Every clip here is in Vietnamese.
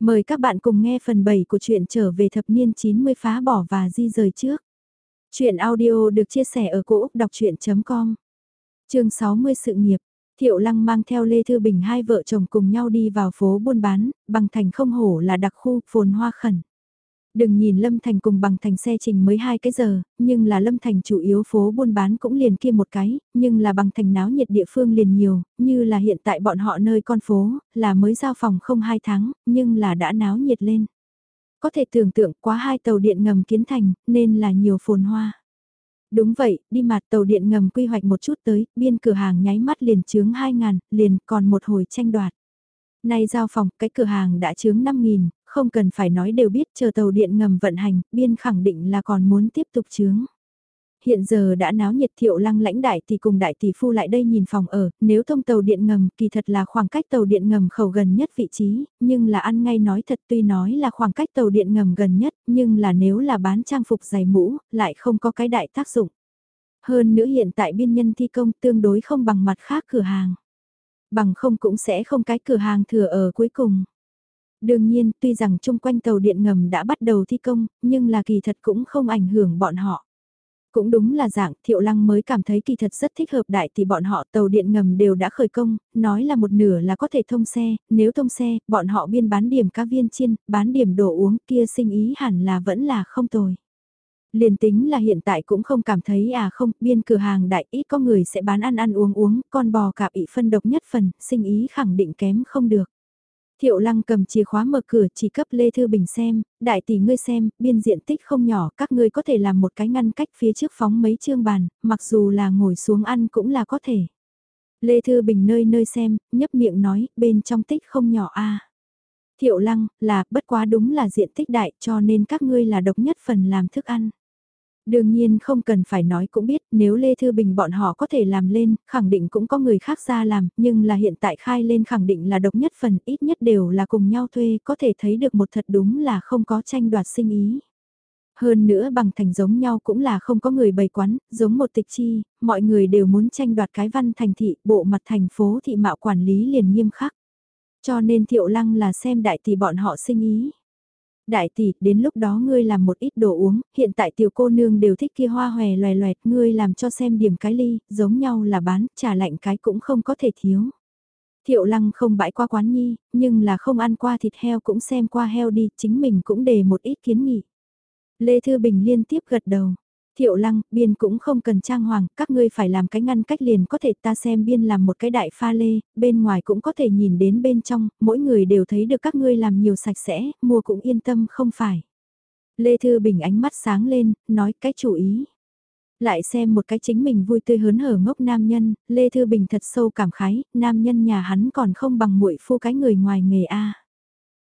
Mời các bạn cùng nghe phần 7 của truyện trở về thập niên 90 phá bỏ và di rời trước. Chuyện audio được chia sẻ ở cỗ đọc chuyện.com Trường 60 sự nghiệp, Thiệu Lăng mang theo Lê Thư Bình hai vợ chồng cùng nhau đi vào phố buôn bán, bằng thành không hổ là đặc khu phồn hoa khẩn. Đừng nhìn Lâm Thành cùng bằng thành xe trình mới hai cái giờ, nhưng là Lâm Thành chủ yếu phố buôn bán cũng liền kia một cái, nhưng là bằng thành náo nhiệt địa phương liền nhiều, như là hiện tại bọn họ nơi con phố, là mới giao phòng không hai tháng, nhưng là đã náo nhiệt lên. Có thể tưởng tượng quá hai tàu điện ngầm kiến thành, nên là nhiều phồn hoa. Đúng vậy, đi mặt tàu điện ngầm quy hoạch một chút tới, biên cửa hàng nháy mắt liền chướng 2.000, liền còn một hồi tranh đoạt. Nay giao phòng, cái cửa hàng đã chướng 5.000, không cần phải nói đều biết chờ tàu điện ngầm vận hành, biên khẳng định là còn muốn tiếp tục chướng. Hiện giờ đã náo nhiệt thiệu lăng lãnh đại thì cùng đại tỷ phu lại đây nhìn phòng ở, nếu thông tàu điện ngầm kỳ thật là khoảng cách tàu điện ngầm khẩu gần nhất vị trí, nhưng là ăn ngay nói thật tuy nói là khoảng cách tàu điện ngầm gần nhất, nhưng là nếu là bán trang phục giày mũ, lại không có cái đại tác dụng. Hơn nữa hiện tại biên nhân thi công tương đối không bằng mặt khác cửa hàng. Bằng không cũng sẽ không cái cửa hàng thừa ở cuối cùng. Đương nhiên, tuy rằng chung quanh tàu điện ngầm đã bắt đầu thi công, nhưng là kỳ thật cũng không ảnh hưởng bọn họ. Cũng đúng là dạng thiệu lăng mới cảm thấy kỳ thật rất thích hợp đại thì bọn họ tàu điện ngầm đều đã khởi công, nói là một nửa là có thể thông xe, nếu thông xe, bọn họ biên bán điểm cá viên chiên, bán điểm đồ uống kia sinh ý hẳn là vẫn là không tồi. Liền tính là hiện tại cũng không cảm thấy à không, biên cửa hàng đại ít có người sẽ bán ăn ăn uống uống, con bò cạp ị phân độc nhất phần, sinh ý khẳng định kém không được. Thiệu lăng cầm chìa khóa mở cửa chỉ cấp Lê Thư Bình xem, đại tỷ ngươi xem, biên diện tích không nhỏ, các ngươi có thể làm một cái ngăn cách phía trước phóng mấy chương bàn, mặc dù là ngồi xuống ăn cũng là có thể. Lê Thư Bình nơi nơi xem, nhấp miệng nói, bên trong tích không nhỏ a Thiệu lăng, là, bất quá đúng là diện tích đại cho nên các ngươi là độc nhất phần làm thức ăn. Đương nhiên không cần phải nói cũng biết nếu Lê Thư Bình bọn họ có thể làm lên, khẳng định cũng có người khác ra làm, nhưng là hiện tại khai lên khẳng định là độc nhất phần ít nhất đều là cùng nhau thuê, có thể thấy được một thật đúng là không có tranh đoạt sinh ý. Hơn nữa bằng thành giống nhau cũng là không có người bày quán, giống một tịch chi, mọi người đều muốn tranh đoạt cái văn thành thị, bộ mặt thành phố thị mạo quản lý liền nghiêm khắc. Cho nên thiệu lăng là xem đại tỷ bọn họ sinh ý đại tỷ, đến lúc đó ngươi làm một ít đồ uống, hiện tại tiểu cô nương đều thích kia hoa hòe loè loẹt, ngươi làm cho xem điểm cái ly, giống nhau là bán, trà lạnh cái cũng không có thể thiếu. Thiệu lăng không bãi qua quán nhi, nhưng là không ăn qua thịt heo cũng xem qua heo đi, chính mình cũng đề một ít kiến nghị. Lê Thư Bình liên tiếp gật đầu, Thiệu lăng, biên cũng không cần trang hoàng, các ngươi phải làm cái ngăn cách liền có thể ta xem biên làm một cái đại pha lê, bên ngoài cũng có thể nhìn đến bên trong, mỗi người đều thấy được các ngươi làm nhiều sạch sẽ, mua cũng yên tâm không phải. Lê Thư Bình ánh mắt sáng lên, nói cái chủ ý. Lại xem một cái chính mình vui tươi hớn hở ngốc nam nhân, Lê Thư Bình thật sâu cảm khái, nam nhân nhà hắn còn không bằng muội phu cái người ngoài nghề A.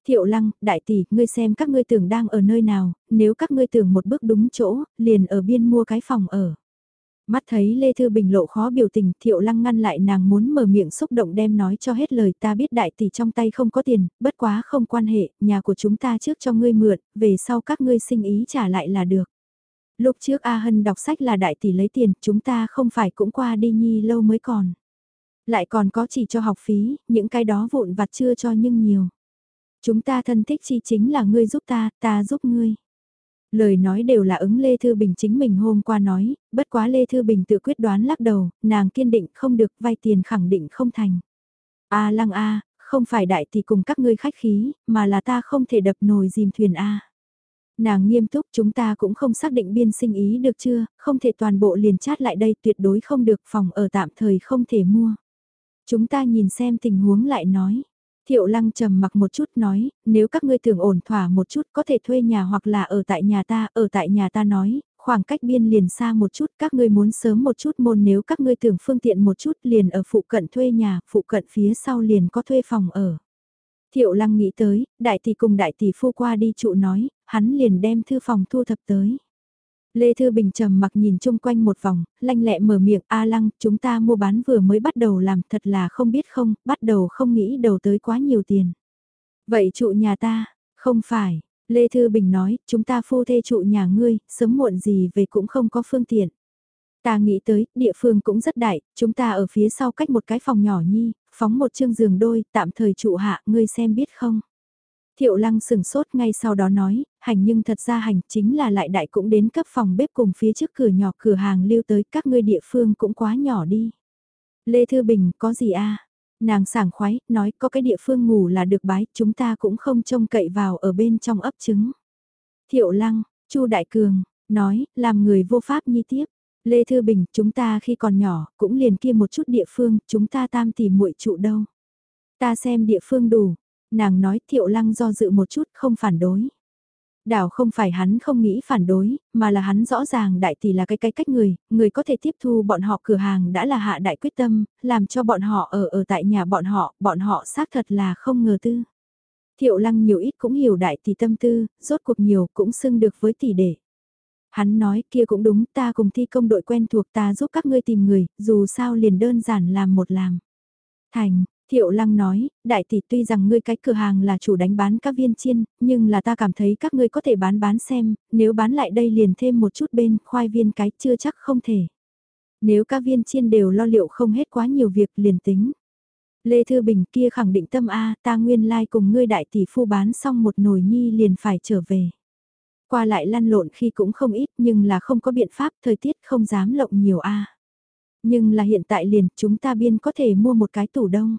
Thiệu lăng, đại tỷ, ngươi xem các ngươi tưởng đang ở nơi nào, nếu các ngươi tưởng một bước đúng chỗ, liền ở biên mua cái phòng ở. Mắt thấy Lê Thư Bình lộ khó biểu tình, Thiệu Lăng ngăn lại nàng muốn mở miệng xúc động đem nói cho hết lời ta biết đại tỷ trong tay không có tiền, bất quá không quan hệ, nhà của chúng ta trước cho ngươi mượn, về sau các ngươi sinh ý trả lại là được. Lúc trước A Hân đọc sách là đại tỷ lấy tiền, chúng ta không phải cũng qua đi nhi lâu mới còn. Lại còn có chỉ cho học phí, những cái đó vụn vặt chưa cho nhưng nhiều. Chúng ta thân thích chi chính là ngươi giúp ta, ta giúp ngươi. Lời nói đều là ứng Lê Thư Bình chính mình hôm qua nói, bất quá Lê Thư Bình tự quyết đoán lắc đầu, nàng kiên định không được vay tiền khẳng định không thành. A lăng A, không phải đại thì cùng các ngươi khách khí, mà là ta không thể đập nồi dìm thuyền A. Nàng nghiêm túc chúng ta cũng không xác định biên sinh ý được chưa, không thể toàn bộ liền chát lại đây tuyệt đối không được phòng ở tạm thời không thể mua. Chúng ta nhìn xem tình huống lại nói. Thiệu lăng trầm mặc một chút nói, nếu các ngươi tưởng ổn thỏa một chút có thể thuê nhà hoặc là ở tại nhà ta, ở tại nhà ta nói, khoảng cách biên liền xa một chút các ngươi muốn sớm một chút môn nếu các ngươi tưởng phương tiện một chút liền ở phụ cận thuê nhà, phụ cận phía sau liền có thuê phòng ở. Thiệu lăng nghĩ tới, đại tỷ cùng đại tỷ phu qua đi trụ nói, hắn liền đem thư phòng thu thập tới. Lê Thư Bình trầm mặc nhìn chung quanh một vòng, lanh lẹ mở miệng A Lăng, chúng ta mua bán vừa mới bắt đầu làm thật là không biết không, bắt đầu không nghĩ đầu tới quá nhiều tiền. Vậy trụ nhà ta, không phải, Lê Thư Bình nói, chúng ta phu thê trụ nhà ngươi, sớm muộn gì về cũng không có phương tiện. Ta nghĩ tới, địa phương cũng rất đại, chúng ta ở phía sau cách một cái phòng nhỏ nhi, phóng một chương giường đôi, tạm thời trụ hạ, ngươi xem biết không. Thiệu lăng sừng sốt ngay sau đó nói, hành nhưng thật ra hành chính là lại đại cũng đến cấp phòng bếp cùng phía trước cửa nhỏ cửa hàng lưu tới các ngươi địa phương cũng quá nhỏ đi. Lê Thư Bình có gì a Nàng sảng khoái, nói có cái địa phương ngủ là được bái, chúng ta cũng không trông cậy vào ở bên trong ấp trứng. Thiệu lăng, Chu Đại Cường, nói, làm người vô pháp nhi tiếp. Lê Thư Bình, chúng ta khi còn nhỏ, cũng liền kia một chút địa phương, chúng ta tam tìm muội trụ đâu. Ta xem địa phương đủ, nàng nói thiệu lăng do dự một chút không phản đối. Đảo không phải hắn không nghĩ phản đối, mà là hắn rõ ràng đại tỷ là cái cái cách người, người có thể tiếp thu bọn họ cửa hàng đã là hạ đại quyết tâm, làm cho bọn họ ở ở tại nhà bọn họ, bọn họ xác thật là không ngờ tư. Thiệu lăng nhiều ít cũng hiểu đại tỷ tâm tư, rốt cuộc nhiều cũng xưng được với tỷ đệ. Hắn nói kia cũng đúng ta cùng thi công đội quen thuộc ta giúp các ngươi tìm người, dù sao liền đơn giản làm một làm. Thành, Thiệu Lăng nói, đại tỷ tuy rằng ngươi cái cửa hàng là chủ đánh bán các viên chiên, nhưng là ta cảm thấy các ngươi có thể bán bán xem, nếu bán lại đây liền thêm một chút bên khoai viên cái chưa chắc không thể. Nếu các viên chiên đều lo liệu không hết quá nhiều việc liền tính. Lê Thư Bình kia khẳng định tâm A ta nguyên lai like cùng ngươi đại tỷ phu bán xong một nồi nhi liền phải trở về. Qua lại lăn lộn khi cũng không ít nhưng là không có biện pháp thời tiết không dám lộng nhiều A. Nhưng là hiện tại liền chúng ta biên có thể mua một cái tủ đông.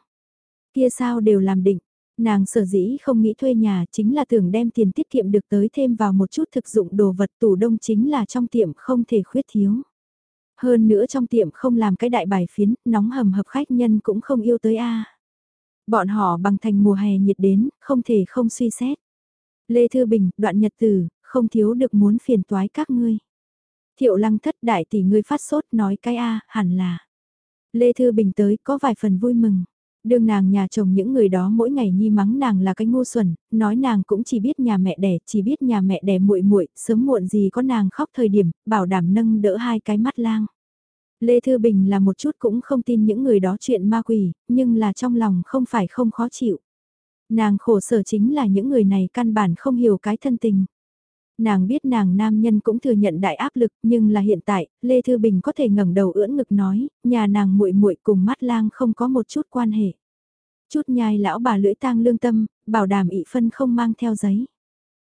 Kia sao đều làm định, nàng sở dĩ không nghĩ thuê nhà chính là tưởng đem tiền tiết kiệm được tới thêm vào một chút thực dụng đồ vật tủ đông chính là trong tiệm không thể khuyết thiếu. Hơn nữa trong tiệm không làm cái đại bài phiến, nóng hầm hập khách nhân cũng không yêu tới a. Bọn họ bằng thành mùa hè nhiệt đến, không thể không suy xét. Lê Thư Bình, đoạn nhật tử, không thiếu được muốn phiền toái các ngươi. Thiệu lăng thất đại tỷ ngươi phát sốt nói cái a hẳn là. Lê Thư Bình tới có vài phần vui mừng. Đương nàng nhà chồng những người đó mỗi ngày nhi mắng nàng là cái ngu xuẩn, nói nàng cũng chỉ biết nhà mẹ đẻ, chỉ biết nhà mẹ đẻ muội muội, sớm muộn gì có nàng khóc thời điểm, bảo đảm nâng đỡ hai cái mắt lang. Lê Thư Bình là một chút cũng không tin những người đó chuyện ma quỷ, nhưng là trong lòng không phải không khó chịu. Nàng khổ sở chính là những người này căn bản không hiểu cái thân tình. Nàng biết nàng nam nhân cũng thừa nhận đại áp lực, nhưng là hiện tại, Lê Thư Bình có thể ngẩng đầu ưỡn ngực nói, nhà nàng muội muội cùng mắt lang không có một chút quan hệ. Chút nhai lão bà lưỡi tang lương tâm, bảo đảm ị phân không mang theo giấy.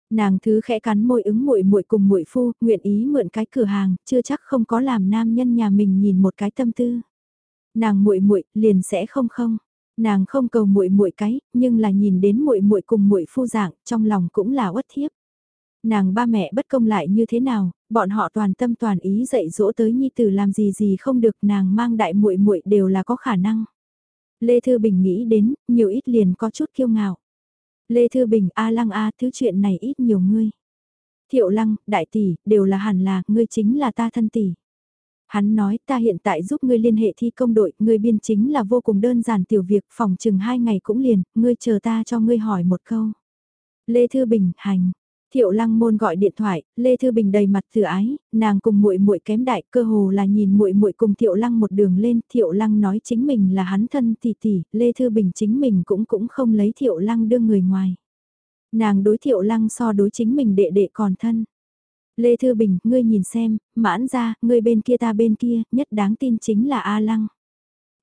Nàng thứ khẽ cắn môi ứng muội muội cùng muội phu, nguyện ý mượn cái cửa hàng, chưa chắc không có làm nam nhân nhà mình nhìn một cái tâm tư. Nàng muội muội liền sẽ không không nàng không cầu muội muội cái, nhưng là nhìn đến muội muội cùng muội phu dạng, trong lòng cũng là uất thiếp nàng ba mẹ bất công lại như thế nào, bọn họ toàn tâm toàn ý dạy dỗ tới nhi tử làm gì gì không được nàng mang đại muội muội đều là có khả năng. Lê Thư Bình nghĩ đến, nhiều ít liền có chút kiêu ngạo. Lê Thư Bình A lăng A thứ chuyện này ít nhiều ngươi. Thiệu lăng, đại tỷ, đều là hẳn là, ngươi chính là ta thân tỷ. Hắn nói ta hiện tại giúp ngươi liên hệ thi công đội, ngươi biên chính là vô cùng đơn giản tiểu việc, phòng chừng hai ngày cũng liền, ngươi chờ ta cho ngươi hỏi một câu. Lê Thư Bình, hành, Thiệu Lăng Môn gọi điện thoại, Lê Thư Bình đầy mặt từ ái, nàng cùng muội muội kém đại, cơ hồ là nhìn muội muội cùng Thiệu Lăng một đường lên, Thiệu Lăng nói chính mình là hắn thân tỷ tỷ, Lê Thư Bình chính mình cũng cũng không lấy Thiệu Lăng đưa người ngoài. Nàng đối Thiệu Lăng so đối chính mình đệ đệ còn thân. Lê Thư Bình, ngươi nhìn xem, mãn ra, ngươi bên kia ta bên kia, nhất đáng tin chính là A Lăng.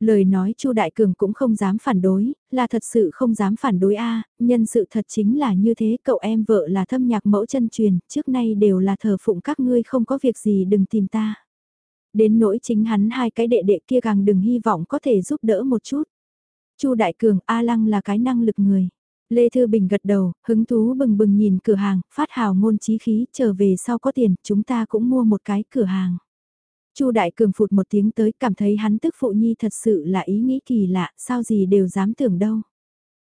Lời nói Chu Đại Cường cũng không dám phản đối, là thật sự không dám phản đối a, nhân sự thật chính là như thế, cậu em vợ là thâm nhạc mẫu chân truyền, trước nay đều là thờ phụng các ngươi không có việc gì đừng tìm ta. Đến nỗi chính hắn hai cái đệ đệ kia càng đừng hy vọng có thể giúp đỡ một chút. Chu Đại Cường A Lăng là cái năng lực người. Lê Thư Bình gật đầu, hứng thú bừng bừng nhìn cửa hàng, phát hào ngôn chí khí, trở về sau có tiền, chúng ta cũng mua một cái cửa hàng. Chu Đại Cường phụt một tiếng tới cảm thấy hắn tức phụ nhi thật sự là ý nghĩ kỳ lạ, sao gì đều dám tưởng đâu.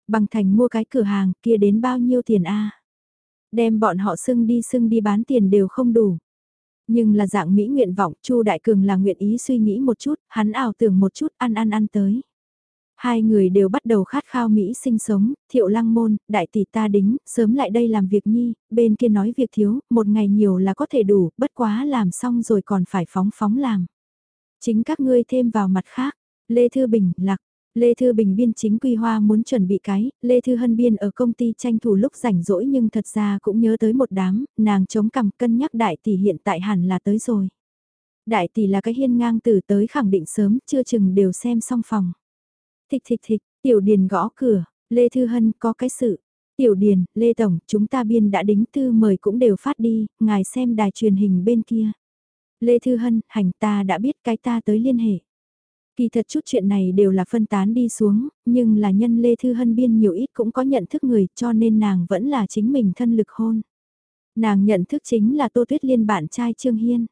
Bằng thành mua cái cửa hàng kia đến bao nhiêu tiền a Đem bọn họ xưng đi xưng đi bán tiền đều không đủ. Nhưng là dạng Mỹ nguyện vọng, Chu Đại Cường là nguyện ý suy nghĩ một chút, hắn ảo tưởng một chút ăn ăn ăn tới. Hai người đều bắt đầu khát khao Mỹ sinh sống, thiệu lăng môn, đại tỷ ta đính, sớm lại đây làm việc nhi, bên kia nói việc thiếu, một ngày nhiều là có thể đủ, bất quá làm xong rồi còn phải phóng phóng làm. Chính các ngươi thêm vào mặt khác, Lê Thư Bình, Lạc, Lê Thư Bình biên chính quy hoa muốn chuẩn bị cái, Lê Thư Hân biên ở công ty tranh thủ lúc rảnh rỗi nhưng thật ra cũng nhớ tới một đám, nàng chống cằm cân nhắc đại tỷ hiện tại hẳn là tới rồi. Đại tỷ là cái hiên ngang từ tới khẳng định sớm, chưa chừng đều xem xong phòng. Thịch thịch thịch, tiểu điền gõ cửa, Lê Thư Hân có cái sự. Tiểu Điền, Lê Tổng, chúng ta biên đã đính thư mời cũng đều phát đi, ngài xem đài truyền hình bên kia. Lê Thư Hân, hành ta đã biết cái ta tới liên hệ. Kỳ thật chút chuyện này đều là phân tán đi xuống, nhưng là nhân Lê Thư Hân biên nhiều ít cũng có nhận thức người cho nên nàng vẫn là chính mình thân lực hôn. Nàng nhận thức chính là Tô Tuyết Liên bạn trai Trương Hiên.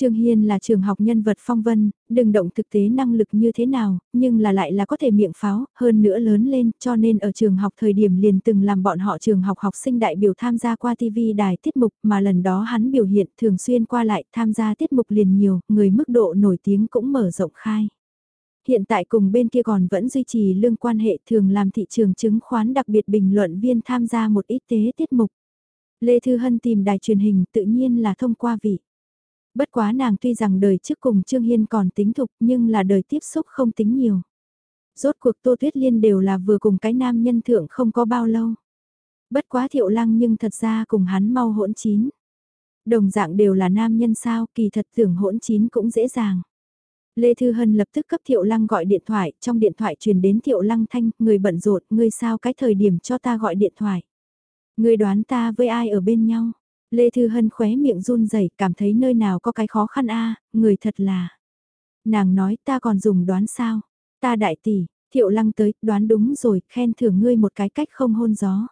Trương Hiên là trường học nhân vật phong vân, đừng động thực tế năng lực như thế nào, nhưng là lại là có thể miệng pháo, hơn nữa lớn lên, cho nên ở trường học thời điểm liền từng làm bọn họ trường học học sinh đại biểu tham gia qua TV đài tiết mục mà lần đó hắn biểu hiện thường xuyên qua lại tham gia tiết mục liền nhiều, người mức độ nổi tiếng cũng mở rộng khai. Hiện tại cùng bên kia còn vẫn duy trì lương quan hệ thường làm thị trường chứng khoán đặc biệt bình luận viên tham gia một ít tế tiết mục. Lê Thư Hân tìm đài truyền hình tự nhiên là thông qua vị. Bất quá nàng tuy rằng đời trước cùng Trương Hiên còn tính thục nhưng là đời tiếp xúc không tính nhiều. Rốt cuộc Tô Tuyết Liên đều là vừa cùng cái nam nhân thượng không có bao lâu. Bất quá thiệu lăng nhưng thật ra cùng hắn mau hỗn chín. Đồng dạng đều là nam nhân sao kỳ thật tưởng hỗn chín cũng dễ dàng. Lê Thư Hân lập tức cấp Thiệu Lăng gọi điện thoại, trong điện thoại truyền đến Thiệu Lăng thanh, người bận rộn, người sao cái thời điểm cho ta gọi điện thoại. Người đoán ta với ai ở bên nhau. Lê Thư Hân khóe miệng run rẩy cảm thấy nơi nào có cái khó khăn a người thật là. Nàng nói ta còn dùng đoán sao. Ta đại tỷ, Thiệu Lăng tới, đoán đúng rồi, khen thưởng ngươi một cái cách không hôn gió.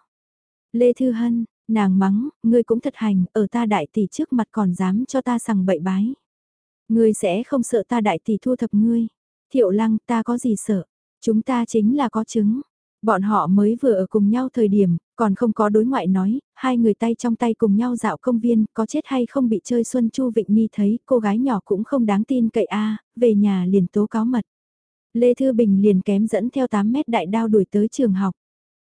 Lê Thư Hân, nàng mắng, ngươi cũng thật hành, ở ta đại tỷ trước mặt còn dám cho ta sằng bậy bái. Ngươi sẽ không sợ ta đại tỷ thu thập ngươi. Thiệu Lăng, ta có gì sợ? Chúng ta chính là có chứng. Bọn họ mới vừa ở cùng nhau thời điểm, còn không có đối ngoại nói, hai người tay trong tay cùng nhau dạo công viên, có chết hay không bị chơi Xuân Chu Vịnh Nhi thấy, cô gái nhỏ cũng không đáng tin cậy a về nhà liền tố cáo mật. Lê Thư Bình liền kém dẫn theo 8 mét đại đao đuổi tới trường học.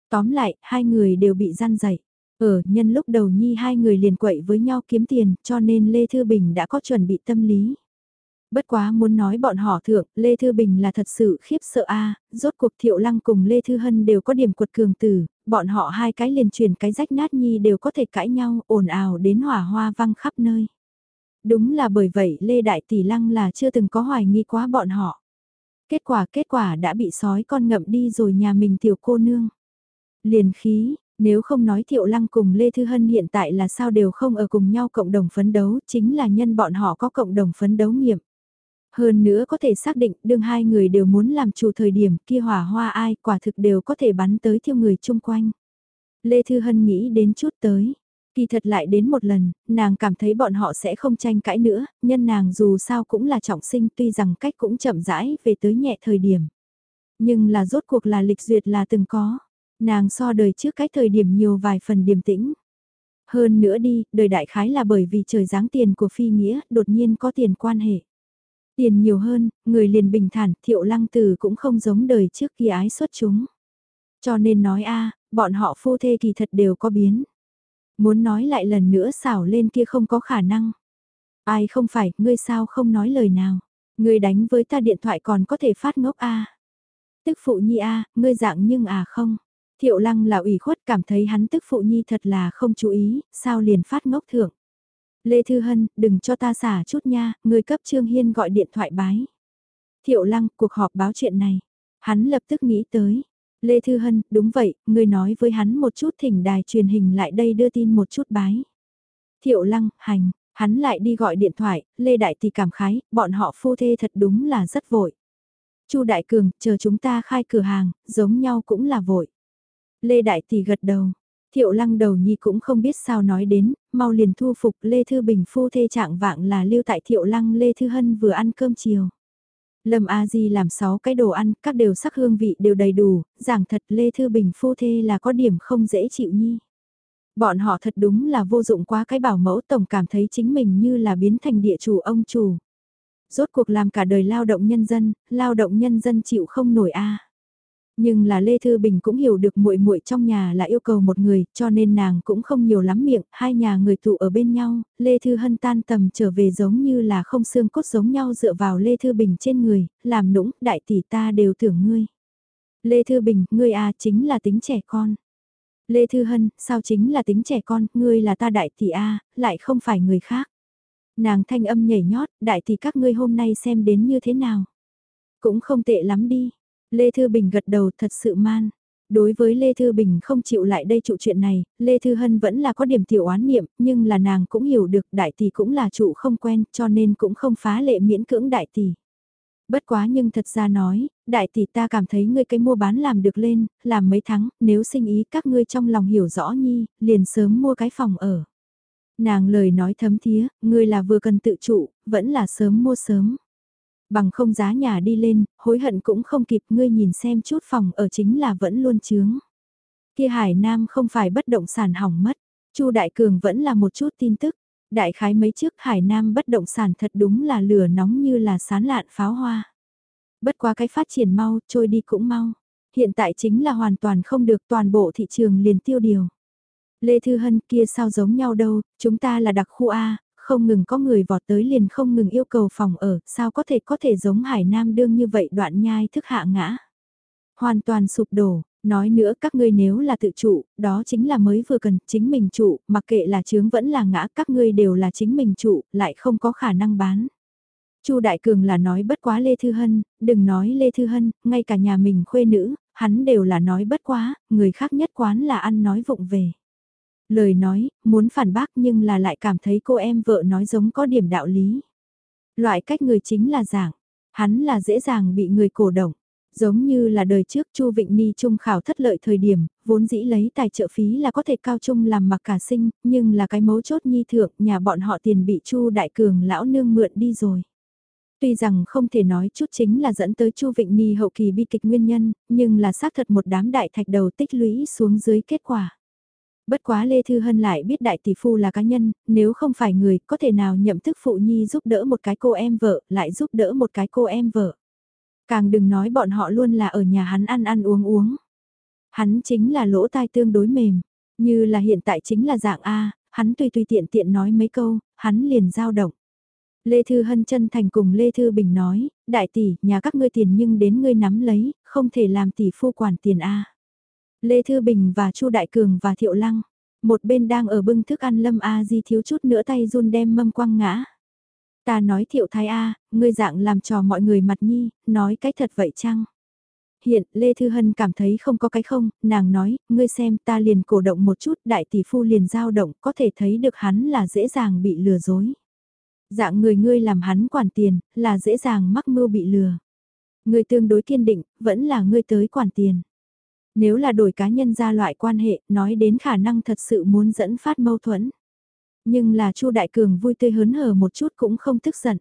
Tóm lại, hai người đều bị gian dậy. Ở nhân lúc đầu Nhi hai người liền quậy với nhau kiếm tiền, cho nên Lê Thư Bình đã có chuẩn bị tâm lý. Bất quá muốn nói bọn họ thượng, Lê Thư Bình là thật sự khiếp sợ a rốt cuộc Thiệu Lăng cùng Lê Thư Hân đều có điểm quật cường tử, bọn họ hai cái liền truyền cái rách nát nhi đều có thể cãi nhau, ồn ào đến hỏa hoa văng khắp nơi. Đúng là bởi vậy Lê Đại Tỷ Lăng là chưa từng có hoài nghi quá bọn họ. Kết quả kết quả đã bị sói con ngậm đi rồi nhà mình tiểu cô nương. Liền khí, nếu không nói Thiệu Lăng cùng Lê Thư Hân hiện tại là sao đều không ở cùng nhau cộng đồng phấn đấu, chính là nhân bọn họ có cộng đồng phấn đấu nghiệm. Hơn nữa có thể xác định đương hai người đều muốn làm chủ thời điểm kia hỏa hoa ai quả thực đều có thể bắn tới thiêu người chung quanh. Lê Thư Hân nghĩ đến chút tới. Kỳ thật lại đến một lần, nàng cảm thấy bọn họ sẽ không tranh cãi nữa, nhân nàng dù sao cũng là trọng sinh tuy rằng cách cũng chậm rãi về tới nhẹ thời điểm. Nhưng là rốt cuộc là lịch duyệt là từng có. Nàng so đời trước cái thời điểm nhiều vài phần điềm tĩnh. Hơn nữa đi, đời đại khái là bởi vì trời giáng tiền của phi nghĩa đột nhiên có tiền quan hệ. Tiền nhiều hơn, người liền bình thản, thiệu lăng từ cũng không giống đời trước kia ái xuất chúng. Cho nên nói a bọn họ phu thê kỳ thật đều có biến. Muốn nói lại lần nữa xảo lên kia không có khả năng. Ai không phải, ngươi sao không nói lời nào. Ngươi đánh với ta điện thoại còn có thể phát ngốc a Tức phụ nhi a ngươi dạng nhưng à không. Thiệu lăng là ủy khuất cảm thấy hắn tức phụ nhi thật là không chú ý, sao liền phát ngốc thượng. Lê Thư Hân, đừng cho ta xả chút nha, người cấp Trương Hiên gọi điện thoại bái. Thiệu Lăng, cuộc họp báo chuyện này. Hắn lập tức nghĩ tới. Lê Thư Hân, đúng vậy, người nói với hắn một chút thỉnh đài truyền hình lại đây đưa tin một chút bái. Thiệu Lăng, hành, hắn lại đi gọi điện thoại, Lê Đại thì cảm khái, bọn họ phu thê thật đúng là rất vội. Chu Đại Cường, chờ chúng ta khai cửa hàng, giống nhau cũng là vội. Lê Đại thì gật đầu, Thiệu lăng đầu nhi cũng không biết sao nói đến, mau liền thu phục Lê Thư Bình phu thê trạng vạng là lưu tại thiệu lăng Lê Thư Hân vừa ăn cơm chiều. Lâm A Di làm 6 cái đồ ăn, các đều sắc hương vị đều đầy đủ, giảng thật Lê Thư Bình phu thê là có điểm không dễ chịu nhi. Bọn họ thật đúng là vô dụng quá cái bảo mẫu tổng cảm thấy chính mình như là biến thành địa chủ ông chủ. Rốt cuộc làm cả đời lao động nhân dân, lao động nhân dân chịu không nổi a nhưng là Lê Thư Bình cũng hiểu được muội muội trong nhà là yêu cầu một người, cho nên nàng cũng không nhiều lắm miệng, hai nhà người tụ ở bên nhau, Lê Thư Hân tan tầm trở về giống như là không xương cốt giống nhau dựa vào Lê Thư Bình trên người, làm nũng, đại tỷ ta đều tưởng ngươi. Lê Thư Bình, ngươi à chính là tính trẻ con. Lê Thư Hân, sao chính là tính trẻ con, ngươi là ta đại tỷ a lại không phải người khác. Nàng thanh âm nhảy nhót, đại tỷ các ngươi hôm nay xem đến như thế nào. Cũng không tệ lắm đi Lê Thư Bình gật đầu thật sự man. Đối với Lê Thư Bình không chịu lại đây trụ chuyện này, Lê Thư Hân vẫn là có điểm tiểu oán niệm, nhưng là nàng cũng hiểu được đại tỷ cũng là trụ không quen cho nên cũng không phá lệ miễn cưỡng đại tỷ. Bất quá nhưng thật ra nói, đại tỷ ta cảm thấy ngươi cái mua bán làm được lên, làm mấy tháng, nếu sinh ý các ngươi trong lòng hiểu rõ nhi, liền sớm mua cái phòng ở. Nàng lời nói thấm thía, ngươi là vừa cần tự trụ, vẫn là sớm mua sớm. Bằng không giá nhà đi lên, hối hận cũng không kịp ngươi nhìn xem chút phòng ở chính là vẫn luôn chướng. Kia Hải Nam không phải bất động sản hỏng mất, Chu Đại Cường vẫn là một chút tin tức. Đại khái mấy trước Hải Nam bất động sản thật đúng là lửa nóng như là sán lạn pháo hoa. Bất quá cái phát triển mau, trôi đi cũng mau. Hiện tại chính là hoàn toàn không được toàn bộ thị trường liền tiêu điều. Lê Thư Hân kia sao giống nhau đâu, chúng ta là đặc khu A, không ngừng có người vọt tới liền không ngừng yêu cầu phòng ở, sao có thể có thể giống Hải Nam đương như vậy đoạn nhai thức hạ ngã. Hoàn toàn sụp đổ, nói nữa các ngươi nếu là tự trụ, đó chính là mới vừa cần chính mình trụ, mặc kệ là chướng vẫn là ngã, các ngươi đều là chính mình trụ, lại không có khả năng bán. Chu Đại Cường là nói bất quá Lê Thư Hân, đừng nói Lê Thư Hân, ngay cả nhà mình khuê nữ, hắn đều là nói bất quá, người khác nhất quán là ăn nói vụng về. Lời nói, muốn phản bác nhưng là lại cảm thấy cô em vợ nói giống có điểm đạo lý. Loại cách người chính là giảng, hắn là dễ dàng bị người cổ động. Giống như là đời trước Chu Vịnh Ni trung khảo thất lợi thời điểm, vốn dĩ lấy tài trợ phí là có thể cao trung làm mặc cả sinh, nhưng là cái mấu chốt nhi thượng nhà bọn họ tiền bị Chu Đại Cường lão nương mượn đi rồi. Tuy rằng không thể nói chút chính là dẫn tới Chu Vịnh Ni hậu kỳ bi kịch nguyên nhân, nhưng là xác thật một đám đại thạch đầu tích lũy xuống dưới kết quả. Bất quá Lê Thư Hân lại biết đại tỷ phu là cá nhân, nếu không phải người, có thể nào nhậm thức phụ nhi giúp đỡ một cái cô em vợ, lại giúp đỡ một cái cô em vợ. Càng đừng nói bọn họ luôn là ở nhà hắn ăn ăn uống uống. Hắn chính là lỗ tai tương đối mềm, như là hiện tại chính là dạng A, hắn tùy tùy tiện tiện nói mấy câu, hắn liền giao động. Lê Thư Hân chân thành cùng Lê Thư Bình nói, đại tỷ, nhà các ngươi tiền nhưng đến ngươi nắm lấy, không thể làm tỷ phu quản tiền A. Lê Thư Bình và Chu Đại Cường và Thiệu Lăng, một bên đang ở bưng thức ăn Lâm A Di thiếu chút nữa tay run đem mâm quăng ngã. Ta nói Thiệu Thái A, ngươi dạng làm trò mọi người mặt nhi, nói cái thật vậy chăng? Hiện, Lê Thư Hân cảm thấy không có cái không, nàng nói, ngươi xem ta liền cổ động một chút, đại tỷ phu liền dao động, có thể thấy được hắn là dễ dàng bị lừa dối. Dạng người ngươi làm hắn quản tiền, là dễ dàng mắc mưu bị lừa. Ngươi tương đối kiên định, vẫn là ngươi tới quản tiền. Nếu là đổi cá nhân ra loại quan hệ, nói đến khả năng thật sự muốn dẫn phát mâu thuẫn. Nhưng là Chu Đại Cường vui tươi hớn hở một chút cũng không tức giận.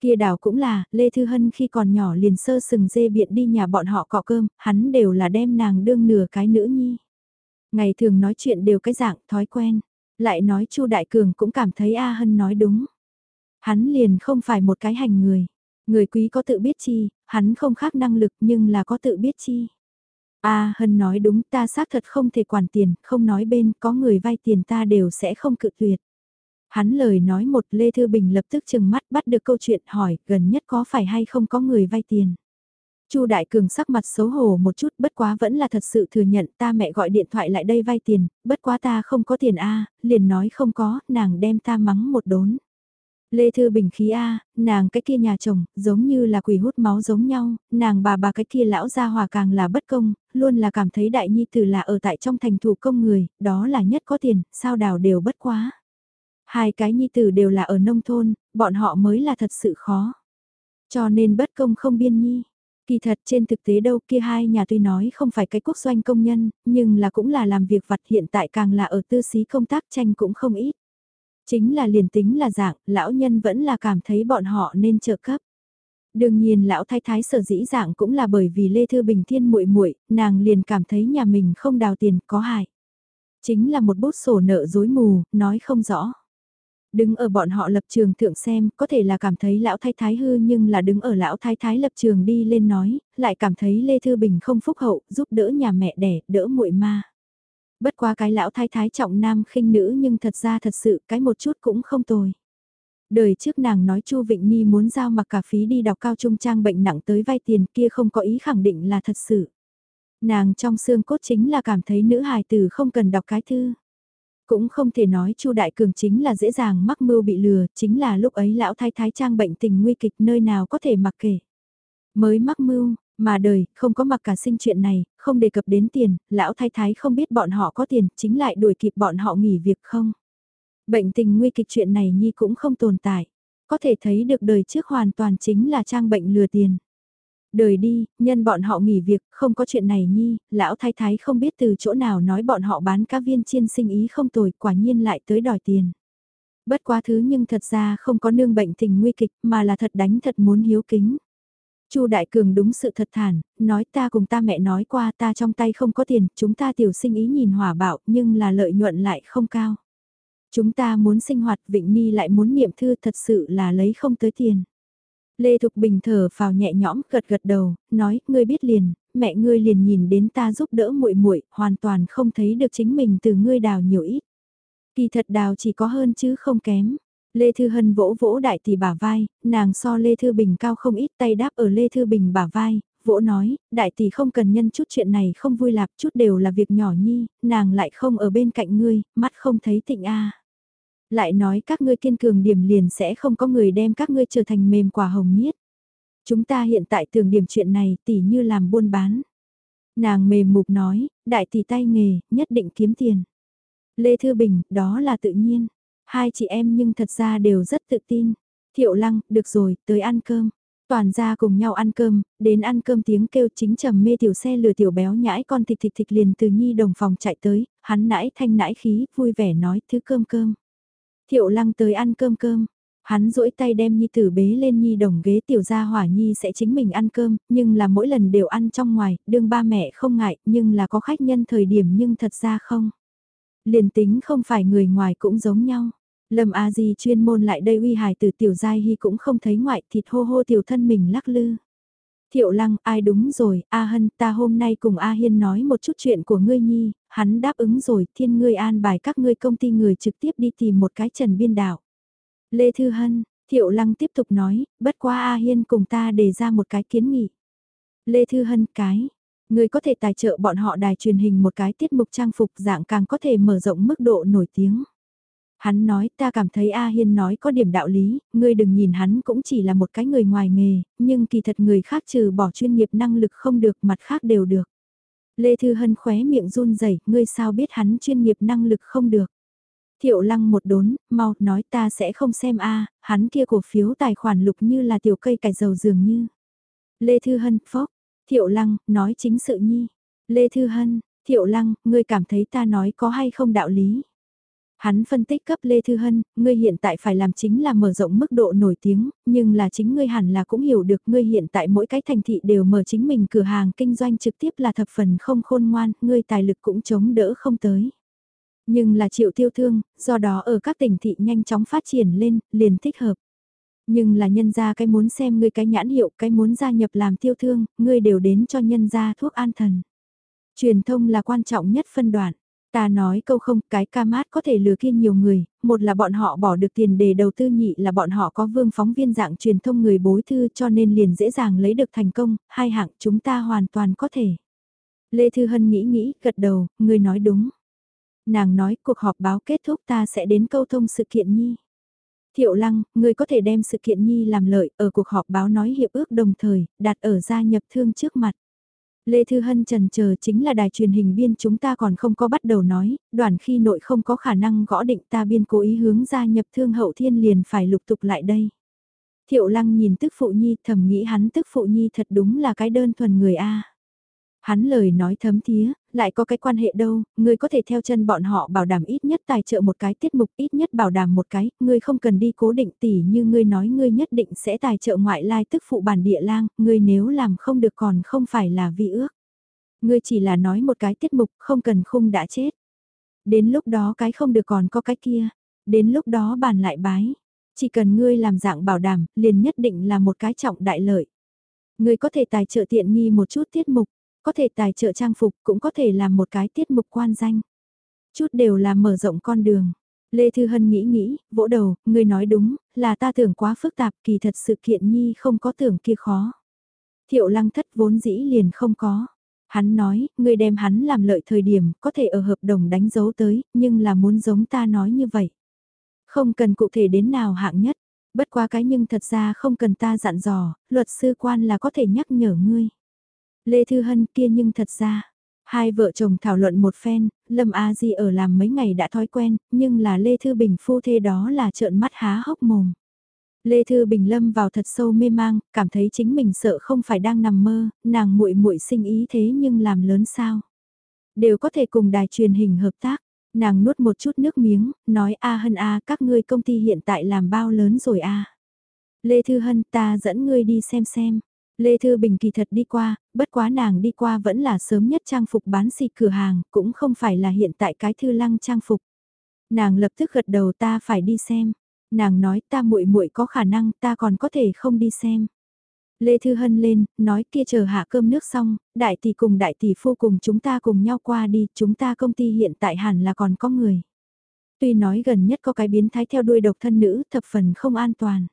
Kia đảo cũng là, Lê Thư Hân khi còn nhỏ liền sơ sừng dê biện đi nhà bọn họ cọ cơm, hắn đều là đem nàng đương nửa cái nữ nhi. Ngày thường nói chuyện đều cái dạng thói quen, lại nói Chu Đại Cường cũng cảm thấy A Hân nói đúng. Hắn liền không phải một cái hành người. Người quý có tự biết chi, hắn không khác năng lực nhưng là có tự biết chi. A Hân nói đúng ta xác thật không thể quản tiền, không nói bên có người vay tiền ta đều sẽ không cự tuyệt. Hắn lời nói một Lê Thư Bình lập tức chừng mắt bắt được câu chuyện hỏi gần nhất có phải hay không có người vay tiền. Chu Đại Cường sắc mặt xấu hổ một chút bất quá vẫn là thật sự thừa nhận ta mẹ gọi điện thoại lại đây vay tiền, bất quá ta không có tiền A, liền nói không có, nàng đem ta mắng một đốn. Lê Thư Bình khí A, nàng cái kia nhà chồng, giống như là quỷ hút máu giống nhau, nàng bà bà cái kia lão gia hòa càng là bất công, luôn là cảm thấy đại nhi tử là ở tại trong thành thủ công người, đó là nhất có tiền, sao đào đều bất quá. Hai cái nhi tử đều là ở nông thôn, bọn họ mới là thật sự khó. Cho nên bất công không biên nhi. Kỳ thật trên thực tế đâu kia hai nhà tuy nói không phải cái quốc doanh công nhân, nhưng là cũng là làm việc vặt hiện tại càng là ở tư xí công tác tranh cũng không ít. Chính là liền tính là dạng, lão nhân vẫn là cảm thấy bọn họ nên trợ cấp. Đương nhiên lão thái thái sở dĩ dạng cũng là bởi vì Lê Thư Bình Thiên muội muội, nàng liền cảm thấy nhà mình không đào tiền có hại. Chính là một bút sổ nợ dối mù, nói không rõ. Đứng ở bọn họ lập trường thượng xem, có thể là cảm thấy lão thái thái hư nhưng là đứng ở lão thái thái lập trường đi lên nói, lại cảm thấy Lê Thư Bình không phúc hậu, giúp đỡ nhà mẹ đẻ, đỡ muội ma. Bất quá cái lão thái thái trọng nam khinh nữ nhưng thật ra thật sự cái một chút cũng không tồi. Đời trước nàng nói Chu Vịnh Nhi muốn giao mặc cả phí đi đọc cao trung trang bệnh nặng tới vay tiền kia không có ý khẳng định là thật sự. Nàng trong xương cốt chính là cảm thấy nữ hài tử không cần đọc cái thư. Cũng không thể nói Chu Đại Cường chính là dễ dàng mắc mưu bị lừa, chính là lúc ấy lão thái thái trang bệnh tình nguy kịch nơi nào có thể mặc kể. Mới mắc mưu, mà đời, không có mặc cả sinh chuyện này, không đề cập đến tiền, lão thái thái không biết bọn họ có tiền, chính lại đuổi kịp bọn họ nghỉ việc không. Bệnh tình nguy kịch chuyện này Nhi cũng không tồn tại. Có thể thấy được đời trước hoàn toàn chính là trang bệnh lừa tiền. Đời đi, nhân bọn họ nghỉ việc, không có chuyện này Nhi, lão thái thái không biết từ chỗ nào nói bọn họ bán cá viên chiên sinh ý không tồi, quả nhiên lại tới đòi tiền. Bất quá thứ nhưng thật ra không có nương bệnh tình nguy kịch mà là thật đánh thật muốn hiếu kính. Chu Đại Cường đúng sự thật thản, nói ta cùng ta mẹ nói qua ta trong tay không có tiền, chúng ta tiểu sinh ý nhìn hỏa bạo nhưng là lợi nhuận lại không cao. Chúng ta muốn sinh hoạt Vịnh Ni lại muốn niệm thư thật sự là lấy không tới tiền. Lê Thục Bình thở vào nhẹ nhõm gật gật đầu, nói, ngươi biết liền, mẹ ngươi liền nhìn đến ta giúp đỡ muội muội, hoàn toàn không thấy được chính mình từ ngươi đào nhiều ít. Kỳ thật đào chỉ có hơn chứ không kém. Lê Thư Hân vỗ vỗ đại tỷ bả vai, nàng so Lê Thư Bình cao không ít tay đáp ở Lê Thư Bình bả vai, vỗ nói, đại tỷ không cần nhân chút chuyện này không vui lạp chút đều là việc nhỏ nhi, nàng lại không ở bên cạnh ngươi, mắt không thấy tịnh a Lại nói các ngươi kiên cường điểm liền sẽ không có người đem các ngươi trở thành mềm quả hồng niết. Chúng ta hiện tại tưởng điểm chuyện này tỷ như làm buôn bán. Nàng mềm mục nói, đại tỷ tay nghề, nhất định kiếm tiền. Lê Thư Bình, đó là tự nhiên. Hai chị em nhưng thật ra đều rất tự tin. Thiệu lăng, được rồi, tới ăn cơm. Toàn ra cùng nhau ăn cơm, đến ăn cơm tiếng kêu chính trầm mê tiểu xe lừa tiểu béo nhãi con thịt thịt thịt liền từ nhi đồng phòng chạy tới, hắn nãi thanh nãi khí, vui vẻ nói thứ cơm cơm. Thiệu lăng tới ăn cơm cơm, hắn duỗi tay đem nhi tử bế lên nhi đồng ghế tiểu gia hỏa nhi sẽ chính mình ăn cơm, nhưng là mỗi lần đều ăn trong ngoài, đương ba mẹ không ngại, nhưng là có khách nhân thời điểm nhưng thật ra không. Liền tính không phải người ngoài cũng giống nhau. Lâm A Di chuyên môn lại đây uy hài từ tiểu giai hy cũng không thấy ngoại thịt hô hô tiểu thân mình lắc lư. Thiệu lăng, ai đúng rồi, A Hân, ta hôm nay cùng A Hiên nói một chút chuyện của ngươi nhi, hắn đáp ứng rồi, thiên ngươi an bài các ngươi công ty người trực tiếp đi tìm một cái trần biên đạo. Lê Thư Hân, Thiệu lăng tiếp tục nói, bất quá A Hiên cùng ta đề ra một cái kiến nghị. Lê Thư Hân, cái, ngươi có thể tài trợ bọn họ đài truyền hình một cái tiết mục trang phục dạng càng có thể mở rộng mức độ nổi tiếng. Hắn nói ta cảm thấy A Hiên nói có điểm đạo lý, ngươi đừng nhìn hắn cũng chỉ là một cái người ngoài nghề, nhưng kỳ thật người khác trừ bỏ chuyên nghiệp năng lực không được mặt khác đều được. Lê Thư Hân khóe miệng run rẩy ngươi sao biết hắn chuyên nghiệp năng lực không được. Thiệu lăng một đốn, mau, nói ta sẽ không xem a hắn kia cổ phiếu tài khoản lục như là tiểu cây cải dầu dường như. Lê Thư Hân, phốc, Thiệu Lăng, nói chính sự nhi. Lê Thư Hân, Thiệu Lăng, ngươi cảm thấy ta nói có hay không đạo lý. Hắn phân tích cấp Lê Thư Hân, ngươi hiện tại phải làm chính là mở rộng mức độ nổi tiếng, nhưng là chính ngươi hẳn là cũng hiểu được ngươi hiện tại mỗi cái thành thị đều mở chính mình cửa hàng kinh doanh trực tiếp là thập phần không khôn ngoan, ngươi tài lực cũng chống đỡ không tới. Nhưng là triệu tiêu thương, do đó ở các tỉnh thị nhanh chóng phát triển lên, liền thích hợp. Nhưng là nhân gia cái muốn xem ngươi cái nhãn hiệu, cái muốn gia nhập làm tiêu thương, ngươi đều đến cho nhân gia thuốc an thần. Truyền thông là quan trọng nhất phân đoạn. Ta nói câu không, cái ca mát có thể lừa kia nhiều người, một là bọn họ bỏ được tiền để đầu tư nhị là bọn họ có vương phóng viên dạng truyền thông người bối thư cho nên liền dễ dàng lấy được thành công, hai hạng chúng ta hoàn toàn có thể. Lê Thư Hân nghĩ nghĩ, gật đầu, người nói đúng. Nàng nói cuộc họp báo kết thúc ta sẽ đến câu thông sự kiện nhi. Thiệu Lăng, người có thể đem sự kiện nhi làm lợi ở cuộc họp báo nói hiệp ước đồng thời, đặt ở gia nhập thương trước mặt. Lê Thư Hân trần chờ chính là đài truyền hình biên chúng ta còn không có bắt đầu nói, đoàn khi nội không có khả năng gõ định ta biên cố ý hướng gia nhập thương hậu thiên liền phải lục tục lại đây. Thiệu Lăng nhìn tức phụ nhi thầm nghĩ hắn tức phụ nhi thật đúng là cái đơn thuần người A. Hắn lời nói thấm thía, lại có cái quan hệ đâu, ngươi có thể theo chân bọn họ bảo đảm ít nhất tài trợ một cái tiết mục, ít nhất bảo đảm một cái, ngươi không cần đi cố định tỉ như ngươi nói ngươi nhất định sẽ tài trợ ngoại lai tức phụ bản địa lang, ngươi nếu làm không được còn không phải là vi ước. Ngươi chỉ là nói một cái tiết mục, không cần khung đã chết. Đến lúc đó cái không được còn có cái kia, đến lúc đó bàn lại bái. Chỉ cần ngươi làm dạng bảo đảm, liền nhất định là một cái trọng đại lợi. Ngươi có thể tài trợ tiện nghi một chút tiết mục, có thể tài trợ trang phục cũng có thể làm một cái tiết mục quan danh. Chút đều là mở rộng con đường. Lê Thư Hân nghĩ nghĩ, vỗ đầu, người nói đúng, là ta tưởng quá phức tạp kỳ thật sự kiện nhi không có tưởng kia khó. Thiệu lăng thất vốn dĩ liền không có. Hắn nói, người đem hắn làm lợi thời điểm, có thể ở hợp đồng đánh dấu tới, nhưng là muốn giống ta nói như vậy. Không cần cụ thể đến nào hạng nhất, bất quá cái nhưng thật ra không cần ta dặn dò, luật sư quan là có thể nhắc nhở ngươi. Lê Thư Hân kia nhưng thật ra, hai vợ chồng thảo luận một phen, Lâm A Di ở làm mấy ngày đã thói quen, nhưng là Lê Thư Bình phu thê đó là trợn mắt há hốc mồm. Lê Thư Bình lâm vào thật sâu mê mang, cảm thấy chính mình sợ không phải đang nằm mơ, nàng muội muội sinh ý thế nhưng làm lớn sao. Đều có thể cùng đài truyền hình hợp tác, nàng nuốt một chút nước miếng, nói a hân a các ngươi công ty hiện tại làm bao lớn rồi a Lê Thư Hân ta dẫn ngươi đi xem xem. Lê Thư Bình kỳ thật đi qua, bất quá nàng đi qua vẫn là sớm nhất trang phục bán xịt cửa hàng, cũng không phải là hiện tại cái thư lăng trang phục. Nàng lập tức gật đầu ta phải đi xem. Nàng nói ta muội muội có khả năng ta còn có thể không đi xem. Lê Thư Hân lên, nói kia chờ hạ cơm nước xong, đại tỷ cùng đại tỷ phu cùng chúng ta cùng nhau qua đi, chúng ta công ty hiện tại hẳn là còn có người. Tuy nói gần nhất có cái biến thái theo đuôi độc thân nữ thập phần không an toàn.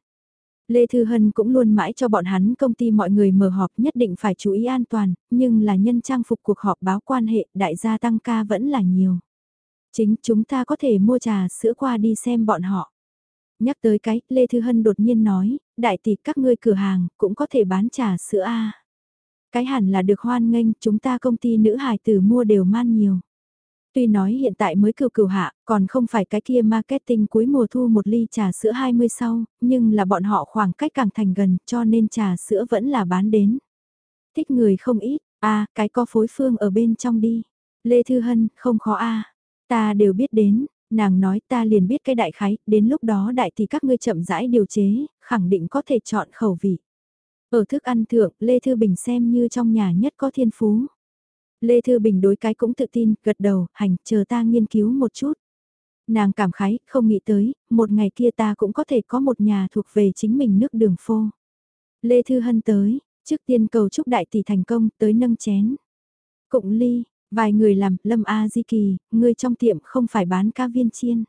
Lê Thư Hân cũng luôn mãi cho bọn hắn công ty mọi người mở họp nhất định phải chú ý an toàn, nhưng là nhân trang phục cuộc họp báo quan hệ đại gia tăng ca vẫn là nhiều. Chính chúng ta có thể mua trà sữa qua đi xem bọn họ. Nhắc tới cái, Lê Thư Hân đột nhiên nói, đại tỷ các ngươi cửa hàng cũng có thể bán trà sữa A. Cái hẳn là được hoan nghênh, chúng ta công ty nữ hài tử mua đều man nhiều. Tuy nói hiện tại mới cừu cừu hạ, còn không phải cái kia marketing cuối mùa thu một ly trà sữa 20 sau, nhưng là bọn họ khoảng cách càng thành gần cho nên trà sữa vẫn là bán đến. Thích người không ít, a cái có phối phương ở bên trong đi. Lê Thư Hân, không khó a Ta đều biết đến, nàng nói ta liền biết cái đại khái, đến lúc đó đại thì các ngươi chậm rãi điều chế, khẳng định có thể chọn khẩu vị. Ở thức ăn thượng, Lê Thư Bình xem như trong nhà nhất có thiên phú. Lê Thư Bình đối cái cũng tự tin, gật đầu, hành, chờ ta nghiên cứu một chút. Nàng cảm khái, không nghĩ tới, một ngày kia ta cũng có thể có một nhà thuộc về chính mình nước đường phô. Lê Thư Hân tới, trước tiên cầu chúc đại tỷ thành công, tới nâng chén. Cụng ly, vài người làm, Lâm A Di Kỳ, người trong tiệm không phải bán ca viên chiên.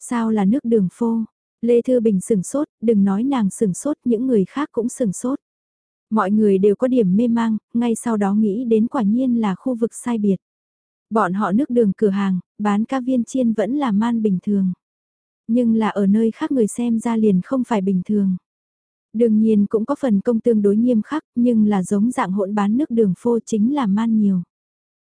Sao là nước đường phô? Lê Thư Bình sừng sốt, đừng nói nàng sừng sốt, những người khác cũng sừng sốt. Mọi người đều có điểm mê mang, ngay sau đó nghĩ đến quả nhiên là khu vực sai biệt. Bọn họ nước đường cửa hàng, bán ca viên chiên vẫn là man bình thường. Nhưng là ở nơi khác người xem ra liền không phải bình thường. Đương nhiên cũng có phần công tương đối nghiêm khắc, nhưng là giống dạng hỗn bán nước đường phô chính là man nhiều.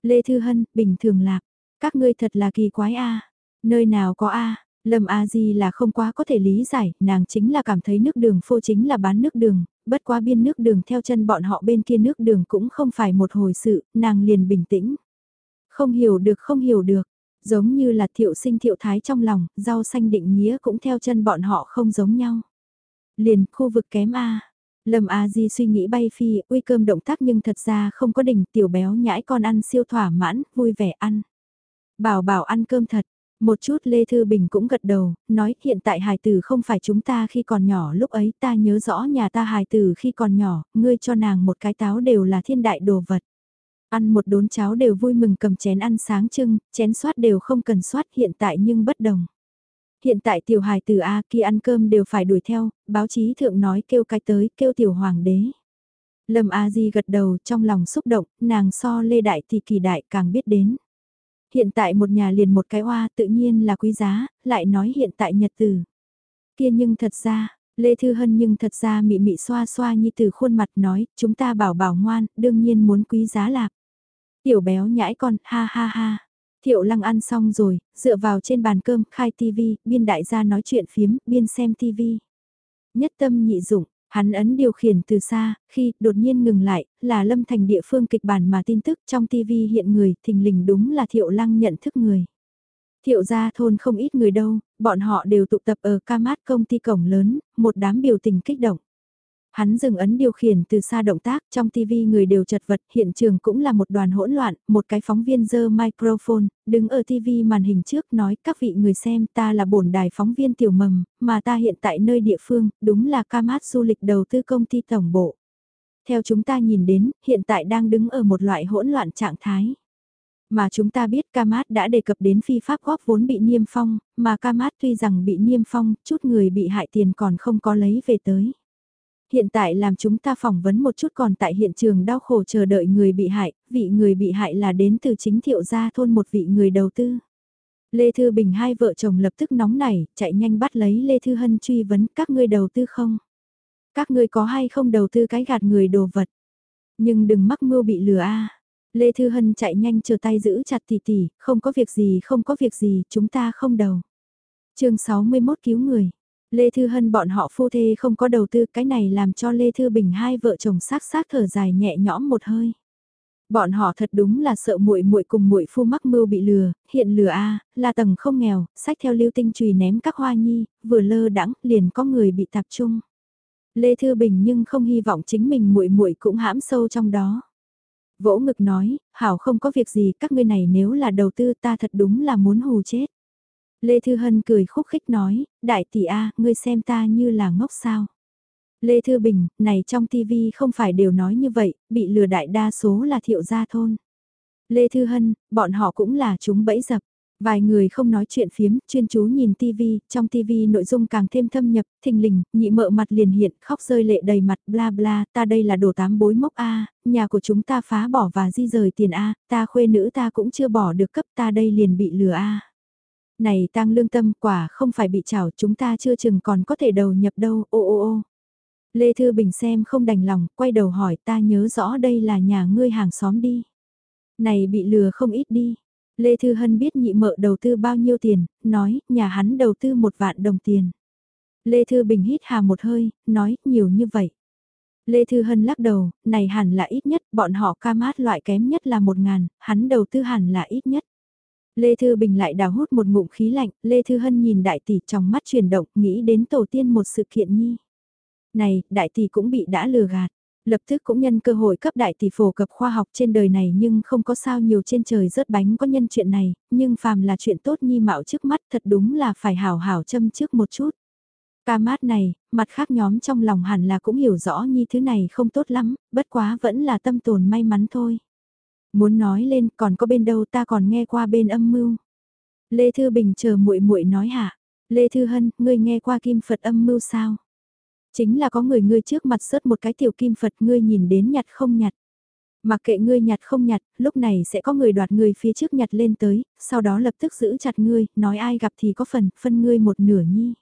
Lê Thư Hân, bình thường lạc, các ngươi thật là kỳ quái a Nơi nào có a Lâm A Di là không quá có thể lý giải, nàng chính là cảm thấy nước đường phô chính là bán nước đường, bất quá biên nước đường theo chân bọn họ bên kia nước đường cũng không phải một hồi sự, nàng liền bình tĩnh. Không hiểu được không hiểu được, giống như là thiệu sinh thiệu thái trong lòng, rau xanh định nghĩa cũng theo chân bọn họ không giống nhau. Liền, khu vực kém A. Lâm A Di suy nghĩ bay phi, uy cơm động tác nhưng thật ra không có đỉnh tiểu béo nhãi con ăn siêu thỏa mãn, vui vẻ ăn. Bảo bảo ăn cơm thật, một chút Lê Thư Bình cũng gật đầu, nói hiện tại hài tử không phải chúng ta khi còn nhỏ lúc ấy ta nhớ rõ nhà ta hài tử khi còn nhỏ, ngươi cho nàng một cái táo đều là thiên đại đồ vật. Ăn một đốn cháo đều vui mừng cầm chén ăn sáng trưng, chén soát đều không cần soát hiện tại nhưng bất đồng. Hiện tại tiểu hài tử A kia ăn cơm đều phải đuổi theo, báo chí thượng nói kêu cái tới, kêu tiểu hoàng đế. Lâm A Di gật đầu trong lòng xúc động, nàng so lê đại thì kỳ đại càng biết đến. Hiện tại một nhà liền một cái hoa tự nhiên là quý giá, lại nói hiện tại nhật tử. Kia nhưng thật ra, Lê Thư Hân nhưng thật ra mị mị xoa xoa như từ khuôn mặt nói, chúng ta bảo bảo ngoan, đương nhiên muốn quý giá lạc. Tiểu béo nhãi con, ha ha ha. Thiệu lăng ăn xong rồi, dựa vào trên bàn cơm, khai tivi, biên đại gia nói chuyện phiếm, biên xem tivi. Nhất tâm nhị dụng, Hắn ấn điều khiển từ xa, khi đột nhiên ngừng lại, là lâm thành địa phương kịch bản mà tin tức trong TV hiện người, thình lình đúng là thiệu lăng nhận thức người. Thiệu gia thôn không ít người đâu, bọn họ đều tụ tập ở ca mát công ty cổng lớn, một đám biểu tình kích động. Hắn dừng ấn điều khiển từ xa động tác, trong TV người đều chật vật, hiện trường cũng là một đoàn hỗn loạn, một cái phóng viên dơ microphone, đứng ở TV màn hình trước nói các vị người xem ta là bổn đài phóng viên tiểu mầm, mà ta hiện tại nơi địa phương, đúng là kamat du lịch đầu tư công ty tổng bộ. Theo chúng ta nhìn đến, hiện tại đang đứng ở một loại hỗn loạn trạng thái. Mà chúng ta biết kamat đã đề cập đến phi pháp góp vốn bị niêm phong, mà kamat tuy rằng bị niêm phong, chút người bị hại tiền còn không có lấy về tới. Hiện tại làm chúng ta phỏng vấn một chút còn tại hiện trường đau khổ chờ đợi người bị hại, vị người bị hại là đến từ chính thiệu gia thôn một vị người đầu tư. Lê Thư Bình hai vợ chồng lập tức nóng nảy, chạy nhanh bắt lấy Lê Thư Hân truy vấn các ngươi đầu tư không? Các ngươi có hay không đầu tư cái gạt người đồ vật? Nhưng đừng mắc mưu bị lừa a. Lê Thư Hân chạy nhanh chờ tay giữ chặt tỷ tỷ, không có việc gì không có việc gì, chúng ta không đầu. chương 61 cứu người. Lê Thư Hân bọn họ phu thê không có đầu tư, cái này làm cho Lê Thư Bình hai vợ chồng xác xác thở dài nhẹ nhõm một hơi. Bọn họ thật đúng là sợ muội muội cùng muội phu mắc mưu bị lừa, hiện lừa a, là tầng không nghèo, sách theo lưu tinh chùy ném các hoa nhi, vừa lơ đãng, liền có người bị tập trung. Lê Thư Bình nhưng không hy vọng chính mình muội muội cũng hãm sâu trong đó. Vỗ ngực nói, hảo không có việc gì, các ngươi này nếu là đầu tư ta thật đúng là muốn hù chết. Lê Thư Hân cười khúc khích nói, đại tỷ A, ngươi xem ta như là ngốc sao. Lê Thư Bình, này trong TV không phải đều nói như vậy, bị lừa đại đa số là thiệu gia thôn. Lê Thư Hân, bọn họ cũng là chúng bẫy dập. Vài người không nói chuyện phiếm, chuyên chú nhìn TV, trong TV nội dung càng thêm thâm nhập, thình lình, nhị mợ mặt liền hiện, khóc rơi lệ đầy mặt, bla bla, ta đây là đồ tám bối mốc A, nhà của chúng ta phá bỏ và di rời tiền A, ta khuê nữ ta cũng chưa bỏ được cấp ta đây liền bị lừa A. Này tang lương tâm quả không phải bị chảo chúng ta chưa chừng còn có thể đầu nhập đâu, ô ô ô. Lê Thư Bình xem không đành lòng, quay đầu hỏi ta nhớ rõ đây là nhà ngươi hàng xóm đi. Này bị lừa không ít đi. Lê Thư Hân biết nhị mợ đầu tư bao nhiêu tiền, nói, nhà hắn đầu tư một vạn đồng tiền. Lê Thư Bình hít hà một hơi, nói, nhiều như vậy. Lê Thư Hân lắc đầu, này hẳn là ít nhất, bọn họ ca mát loại kém nhất là một ngàn, hắn đầu tư hẳn là ít nhất. Lê Thư Bình lại đào hút một ngụm khí lạnh, Lê Thư Hân nhìn đại tỷ trong mắt chuyển động, nghĩ đến tổ tiên một sự kiện nhi. Này, đại tỷ cũng bị đã lừa gạt. Lập tức cũng nhân cơ hội cấp đại tỷ phổ cập khoa học trên đời này nhưng không có sao nhiều trên trời rớt bánh có nhân chuyện này, nhưng phàm là chuyện tốt nhi mạo trước mắt thật đúng là phải hảo hảo châm trước một chút. Ca mát này, mặt khác nhóm trong lòng hẳn là cũng hiểu rõ nhi thứ này không tốt lắm, bất quá vẫn là tâm tồn may mắn thôi. Muốn nói lên còn có bên đâu ta còn nghe qua bên âm mưu. Lê Thư Bình chờ muội muội nói hả? Lê Thư Hân, ngươi nghe qua kim Phật âm mưu sao? Chính là có người ngươi trước mặt rớt một cái tiểu kim Phật ngươi nhìn đến nhặt không nhặt. Mặc kệ ngươi nhặt không nhặt, lúc này sẽ có người đoạt ngươi phía trước nhặt lên tới, sau đó lập tức giữ chặt ngươi, nói ai gặp thì có phần, phân ngươi một nửa nhi.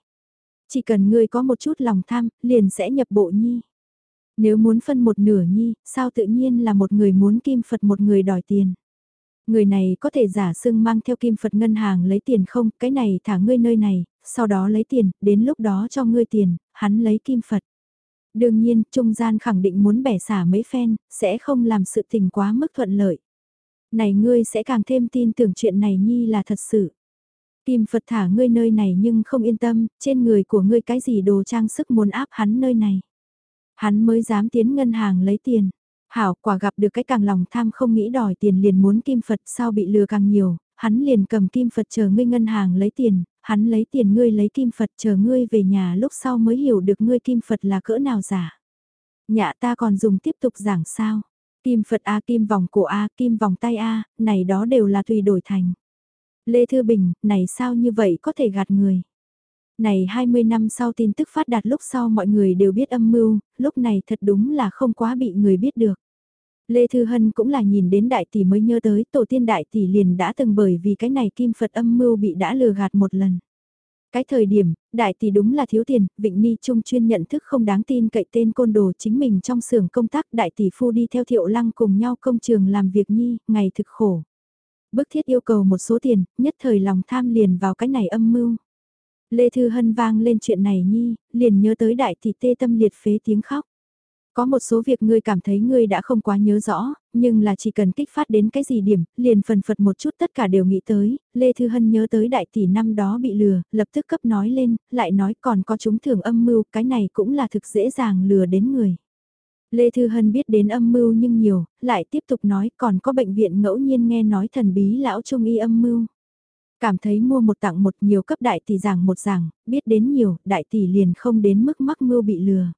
Chỉ cần ngươi có một chút lòng tham, liền sẽ nhập bộ nhi. Nếu muốn phân một nửa nhi, sao tự nhiên là một người muốn kim Phật một người đòi tiền. Người này có thể giả xưng mang theo kim Phật ngân hàng lấy tiền không, cái này thả ngươi nơi này, sau đó lấy tiền, đến lúc đó cho ngươi tiền, hắn lấy kim Phật. Đương nhiên, trung gian khẳng định muốn bẻ xả mấy phen, sẽ không làm sự tình quá mức thuận lợi. Này ngươi sẽ càng thêm tin tưởng chuyện này nhi là thật sự. Kim Phật thả ngươi nơi này nhưng không yên tâm, trên người của ngươi cái gì đồ trang sức muốn áp hắn nơi này. Hắn mới dám tiến ngân hàng lấy tiền. Hảo quả gặp được cái càng lòng tham không nghĩ đòi tiền liền muốn kim Phật sao bị lừa càng nhiều, hắn liền cầm kim Phật chờ ngươi ngân hàng lấy tiền, hắn lấy tiền ngươi lấy kim Phật chờ ngươi về nhà lúc sau mới hiểu được ngươi kim Phật là cỡ nào giả. Nhạ ta còn dùng tiếp tục giảng sao. Kim Phật A kim vòng cổ A kim vòng tay A, này đó đều là tùy đổi thành. Lê Thư Bình, này sao như vậy có thể gạt người. Này 20 năm sau tin tức phát đạt lúc sau mọi người đều biết âm mưu, lúc này thật đúng là không quá bị người biết được. Lê Thư Hân cũng là nhìn đến đại tỷ mới nhớ tới tổ tiên đại tỷ liền đã từng bởi vì cái này kim Phật âm mưu bị đã lừa gạt một lần. Cái thời điểm, đại tỷ đúng là thiếu tiền, Vịnh Ni Trung chuyên nhận thức không đáng tin cậy tên côn đồ chính mình trong xưởng công tác đại tỷ phu đi theo thiệu lăng cùng nhau công trường làm việc nhi, ngày thực khổ. Bức thiết yêu cầu một số tiền, nhất thời lòng tham liền vào cái này âm mưu. Lê Thư Hân vang lên chuyện này nhi, liền nhớ tới đại tỷ tê tâm liệt phế tiếng khóc. Có một số việc ngươi cảm thấy ngươi đã không quá nhớ rõ, nhưng là chỉ cần kích phát đến cái gì điểm, liền phần phật một chút tất cả đều nghĩ tới, Lê Thư Hân nhớ tới đại tỷ năm đó bị lừa, lập tức cấp nói lên, lại nói còn có chúng thường âm mưu, cái này cũng là thực dễ dàng lừa đến người. Lê Thư Hân biết đến âm mưu nhưng nhiều, lại tiếp tục nói còn có bệnh viện ngẫu nhiên nghe nói thần bí lão trung y âm mưu. Cảm thấy mua một tặng một nhiều cấp đại tỷ giảng một giảng, biết đến nhiều, đại tỷ liền không đến mức mắc mưu bị lừa.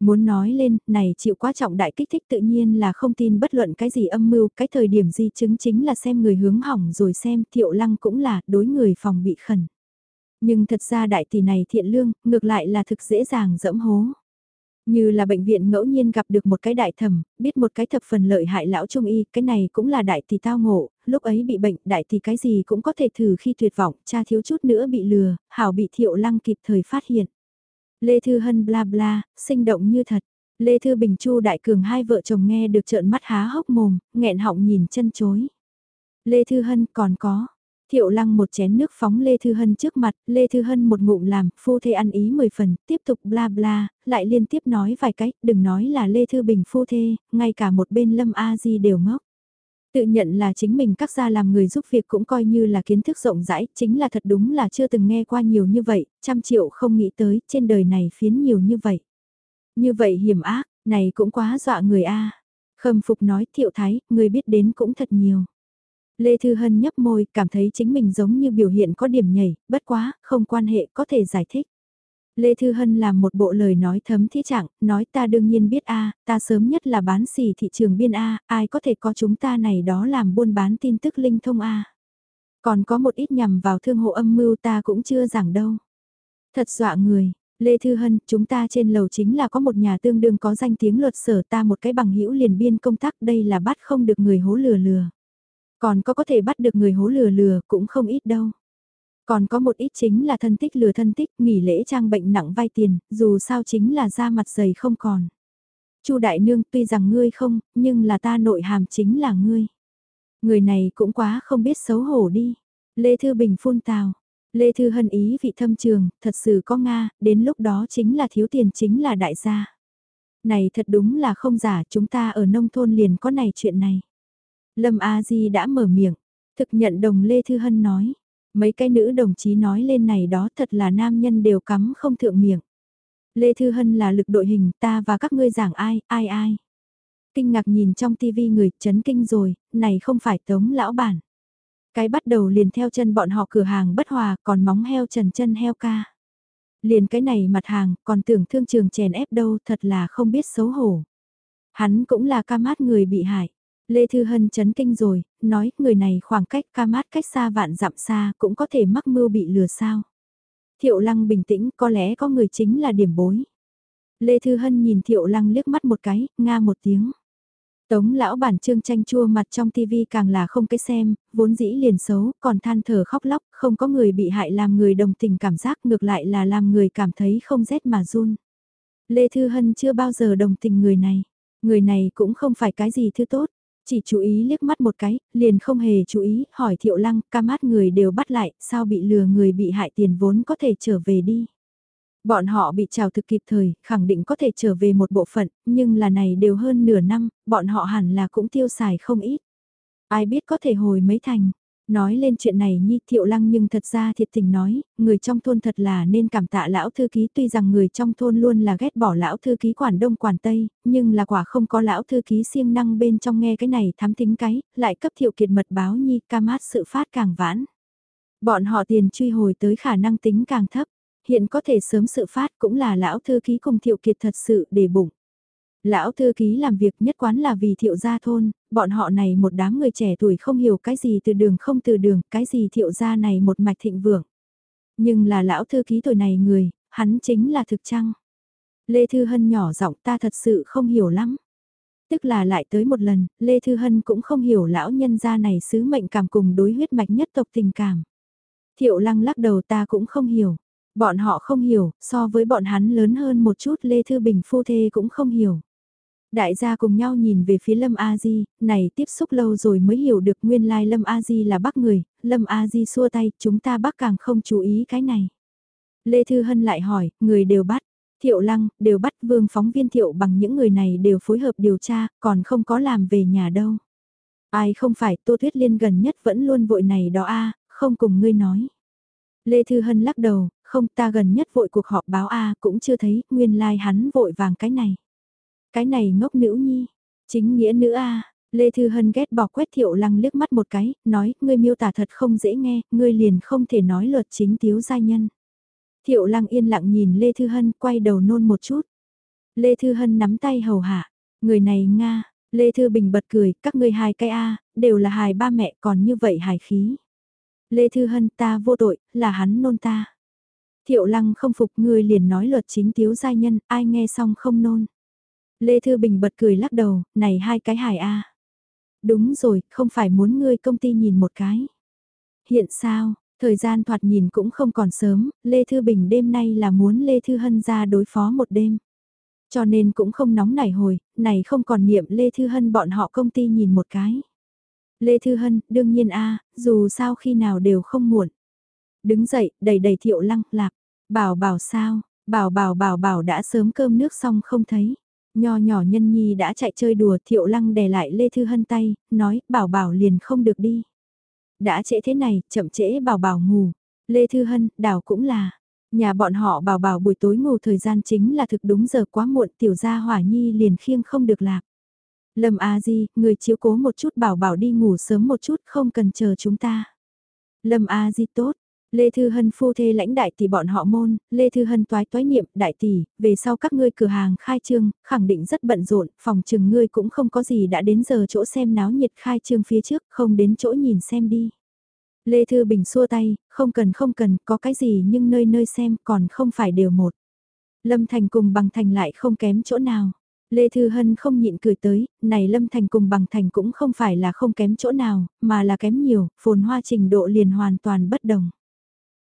Muốn nói lên, này chịu quá trọng đại kích thích tự nhiên là không tin bất luận cái gì âm mưu, cái thời điểm di chứng chính là xem người hướng hỏng rồi xem thiệu lăng cũng là đối người phòng bị khẩn. Nhưng thật ra đại tỷ này thiện lương, ngược lại là thực dễ dàng dẫm hố. Như là bệnh viện ngẫu nhiên gặp được một cái đại thẩm, biết một cái thập phần lợi hại lão trung y, cái này cũng là đại tỷ tao ngộ, lúc ấy bị bệnh, đại tỷ cái gì cũng có thể thử khi tuyệt vọng, cha thiếu chút nữa bị lừa, hảo bị thiệu lăng kịp thời phát hiện. Lê Thư Hân bla bla, sinh động như thật. Lê Thư Bình Chu Đại Cường hai vợ chồng nghe được trợn mắt há hốc mồm, nghẹn họng nhìn chân chối. Lê Thư Hân còn có. Thiệu lăng một chén nước phóng Lê Thư Hân trước mặt, Lê Thư Hân một ngụm làm, phu thê ăn ý mười phần, tiếp tục bla bla, lại liên tiếp nói vài cách, đừng nói là Lê Thư Bình phu thê, ngay cả một bên Lâm A Di đều ngốc. Tự nhận là chính mình các gia làm người giúp việc cũng coi như là kiến thức rộng rãi, chính là thật đúng là chưa từng nghe qua nhiều như vậy, trăm triệu không nghĩ tới, trên đời này phiến nhiều như vậy. Như vậy hiểm ác, này cũng quá dọa người a. Khâm phục nói thiệu thái, người biết đến cũng thật nhiều. Lê Thư Hân nhấp môi, cảm thấy chính mình giống như biểu hiện có điểm nhảy, bất quá, không quan hệ, có thể giải thích. Lê Thư Hân làm một bộ lời nói thấm thi trạng, nói ta đương nhiên biết a ta sớm nhất là bán xỉ thị trường biên A, ai có thể có chúng ta này đó làm buôn bán tin tức linh thông A. Còn có một ít nhằm vào thương hộ âm mưu ta cũng chưa giảng đâu. Thật dọa người, Lê Thư Hân, chúng ta trên lầu chính là có một nhà tương đương có danh tiếng luật sở ta một cái bằng hữu liền biên công tác đây là bắt không được người hố lừa lừa. Còn có có thể bắt được người hố lừa lừa cũng không ít đâu. Còn có một ít chính là thân tích lừa thân tích, nghỉ lễ trang bệnh nặng vay tiền, dù sao chính là da mặt dày không còn. Chu đại nương tuy rằng ngươi không, nhưng là ta nội hàm chính là ngươi. Người này cũng quá không biết xấu hổ đi. Lê Thư Bình phun tào. Lê Thư Hân ý vị thâm trường, thật sự có Nga, đến lúc đó chính là thiếu tiền chính là đại gia. Này thật đúng là không giả, chúng ta ở nông thôn liền có này chuyện này. Lâm A Di đã mở miệng, thực nhận đồng Lê Thư Hân nói. Mấy cái nữ đồng chí nói lên này đó thật là nam nhân đều cắm không thượng miệng. Lê Thư Hân là lực đội hình ta và các ngươi giảng ai, ai ai. Kinh ngạc nhìn trong tivi người chấn kinh rồi, này không phải tống lão bản. Cái bắt đầu liền theo chân bọn họ cửa hàng bất hòa còn móng heo trần chân heo ca. Liền cái này mặt hàng còn tưởng thương trường chèn ép đâu thật là không biết xấu hổ. Hắn cũng là ca mát người bị hại. Lê Thư Hân chấn kinh rồi, nói người này khoảng cách ca mát cách xa vạn dặm xa cũng có thể mắc mưu bị lừa sao. Thiệu Lăng bình tĩnh có lẽ có người chính là điểm bối. Lê Thư Hân nhìn Thiệu Lăng liếc mắt một cái, nga một tiếng. Tống lão bản trương tranh chua mặt trong tivi càng là không cái xem, vốn dĩ liền xấu, còn than thở khóc lóc, không có người bị hại làm người đồng tình cảm giác ngược lại là làm người cảm thấy không rét mà run. Lê Thư Hân chưa bao giờ đồng tình người này, người này cũng không phải cái gì thứ tốt. Chỉ chú ý liếc mắt một cái, liền không hề chú ý, hỏi thiệu lăng, ca mát người đều bắt lại, sao bị lừa người bị hại tiền vốn có thể trở về đi. Bọn họ bị trào thực kịp thời, khẳng định có thể trở về một bộ phận, nhưng là này đều hơn nửa năm, bọn họ hẳn là cũng tiêu xài không ít. Ai biết có thể hồi mấy thành, Nói lên chuyện này Nhi Thiệu Lăng nhưng thật ra thiệt tình nói, người trong thôn thật là nên cảm tạ lão thư ký tuy rằng người trong thôn luôn là ghét bỏ lão thư ký quản đông quản tây, nhưng là quả không có lão thư ký siêng năng bên trong nghe cái này thám tính cái, lại cấp Thiệu Kiệt mật báo Nhi ca mát sự phát càng vãn. Bọn họ tiền truy hồi tới khả năng tính càng thấp, hiện có thể sớm sự phát cũng là lão thư ký cùng Thiệu Kiệt thật sự để bụng. Lão thư ký làm việc nhất quán là vì thiệu gia thôn, bọn họ này một đám người trẻ tuổi không hiểu cái gì từ đường không từ đường, cái gì thiệu gia này một mạch thịnh vượng. Nhưng là lão thư ký tuổi này người, hắn chính là thực chăng. Lê Thư Hân nhỏ giọng ta thật sự không hiểu lắm. Tức là lại tới một lần, Lê Thư Hân cũng không hiểu lão nhân gia này sứ mệnh cảm cùng đối huyết mạch nhất tộc tình cảm. Thiệu lăng lắc đầu ta cũng không hiểu. Bọn họ không hiểu, so với bọn hắn lớn hơn một chút Lê Thư Bình phu thê cũng không hiểu. Đại gia cùng nhau nhìn về phía Lâm A Di, này tiếp xúc lâu rồi mới hiểu được nguyên lai Lâm A Di là bác người, Lâm A Di xua tay, chúng ta bác càng không chú ý cái này. Lê Thư Hân lại hỏi, người đều bắt, Thiệu Lăng, đều bắt vương phóng viên Thiệu bằng những người này đều phối hợp điều tra, còn không có làm về nhà đâu. Ai không phải, Tô Thuyết Liên gần nhất vẫn luôn vội này đó a không cùng ngươi nói. Lê Thư Hân lắc đầu, không ta gần nhất vội cuộc họp báo a cũng chưa thấy, nguyên lai like hắn vội vàng cái này. Cái này ngốc nữ nhi, chính nghĩa nữ a Lê Thư Hân ghét bỏ quét thiệu lăng liếc mắt một cái, nói, ngươi miêu tả thật không dễ nghe, ngươi liền không thể nói luật chính tiếu giai nhân. Thiệu lăng yên lặng nhìn Lê Thư Hân quay đầu nôn một chút. Lê Thư Hân nắm tay hầu hạ, người này Nga, Lê Thư Bình bật cười, các ngươi hài cái A, đều là hài ba mẹ còn như vậy hài khí. Lê Thư Hân ta vô tội, là hắn nôn ta. Thiệu lăng không phục người liền nói luật chính tiếu giai nhân, ai nghe xong không nôn. Lê Thư Bình bật cười lắc đầu, này hai cái hài a Đúng rồi, không phải muốn ngươi công ty nhìn một cái. Hiện sao, thời gian thoạt nhìn cũng không còn sớm, Lê Thư Bình đêm nay là muốn Lê Thư Hân ra đối phó một đêm. Cho nên cũng không nóng nảy hồi, này không còn niệm Lê Thư Hân bọn họ công ty nhìn một cái. Lê Thư Hân, đương nhiên a dù sao khi nào đều không muộn. Đứng dậy, đầy đầy thiệu lăng, lạp, bảo bảo sao, bảo bảo bảo bảo đã sớm cơm nước xong không thấy. Nho nhỏ nhân nhi đã chạy chơi đùa thiệu lăng đè lại Lê Thư Hân tay, nói bảo bảo liền không được đi. Đã trễ thế này, chậm trễ bảo bảo ngủ. Lê Thư Hân, đảo cũng là. Nhà bọn họ bảo bảo buổi tối ngủ thời gian chính là thực đúng giờ quá muộn tiểu gia hỏa nhi liền khiêng không được lạc. Lâm A Di, người chiếu cố một chút bảo bảo đi ngủ sớm một chút không cần chờ chúng ta. Lâm A Di tốt, Lê Thư Hân phu thê lãnh đại tỷ bọn họ môn, Lê Thư Hân toái toái niệm đại tỷ, về sau các ngươi cửa hàng khai trương, khẳng định rất bận rộn, phòng trừng ngươi cũng không có gì đã đến giờ chỗ xem náo nhiệt khai trương phía trước, không đến chỗ nhìn xem đi. Lê Thư Bình xua tay, không cần không cần, có cái gì nhưng nơi nơi xem còn không phải đều một. Lâm Thành cùng bằng thành lại không kém chỗ nào. Lê Thư Hân không nhịn cười tới, này Lâm Thành cùng bằng thành cũng không phải là không kém chỗ nào, mà là kém nhiều, phồn hoa trình độ liền hoàn toàn bất đồng.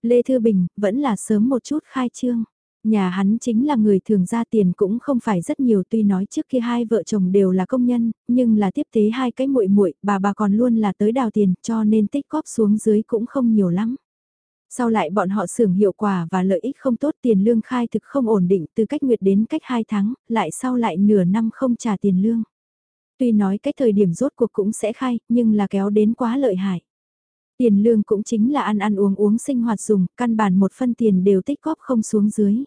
Lê Thư Bình, vẫn là sớm một chút khai trương. Nhà hắn chính là người thường ra tiền cũng không phải rất nhiều tuy nói trước kia hai vợ chồng đều là công nhân, nhưng là tiếp tế hai cái muội muội bà bà còn luôn là tới đào tiền cho nên tích góp xuống dưới cũng không nhiều lắm. Sau lại bọn họ xưởng hiệu quả và lợi ích không tốt tiền lương khai thực không ổn định từ cách nguyệt đến cách 2 tháng, lại sau lại nửa năm không trả tiền lương. Tuy nói cách thời điểm rốt cuộc cũng sẽ khai, nhưng là kéo đến quá lợi hại. Tiền lương cũng chính là ăn ăn uống uống sinh hoạt dùng, căn bản một phân tiền đều tích góp không xuống dưới.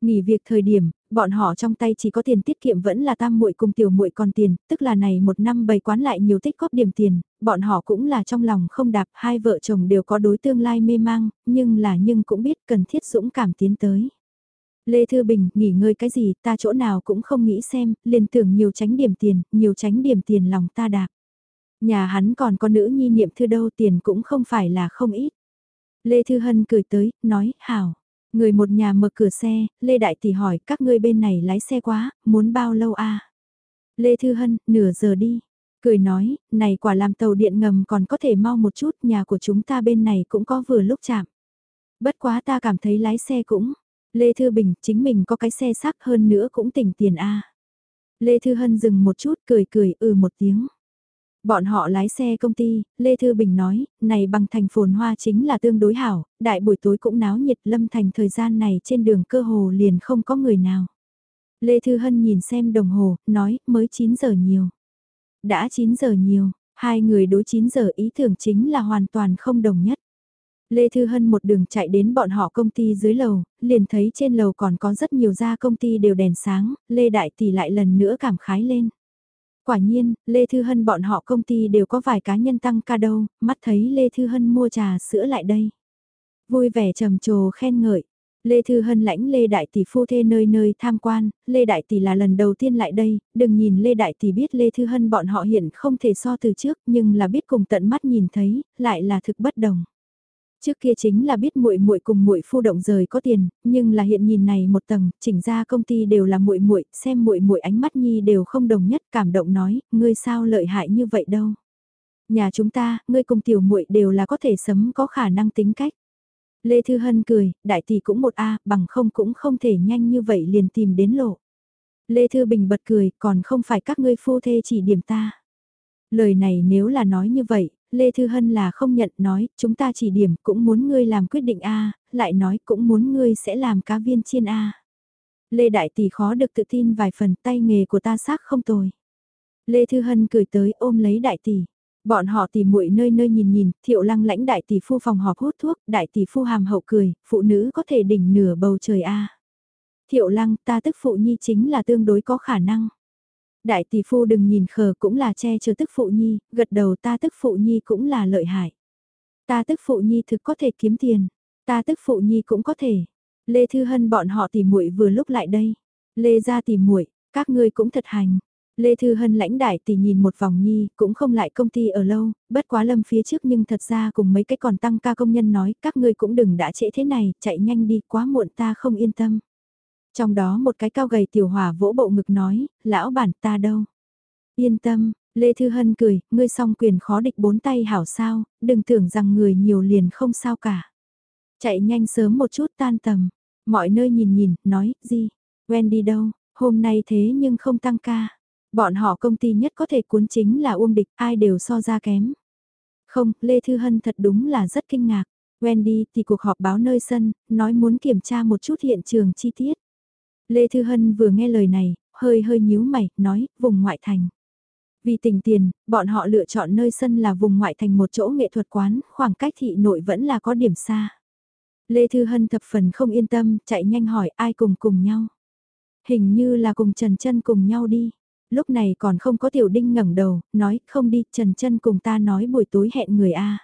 Nghỉ việc thời điểm, bọn họ trong tay chỉ có tiền tiết kiệm vẫn là tam muội cùng tiểu muội còn tiền, tức là này một năm bày quán lại nhiều tích góp điểm tiền, bọn họ cũng là trong lòng không đạp, hai vợ chồng đều có đối tương lai mê mang, nhưng là nhưng cũng biết cần thiết dũng cảm tiến tới. Lê Thư Bình, nghỉ ngơi cái gì, ta chỗ nào cũng không nghĩ xem, liền tưởng nhiều tránh điểm tiền, nhiều tránh điểm tiền lòng ta đạp. Nhà hắn còn có nữ nhi niệm thư đâu tiền cũng không phải là không ít. Lê Thư Hân cười tới, nói, hảo. Người một nhà mở cửa xe, Lê Đại Tỷ hỏi các ngươi bên này lái xe quá, muốn bao lâu a Lê Thư Hân, nửa giờ đi. Cười nói, này quả làm tàu điện ngầm còn có thể mau một chút, nhà của chúng ta bên này cũng có vừa lúc chạm. Bất quá ta cảm thấy lái xe cũng. Lê Thư Bình, chính mình có cái xe sắc hơn nữa cũng tỉnh tiền a Lê Thư Hân dừng một chút cười cười ừ một tiếng. Bọn họ lái xe công ty, Lê Thư Bình nói, này bằng thành phồn hoa chính là tương đối hảo, đại buổi tối cũng náo nhiệt lâm thành thời gian này trên đường cơ hồ liền không có người nào. Lê Thư Hân nhìn xem đồng hồ, nói, mới 9 giờ nhiều. Đã 9 giờ nhiều, hai người đối 9 giờ ý tưởng chính là hoàn toàn không đồng nhất. Lê Thư Hân một đường chạy đến bọn họ công ty dưới lầu, liền thấy trên lầu còn có rất nhiều gia công ty đều đèn sáng, Lê Đại Tỷ lại lần nữa cảm khái lên. Quả nhiên, Lê Thư Hân bọn họ công ty đều có vài cá nhân tăng ca đâu, mắt thấy Lê Thư Hân mua trà sữa lại đây. Vui vẻ trầm trồ khen ngợi. Lê Thư Hân lãnh Lê Đại Tỷ phu thê nơi nơi tham quan, Lê Đại Tỷ là lần đầu tiên lại đây, đừng nhìn Lê Đại Tỷ biết Lê Thư Hân bọn họ hiện không thể so từ trước nhưng là biết cùng tận mắt nhìn thấy, lại là thực bất đồng. Trước kia chính là biết muội muội cùng muội phu động rời có tiền, nhưng là hiện nhìn này một tầng, chỉnh ra công ty đều là muội muội, xem muội muội ánh mắt nhi đều không đồng nhất, cảm động nói, ngươi sao lợi hại như vậy đâu. Nhà chúng ta, ngươi cùng tiểu muội đều là có thể sấm có khả năng tính cách. Lê Thư Hân cười, đại tỷ cũng một A, bằng không cũng không thể nhanh như vậy liền tìm đến lộ. Lê Thư Bình bật cười, còn không phải các ngươi phu thê chỉ điểm ta. Lời này nếu là nói như vậy, Lê Thư Hân là không nhận nói, chúng ta chỉ điểm cũng muốn ngươi làm quyết định A, lại nói cũng muốn ngươi sẽ làm cá viên chiên A. Lê Đại Tỷ khó được tự tin vài phần tay nghề của ta xác không tồi. Lê Thư Hân cười tới ôm lấy Đại Tỷ. Bọn họ tỉ muội nơi nơi nhìn nhìn, thiệu lăng lãnh đại tỷ phu phòng họp hút thuốc, đại tỷ phu hàm hậu cười, phụ nữ có thể đỉnh nửa bầu trời a Thiệu lăng ta tức phụ nhi chính là tương đối có khả năng. Đại tỷ phu đừng nhìn khờ cũng là che chở tức phụ nhi, gật đầu ta tức phụ nhi cũng là lợi hại. Ta tức phụ nhi thực có thể kiếm tiền, ta tức phụ nhi cũng có thể. Lê Thư Hân bọn họ tỉ muội vừa lúc lại đây. Lê ra tỉ muội, các ngươi cũng thật hành. Lê Thư Hân lãnh đại tỷ nhìn một vòng nhi, cũng không lại công ty ở lâu, bất quá lâm phía trước nhưng thật ra cùng mấy cái còn tăng ca công nhân nói, các ngươi cũng đừng đã trễ thế này, chạy nhanh đi, quá muộn ta không yên tâm. Trong đó một cái cao gầy tiểu hỏa vỗ bộ ngực nói, lão bản ta đâu. Yên tâm, Lê Thư Hân cười, ngươi song quyền khó địch bốn tay hảo sao, đừng tưởng rằng người nhiều liền không sao cả. Chạy nhanh sớm một chút tan tầm, mọi nơi nhìn nhìn, nói, gì, Wendy đâu, Hôm nay thế nhưng không tăng ca. Bọn họ công ty nhất có thể cuốn chính là Uông Địch, ai đều so ra kém. Không, Lê Thư Hân thật đúng là rất kinh ngạc. Wendy thì cuộc họp báo nơi sân, nói muốn kiểm tra một chút hiện trường chi tiết. Lê Thư Hân vừa nghe lời này, hơi hơi nhíu mày, nói, vùng ngoại thành. Vì tình tiền, bọn họ lựa chọn nơi sân là vùng ngoại thành một chỗ nghệ thuật quán, khoảng cách thị nội vẫn là có điểm xa. Lê Thư Hân thập phần không yên tâm, chạy nhanh hỏi ai cùng cùng nhau. Hình như là cùng Trần Trân cùng nhau đi. Lúc này còn không có Tiểu Đinh ngẩng đầu, nói không đi, Trần Trân cùng ta nói buổi tối hẹn người A.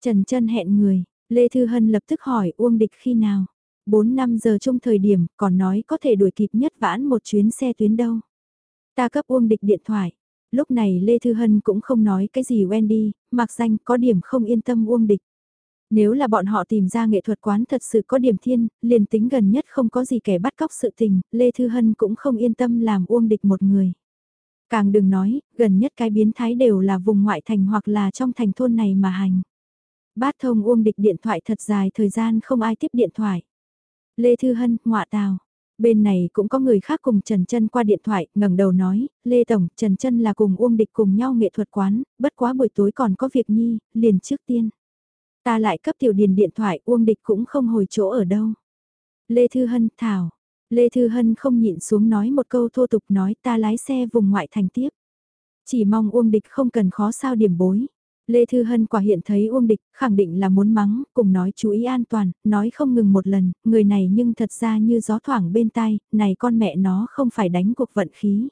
Trần Trân hẹn người, Lê Thư Hân lập tức hỏi Uông Địch khi nào. 4-5 giờ chung thời điểm, còn nói có thể đuổi kịp nhất vãn một chuyến xe tuyến đâu. Ta cấp Uông Địch điện thoại. Lúc này Lê Thư Hân cũng không nói cái gì Wendy, mặc danh có điểm không yên tâm Uông Địch. Nếu là bọn họ tìm ra nghệ thuật quán thật sự có điểm thiên, liền tính gần nhất không có gì kẻ bắt cóc sự tình, Lê Thư Hân cũng không yên tâm làm Uông Địch một người. Càng đừng nói, gần nhất cái biến thái đều là vùng ngoại thành hoặc là trong thành thôn này mà hành. Bát thông Uông Địch điện thoại thật dài thời gian không ai tiếp điện thoại. Lê Thư Hân, ngọa tào. Bên này cũng có người khác cùng Trần Trân qua điện thoại, ngẩng đầu nói, Lê Tổng, Trần Trân là cùng Uông Địch cùng nhau nghệ thuật quán, bất quá buổi tối còn có việc nhi, liền trước tiên. Ta lại cấp tiểu điền điện thoại, Uông Địch cũng không hồi chỗ ở đâu. Lê Thư Hân, Thảo. Lê Thư Hân không nhịn xuống nói một câu thô tục nói ta lái xe vùng ngoại thành tiếp. Chỉ mong Uông Địch không cần khó sao điểm bối. Lê Thư Hân quả hiện thấy Uông Địch, khẳng định là muốn mắng, cùng nói chú ý an toàn, nói không ngừng một lần, người này nhưng thật ra như gió thoảng bên tai, này con mẹ nó không phải đánh cuộc vận khí.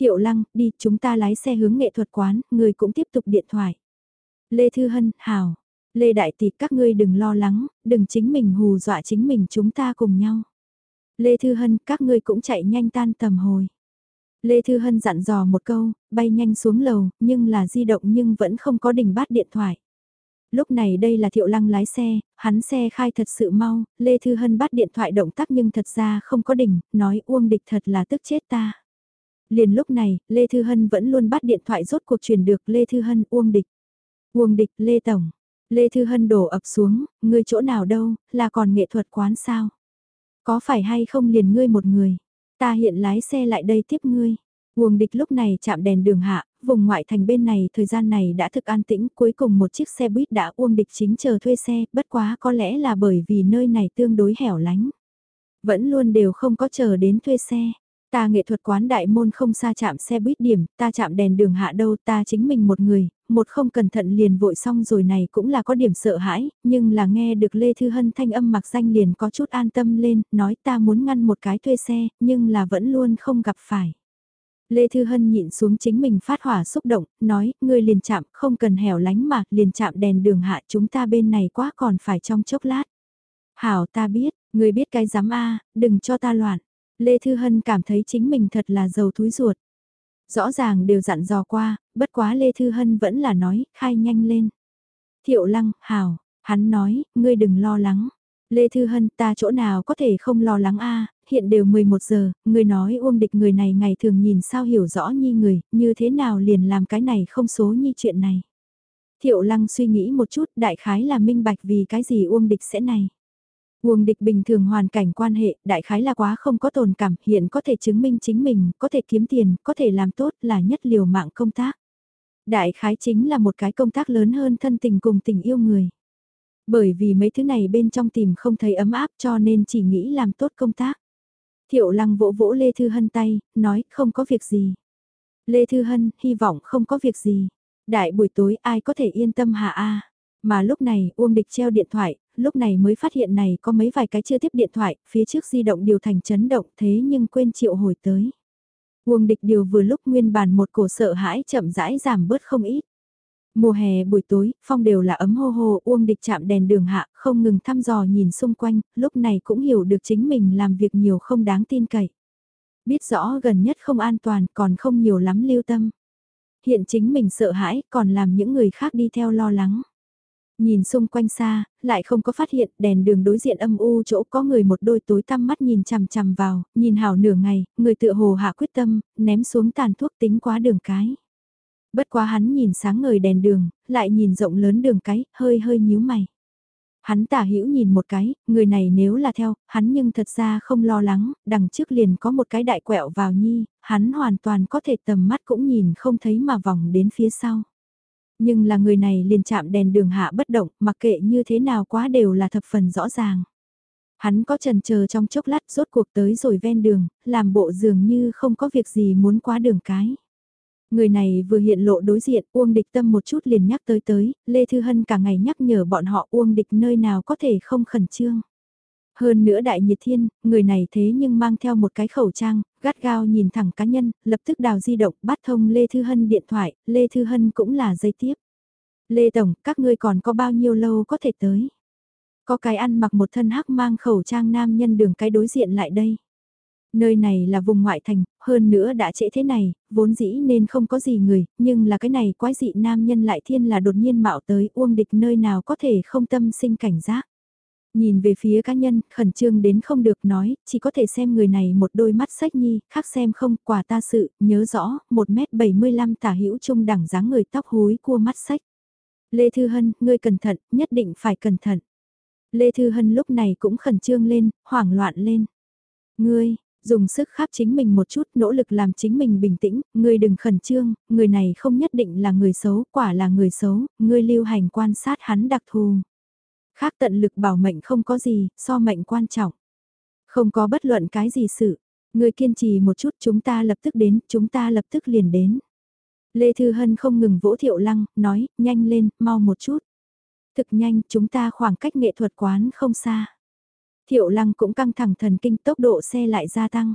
Thiệu Lăng, đi, chúng ta lái xe hướng nghệ thuật quán, người cũng tiếp tục điện thoại. Lê Thư Hân, hào. Lê Đại Tỷ các ngươi đừng lo lắng, đừng chính mình hù dọa chính mình chúng ta cùng nhau. Lê Thư Hân, các ngươi cũng chạy nhanh tan tầm hồi. Lê Thư Hân dặn dò một câu, bay nhanh xuống lầu, nhưng là di động nhưng vẫn không có đỉnh bát điện thoại. Lúc này đây là Thiệu Lăng lái xe, hắn xe khai thật sự mau, Lê Thư Hân bắt điện thoại động tác nhưng thật ra không có đỉnh, nói Uông Địch thật là tức chết ta. Liền lúc này, Lê Thư Hân vẫn luôn bắt điện thoại rốt cuộc truyền được Lê Thư Hân Uông Địch. Uông Địch, Lê Tổng. Lê Thư Hân đổ ập xuống, ngươi chỗ nào đâu, là còn nghệ thuật quán sao? Có phải hay không liền ngươi một người? Ta hiện lái xe lại đây tiếp ngươi. Uông địch lúc này chạm đèn đường hạ, vùng ngoại thành bên này thời gian này đã thực an tĩnh, cuối cùng một chiếc xe buýt đã uông địch chính chờ thuê xe, bất quá có lẽ là bởi vì nơi này tương đối hẻo lánh. Vẫn luôn đều không có chờ đến thuê xe. Ta nghệ thuật quán đại môn không xa chạm xe buýt điểm, ta chạm đèn đường hạ đâu, ta chính mình một người, một không cẩn thận liền vội xong rồi này cũng là có điểm sợ hãi, nhưng là nghe được Lê Thư Hân thanh âm mặc danh liền có chút an tâm lên, nói ta muốn ngăn một cái thuê xe, nhưng là vẫn luôn không gặp phải. Lê Thư Hân nhịn xuống chính mình phát hỏa xúc động, nói, ngươi liền chạm, không cần hẻo lánh mà, liền chạm đèn đường hạ chúng ta bên này quá còn phải trong chốc lát. Hảo ta biết, ngươi biết cái dám a đừng cho ta loạn. Lê Thư Hân cảm thấy chính mình thật là giàu thúi ruột. Rõ ràng đều dặn dò qua, bất quá Lê Thư Hân vẫn là nói, khai nhanh lên. Thiệu Lăng, Hảo, hắn nói, ngươi đừng lo lắng. Lê Thư Hân ta chỗ nào có thể không lo lắng a hiện đều 11 giờ, ngươi nói uông địch người này ngày thường nhìn sao hiểu rõ nhi người, như thế nào liền làm cái này không số nhi chuyện này. Thiệu Lăng suy nghĩ một chút đại khái là minh bạch vì cái gì uông địch sẽ này. Uông địch bình thường hoàn cảnh quan hệ, đại khái là quá không có tồn cảm, hiện có thể chứng minh chính mình, có thể kiếm tiền, có thể làm tốt là nhất liều mạng công tác. Đại khái chính là một cái công tác lớn hơn thân tình cùng tình yêu người. Bởi vì mấy thứ này bên trong tìm không thấy ấm áp cho nên chỉ nghĩ làm tốt công tác. Thiệu lăng vỗ vỗ Lê Thư Hân tay, nói không có việc gì. Lê Thư Hân, hy vọng không có việc gì. Đại buổi tối ai có thể yên tâm hả A. Mà lúc này, Uông Địch treo điện thoại, lúc này mới phát hiện này có mấy vài cái chưa tiếp điện thoại, phía trước di động điều thành chấn động thế nhưng quên triệu hồi tới. Uông Địch điều vừa lúc nguyên bản một cổ sợ hãi chậm rãi giảm bớt không ít. Mùa hè buổi tối, phong đều là ấm hô hô, Uông Địch chạm đèn đường hạ, không ngừng thăm dò nhìn xung quanh, lúc này cũng hiểu được chính mình làm việc nhiều không đáng tin cậy. Biết rõ gần nhất không an toàn, còn không nhiều lắm lưu tâm. Hiện chính mình sợ hãi, còn làm những người khác đi theo lo lắng. Nhìn xung quanh xa, lại không có phát hiện đèn đường đối diện âm u chỗ có người một đôi tối tăm mắt nhìn chằm chằm vào, nhìn hào nửa ngày, người tựa hồ hạ quyết tâm, ném xuống tàn thuốc tính quá đường cái. Bất quá hắn nhìn sáng ngời đèn đường, lại nhìn rộng lớn đường cái, hơi hơi nhíu mày. Hắn tả hữu nhìn một cái, người này nếu là theo, hắn nhưng thật ra không lo lắng, đằng trước liền có một cái đại quẹo vào nhi, hắn hoàn toàn có thể tầm mắt cũng nhìn không thấy mà vòng đến phía sau. Nhưng là người này liền chạm đèn đường hạ bất động, mặc kệ như thế nào quá đều là thập phần rõ ràng. Hắn có trần chờ trong chốc lát rốt cuộc tới rồi ven đường, làm bộ dường như không có việc gì muốn qua đường cái. Người này vừa hiện lộ đối diện, Uông Địch Tâm một chút liền nhắc tới tới, Lê Thư Hân cả ngày nhắc nhở bọn họ Uông Địch nơi nào có thể không khẩn trương. Hơn nữa đại nhiệt thiên, người này thế nhưng mang theo một cái khẩu trang, gắt gao nhìn thẳng cá nhân, lập tức đào di động, bắt thông Lê Thư Hân điện thoại, Lê Thư Hân cũng là dây tiếp. Lê Tổng, các ngươi còn có bao nhiêu lâu có thể tới? Có cái ăn mặc một thân hắc mang khẩu trang nam nhân đường cái đối diện lại đây. Nơi này là vùng ngoại thành, hơn nữa đã trễ thế này, vốn dĩ nên không có gì người, nhưng là cái này quái dị nam nhân lại thiên là đột nhiên mạo tới uông địch nơi nào có thể không tâm sinh cảnh giác. Nhìn về phía cá nhân, khẩn trương đến không được nói, chỉ có thể xem người này một đôi mắt sách nhi, khác xem không, quả ta sự, nhớ rõ, 1m75 tả hữu trung đẳng dáng người tóc húi cua mắt sách. Lê Thư Hân, ngươi cẩn thận, nhất định phải cẩn thận. Lê Thư Hân lúc này cũng khẩn trương lên, hoảng loạn lên. Ngươi, dùng sức khắp chính mình một chút, nỗ lực làm chính mình bình tĩnh, ngươi đừng khẩn trương, người này không nhất định là người xấu, quả là người xấu, ngươi lưu hành quan sát hắn đặc thù. Khác tận lực bảo mệnh không có gì, so mệnh quan trọng. Không có bất luận cái gì sự, người kiên trì một chút chúng ta lập tức đến, chúng ta lập tức liền đến. Lê Thư Hân không ngừng vỗ thiệu lăng, nói, nhanh lên, mau một chút. Thực nhanh, chúng ta khoảng cách nghệ thuật quán không xa. Thiệu lăng cũng căng thẳng thần kinh tốc độ xe lại gia tăng.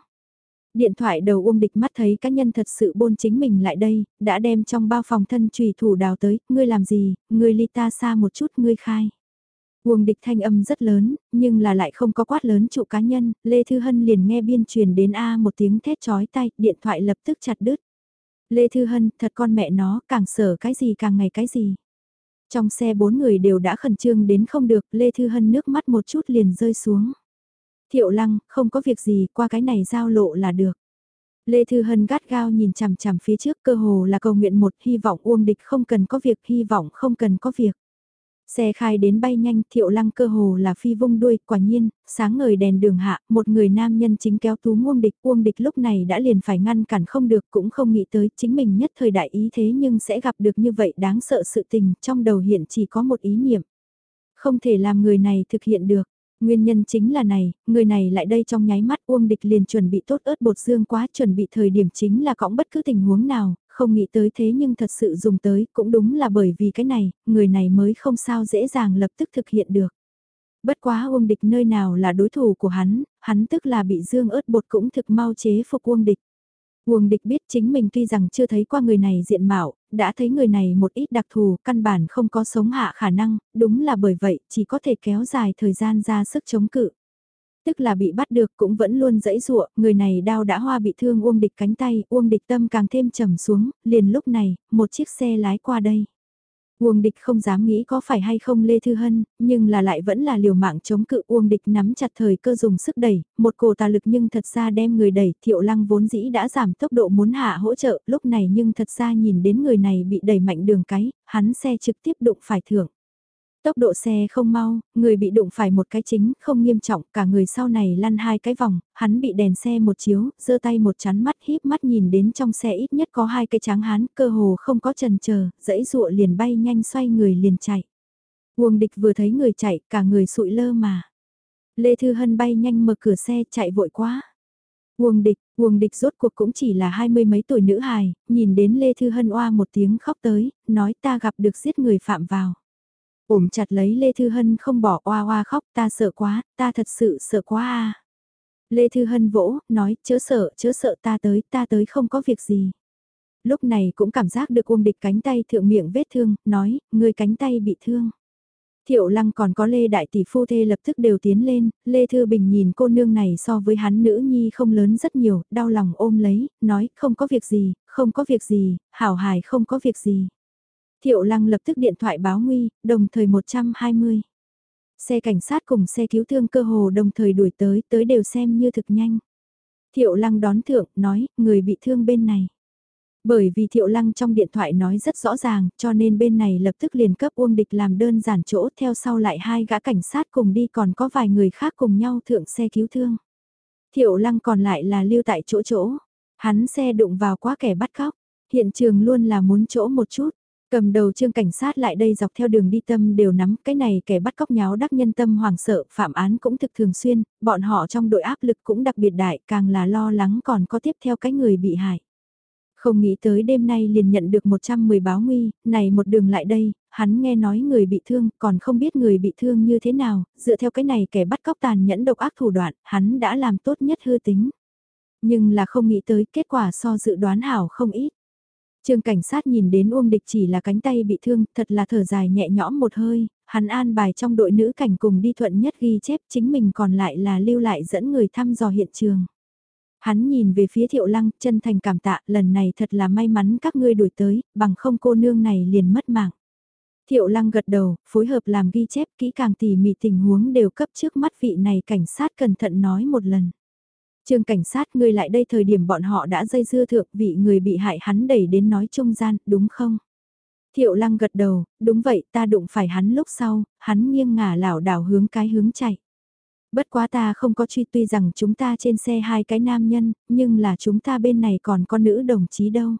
Điện thoại đầu uông địch mắt thấy cá nhân thật sự bôn chính mình lại đây, đã đem trong bao phòng thân trùy thủ đào tới, ngươi làm gì, ngươi ly ta xa một chút ngươi khai. Uông địch thanh âm rất lớn, nhưng là lại không có quát lớn trụ cá nhân, Lê Thư Hân liền nghe biên truyền đến A một tiếng thét chói tay, điện thoại lập tức chặt đứt. Lê Thư Hân, thật con mẹ nó, càng sở cái gì càng ngày cái gì. Trong xe bốn người đều đã khẩn trương đến không được, Lê Thư Hân nước mắt một chút liền rơi xuống. Thiệu lăng, không có việc gì, qua cái này giao lộ là được. Lê Thư Hân gắt gao nhìn chằm chằm phía trước cơ hồ là cầu nguyện một hy vọng Uông Địch không cần có việc, hy vọng không cần có việc. Xe khai đến bay nhanh, thiệu lăng cơ hồ là phi vung đuôi, quả nhiên, sáng ngời đèn đường hạ, một người nam nhân chính kéo tú uông địch, uông địch lúc này đã liền phải ngăn cản không được, cũng không nghĩ tới chính mình nhất thời đại ý thế nhưng sẽ gặp được như vậy đáng sợ sự tình, trong đầu hiện chỉ có một ý niệm. Không thể làm người này thực hiện được. Nguyên nhân chính là này, người này lại đây trong nháy mắt Uông Địch liền chuẩn bị tốt ớt bột dương quá chuẩn bị thời điểm chính là cõng bất cứ tình huống nào, không nghĩ tới thế nhưng thật sự dùng tới cũng đúng là bởi vì cái này, người này mới không sao dễ dàng lập tức thực hiện được. Bất quá Uông Địch nơi nào là đối thủ của hắn, hắn tức là bị dương ớt bột cũng thực mau chế phục Uông Địch. Uông Địch biết chính mình tuy rằng chưa thấy qua người này diện mạo, đã thấy người này một ít đặc thù, căn bản không có sống hạ khả năng, đúng là bởi vậy chỉ có thể kéo dài thời gian ra sức chống cự tức là bị bắt được cũng vẫn luôn dẫy dụa, người này đau đã hoa bị thương Uông Địch cánh tay, Uông Địch tâm càng thêm trầm xuống, liền lúc này, một chiếc xe lái qua đây. Uông Địch không dám nghĩ có phải hay không Lê Thư Hân, nhưng là lại vẫn là liều mạng chống cự Uông Địch nắm chặt thời cơ dùng sức đẩy, một cổ tà lực nhưng thật ra đem người đẩy, Thiệu Lăng vốn dĩ đã giảm tốc độ muốn hạ hỗ trợ, lúc này nhưng thật ra nhìn đến người này bị đẩy mạnh đường cái, hắn xe trực tiếp đụng phải thưởng. Tốc độ xe không mau, người bị đụng phải một cái chính, không nghiêm trọng, cả người sau này lăn hai cái vòng, hắn bị đèn xe một chiếu, giơ tay một chắn mắt híp mắt nhìn đến trong xe ít nhất có hai cái tráng hán, cơ hồ không có trần chờ dãy dụa liền bay nhanh xoay người liền chạy. Uông địch vừa thấy người chạy, cả người sụi lơ mà. Lê Thư Hân bay nhanh mở cửa xe chạy vội quá. Uông địch, uông địch rốt cuộc cũng chỉ là hai mươi mấy tuổi nữ hài, nhìn đến Lê Thư Hân oa một tiếng khóc tới, nói ta gặp được giết người phạm vào ôm chặt lấy Lê Thư Hân không bỏ oa oa khóc ta sợ quá, ta thật sự sợ quá à. Lê Thư Hân vỗ, nói chớ sợ, chớ sợ ta tới, ta tới không có việc gì. Lúc này cũng cảm giác được ôm Địch cánh tay thượng miệng vết thương, nói, người cánh tay bị thương. Thiệu lăng còn có Lê Đại Tỷ Phu Thê lập tức đều tiến lên, Lê Thư Bình nhìn cô nương này so với hắn nữ nhi không lớn rất nhiều, đau lòng ôm lấy, nói không có việc gì, không có việc gì, hảo hài không có việc gì. Thiệu lăng lập tức điện thoại báo nguy, đồng thời 120. Xe cảnh sát cùng xe cứu thương cơ hồ đồng thời đuổi tới, tới đều xem như thực nhanh. Thiệu lăng đón thượng, nói, người bị thương bên này. Bởi vì Thiệu Lăng trong điện thoại nói rất rõ ràng, cho nên bên này lập tức liền cấp Uông Địch làm đơn giản chỗ theo sau lại hai gã cảnh sát cùng đi còn có vài người khác cùng nhau thượng xe cứu thương. Thiệu Lăng còn lại là lưu tại chỗ chỗ, hắn xe đụng vào quá kẻ bắt cóc, hiện trường luôn là muốn chỗ một chút. Cầm đầu trương cảnh sát lại đây dọc theo đường đi tâm đều nắm cái này kẻ bắt cóc nháo đắc nhân tâm hoàng sợ, phạm án cũng thực thường xuyên, bọn họ trong đội áp lực cũng đặc biệt đại, càng là lo lắng còn có tiếp theo cái người bị hại. Không nghĩ tới đêm nay liền nhận được 110 báo nguy, này một đường lại đây, hắn nghe nói người bị thương, còn không biết người bị thương như thế nào, dựa theo cái này kẻ bắt cóc tàn nhẫn độc ác thủ đoạn, hắn đã làm tốt nhất hư tính. Nhưng là không nghĩ tới kết quả so dự đoán hảo không ít. Trương cảnh sát nhìn đến Uông Địch chỉ là cánh tay bị thương, thật là thở dài nhẹ nhõm một hơi, hắn an bài trong đội nữ cảnh cùng đi thuận nhất ghi chép chính mình còn lại là lưu lại dẫn người thăm dò hiện trường. Hắn nhìn về phía thiệu lăng, chân thành cảm tạ, lần này thật là may mắn các ngươi đuổi tới, bằng không cô nương này liền mất mạng. Thiệu lăng gật đầu, phối hợp làm ghi chép kỹ càng tỉ mỉ tình huống đều cấp trước mắt vị này cảnh sát cẩn thận nói một lần. Trương cảnh sát ngươi lại đây thời điểm bọn họ đã dây dưa thượng vị người bị hại hắn đẩy đến nói trung gian, đúng không? Thiệu lăng gật đầu, đúng vậy ta đụng phải hắn lúc sau, hắn nghiêng ngả lảo đảo hướng cái hướng chạy. Bất quá ta không có truy tuy rằng chúng ta trên xe hai cái nam nhân, nhưng là chúng ta bên này còn có nữ đồng chí đâu.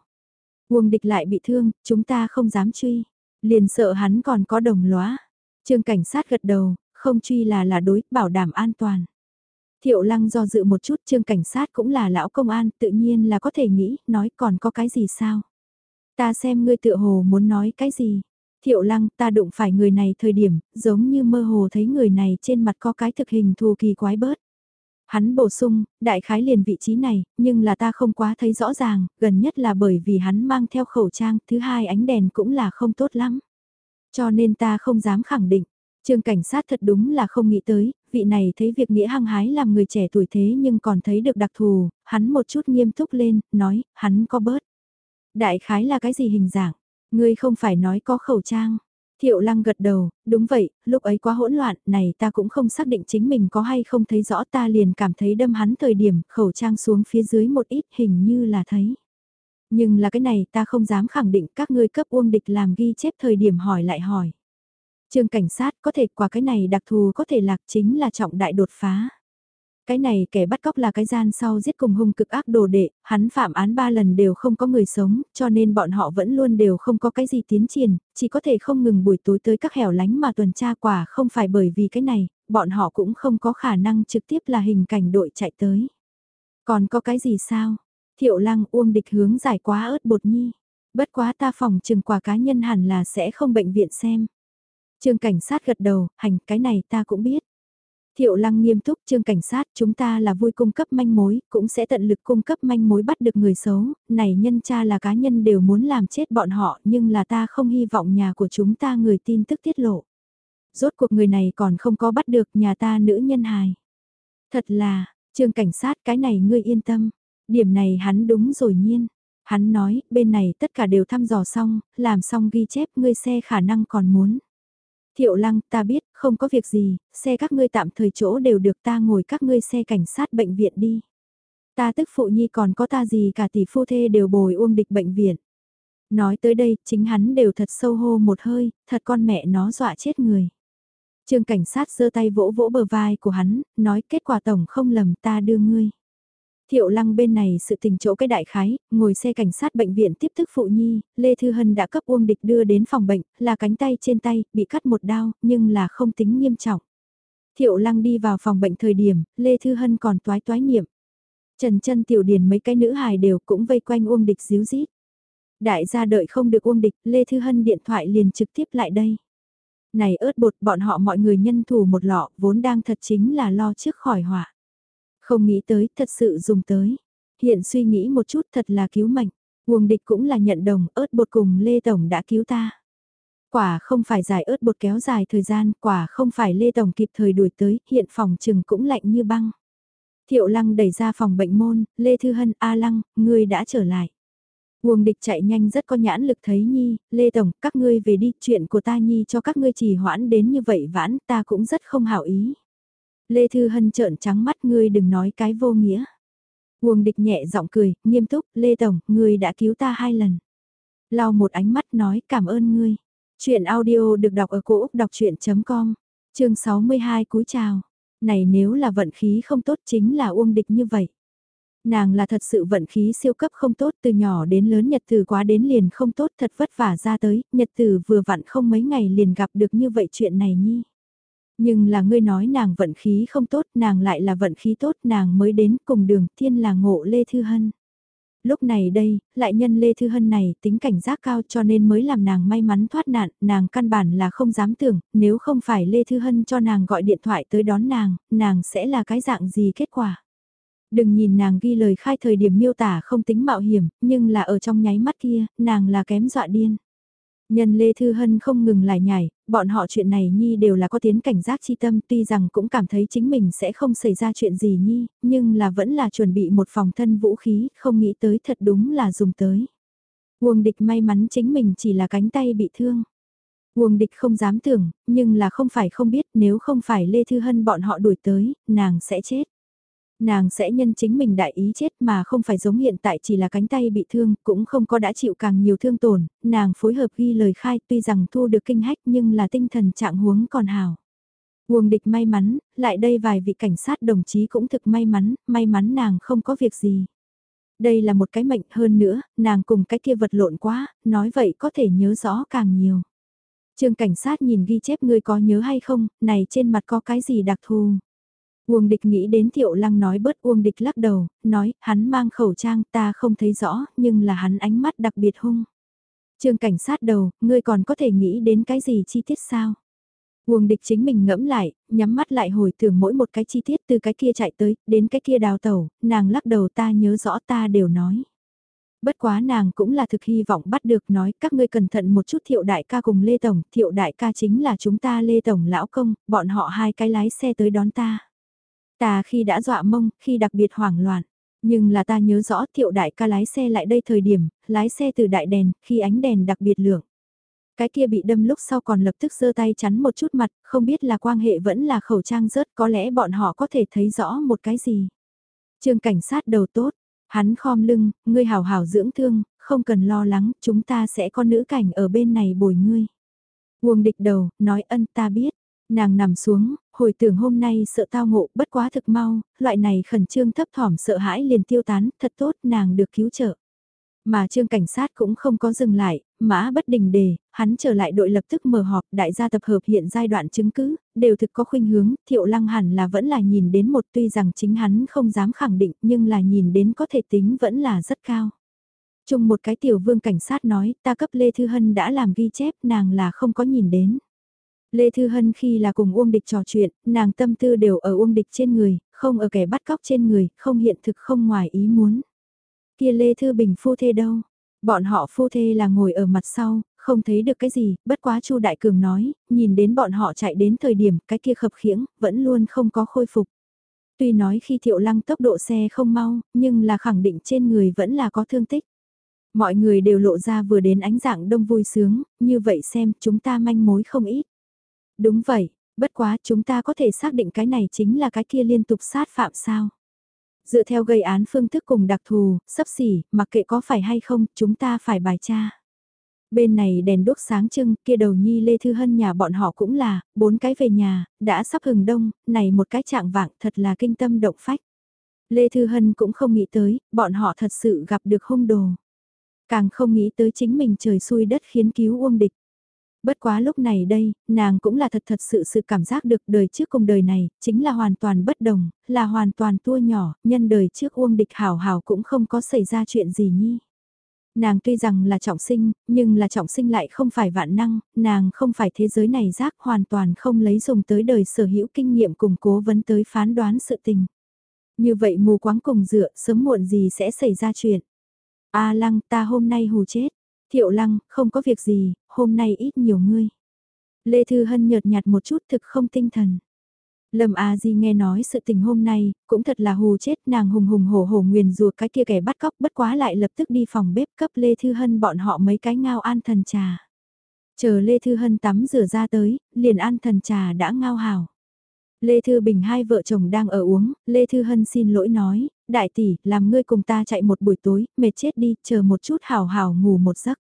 Uông địch lại bị thương, chúng ta không dám truy. Liền sợ hắn còn có đồng lóa. Trương cảnh sát gật đầu, không truy là là đối, bảo đảm an toàn. Thiệu lăng do dự một chút trương cảnh sát cũng là lão công an, tự nhiên là có thể nghĩ, nói còn có cái gì sao. Ta xem ngươi tự hồ muốn nói cái gì. Thiệu lăng ta đụng phải người này thời điểm, giống như mơ hồ thấy người này trên mặt có cái thực hình thù kỳ quái bớt. Hắn bổ sung, đại khái liền vị trí này, nhưng là ta không quá thấy rõ ràng, gần nhất là bởi vì hắn mang theo khẩu trang, thứ hai ánh đèn cũng là không tốt lắm. Cho nên ta không dám khẳng định, Trương cảnh sát thật đúng là không nghĩ tới, vị này thấy việc nghĩa hăng hái làm người trẻ tuổi thế nhưng còn thấy được đặc thù, hắn một chút nghiêm túc lên, nói, hắn có bớt. Đại khái là cái gì hình dạng? Ngươi không phải nói có khẩu trang. Thiệu lăng gật đầu, đúng vậy, lúc ấy quá hỗn loạn, này ta cũng không xác định chính mình có hay không thấy rõ ta liền cảm thấy đâm hắn thời điểm khẩu trang xuống phía dưới một ít hình như là thấy. Nhưng là cái này ta không dám khẳng định các ngươi cấp uông địch làm ghi chép thời điểm hỏi lại hỏi. Trương cảnh sát có thể qua cái này đặc thù có thể lạc chính là trọng đại đột phá. Cái này kẻ bắt cóc là cái gian sau giết cùng hung cực ác đồ đệ, hắn phạm án ba lần đều không có người sống, cho nên bọn họ vẫn luôn đều không có cái gì tiến triển, chỉ có thể không ngừng buổi tối tới các hẻo lánh mà tuần tra quả không phải bởi vì cái này, bọn họ cũng không có khả năng trực tiếp là hình cảnh đội chạy tới. Còn có cái gì sao? Thiệu lăng uông địch hướng giải quá ớt bột nhi. Bất quá ta phòng trừng quả cá nhân hẳn là sẽ không bệnh viện xem. Trương cảnh sát gật đầu, hành cái này ta cũng biết. Thiệu lăng nghiêm túc trương cảnh sát chúng ta là vui cung cấp manh mối, cũng sẽ tận lực cung cấp manh mối bắt được người xấu, này nhân cha là cá nhân đều muốn làm chết bọn họ nhưng là ta không hy vọng nhà của chúng ta người tin tức tiết lộ. Rốt cuộc người này còn không có bắt được nhà ta nữ nhân hài. Thật là, trương cảnh sát cái này ngươi yên tâm, điểm này hắn đúng rồi nhiên. Hắn nói, bên này tất cả đều thăm dò xong, làm xong ghi chép ngươi xe khả năng còn muốn. Thiệu lăng, ta biết, không có việc gì, xe các ngươi tạm thời chỗ đều được ta ngồi các ngươi xe cảnh sát bệnh viện đi. Ta tức phụ nhi còn có ta gì cả tỷ phu thê đều bồi uông địch bệnh viện. Nói tới đây, chính hắn đều thật sâu hô một hơi, thật con mẹ nó dọa chết người. Trương cảnh sát giơ tay vỗ vỗ bờ vai của hắn, nói kết quả tổng không lầm ta đưa ngươi. Thiệu lăng bên này sự tình chỗ cái đại khái, ngồi xe cảnh sát bệnh viện tiếp thức phụ nhi, Lê Thư Hân đã cấp Uông Địch đưa đến phòng bệnh, là cánh tay trên tay, bị cắt một đao, nhưng là không tính nghiêm trọng. Thiệu lăng đi vào phòng bệnh thời điểm, Lê Thư Hân còn toái toái niệm. Trần chân tiểu điền mấy cái nữ hài đều cũng vây quanh Uông Địch díu dít. Đại gia đợi không được Uông Địch, Lê Thư Hân điện thoại liền trực tiếp lại đây. Này ớt bột bọn họ mọi người nhân thủ một lọ, vốn đang thật chính là lo trước khỏi họa. Không nghĩ tới, thật sự dùng tới. Hiện suy nghĩ một chút thật là cứu mệnh. Uông địch cũng là nhận đồng, ớt bột cùng Lê Tổng đã cứu ta. Quả không phải giải ớt bột kéo dài thời gian, quả không phải Lê Tổng kịp thời đuổi tới, hiện phòng trừng cũng lạnh như băng. Thiệu Lăng đẩy ra phòng bệnh môn, Lê Thư Hân, A Lăng, ngươi đã trở lại. Uông địch chạy nhanh rất có nhãn lực thấy Nhi, Lê Tổng, các ngươi về đi, chuyện của ta Nhi cho các ngươi trì hoãn đến như vậy vãn, ta cũng rất không hảo ý. Lê Thư Hân trợn trắng mắt ngươi đừng nói cái vô nghĩa. Uông địch nhẹ giọng cười, nghiêm túc, Lê Tổng, ngươi đã cứu ta hai lần. Lau một ánh mắt nói cảm ơn ngươi. Chuyện audio được đọc ở cổ Úc đọc chuyện.com, chương 62 cúi chào. Này nếu là vận khí không tốt chính là Uông địch như vậy. Nàng là thật sự vận khí siêu cấp không tốt từ nhỏ đến lớn nhật từ quá đến liền không tốt thật vất vả ra tới, nhật từ vừa vặn không mấy ngày liền gặp được như vậy chuyện này nhi. Nhưng là ngươi nói nàng vận khí không tốt, nàng lại là vận khí tốt, nàng mới đến cùng đường thiên là ngộ Lê Thư Hân. Lúc này đây, lại nhân Lê Thư Hân này tính cảnh giác cao cho nên mới làm nàng may mắn thoát nạn, nàng căn bản là không dám tưởng, nếu không phải Lê Thư Hân cho nàng gọi điện thoại tới đón nàng, nàng sẽ là cái dạng gì kết quả. Đừng nhìn nàng ghi lời khai thời điểm miêu tả không tính mạo hiểm, nhưng là ở trong nháy mắt kia, nàng là kém dọa điên. Nhân Lê Thư Hân không ngừng lại nhảy, bọn họ chuyện này Nhi đều là có tiến cảnh giác chi tâm tuy rằng cũng cảm thấy chính mình sẽ không xảy ra chuyện gì Nhi, nhưng là vẫn là chuẩn bị một phòng thân vũ khí, không nghĩ tới thật đúng là dùng tới. Uông địch may mắn chính mình chỉ là cánh tay bị thương. Uông địch không dám tưởng, nhưng là không phải không biết nếu không phải Lê Thư Hân bọn họ đuổi tới, nàng sẽ chết. Nàng sẽ nhân chính mình đại ý chết mà không phải giống hiện tại chỉ là cánh tay bị thương, cũng không có đã chịu càng nhiều thương tổn, nàng phối hợp ghi lời khai tuy rằng thu được kinh hách nhưng là tinh thần trạng huống còn hào. Nguồn địch may mắn, lại đây vài vị cảnh sát đồng chí cũng thực may mắn, may mắn nàng không có việc gì. Đây là một cái mệnh hơn nữa, nàng cùng cái kia vật lộn quá, nói vậy có thể nhớ rõ càng nhiều. Trương cảnh sát nhìn ghi chép ngươi có nhớ hay không, này trên mặt có cái gì đặc thù. Uông địch nghĩ đến Thiệu Lăng nói bớt Uông địch lắc đầu, nói, hắn mang khẩu trang ta không thấy rõ, nhưng là hắn ánh mắt đặc biệt hung. Trương cảnh sát đầu, ngươi còn có thể nghĩ đến cái gì chi tiết sao? Uông địch chính mình ngẫm lại, nhắm mắt lại hồi tưởng mỗi một cái chi tiết từ cái kia chạy tới, đến cái kia đào tẩu, nàng lắc đầu ta nhớ rõ ta đều nói. Bất quá nàng cũng là thực hy vọng bắt được nói các ngươi cẩn thận một chút thiệu đại ca cùng Lê Tổng, thiệu đại ca chính là chúng ta Lê Tổng lão công, bọn họ hai cái lái xe tới đón ta. Ta khi đã dọa mông, khi đặc biệt hoảng loạn. Nhưng là ta nhớ rõ thiệu đại ca lái xe lại đây thời điểm, lái xe từ đại đèn, khi ánh đèn đặc biệt lượng. Cái kia bị đâm lúc sau còn lập tức giơ tay chắn một chút mặt, không biết là quan hệ vẫn là khẩu trang rớt, có lẽ bọn họ có thể thấy rõ một cái gì. Trương cảnh sát đầu tốt, hắn khom lưng, ngươi hào hào dưỡng thương, không cần lo lắng, chúng ta sẽ có nữ cảnh ở bên này bồi ngươi. Uông địch đầu, nói ân ta biết, Nàng nằm xuống, hồi tưởng hôm nay sợ tao ngộ bất quá thực mau, loại này khẩn trương thấp thỏm sợ hãi liền tiêu tán, thật tốt nàng được cứu trợ. Mà trương cảnh sát cũng không có dừng lại, mã bất đình đề, hắn trở lại đội lập tức mở họp đại gia tập hợp hiện giai đoạn chứng cứ, đều thực có khuynh hướng, thiệu lăng hẳn là vẫn là nhìn đến một tuy rằng chính hắn không dám khẳng định nhưng là nhìn đến có thể tính vẫn là rất cao. Chung một cái tiểu vương cảnh sát nói ta cấp Lê Thư Hân đã làm ghi chép nàng là không có nhìn đến. Lê Thư Hân khi là cùng Uông Địch trò chuyện, nàng tâm tư đều ở Uông Địch trên người, không ở kẻ bắt cóc trên người, không hiện thực không ngoài ý muốn. Kia Lê Thư Bình phu thê đâu? Bọn họ phu thê là ngồi ở mặt sau, không thấy được cái gì, bất quá Chu Đại Cường nói, nhìn đến bọn họ chạy đến thời điểm cái kia khập khiễng, vẫn luôn không có khôi phục. Tuy nói khi thiệu lăng tốc độ xe không mau, nhưng là khẳng định trên người vẫn là có thương tích. Mọi người đều lộ ra vừa đến ánh dạng đông vui sướng, như vậy xem chúng ta manh mối không ít. Đúng vậy, bất quá chúng ta có thể xác định cái này chính là cái kia liên tục sát phạm sao. Dựa theo gây án phương thức cùng đặc thù, sắp xỉ, mặc kệ có phải hay không, chúng ta phải bài tra. Bên này đèn đốt sáng trưng, kia đầu nhi Lê Thư Hân nhà bọn họ cũng là, bốn cái về nhà, đã sắp hừng đông, này một cái trạng vạng thật là kinh tâm động phách. Lê Thư Hân cũng không nghĩ tới, bọn họ thật sự gặp được hung đồ. Càng không nghĩ tới chính mình trời xui đất khiến cứu Uông Địch. Bất quá lúc này đây, nàng cũng là thật thật sự sự cảm giác được đời trước cùng đời này, chính là hoàn toàn bất đồng, là hoàn toàn tua nhỏ, nhân đời trước Uông Địch Hảo Hảo cũng không có xảy ra chuyện gì nhi. Nàng tuy rằng là trọng sinh, nhưng là trọng sinh lại không phải vạn năng, nàng không phải thế giới này giác hoàn toàn không lấy dùng tới đời sở hữu kinh nghiệm cùng cố vấn tới phán đoán sự tình. Như vậy mù quáng cùng dựa, sớm muộn gì sẽ xảy ra chuyện. A lăng ta hôm nay hù chết. Thiệu lăng, không có việc gì, hôm nay ít nhiều ngươi. Lê Thư Hân nhợt nhạt một chút thực không tinh thần. Lâm A Di nghe nói sự tình hôm nay, cũng thật là hù chết nàng hùng hùng hổ hổ nguyền ruột cái kia kẻ bắt cóc bất quá lại lập tức đi phòng bếp cấp Lê Thư Hân bọn họ mấy cái ngao an thần trà. Chờ Lê Thư Hân tắm rửa ra tới, liền an thần trà đã ngao hào. Lê Thư Bình hai vợ chồng đang ở uống, Lê Thư Hân xin lỗi nói, đại tỷ, làm ngươi cùng ta chạy một buổi tối, mệt chết đi, chờ một chút hảo hảo ngủ một giấc.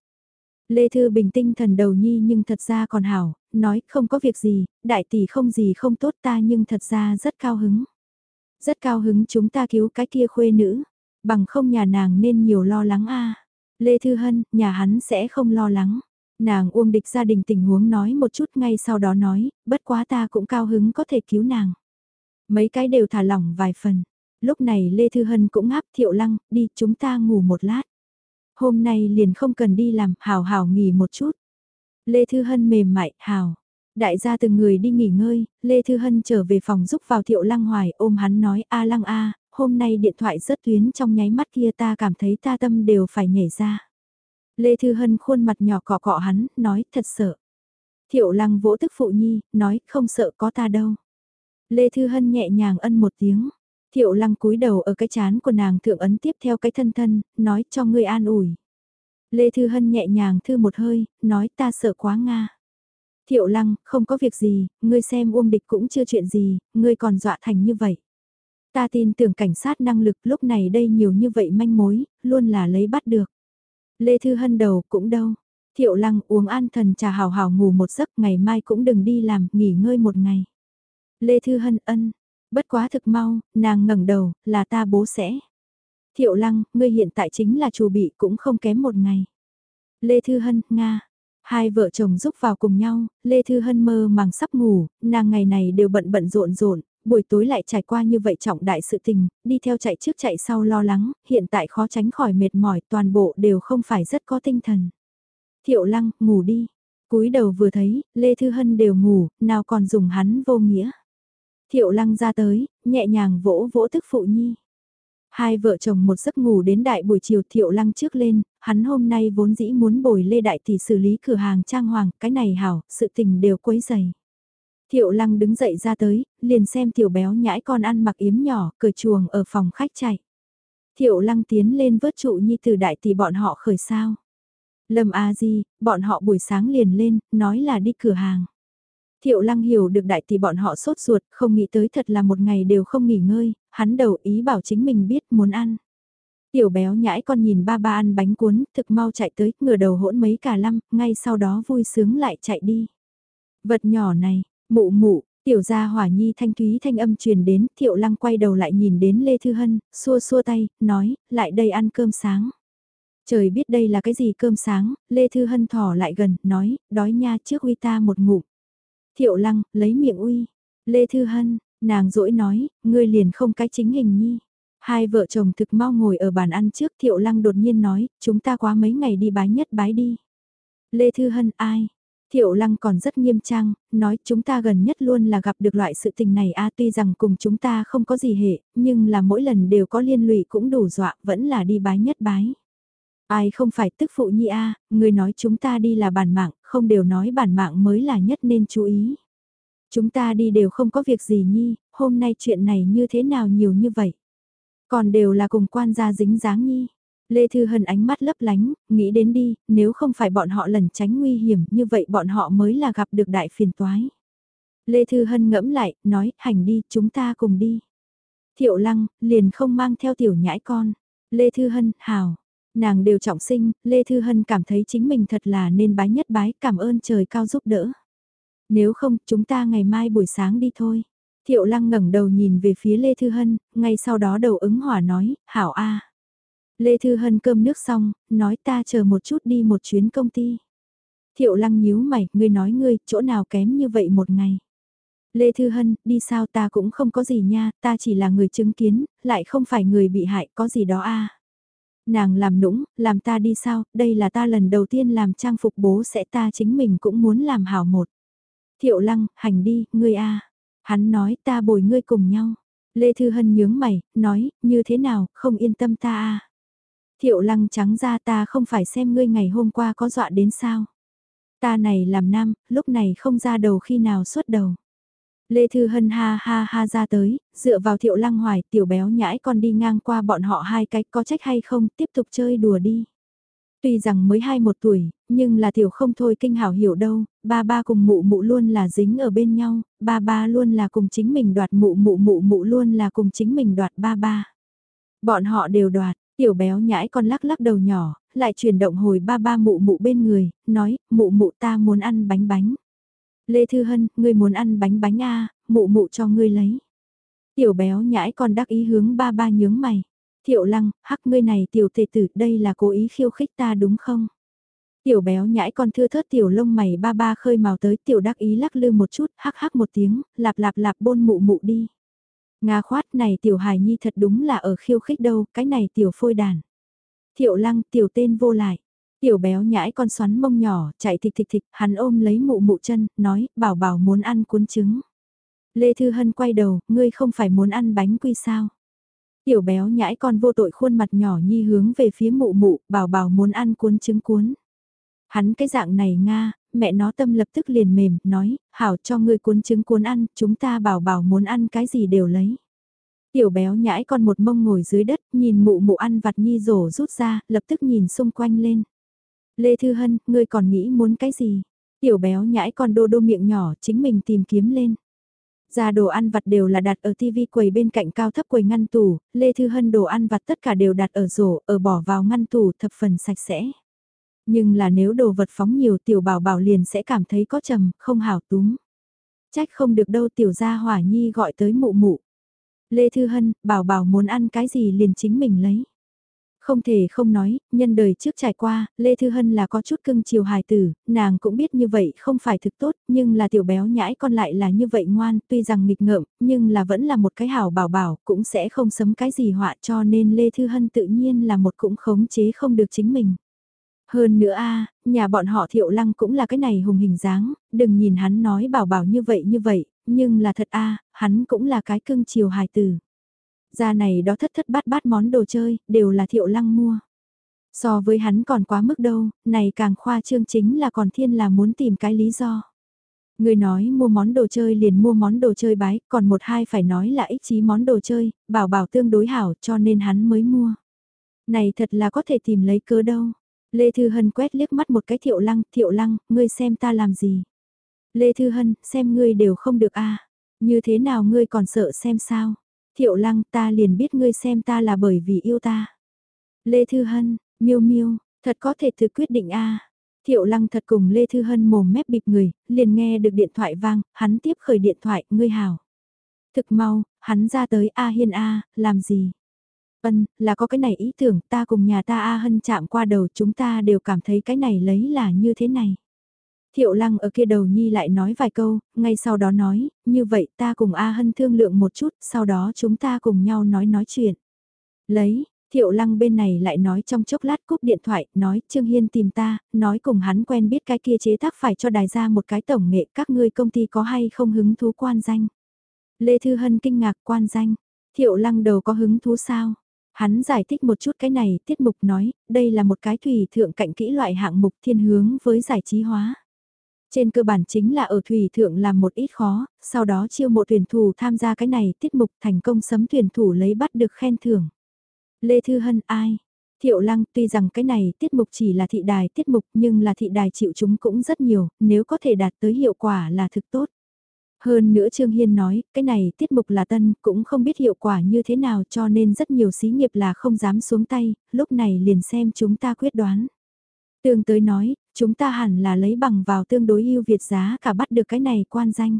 Lê Thư Bình tinh thần đầu nhi nhưng thật ra còn hảo, nói không có việc gì, đại tỷ không gì không tốt ta nhưng thật ra rất cao hứng. Rất cao hứng chúng ta cứu cái kia khuê nữ, bằng không nhà nàng nên nhiều lo lắng a Lê Thư Hân, nhà hắn sẽ không lo lắng. Nàng uông địch gia đình tình huống nói một chút ngay sau đó nói, bất quá ta cũng cao hứng có thể cứu nàng. Mấy cái đều thả lỏng vài phần. Lúc này Lê Thư Hân cũng ngáp thiệu lăng, đi chúng ta ngủ một lát. Hôm nay liền không cần đi làm, hào hào nghỉ một chút. Lê Thư Hân mềm mại, hào. Đại gia từng người đi nghỉ ngơi, Lê Thư Hân trở về phòng giúp vào thiệu lăng hoài ôm hắn nói a lăng a hôm nay điện thoại rất tuyến trong nháy mắt kia ta cảm thấy ta tâm đều phải nhảy ra. Lê Thư Hân khuôn mặt nhỏ cọ cọ hắn, nói thật sợ. Thiệu lăng vỗ tức phụ nhi, nói không sợ có ta đâu. Lê Thư Hân nhẹ nhàng ân một tiếng. Thiệu lăng cúi đầu ở cái chán của nàng thượng ấn tiếp theo cái thân thân, nói cho ngươi an ủi. Lê Thư Hân nhẹ nhàng thư một hơi, nói ta sợ quá Nga. Thiệu lăng, không có việc gì, ngươi xem Uông Địch cũng chưa chuyện gì, ngươi còn dọa thành như vậy. Ta tin tưởng cảnh sát năng lực lúc này đây nhiều như vậy manh mối, luôn là lấy bắt được. Lê Thư Hân đầu cũng đâu. Thiệu lăng uống an thần trà hào hào ngủ một giấc ngày mai cũng đừng đi làm, nghỉ ngơi một ngày. Lê Thư Hân ân, bất quá thực mau, nàng ngẩng đầu, là ta bố sẽ. Thiệu lăng, ngươi hiện tại chính là chủ bị cũng không kém một ngày. Lê Thư Hân, Nga. Hai vợ chồng giúp vào cùng nhau, Lê Thư Hân mơ màng sắp ngủ, nàng ngày này đều bận bận rộn rộn, buổi tối lại trải qua như vậy trọng đại sự tình, đi theo chạy trước chạy sau lo lắng, hiện tại khó tránh khỏi mệt mỏi toàn bộ đều không phải rất có tinh thần. Thiệu lăng, ngủ đi. cúi đầu vừa thấy, Lê Thư Hân đều ngủ, nào còn dùng hắn vô nghĩa. Thiệu lăng ra tới, nhẹ nhàng vỗ vỗ tức phụ nhi. Hai vợ chồng một giấc ngủ đến đại buổi chiều thiệu lăng trước lên, hắn hôm nay vốn dĩ muốn bồi Lê Đại Tỷ xử lý cửa hàng trang hoàng, cái này hảo, sự tình đều quấy dày. Thiệu lăng đứng dậy ra tới, liền xem tiểu béo nhãi con ăn mặc yếm nhỏ, cởi chuồng ở phòng khách chạy. Thiệu lăng tiến lên vớt trụ nhi từ đại tỷ bọn họ khởi sao. Lâm A Di, bọn họ buổi sáng liền lên, nói là đi cửa hàng. Thiệu lăng hiểu được đại tỷ bọn họ sốt ruột, không nghĩ tới thật là một ngày đều không nghỉ ngơi, hắn đầu ý bảo chính mình biết muốn ăn. Tiểu béo nhãi con nhìn ba ba ăn bánh cuốn, thực mau chạy tới, ngửa đầu hỗn mấy cả lăm, ngay sau đó vui sướng lại chạy đi. Vật nhỏ này, Mụ mụ, tiểu gia hỏa nhi thanh thúy thanh âm truyền đến, thiệu lăng quay đầu lại nhìn đến Lê Thư Hân, xua xua tay, nói, lại đây ăn cơm sáng. Trời biết đây là cái gì cơm sáng, Lê Thư Hân thỏ lại gần, nói, đói nha trước uy ta một ngụm. Thiệu lăng, lấy miệng uy. Lê Thư Hân, nàng dỗi nói, ngươi liền không cái chính hình nhi. Hai vợ chồng thực mau ngồi ở bàn ăn trước Thiệu Lăng đột nhiên nói, chúng ta quá mấy ngày đi bái nhất bái đi. Lê Thư Hân ai? Thiệu lăng còn rất nghiêm trang, nói chúng ta gần nhất luôn là gặp được loại sự tình này a tuy rằng cùng chúng ta không có gì hệ, nhưng là mỗi lần đều có liên lụy cũng đủ dọa, vẫn là đi bái nhất bái. Ai không phải tức phụ nhi a người nói chúng ta đi là bản mạng, không đều nói bản mạng mới là nhất nên chú ý. Chúng ta đi đều không có việc gì nhi, hôm nay chuyện này như thế nào nhiều như vậy. Còn đều là cùng quan gia dính dáng nhi. Lê Thư Hân ánh mắt lấp lánh, nghĩ đến đi, nếu không phải bọn họ lần tránh nguy hiểm như vậy bọn họ mới là gặp được đại phiền toái. Lê Thư Hân ngẫm lại, nói, hành đi, chúng ta cùng đi. Thiệu lăng, liền không mang theo tiểu nhãi con. Lê Thư Hân, hào. Nàng đều trọng sinh, Lê Thư Hân cảm thấy chính mình thật là nên bái nhất bái, cảm ơn trời cao giúp đỡ. Nếu không, chúng ta ngày mai buổi sáng đi thôi. Thiệu lăng ngẩng đầu nhìn về phía Lê Thư Hân, ngay sau đó đầu ứng hỏa nói, hảo a Lê Thư Hân cơm nước xong, nói ta chờ một chút đi một chuyến công ty. Thiệu lăng nhíu mày, ngươi nói ngươi, chỗ nào kém như vậy một ngày. Lê Thư Hân, đi sao ta cũng không có gì nha, ta chỉ là người chứng kiến, lại không phải người bị hại, có gì đó a Nàng làm nũng, làm ta đi sao, đây là ta lần đầu tiên làm trang phục bố sẽ ta chính mình cũng muốn làm hảo một. Thiệu lăng, hành đi, ngươi a Hắn nói ta bồi ngươi cùng nhau. Lê Thư Hân nhướng mày, nói, như thế nào, không yên tâm ta a Thiệu lăng trắng ra ta không phải xem ngươi ngày hôm qua có dọa đến sao. Ta này làm nam, lúc này không ra đầu khi nào xuất đầu. Lê Thư Hân ha ha ha ra tới, dựa vào thiệu lăng hoài tiểu béo nhãi con đi ngang qua bọn họ hai cái có trách hay không tiếp tục chơi đùa đi. Tuy rằng mới hai một tuổi, nhưng là tiểu không thôi kinh hảo hiểu đâu, ba ba cùng mụ mụ luôn là dính ở bên nhau, ba ba luôn là cùng chính mình đoạt mụ mụ mụ mụ luôn là cùng chính mình đoạt ba ba. Bọn họ đều đoạt, tiểu béo nhãi con lắc lắc đầu nhỏ, lại chuyển động hồi ba ba mụ mụ bên người, nói, mụ mụ ta muốn ăn bánh bánh. Lê Thư Hân, ngươi muốn ăn bánh bánh a à, mụ mụ cho ngươi lấy. Tiểu béo nhãi con đắc ý hướng ba ba nhướng mày. Thiệu lăng, hắc ngươi này tiểu tề tử, đây là cố ý khiêu khích ta đúng không? Tiểu béo nhãi con thưa thớt tiểu lông mày ba ba khơi màu tới tiểu đắc ý lắc lư một chút, hắc hắc một tiếng, lạp lạp lạp bôn mụ mụ đi. Nga khoát này tiểu hài nhi thật đúng là ở khiêu khích đâu, cái này tiểu phôi đàn. Thiệu lăng tiểu tên vô lại. Tiểu béo nhãi con xoắn mông nhỏ, chạy thịch thịch thịch, hắn ôm lấy mụ mụ chân, nói, bảo bảo muốn ăn cuốn trứng. Lê Thư Hân quay đầu, ngươi không phải muốn ăn bánh quy sao? Tiểu béo nhãi con vô tội khuôn mặt nhỏ nhi hướng về phía mụ mụ, bảo bảo muốn ăn cuốn trứng cuốn. Hắn cái dạng này Nga, mẹ nó tâm lập tức liền mềm, nói, hảo cho ngươi cuốn trứng cuốn ăn, chúng ta bảo bảo muốn ăn cái gì đều lấy. Tiểu béo nhãi con một mông ngồi dưới đất, nhìn mụ mụ ăn vặt nhi rổ rút ra, lập tức nhìn xung quanh lên. Lê Thư Hân, ngươi còn nghĩ muốn cái gì? Tiểu béo nhãi con đô đô miệng nhỏ, chính mình tìm kiếm lên. Ra đồ ăn vặt đều là đặt ở tivi quầy bên cạnh cao thấp quầy ngăn tủ, Lê Thư Hân đồ ăn vặt tất cả đều đặt ở rổ, ở bỏ vào ngăn tủ thập phần sạch sẽ. Nhưng là nếu đồ vật phóng nhiều tiểu bảo bảo liền sẽ cảm thấy có trầm, không hảo túm. Trách không được đâu tiểu gia hỏa nhi gọi tới mụ mụ. Lê Thư Hân, bảo bảo muốn ăn cái gì liền chính mình lấy. Không thể không nói, nhân đời trước trải qua, Lê Thư Hân là có chút cưng chiều hài tử, nàng cũng biết như vậy không phải thực tốt, nhưng là tiểu béo nhãi con lại là như vậy ngoan, tuy rằng nghịch ngợm, nhưng là vẫn là một cái hảo bảo bảo, cũng sẽ không sấm cái gì họa cho nên Lê Thư Hân tự nhiên là một cũng khống chế không được chính mình. Hơn nữa a nhà bọn họ thiệu lăng cũng là cái này hùng hình dáng, đừng nhìn hắn nói bảo bảo như vậy như vậy, nhưng là thật a hắn cũng là cái cưng chiều hài tử. Ra này đó thất thất bát bát món đồ chơi, đều là thiệu lăng mua. So với hắn còn quá mức đâu, này càng khoa trương chính là còn thiên là muốn tìm cái lý do. Người nói mua món đồ chơi liền mua món đồ chơi bái, còn một hai phải nói là ích chí món đồ chơi, bảo bảo tương đối hảo cho nên hắn mới mua. Này thật là có thể tìm lấy cớ đâu. Lê Thư Hân quét liếc mắt một cái thiệu lăng, thiệu lăng, ngươi xem ta làm gì. Lê Thư Hân, xem ngươi đều không được a à. Như thế nào ngươi còn sợ xem sao? Thiệu lăng ta liền biết ngươi xem ta là bởi vì yêu ta. Lê Thư Hân, miêu miêu, thật có thể thực quyết định a Thiệu lăng thật cùng Lê Thư Hân mồm mép bịp người, liền nghe được điện thoại vang, hắn tiếp khởi điện thoại, ngươi hào. Thực mau, hắn ra tới A Hiên A, làm gì? Ân, là có cái này ý tưởng, ta cùng nhà ta A Hân chạm qua đầu chúng ta đều cảm thấy cái này lấy là như thế này. Thiệu lăng ở kia đầu nhi lại nói vài câu, ngay sau đó nói, như vậy ta cùng A Hân thương lượng một chút, sau đó chúng ta cùng nhau nói nói chuyện. Lấy, Thiệu lăng bên này lại nói trong chốc lát cúp điện thoại, nói Trương Hiên tìm ta, nói cùng hắn quen biết cái kia chế tác phải cho đài ra một cái tổng nghệ các ngươi công ty có hay không hứng thú quan danh. Lê Thư Hân kinh ngạc quan danh, Thiệu lăng đầu có hứng thú sao? Hắn giải thích một chút cái này, tiết mục nói, đây là một cái thủy thượng cạnh kỹ loại hạng mục thiên hướng với giải trí hóa. Trên cơ bản chính là ở thủy thượng làm một ít khó, sau đó chiêu một tuyển thủ tham gia cái này tiết mục thành công sấm tuyển thủ lấy bắt được khen thưởng. Lê Thư Hân ai? Thiệu Lăng tuy rằng cái này tiết mục chỉ là thị đài tiết mục nhưng là thị đài chịu chúng cũng rất nhiều, nếu có thể đạt tới hiệu quả là thực tốt. Hơn nữa Trương Hiên nói, cái này tiết mục là tân, cũng không biết hiệu quả như thế nào cho nên rất nhiều xí nghiệp là không dám xuống tay, lúc này liền xem chúng ta quyết đoán. Tương tới nói, chúng ta hẳn là lấy bằng vào tương đối ưu việt giá cả bắt được cái này quan danh.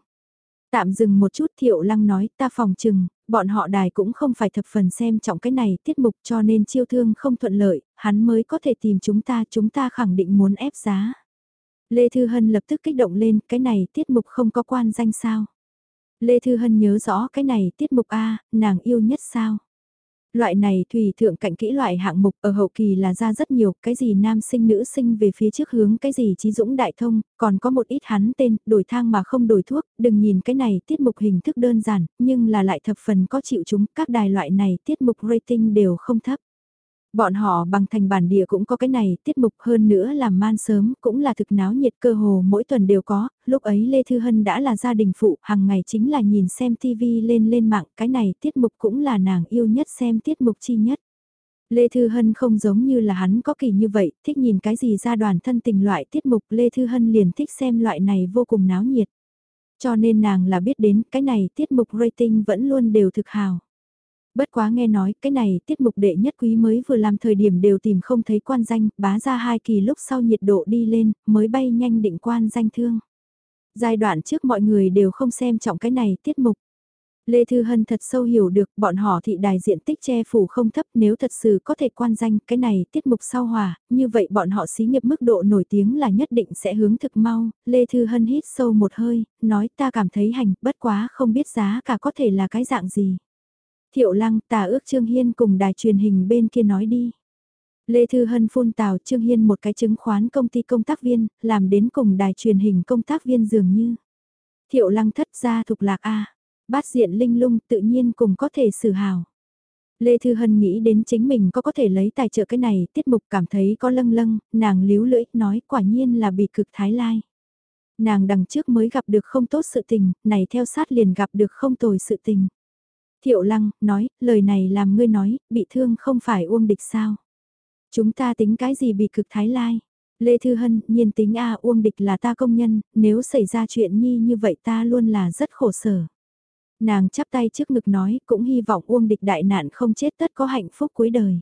Tạm dừng một chút Thiệu Lăng nói ta phòng trừng, bọn họ đài cũng không phải thập phần xem trọng cái này tiết mục cho nên chiêu thương không thuận lợi, hắn mới có thể tìm chúng ta, chúng ta khẳng định muốn ép giá. Lê Thư Hân lập tức kích động lên, cái này tiết mục không có quan danh sao. Lê Thư Hân nhớ rõ cái này tiết mục A, nàng yêu nhất sao. Loại này thủy thượng cạnh kỹ loại hạng mục ở hậu kỳ là ra rất nhiều, cái gì nam sinh nữ sinh về phía trước hướng cái gì trí dũng đại thông, còn có một ít hắn tên, đổi thang mà không đổi thuốc, đừng nhìn cái này tiết mục hình thức đơn giản, nhưng là lại thập phần có chịu chúng, các đài loại này tiết mục rating đều không thấp. Bọn họ bằng thành bản địa cũng có cái này, tiết mục hơn nữa làm man sớm, cũng là thực náo nhiệt cơ hồ mỗi tuần đều có, lúc ấy Lê Thư Hân đã là gia đình phụ, hàng ngày chính là nhìn xem TV lên lên mạng, cái này tiết mục cũng là nàng yêu nhất xem tiết mục chi nhất. Lê Thư Hân không giống như là hắn có kỳ như vậy, thích nhìn cái gì ra đoàn thân tình loại tiết mục Lê Thư Hân liền thích xem loại này vô cùng náo nhiệt. Cho nên nàng là biết đến cái này tiết mục rating vẫn luôn đều thực hào. Bất quá nghe nói cái này tiết mục đệ nhất quý mới vừa làm thời điểm đều tìm không thấy quan danh, bá ra hai kỳ lúc sau nhiệt độ đi lên, mới bay nhanh định quan danh thương. Giai đoạn trước mọi người đều không xem trọng cái này tiết mục. Lê Thư Hân thật sâu hiểu được bọn họ thị đài diện tích che phủ không thấp nếu thật sự có thể quan danh cái này tiết mục sau hòa, như vậy bọn họ xí nghiệp mức độ nổi tiếng là nhất định sẽ hướng thực mau. Lê Thư Hân hít sâu một hơi, nói ta cảm thấy hành, bất quá không biết giá cả có thể là cái dạng gì. Thiệu lăng tà ước Trương Hiên cùng đài truyền hình bên kia nói đi. Lê Thư Hân phun tào Trương Hiên một cái chứng khoán công ty công tác viên, làm đến cùng đài truyền hình công tác viên dường như. Thiệu lăng thất ra thục lạc A, bát diện linh lung tự nhiên cùng có thể xử hào. Lê Thư Hân nghĩ đến chính mình có có thể lấy tài trợ cái này, tiết mục cảm thấy có lâng lâng, nàng líu lưỡi, nói quả nhiên là bị cực thái lai. Nàng đằng trước mới gặp được không tốt sự tình, này theo sát liền gặp được không tồi sự tình. Thiệu lăng, nói, lời này làm ngươi nói, bị thương không phải uông địch sao. Chúng ta tính cái gì bị cực thái lai. Lê Thư Hân, nhiên tính a uông địch là ta công nhân, nếu xảy ra chuyện nhi như vậy ta luôn là rất khổ sở. Nàng chắp tay trước ngực nói, cũng hy vọng uông địch đại nạn không chết tất có hạnh phúc cuối đời.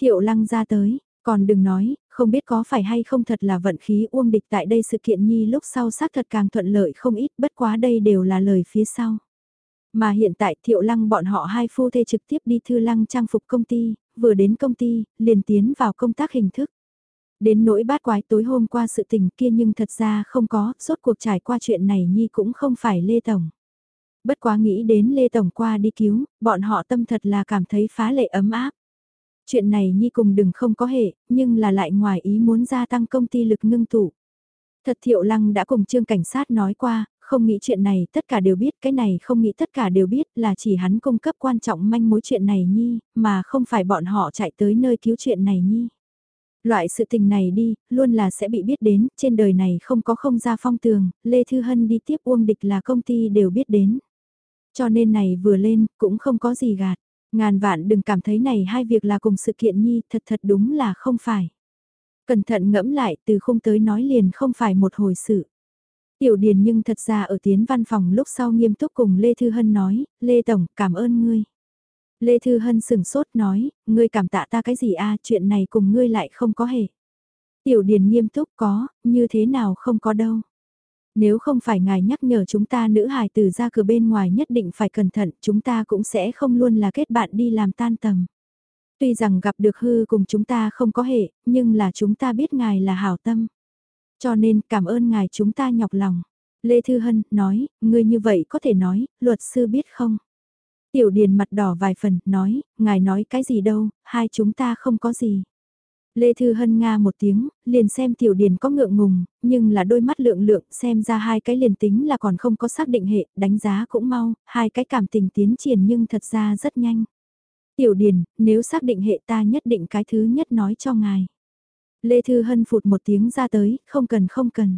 Thiệu lăng ra tới, còn đừng nói, không biết có phải hay không thật là vận khí uông địch tại đây sự kiện nhi lúc sau xác thật càng thuận lợi không ít, bất quá đây đều là lời phía sau. Mà hiện tại thiệu lăng bọn họ hai phu thê trực tiếp đi thư lăng trang phục công ty, vừa đến công ty, liền tiến vào công tác hình thức. Đến nỗi bát quái tối hôm qua sự tình kia nhưng thật ra không có, suốt cuộc trải qua chuyện này Nhi cũng không phải Lê Tổng. Bất quá nghĩ đến Lê Tổng qua đi cứu, bọn họ tâm thật là cảm thấy phá lệ ấm áp. Chuyện này Nhi cùng đừng không có hệ, nhưng là lại ngoài ý muốn gia tăng công ty lực ngưng tụ. Thật thiệu lăng đã cùng trương cảnh sát nói qua, không nghĩ chuyện này tất cả đều biết, cái này không nghĩ tất cả đều biết là chỉ hắn cung cấp quan trọng manh mối chuyện này nhi, mà không phải bọn họ chạy tới nơi cứu chuyện này nhi. Loại sự tình này đi, luôn là sẽ bị biết đến, trên đời này không có không ra phong tường, Lê Thư Hân đi tiếp Uông Địch là công ty đều biết đến. Cho nên này vừa lên, cũng không có gì gạt. Ngàn vạn đừng cảm thấy này hai việc là cùng sự kiện nhi, thật thật đúng là không phải. Cẩn thận ngẫm lại, từ không tới nói liền không phải một hồi sự. Tiểu Điền nhưng thật ra ở tiến văn phòng lúc sau nghiêm túc cùng Lê Thư Hân nói, Lê Tổng, cảm ơn ngươi. Lê Thư Hân sừng sốt nói, ngươi cảm tạ ta cái gì a chuyện này cùng ngươi lại không có hề. Tiểu Điền nghiêm túc có, như thế nào không có đâu. Nếu không phải ngài nhắc nhở chúng ta nữ hài từ ra cửa bên ngoài nhất định phải cẩn thận, chúng ta cũng sẽ không luôn là kết bạn đi làm tan tầm. Tuy rằng gặp được hư cùng chúng ta không có hệ, nhưng là chúng ta biết ngài là hảo tâm. Cho nên cảm ơn ngài chúng ta nhọc lòng. Lê Thư Hân nói, ngươi như vậy có thể nói, luật sư biết không? Tiểu Điền mặt đỏ vài phần, nói, ngài nói cái gì đâu, hai chúng ta không có gì. Lê Thư Hân Nga một tiếng, liền xem Tiểu Điền có ngượng ngùng, nhưng là đôi mắt lượng lượng xem ra hai cái liền tính là còn không có xác định hệ, đánh giá cũng mau, hai cái cảm tình tiến triển nhưng thật ra rất nhanh. Tiểu Điền, nếu xác định hệ ta nhất định cái thứ nhất nói cho ngài. Lê Thư Hân phụt một tiếng ra tới, không cần không cần.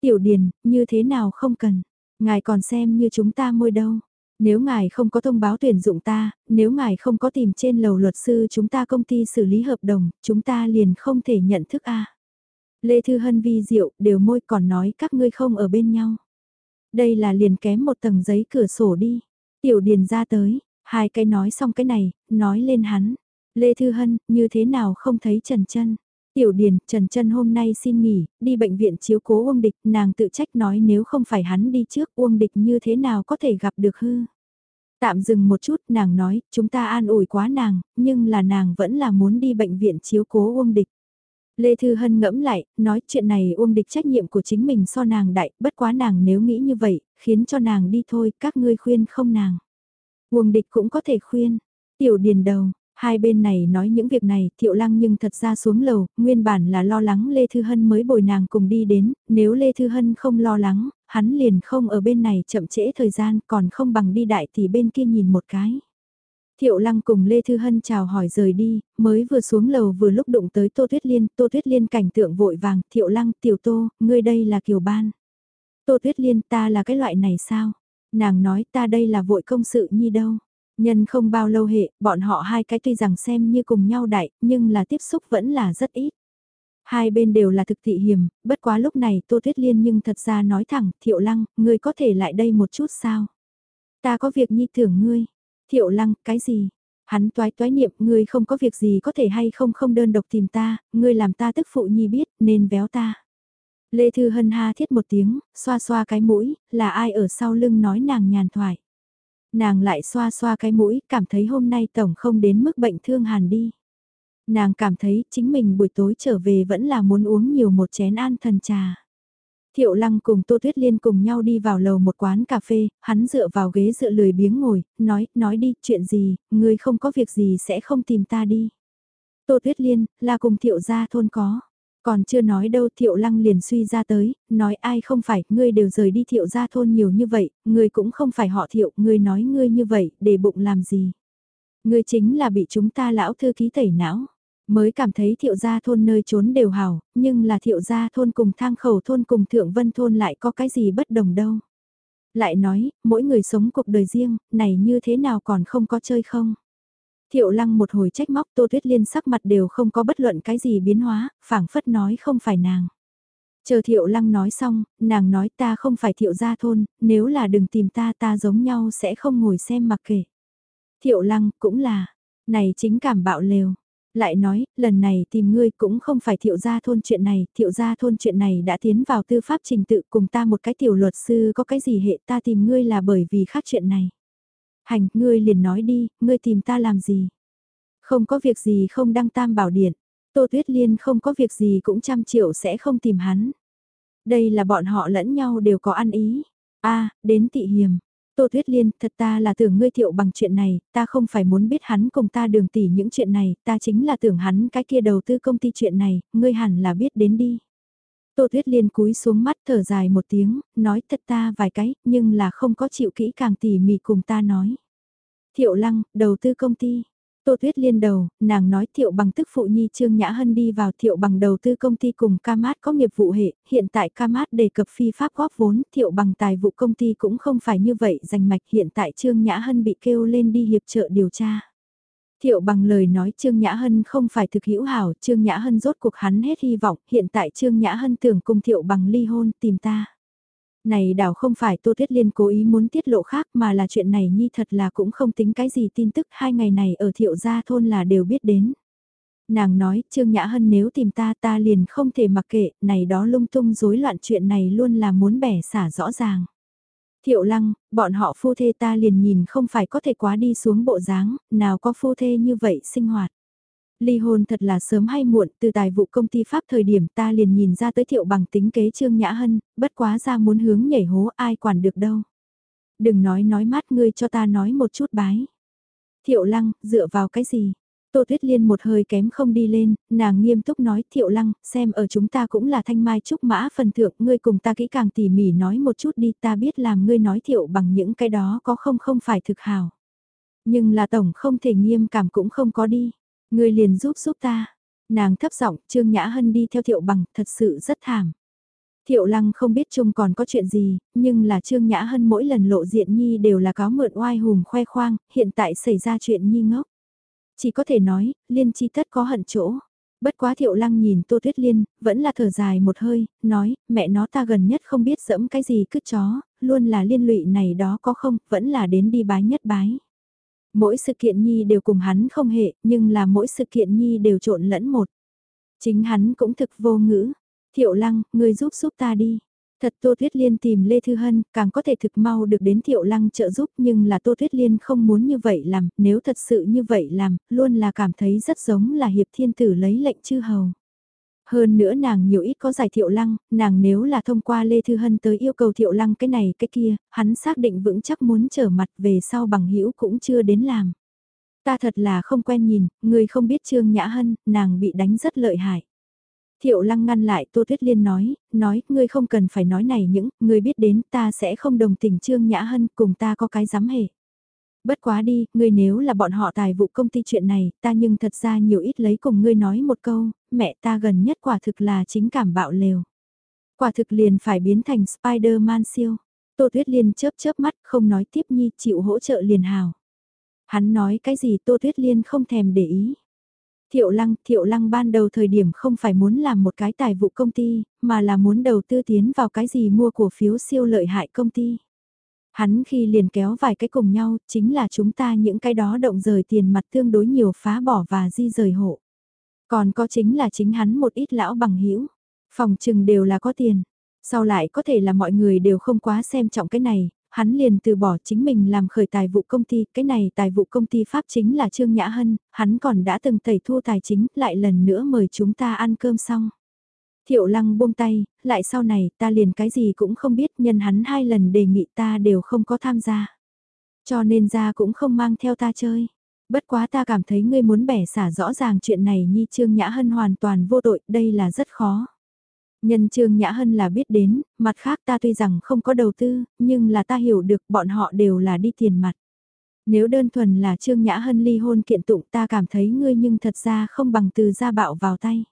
Tiểu Điền, như thế nào không cần, ngài còn xem như chúng ta môi đâu. Nếu ngài không có thông báo tuyển dụng ta, nếu ngài không có tìm trên lầu luật sư chúng ta công ty xử lý hợp đồng, chúng ta liền không thể nhận thức a. Lê Thư Hân vi diệu, đều môi còn nói các ngươi không ở bên nhau. Đây là liền kém một tầng giấy cửa sổ đi. Tiểu Điền ra tới, hai cái nói xong cái này, nói lên hắn. Lê Thư Hân, như thế nào không thấy Trần chân Tiểu Điền, Trần Trân hôm nay xin nghỉ, đi bệnh viện chiếu cố Uông Địch, nàng tự trách nói nếu không phải hắn đi trước Uông Địch như thế nào có thể gặp được hư. Tạm dừng một chút, nàng nói, chúng ta an ủi quá nàng, nhưng là nàng vẫn là muốn đi bệnh viện chiếu cố Uông Địch. Lê Thư Hân ngẫm lại, nói chuyện này Uông Địch trách nhiệm của chính mình so nàng đại, bất quá nàng nếu nghĩ như vậy, khiến cho nàng đi thôi, các ngươi khuyên không nàng. Uông Địch cũng có thể khuyên. Tiểu Điền đầu, Hai bên này nói những việc này, Thiệu Lăng nhưng thật ra xuống lầu, nguyên bản là lo lắng Lê Thư Hân mới bồi nàng cùng đi đến, nếu Lê Thư Hân không lo lắng, hắn liền không ở bên này chậm trễ thời gian còn không bằng đi đại thì bên kia nhìn một cái. Thiệu Lăng cùng Lê Thư Hân chào hỏi rời đi, mới vừa xuống lầu vừa lúc đụng tới Tô Tuyết Liên, Tô Tuyết Liên cảnh tượng vội vàng, Thiệu Lăng, Tiểu Tô, ngươi đây là Kiều Ban. Tô Tuyết Liên ta là cái loại này sao? Nàng nói ta đây là vội công sự nhi đâu. Nhân không bao lâu hệ, bọn họ hai cái tuy rằng xem như cùng nhau đại, nhưng là tiếp xúc vẫn là rất ít. Hai bên đều là thực thị hiểm, bất quá lúc này Tô Tuyết Liên nhưng thật ra nói thẳng, Thiệu Lăng, ngươi có thể lại đây một chút sao? Ta có việc nhi thưởng ngươi. Thiệu Lăng, cái gì? Hắn toái toái niệm, ngươi không có việc gì có thể hay không không đơn độc tìm ta, ngươi làm ta tức phụ nhi biết, nên véo ta. Lê Thư Hân ha thiết một tiếng, xoa xoa cái mũi, là ai ở sau lưng nói nàng nhàn thoại. Nàng lại xoa xoa cái mũi, cảm thấy hôm nay tổng không đến mức bệnh thương hàn đi. Nàng cảm thấy chính mình buổi tối trở về vẫn là muốn uống nhiều một chén an thần trà. Thiệu Lăng cùng Tô Tuyết Liên cùng nhau đi vào lầu một quán cà phê, hắn dựa vào ghế dựa lười biếng ngồi, nói, nói đi, chuyện gì, người không có việc gì sẽ không tìm ta đi. Tô Tuyết Liên, là cùng Thiệu gia thôn có. Còn chưa nói đâu Thiệu Lăng liền suy ra tới, nói ai không phải, ngươi đều rời đi Thiệu gia thôn nhiều như vậy, ngươi cũng không phải họ Thiệu, ngươi nói ngươi như vậy, để bụng làm gì. Ngươi chính là bị chúng ta lão thư ký tẩy não. Mới cảm thấy thiệu gia thôn nơi trốn đều hảo, nhưng là thiệu gia thôn cùng thang khẩu thôn cùng thượng vân thôn lại có cái gì bất đồng đâu. Lại nói, mỗi người sống cuộc đời riêng, này như thế nào còn không có chơi không? Thiệu lăng một hồi trách móc Tô Tuyết Liên sắc mặt đều không có bất luận cái gì biến hóa, phảng phất nói không phải nàng. Chờ thiệu lăng nói xong, nàng nói ta không phải thiệu gia thôn, nếu là đừng tìm ta ta giống nhau sẽ không ngồi xem mặc kể. Thiệu lăng cũng là, này chính cảm bạo lều. Lại nói, lần này tìm ngươi cũng không phải thiệu gia thôn chuyện này, thiệu gia thôn chuyện này đã tiến vào tư pháp trình tự cùng ta một cái tiểu luật sư có cái gì hệ ta tìm ngươi là bởi vì khác chuyện này. Hành, ngươi liền nói đi, ngươi tìm ta làm gì? Không có việc gì không đăng tam bảo điện, Tô Tuyết Liên không có việc gì cũng trăm triệu sẽ không tìm hắn. Đây là bọn họ lẫn nhau đều có ăn ý. a đến tị hiềm, Tô Tuyết Liên, thật ta là tưởng ngươi thiệu bằng chuyện này, ta không phải muốn biết hắn cùng ta đường tỉ những chuyện này, ta chính là tưởng hắn cái kia đầu tư công ty chuyện này, ngươi hẳn là biết đến đi. Tô Tuyết Liên cúi xuống mắt thở dài một tiếng, nói thật ta vài cái, nhưng là không có chịu kỹ càng tỉ mỉ cùng ta nói. Thiệu Lăng, đầu tư công ty, Tô Tuyết liên đầu, nàng nói thiệu bằng tức phụ nhi Trương Nhã Hân đi vào thiệu bằng đầu tư công ty cùng Camat có nghiệp vụ hệ, hiện tại Camat đề cập phi pháp góp vốn, thiệu bằng tài vụ công ty cũng không phải như vậy rành mạch hiện tại Trương Nhã Hân bị kêu lên đi hiệp trợ điều tra. Thiệu bằng lời nói Trương Nhã Hân không phải thực hữu hảo, Trương Nhã Hân rốt cuộc hắn hết hy vọng, hiện tại Trương Nhã Hân tưởng cùng thiệu bằng ly hôn tìm ta. Này đảo không phải Tô Tuyết Liên cố ý muốn tiết lộ khác mà là chuyện này nhi thật là cũng không tính cái gì tin tức hai ngày này ở thiệu gia thôn là đều biết đến. Nàng nói, Trương Nhã Hân nếu tìm ta ta liền không thể mặc kệ, này đó lung tung rối loạn chuyện này luôn là muốn bẻ xả rõ ràng. Thiệu lăng, bọn họ phu thê ta liền nhìn không phải có thể quá đi xuống bộ dáng, nào có phu thê như vậy sinh hoạt. Ly hôn thật là sớm hay muộn, từ tài vụ công ty Pháp thời điểm ta liền nhìn ra tới thiệu bằng tính kế Trương Nhã Hân, bất quá ra muốn hướng nhảy hố ai quản được đâu. Đừng nói nói mát ngươi cho ta nói một chút bái. Thiệu lăng, dựa vào cái gì? Tô Tuyết Liên một hơi kém không đi lên, nàng nghiêm túc nói Thiệu Lăng, xem ở chúng ta cũng là thanh mai trúc mã phần thượng, ngươi cùng ta kỹ càng tỉ mỉ nói một chút đi ta biết làm ngươi nói Thiệu bằng những cái đó có không không phải thực hào. Nhưng là tổng không thể nghiêm cảm cũng không có đi. Ngươi liền giúp giúp ta. Nàng thấp giọng, Trương Nhã Hân đi theo Thiệu Bằng, thật sự rất thảm. Thiệu Lăng không biết chung còn có chuyện gì, nhưng là Trương Nhã Hân mỗi lần lộ diện Nhi đều là cáo mượn oai hùng khoe khoang, hiện tại xảy ra chuyện Nhi ngốc. Chỉ có thể nói, liên chi tất có hận chỗ. Bất quá Thiệu Lăng nhìn Tô Tuyết Liên, vẫn là thở dài một hơi, nói, mẹ nó ta gần nhất không biết dẫm cái gì cứ chó, luôn là liên lụy này đó có không, vẫn là đến đi bái nhất bái. Mỗi sự kiện Nhi đều cùng hắn không hệ, nhưng là mỗi sự kiện Nhi đều trộn lẫn một. Chính hắn cũng thực vô ngữ. Thiệu lăng, người giúp giúp ta đi. Thật Tô Thuyết Liên tìm Lê Thư Hân, càng có thể thực mau được đến Thiệu Lăng trợ giúp nhưng là Tô Thuyết Liên không muốn như vậy làm, nếu thật sự như vậy làm, luôn là cảm thấy rất giống là Hiệp Thiên Tử lấy lệnh chư hầu. Hơn nữa nàng nhiều ít có giải thiệu lăng, nàng nếu là thông qua Lê Thư Hân tới yêu cầu thiệu lăng cái này cái kia, hắn xác định vững chắc muốn trở mặt về sau bằng hữu cũng chưa đến làm. Ta thật là không quen nhìn, người không biết Trương Nhã Hân, nàng bị đánh rất lợi hại. Thiệu lăng ngăn lại Tô Tuyết Liên nói, nói, ngươi không cần phải nói này những, ngươi biết đến ta sẽ không đồng tình Trương Nhã Hân cùng ta có cái dám hề. Bất quá đi, ngươi nếu là bọn họ tài vụ công ty chuyện này, ta nhưng thật ra nhiều ít lấy cùng ngươi nói một câu, mẹ ta gần nhất quả thực là chính cảm bạo lều. Quả thực liền phải biến thành Spider-Man siêu. Tô Tuyết Liên chớp chớp mắt, không nói tiếp nhi, chịu hỗ trợ liền hào. Hắn nói cái gì Tô Tuyết Liên không thèm để ý. Thiệu Lăng, Thiệu Lăng ban đầu thời điểm không phải muốn làm một cái tài vụ công ty, mà là muốn đầu tư tiến vào cái gì mua cổ phiếu siêu lợi hại công ty. Hắn khi liền kéo vài cái cùng nhau, chính là chúng ta những cái đó động rời tiền mặt tương đối nhiều phá bỏ và di rời hộ. Còn có chính là chính hắn một ít lão bằng hữu phòng trừng đều là có tiền. Sau lại có thể là mọi người đều không quá xem trọng cái này, hắn liền từ bỏ chính mình làm khởi tài vụ công ty, cái này tài vụ công ty Pháp chính là Trương Nhã Hân, hắn còn đã từng tẩy thu tài chính, lại lần nữa mời chúng ta ăn cơm xong. Thiệu lăng buông tay, lại sau này ta liền cái gì cũng không biết nhân hắn hai lần đề nghị ta đều không có tham gia. Cho nên ra cũng không mang theo ta chơi. Bất quá ta cảm thấy ngươi muốn bẻ xả rõ ràng chuyện này nhi Trương Nhã Hân hoàn toàn vô tội, đây là rất khó. Nhân Trương Nhã Hân là biết đến, mặt khác ta tuy rằng không có đầu tư, nhưng là ta hiểu được bọn họ đều là đi tiền mặt. Nếu đơn thuần là Trương Nhã Hân ly hôn kiện tụng ta cảm thấy ngươi nhưng thật ra không bằng từ gia bạo vào tay.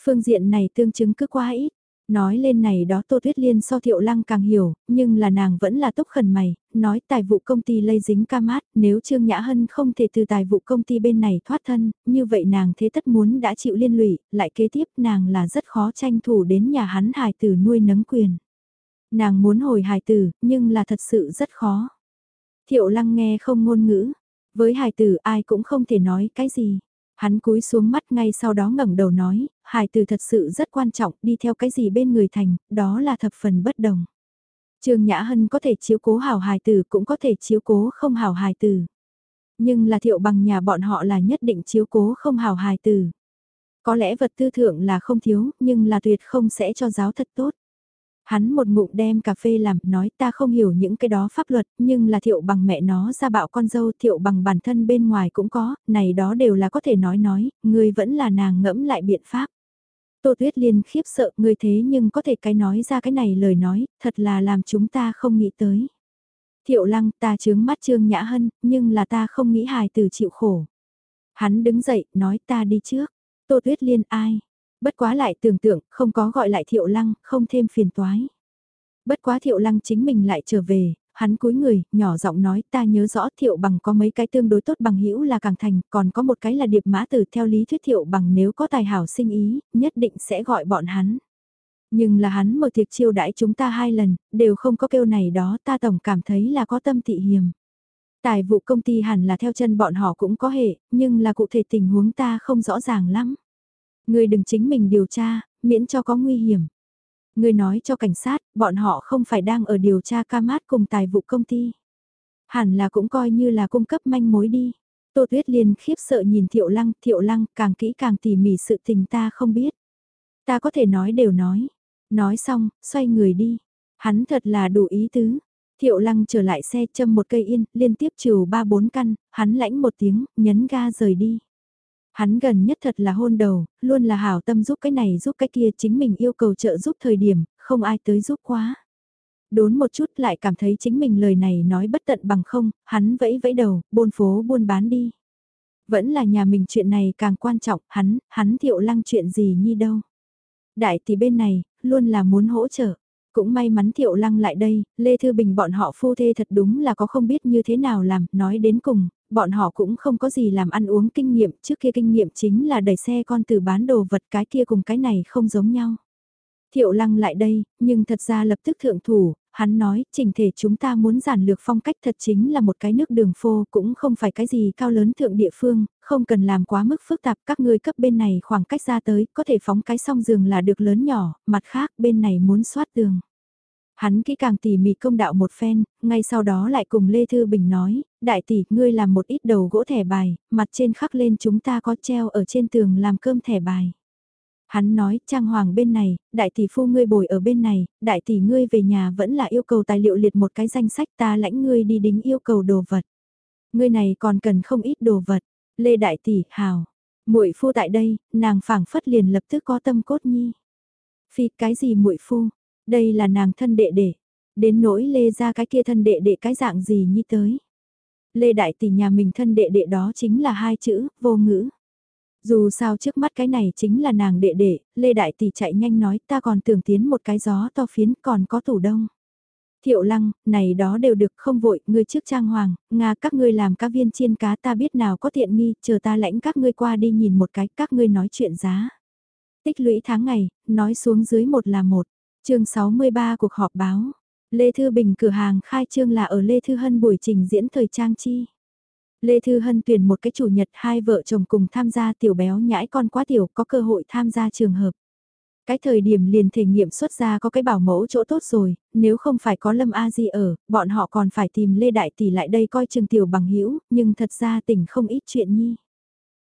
Phương diện này tương chứng cứ quá ít. Nói lên này đó Tô Tuyết Liên so Thiệu Lăng càng hiểu, nhưng là nàng vẫn là tốc khẩn mày, nói tài vụ công ty lây dính ca mát, nếu Trương Nhã Hân không thể từ tài vụ công ty bên này thoát thân, như vậy nàng thế tất muốn đã chịu liên lụy, lại kế tiếp nàng là rất khó tranh thủ đến nhà hắn hài tử nuôi nấng quyền. Nàng muốn hồi hài tử, nhưng là thật sự rất khó. Thiệu Lăng nghe không ngôn ngữ, với hài tử ai cũng không thể nói cái gì. Hắn cúi xuống mắt ngay sau đó ngẩng đầu nói, hài từ thật sự rất quan trọng, đi theo cái gì bên người thành, đó là thập phần bất đồng. Trương Nhã Hân có thể chiếu cố hảo hài tử cũng có thể chiếu cố không hảo hài tử. Nhưng là thiệu bằng nhà bọn họ là nhất định chiếu cố không hảo hài tử. Có lẽ vật tư thượng là không thiếu, nhưng là tuyệt không sẽ cho giáo thật tốt. Hắn một ngụm đem cà phê làm, nói ta không hiểu những cái đó pháp luật, nhưng là thiệu bằng mẹ nó ra bạo con dâu thiệu bằng bản thân bên ngoài cũng có, này đó đều là có thể nói nói, người vẫn là nàng ngẫm lại biện pháp. Tô Tuyết Liên khiếp sợ người thế nhưng có thể cái nói ra cái này lời nói, thật là làm chúng ta không nghĩ tới. Thiệu lăng ta chướng mắt Trương Nhã Hân, nhưng là ta không nghĩ hài từ chịu khổ. Hắn đứng dậy, nói ta đi trước. Tô Tuyết Liên ai? Bất quá lại tưởng tượng, không có gọi lại thiệu lăng, không thêm phiền toái. Bất quá thiệu lăng chính mình lại trở về, hắn cúi người, nhỏ giọng nói ta nhớ rõ thiệu bằng có mấy cái tương đối tốt bằng hữu là càng thành, còn có một cái là điệp mã từ theo lý thuyết thiệu bằng nếu có tài hảo sinh ý, nhất định sẽ gọi bọn hắn. Nhưng là hắn mở tiệc chiêu đãi chúng ta hai lần, đều không có kêu này đó ta tổng cảm thấy là có tâm tị hiềm. Tài vụ công ty hẳn là theo chân bọn họ cũng có hệ, nhưng là cụ thể tình huống ta không rõ ràng lắm ngươi đừng chính mình điều tra, miễn cho có nguy hiểm. ngươi nói cho cảnh sát, bọn họ không phải đang ở điều tra ca mát cùng tài vụ công ty. Hẳn là cũng coi như là cung cấp manh mối đi. Tô Tuyết Liên khiếp sợ nhìn Thiệu Lăng, Thiệu Lăng càng kỹ càng tỉ mỉ sự tình ta không biết. Ta có thể nói đều nói. Nói xong, xoay người đi. Hắn thật là đủ ý tứ. Thiệu Lăng trở lại xe châm một cây yên, liên tiếp trừ ba bốn căn, hắn lãnh một tiếng, nhấn ga rời đi. Hắn gần nhất thật là hôn đầu, luôn là hảo tâm giúp cái này giúp cái kia chính mình yêu cầu trợ giúp thời điểm, không ai tới giúp quá. Đốn một chút lại cảm thấy chính mình lời này nói bất tận bằng không, hắn vẫy vẫy đầu, buôn phố buôn bán đi. Vẫn là nhà mình chuyện này càng quan trọng, hắn, hắn thiệu lăng chuyện gì nhi đâu. Đại tỷ bên này, luôn là muốn hỗ trợ. Cũng may mắn Thiệu Lăng lại đây, Lê Thư Bình bọn họ phu thê thật đúng là có không biết như thế nào làm, nói đến cùng, bọn họ cũng không có gì làm ăn uống kinh nghiệm, trước kia kinh nghiệm chính là đẩy xe con từ bán đồ vật cái kia cùng cái này không giống nhau. Thiệu Lăng lại đây, nhưng thật ra lập tức thượng thủ, hắn nói, trình thể chúng ta muốn giản lược phong cách thật chính là một cái nước đường phô, cũng không phải cái gì cao lớn thượng địa phương, không cần làm quá mức phức tạp, các ngươi cấp bên này khoảng cách ra tới, có thể phóng cái song giường là được lớn nhỏ, mặt khác bên này muốn soát tường. Hắn kỹ càng tỉ mỉ công đạo một phen, ngay sau đó lại cùng Lê Thư Bình nói, đại tỷ, ngươi làm một ít đầu gỗ thẻ bài, mặt trên khắc lên chúng ta có treo ở trên tường làm cơm thẻ bài. Hắn nói, trang hoàng bên này, đại tỷ phu ngươi bồi ở bên này, đại tỷ ngươi về nhà vẫn là yêu cầu tài liệu liệt một cái danh sách ta lãnh ngươi đi đính yêu cầu đồ vật. Ngươi này còn cần không ít đồ vật, Lê đại tỷ, hào. muội phu tại đây, nàng phảng phất liền lập tức có tâm cốt nhi. Phi cái gì muội phu, đây là nàng thân đệ đệ. Đến nỗi Lê ra cái kia thân đệ đệ cái dạng gì như tới. Lê Đại Tỷ nhà mình thân đệ đệ đó chính là hai chữ, vô ngữ. Dù sao trước mắt cái này chính là nàng đệ đệ, Lê Đại Tỷ chạy nhanh nói ta còn tưởng tiến một cái gió to phiến còn có tủ đông. Thiệu lăng, này đó đều được không vội, ngươi trước trang hoàng, Nga các ngươi làm cá viên chiên cá ta biết nào có tiện nghi, chờ ta lãnh các ngươi qua đi nhìn một cái, các ngươi nói chuyện giá. Tích lũy tháng ngày, nói xuống dưới một là một chương 63 cuộc họp báo. Lê Thư Bình cửa hàng khai trương là ở Lê Thư Hân buổi trình diễn thời trang chi. Lê Thư Hân tuyển một cái chủ nhật hai vợ chồng cùng tham gia tiểu béo nhãi con quá tiểu có cơ hội tham gia trường hợp. Cái thời điểm liền thể nghiệm xuất ra có cái bảo mẫu chỗ tốt rồi, nếu không phải có Lâm A Di ở, bọn họ còn phải tìm Lê Đại Tỷ lại đây coi trường tiểu bằng hữu nhưng thật ra tỉnh không ít chuyện nhi.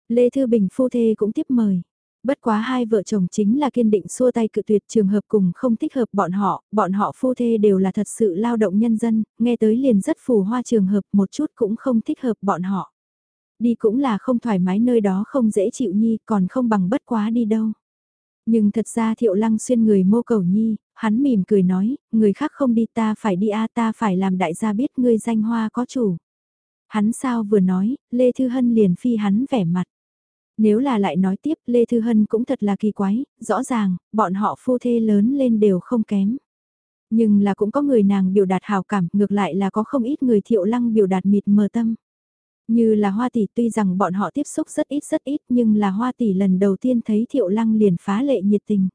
Lê Thư Bình phu thê cũng tiếp mời. Bất quá hai vợ chồng chính là kiên định xua tay cự tuyệt trường hợp cùng không thích hợp bọn họ, bọn họ phu thê đều là thật sự lao động nhân dân, nghe tới liền rất phù hoa trường hợp một chút cũng không thích hợp bọn họ. Đi cũng là không thoải mái nơi đó không dễ chịu nhi còn không bằng bất quá đi đâu. Nhưng thật ra thiệu lăng xuyên người mô cầu nhi, hắn mỉm cười nói, người khác không đi ta phải đi a ta phải làm đại gia biết ngươi danh hoa có chủ. Hắn sao vừa nói, Lê Thư Hân liền phi hắn vẻ mặt. Nếu là lại nói tiếp Lê Thư Hân cũng thật là kỳ quái, rõ ràng, bọn họ phu thê lớn lên đều không kém. Nhưng là cũng có người nàng biểu đạt hào cảm, ngược lại là có không ít người thiệu lăng biểu đạt mịt mờ tâm. Như là hoa tỷ tuy rằng bọn họ tiếp xúc rất ít rất ít nhưng là hoa tỷ lần đầu tiên thấy thiệu lăng liền phá lệ nhiệt tình.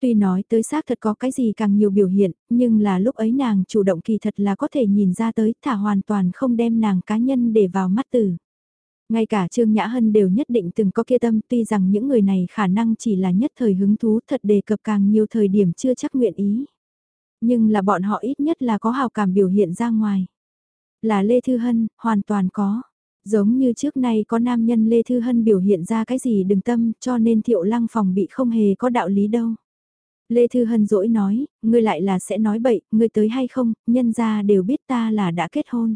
Tuy nói tới xác thật có cái gì càng nhiều biểu hiện, nhưng là lúc ấy nàng chủ động kỳ thật là có thể nhìn ra tới thả hoàn toàn không đem nàng cá nhân để vào mắt tử. Ngay cả Trương Nhã Hân đều nhất định từng có kia tâm tuy rằng những người này khả năng chỉ là nhất thời hứng thú thật đề cập càng nhiều thời điểm chưa chắc nguyện ý. Nhưng là bọn họ ít nhất là có hào cảm biểu hiện ra ngoài. Là Lê Thư Hân, hoàn toàn có. Giống như trước nay có nam nhân Lê Thư Hân biểu hiện ra cái gì đừng tâm cho nên thiệu lăng phòng bị không hề có đạo lý đâu. Lê Thư Hân dỗi nói, ngươi lại là sẽ nói bậy, ngươi tới hay không, nhân ra đều biết ta là đã kết hôn.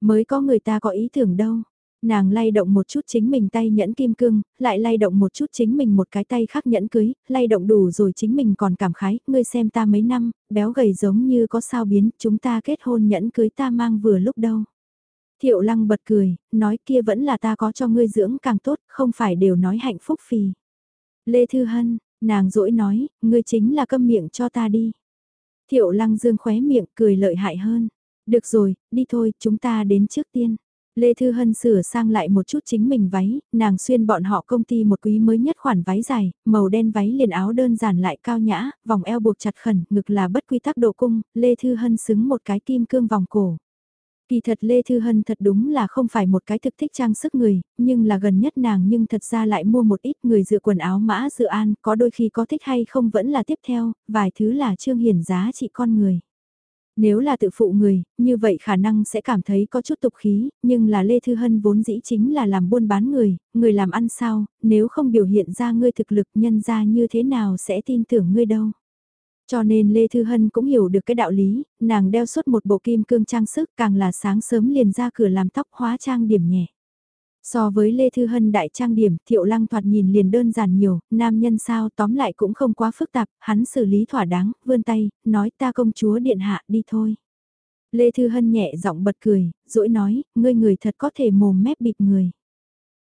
Mới có người ta có ý tưởng đâu. Nàng lay động một chút chính mình tay nhẫn kim cương, lại lay động một chút chính mình một cái tay khác nhẫn cưới, lay động đủ rồi chính mình còn cảm khái, ngươi xem ta mấy năm, béo gầy giống như có sao biến, chúng ta kết hôn nhẫn cưới ta mang vừa lúc đâu. Thiệu lăng bật cười, nói kia vẫn là ta có cho ngươi dưỡng càng tốt, không phải đều nói hạnh phúc phì. Lê Thư Hân, nàng dỗi nói, ngươi chính là câm miệng cho ta đi. Thiệu lăng dương khóe miệng cười lợi hại hơn. Được rồi, đi thôi, chúng ta đến trước tiên. Lê Thư Hân sửa sang lại một chút chính mình váy, nàng xuyên bọn họ công ty một quý mới nhất khoản váy dài, màu đen váy liền áo đơn giản lại cao nhã, vòng eo buộc chặt khẩn, ngực là bất quy tắc độ cung, Lê Thư Hân xứng một cái kim cương vòng cổ. Kỳ thật Lê Thư Hân thật đúng là không phải một cái thực thích trang sức người, nhưng là gần nhất nàng nhưng thật ra lại mua một ít người dựa quần áo mã dự an, có đôi khi có thích hay không vẫn là tiếp theo, vài thứ là trương hiển giá trị con người. Nếu là tự phụ người, như vậy khả năng sẽ cảm thấy có chút tục khí, nhưng là Lê Thư Hân vốn dĩ chính là làm buôn bán người, người làm ăn sao, nếu không biểu hiện ra ngươi thực lực nhân ra như thế nào sẽ tin tưởng ngươi đâu. Cho nên Lê Thư Hân cũng hiểu được cái đạo lý, nàng đeo suốt một bộ kim cương trang sức càng là sáng sớm liền ra cửa làm tóc hóa trang điểm nhẹ. So với Lê Thư Hân đại trang điểm, thiệu lăng thoạt nhìn liền đơn giản nhiều, nam nhân sao tóm lại cũng không quá phức tạp, hắn xử lý thỏa đáng, vươn tay, nói ta công chúa điện hạ đi thôi. Lê Thư Hân nhẹ giọng bật cười, dỗi nói, ngươi người thật có thể mồm mép bịp người.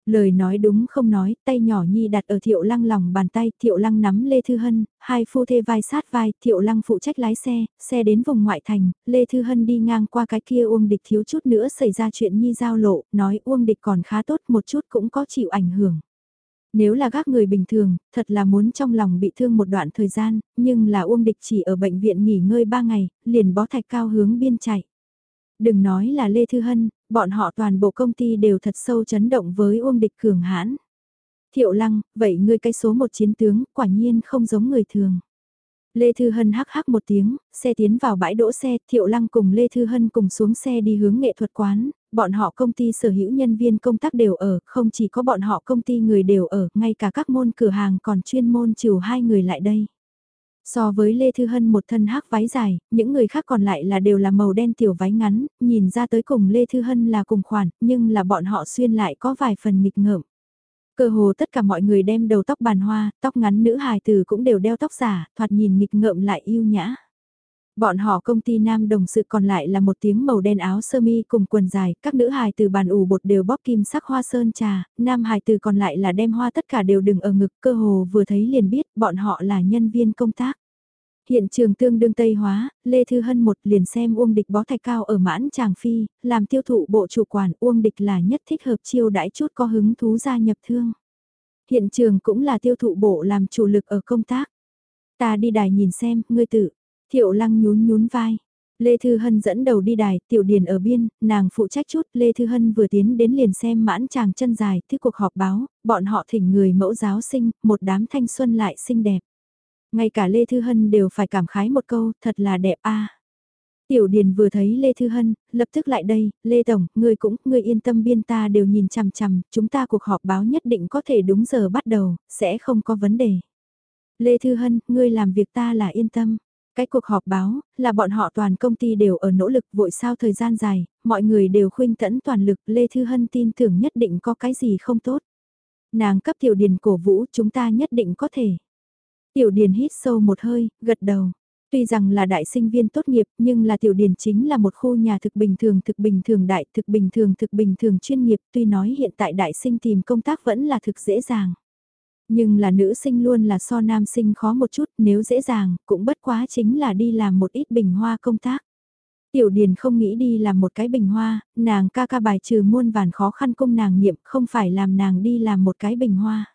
Lời nói đúng không nói, tay nhỏ nhi đặt ở thiệu lăng lòng bàn tay, thiệu lăng nắm Lê Thư Hân, hai phu thê vai sát vai, thiệu lăng phụ trách lái xe, xe đến vùng ngoại thành, Lê Thư Hân đi ngang qua cái kia Uông Địch thiếu chút nữa xảy ra chuyện nhi giao lộ, nói Uông Địch còn khá tốt một chút cũng có chịu ảnh hưởng. Nếu là các người bình thường, thật là muốn trong lòng bị thương một đoạn thời gian, nhưng là Uông Địch chỉ ở bệnh viện nghỉ ngơi 3 ngày, liền bó thạch cao hướng biên chạy. Đừng nói là Lê Thư Hân, bọn họ toàn bộ công ty đều thật sâu chấn động với Uông Địch cường hãn. Thiệu Lăng, vậy ngươi cái số một chiến tướng, quả nhiên không giống người thường. Lê Thư Hân hắc hắc một tiếng, xe tiến vào bãi đỗ xe, Thiệu Lăng cùng Lê Thư Hân cùng xuống xe đi hướng nghệ thuật quán, bọn họ công ty sở hữu nhân viên công tác đều ở, không chỉ có bọn họ công ty người đều ở, ngay cả các môn cửa hàng còn chuyên môn trừ hai người lại đây. So với Lê Thư Hân một thân hắc váy dài, những người khác còn lại là đều là màu đen tiểu váy ngắn, nhìn ra tới cùng Lê Thư Hân là cùng khoản, nhưng là bọn họ xuyên lại có vài phần nghịch ngợm. Cơ hồ tất cả mọi người đem đầu tóc bàn hoa, tóc ngắn nữ hài tử cũng đều đeo tóc giả, thoạt nhìn nghịch ngợm lại yêu nhã. Bọn họ công ty nam đồng sự còn lại là một tiếng màu đen áo sơ mi cùng quần dài, các nữ hài từ bàn ủ bột đều bóp kim sắc hoa sơn trà, nam hài từ còn lại là đem hoa tất cả đều đừng ở ngực cơ hồ vừa thấy liền biết bọn họ là nhân viên công tác. Hiện trường tương đương Tây Hóa, Lê Thư Hân một liền xem Uông Địch bó thạch cao ở mãn tràng phi, làm tiêu thụ bộ chủ quản Uông Địch là nhất thích hợp chiêu đãi chút có hứng thú gia nhập thương. Hiện trường cũng là tiêu thụ bộ làm chủ lực ở công tác. Ta đi đài nhìn xem, ngươi tự. Thiệu lăng nhún nhún vai. Lê Thư Hân dẫn đầu đi đài, tiểu điền ở biên, nàng phụ trách chút, Lê Thư Hân vừa tiến đến liền xem mãn chàng chân dài, thức cuộc họp báo, bọn họ thỉnh người mẫu giáo sinh, một đám thanh xuân lại xinh đẹp. Ngay cả Lê Thư Hân đều phải cảm khái một câu, thật là đẹp a Tiểu Điền vừa thấy Lê Thư Hân, lập tức lại đây, Lê Tổng, người cũng, người yên tâm biên ta đều nhìn chằm chằm, chúng ta cuộc họp báo nhất định có thể đúng giờ bắt đầu, sẽ không có vấn đề. Lê Thư Hân, ngươi làm việc ta là yên tâm. Cái cuộc họp báo, là bọn họ toàn công ty đều ở nỗ lực vội sao thời gian dài, mọi người đều khuyên tẫn toàn lực, Lê Thư Hân tin tưởng nhất định có cái gì không tốt. Nàng cấp tiểu điền cổ vũ chúng ta nhất định có thể. Tiểu điền hít sâu một hơi, gật đầu. Tuy rằng là đại sinh viên tốt nghiệp nhưng là tiểu điền chính là một khu nhà thực bình thường thực bình thường đại thực bình thường thực bình thường chuyên nghiệp tuy nói hiện tại đại sinh tìm công tác vẫn là thực dễ dàng. Nhưng là nữ sinh luôn là so nam sinh khó một chút nếu dễ dàng cũng bất quá chính là đi làm một ít bình hoa công tác. Tiểu Điền không nghĩ đi làm một cái bình hoa, nàng ca ca bài trừ muôn vàn khó khăn công nàng niệm không phải làm nàng đi làm một cái bình hoa.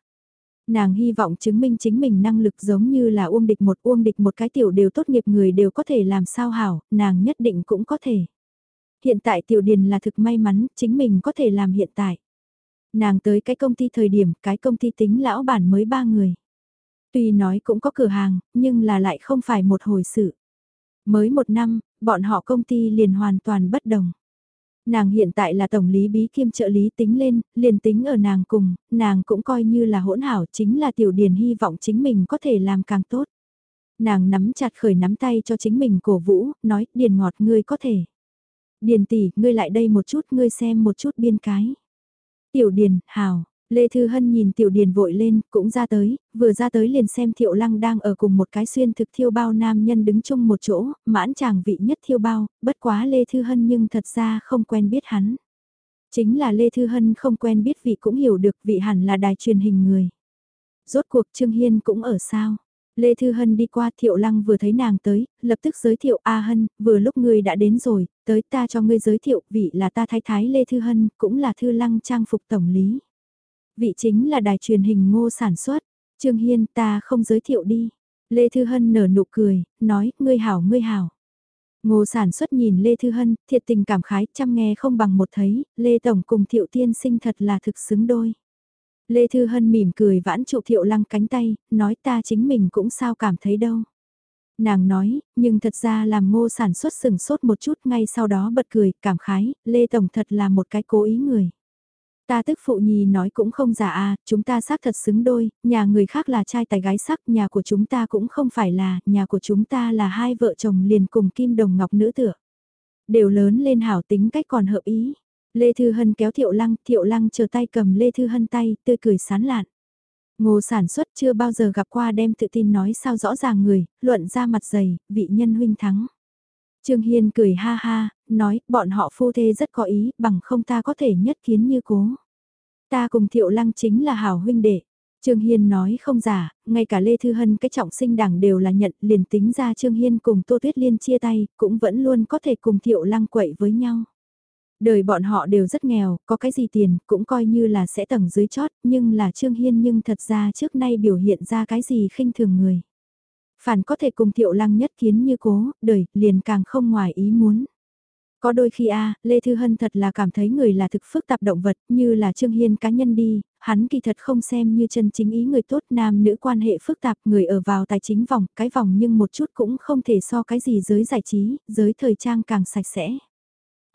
Nàng hy vọng chứng minh chính mình năng lực giống như là uông địch một uông địch một cái tiểu đều tốt nghiệp người đều có thể làm sao hảo, nàng nhất định cũng có thể. Hiện tại tiểu điền là thực may mắn, chính mình có thể làm hiện tại. Nàng tới cái công ty thời điểm, cái công ty tính lão bản mới ba người. Tuy nói cũng có cửa hàng, nhưng là lại không phải một hồi sự. Mới một năm, bọn họ công ty liền hoàn toàn bất đồng. Nàng hiện tại là tổng lý bí kiêm trợ lý tính lên, liền tính ở nàng cùng, nàng cũng coi như là hỗn hảo chính là tiểu điền hy vọng chính mình có thể làm càng tốt. Nàng nắm chặt khởi nắm tay cho chính mình cổ vũ, nói điền ngọt ngươi có thể. Điền tỷ, ngươi lại đây một chút ngươi xem một chút biên cái. Tiểu điền, Hào, Lê Thư Hân nhìn Tiểu Điền vội lên, cũng ra tới, vừa ra tới liền xem Thiệu Lăng đang ở cùng một cái xuyên thực thiêu bao nam nhân đứng chung một chỗ, mãn chàng vị nhất thiêu bao, bất quá Lê Thư Hân nhưng thật ra không quen biết hắn. Chính là Lê Thư Hân không quen biết vị cũng hiểu được vị hẳn là đài truyền hình người. Rốt cuộc Trương Hiên cũng ở sao. Lê Thư Hân đi qua Thiệu Lăng vừa thấy nàng tới, lập tức giới thiệu A Hân, vừa lúc ngươi đã đến rồi, tới ta cho ngươi giới thiệu, vị là ta thái thái Lê Thư Hân, cũng là Thư Lăng trang phục tổng lý. Vị chính là đài truyền hình ngô sản xuất. Trương Hiên ta không giới thiệu đi. Lê Thư Hân nở nụ cười, nói, ngươi hảo ngươi hảo. Ngô sản xuất nhìn Lê Thư Hân, thiệt tình cảm khái, chăm nghe không bằng một thấy, Lê Tổng cùng Thiệu Tiên sinh thật là thực xứng đôi. Lê Thư Hân mỉm cười vãn trụ Thiệu Lăng cánh tay, nói ta chính mình cũng sao cảm thấy đâu. Nàng nói, nhưng thật ra làm ngô sản xuất sừng sốt một chút ngay sau đó bật cười, cảm khái, Lê Tổng thật là một cái cố ý người. Ta tức phụ nhì nói cũng không giả à, chúng ta xác thật xứng đôi, nhà người khác là trai tài gái sắc, nhà của chúng ta cũng không phải là, nhà của chúng ta là hai vợ chồng liền cùng kim đồng ngọc nữ tựa. Đều lớn lên hảo tính cách còn hợp ý. Lê Thư Hân kéo Thiệu Lăng, Thiệu Lăng chờ tay cầm Lê Thư Hân tay, tươi cười sán lạn. Ngô sản xuất chưa bao giờ gặp qua đem tự tin nói sao rõ ràng người, luận ra mặt dày, vị nhân huynh thắng. Trương Hiên cười ha ha, nói, bọn họ phu thê rất có ý, bằng không ta có thể nhất kiến như cố. Ta cùng Thiệu Lăng chính là hảo huynh đệ. Trương Hiên nói không giả, ngay cả Lê Thư Hân cái trọng sinh đảng đều là nhận liền tính ra Trương Hiên cùng Tô Tuyết Liên chia tay, cũng vẫn luôn có thể cùng Thiệu Lăng quậy với nhau. Đời bọn họ đều rất nghèo, có cái gì tiền cũng coi như là sẽ tầng dưới chót, nhưng là Trương Hiên nhưng thật ra trước nay biểu hiện ra cái gì khinh thường người. Phản có thể cùng thiệu lăng nhất kiến như cố, đời, liền càng không ngoài ý muốn. Có đôi khi a à, Lê Thư Hân thật là cảm thấy người là thực phức tạp động vật, như là Trương Hiên cá nhân đi, hắn kỳ thật không xem như chân chính ý người tốt nam nữ quan hệ phức tạp, người ở vào tài chính vòng, cái vòng nhưng một chút cũng không thể so cái gì giới giải trí, giới thời trang càng sạch sẽ.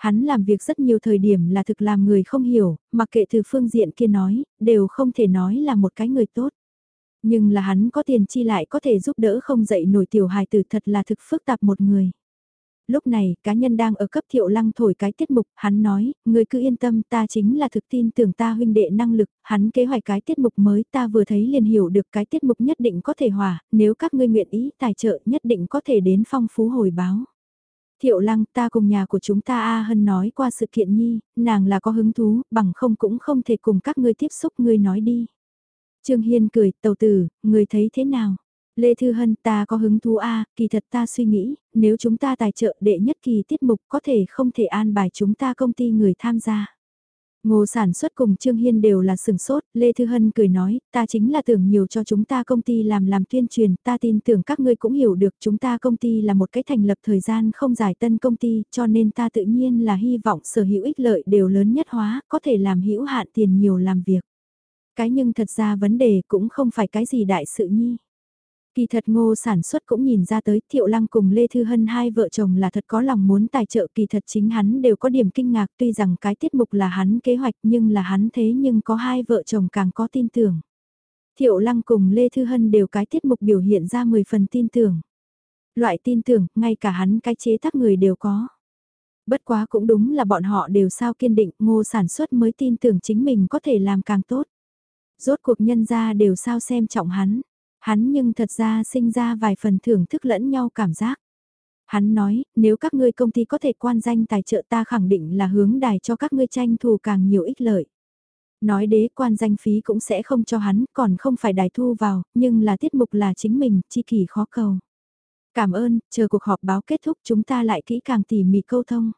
Hắn làm việc rất nhiều thời điểm là thực làm người không hiểu, mặc kệ từ phương diện kia nói, đều không thể nói là một cái người tốt. Nhưng là hắn có tiền chi lại có thể giúp đỡ không dậy nổi tiểu hài tử thật là thực phức tạp một người. Lúc này, cá nhân đang ở cấp thiệu lăng thổi cái tiết mục, hắn nói, người cứ yên tâm ta chính là thực tin tưởng ta huynh đệ năng lực, hắn kế hoạch cái tiết mục mới ta vừa thấy liền hiểu được cái tiết mục nhất định có thể hòa, nếu các ngươi nguyện ý tài trợ nhất định có thể đến phong phú hồi báo. Thiệu lăng ta cùng nhà của chúng ta A Hân nói qua sự kiện nhi, nàng là có hứng thú, bằng không cũng không thể cùng các ngươi tiếp xúc ngươi nói đi. Trương Hiên cười, tàu tử, người thấy thế nào? Lê Thư Hân ta có hứng thú A, kỳ thật ta suy nghĩ, nếu chúng ta tài trợ đệ nhất kỳ tiết mục có thể không thể an bài chúng ta công ty người tham gia. Ngô sản xuất cùng Trương Hiên đều là sừng sốt, Lê Thư Hân cười nói, ta chính là tưởng nhiều cho chúng ta công ty làm làm tuyên truyền, ta tin tưởng các ngươi cũng hiểu được chúng ta công ty là một cái thành lập thời gian không dài tân công ty, cho nên ta tự nhiên là hy vọng sở hữu ích lợi đều lớn nhất hóa, có thể làm hữu hạn tiền nhiều làm việc. Cái nhưng thật ra vấn đề cũng không phải cái gì đại sự nhi. Kỳ thật ngô sản xuất cũng nhìn ra tới Thiệu Lăng cùng Lê Thư Hân hai vợ chồng là thật có lòng muốn tài trợ kỳ thật chính hắn đều có điểm kinh ngạc tuy rằng cái tiết mục là hắn kế hoạch nhưng là hắn thế nhưng có hai vợ chồng càng có tin tưởng. Thiệu Lăng cùng Lê Thư Hân đều cái tiết mục biểu hiện ra 10 phần tin tưởng. Loại tin tưởng, ngay cả hắn cái chế tác người đều có. Bất quá cũng đúng là bọn họ đều sao kiên định ngô sản xuất mới tin tưởng chính mình có thể làm càng tốt. Rốt cuộc nhân ra đều sao xem trọng hắn Hắn nhưng thật ra sinh ra vài phần thưởng thức lẫn nhau cảm giác. Hắn nói, nếu các ngươi công ty có thể quan danh tài trợ ta khẳng định là hướng đài cho các ngươi tranh thù càng nhiều ích lợi. Nói đế quan danh phí cũng sẽ không cho hắn, còn không phải đài thu vào, nhưng là tiết mục là chính mình, chi kỳ khó cầu. Cảm ơn, chờ cuộc họp báo kết thúc chúng ta lại kỹ càng tỉ mỉ câu thông.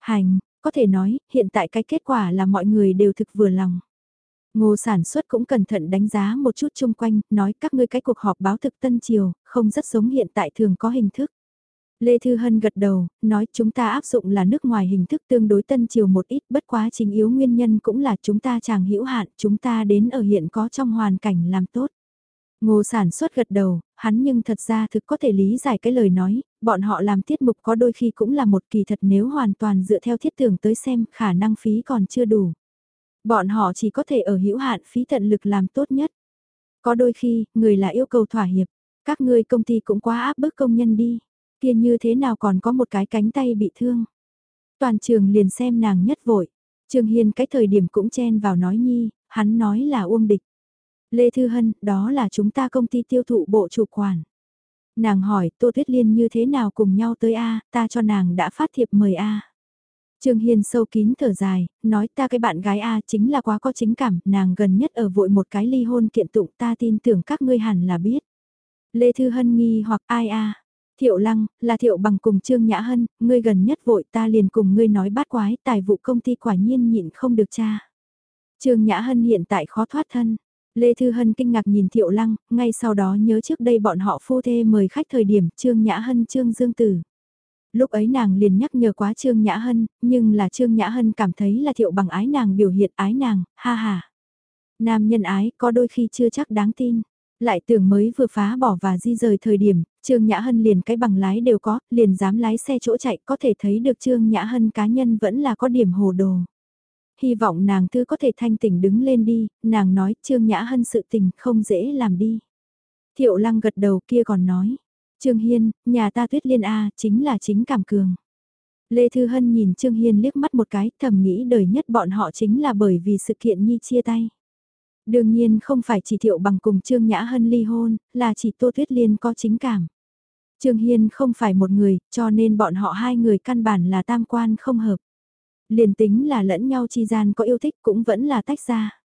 Hành, có thể nói, hiện tại cái kết quả là mọi người đều thực vừa lòng. Ngô sản xuất cũng cẩn thận đánh giá một chút chung quanh, nói các ngươi cái cuộc họp báo thực tân triều, không rất giống hiện tại thường có hình thức. Lê Thư Hân gật đầu, nói chúng ta áp dụng là nước ngoài hình thức tương đối tân triều một ít bất quá chính yếu nguyên nhân cũng là chúng ta chàng hữu hạn, chúng ta đến ở hiện có trong hoàn cảnh làm tốt. Ngô sản xuất gật đầu, hắn nhưng thật ra thực có thể lý giải cái lời nói, bọn họ làm tiết mục có đôi khi cũng là một kỳ thật nếu hoàn toàn dựa theo thiết tưởng tới xem khả năng phí còn chưa đủ. Bọn họ chỉ có thể ở hữu hạn phí tận lực làm tốt nhất. Có đôi khi, người là yêu cầu thỏa hiệp. Các ngươi công ty cũng quá áp bức công nhân đi. Kia như thế nào còn có một cái cánh tay bị thương. Toàn trường liền xem nàng nhất vội. Trương Hiên cái thời điểm cũng chen vào nói nhi, hắn nói là uông địch. Lê Thư Hân, đó là chúng ta công ty tiêu thụ bộ chủ quản. Nàng hỏi Tô Tuyết Liên như thế nào cùng nhau tới A, ta cho nàng đã phát thiệp mời A. Trương Hiên sâu kín thở dài, nói ta cái bạn gái A chính là quá có chính cảm, nàng gần nhất ở vội một cái ly hôn kiện tụng ta tin tưởng các ngươi hẳn là biết. Lê Thư Hân nghi hoặc ai A. Thiệu Lăng, là Thiệu bằng cùng Trương Nhã Hân, ngươi gần nhất vội ta liền cùng ngươi nói bát quái tài vụ công ty quả nhiên nhịn không được cha. Trương Nhã Hân hiện tại khó thoát thân. Lê Thư Hân kinh ngạc nhìn Thiệu Lăng, ngay sau đó nhớ trước đây bọn họ phu thê mời khách thời điểm Trương Nhã Hân Trương Dương Tử. Lúc ấy nàng liền nhắc nhở quá Trương Nhã Hân, nhưng là Trương Nhã Hân cảm thấy là thiệu bằng ái nàng biểu hiện ái nàng, ha ha. Nam nhân ái có đôi khi chưa chắc đáng tin. Lại tưởng mới vừa phá bỏ và di rời thời điểm, Trương Nhã Hân liền cái bằng lái đều có, liền dám lái xe chỗ chạy có thể thấy được Trương Nhã Hân cá nhân vẫn là có điểm hồ đồ. Hy vọng nàng tư có thể thanh tỉnh đứng lên đi, nàng nói Trương Nhã Hân sự tình không dễ làm đi. Thiệu lăng gật đầu kia còn nói, Trương Hiên, nhà ta tuyết liên A, chính là chính cảm cường. Lê Thư Hân nhìn Trương Hiên liếc mắt một cái, thầm nghĩ đời nhất bọn họ chính là bởi vì sự kiện Nhi chia tay. Đương nhiên không phải chỉ thiệu bằng cùng Trương Nhã Hân ly hôn, là chỉ Tô Tuyết Liên có chính cảm. Trương Hiên không phải một người, cho nên bọn họ hai người căn bản là tam quan không hợp. Liền tính là lẫn nhau chi gian có yêu thích cũng vẫn là tách ra.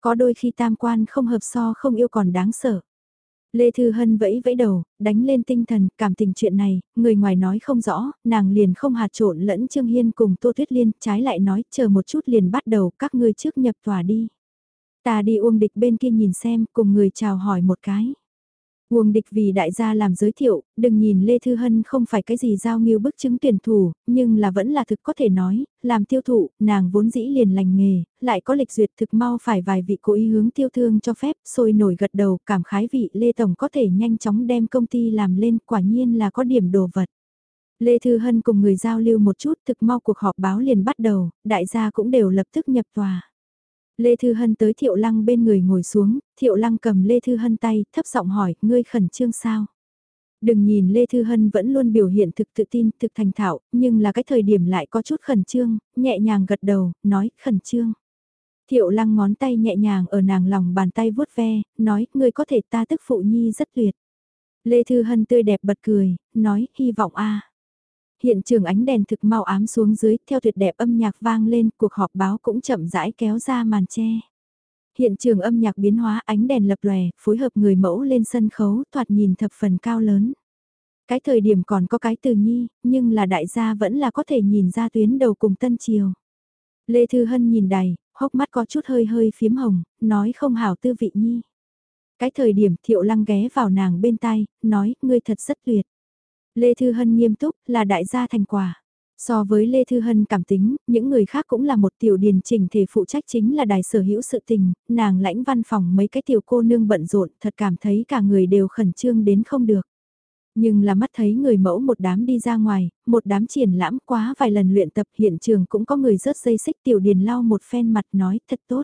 Có đôi khi tam quan không hợp so không yêu còn đáng sợ. Lê Thư Hân vẫy vẫy đầu, đánh lên tinh thần, cảm tình chuyện này, người ngoài nói không rõ, nàng liền không hạt trộn lẫn Trương Hiên cùng Tô Tuyết Liên, trái lại nói, chờ một chút liền bắt đầu, các ngươi trước nhập tòa đi. Ta đi uông địch bên kia nhìn xem, cùng người chào hỏi một cái. Uông địch vì đại gia làm giới thiệu, đừng nhìn Lê Thư Hân không phải cái gì giao nghiêu bức chứng tuyển thủ, nhưng là vẫn là thực có thể nói, làm tiêu thụ, nàng vốn dĩ liền lành nghề, lại có lịch duyệt thực mau phải vài vị cố ý hướng tiêu thương cho phép, sôi nổi gật đầu, cảm khái vị Lê Tổng có thể nhanh chóng đem công ty làm lên, quả nhiên là có điểm đồ vật. Lê Thư Hân cùng người giao lưu một chút thực mau cuộc họp báo liền bắt đầu, đại gia cũng đều lập tức nhập tòa. Lê Thư Hân tới Thiệu Lăng bên người ngồi xuống, Thiệu Lăng cầm Lê Thư Hân tay, thấp giọng hỏi, ngươi khẩn trương sao? Đừng nhìn Lê Thư Hân vẫn luôn biểu hiện thực tự tin, thực thành thạo, nhưng là cái thời điểm lại có chút khẩn trương, nhẹ nhàng gật đầu, nói, khẩn trương. Thiệu Lăng ngón tay nhẹ nhàng ở nàng lòng bàn tay vuốt ve, nói, ngươi có thể ta tức phụ nhi rất tuyệt. Lê Thư Hân tươi đẹp bật cười, nói, hy vọng a hiện trường ánh đèn thực mau ám xuống dưới, theo tuyệt đẹp âm nhạc vang lên, cuộc họp báo cũng chậm rãi kéo ra màn che. Hiện trường âm nhạc biến hóa ánh đèn lập lòe, phối hợp người mẫu lên sân khấu, thoạt nhìn thập phần cao lớn. Cái thời điểm còn có cái từ nhi, nhưng là đại gia vẫn là có thể nhìn ra tuyến đầu cùng tân triều. Lê Thư Hân nhìn đài, hốc mắt có chút hơi hơi phiếm hồng, nói không hảo tư vị nhi. Cái thời điểm thiệu lăng ghé vào nàng bên tai, nói, ngươi thật rất tuyệt. Lê Thư Hân nghiêm túc, là đại gia thành quả. So với Lê Thư Hân cảm tính, những người khác cũng là một tiểu điền chỉnh thể phụ trách chính là đài sở hữu sự tình, nàng lãnh văn phòng mấy cái tiểu cô nương bận rộn thật cảm thấy cả người đều khẩn trương đến không được. Nhưng là mắt thấy người mẫu một đám đi ra ngoài, một đám triển lãm quá vài lần luyện tập hiện trường cũng có người rớt dây xích tiểu điền lau một phen mặt nói thật tốt.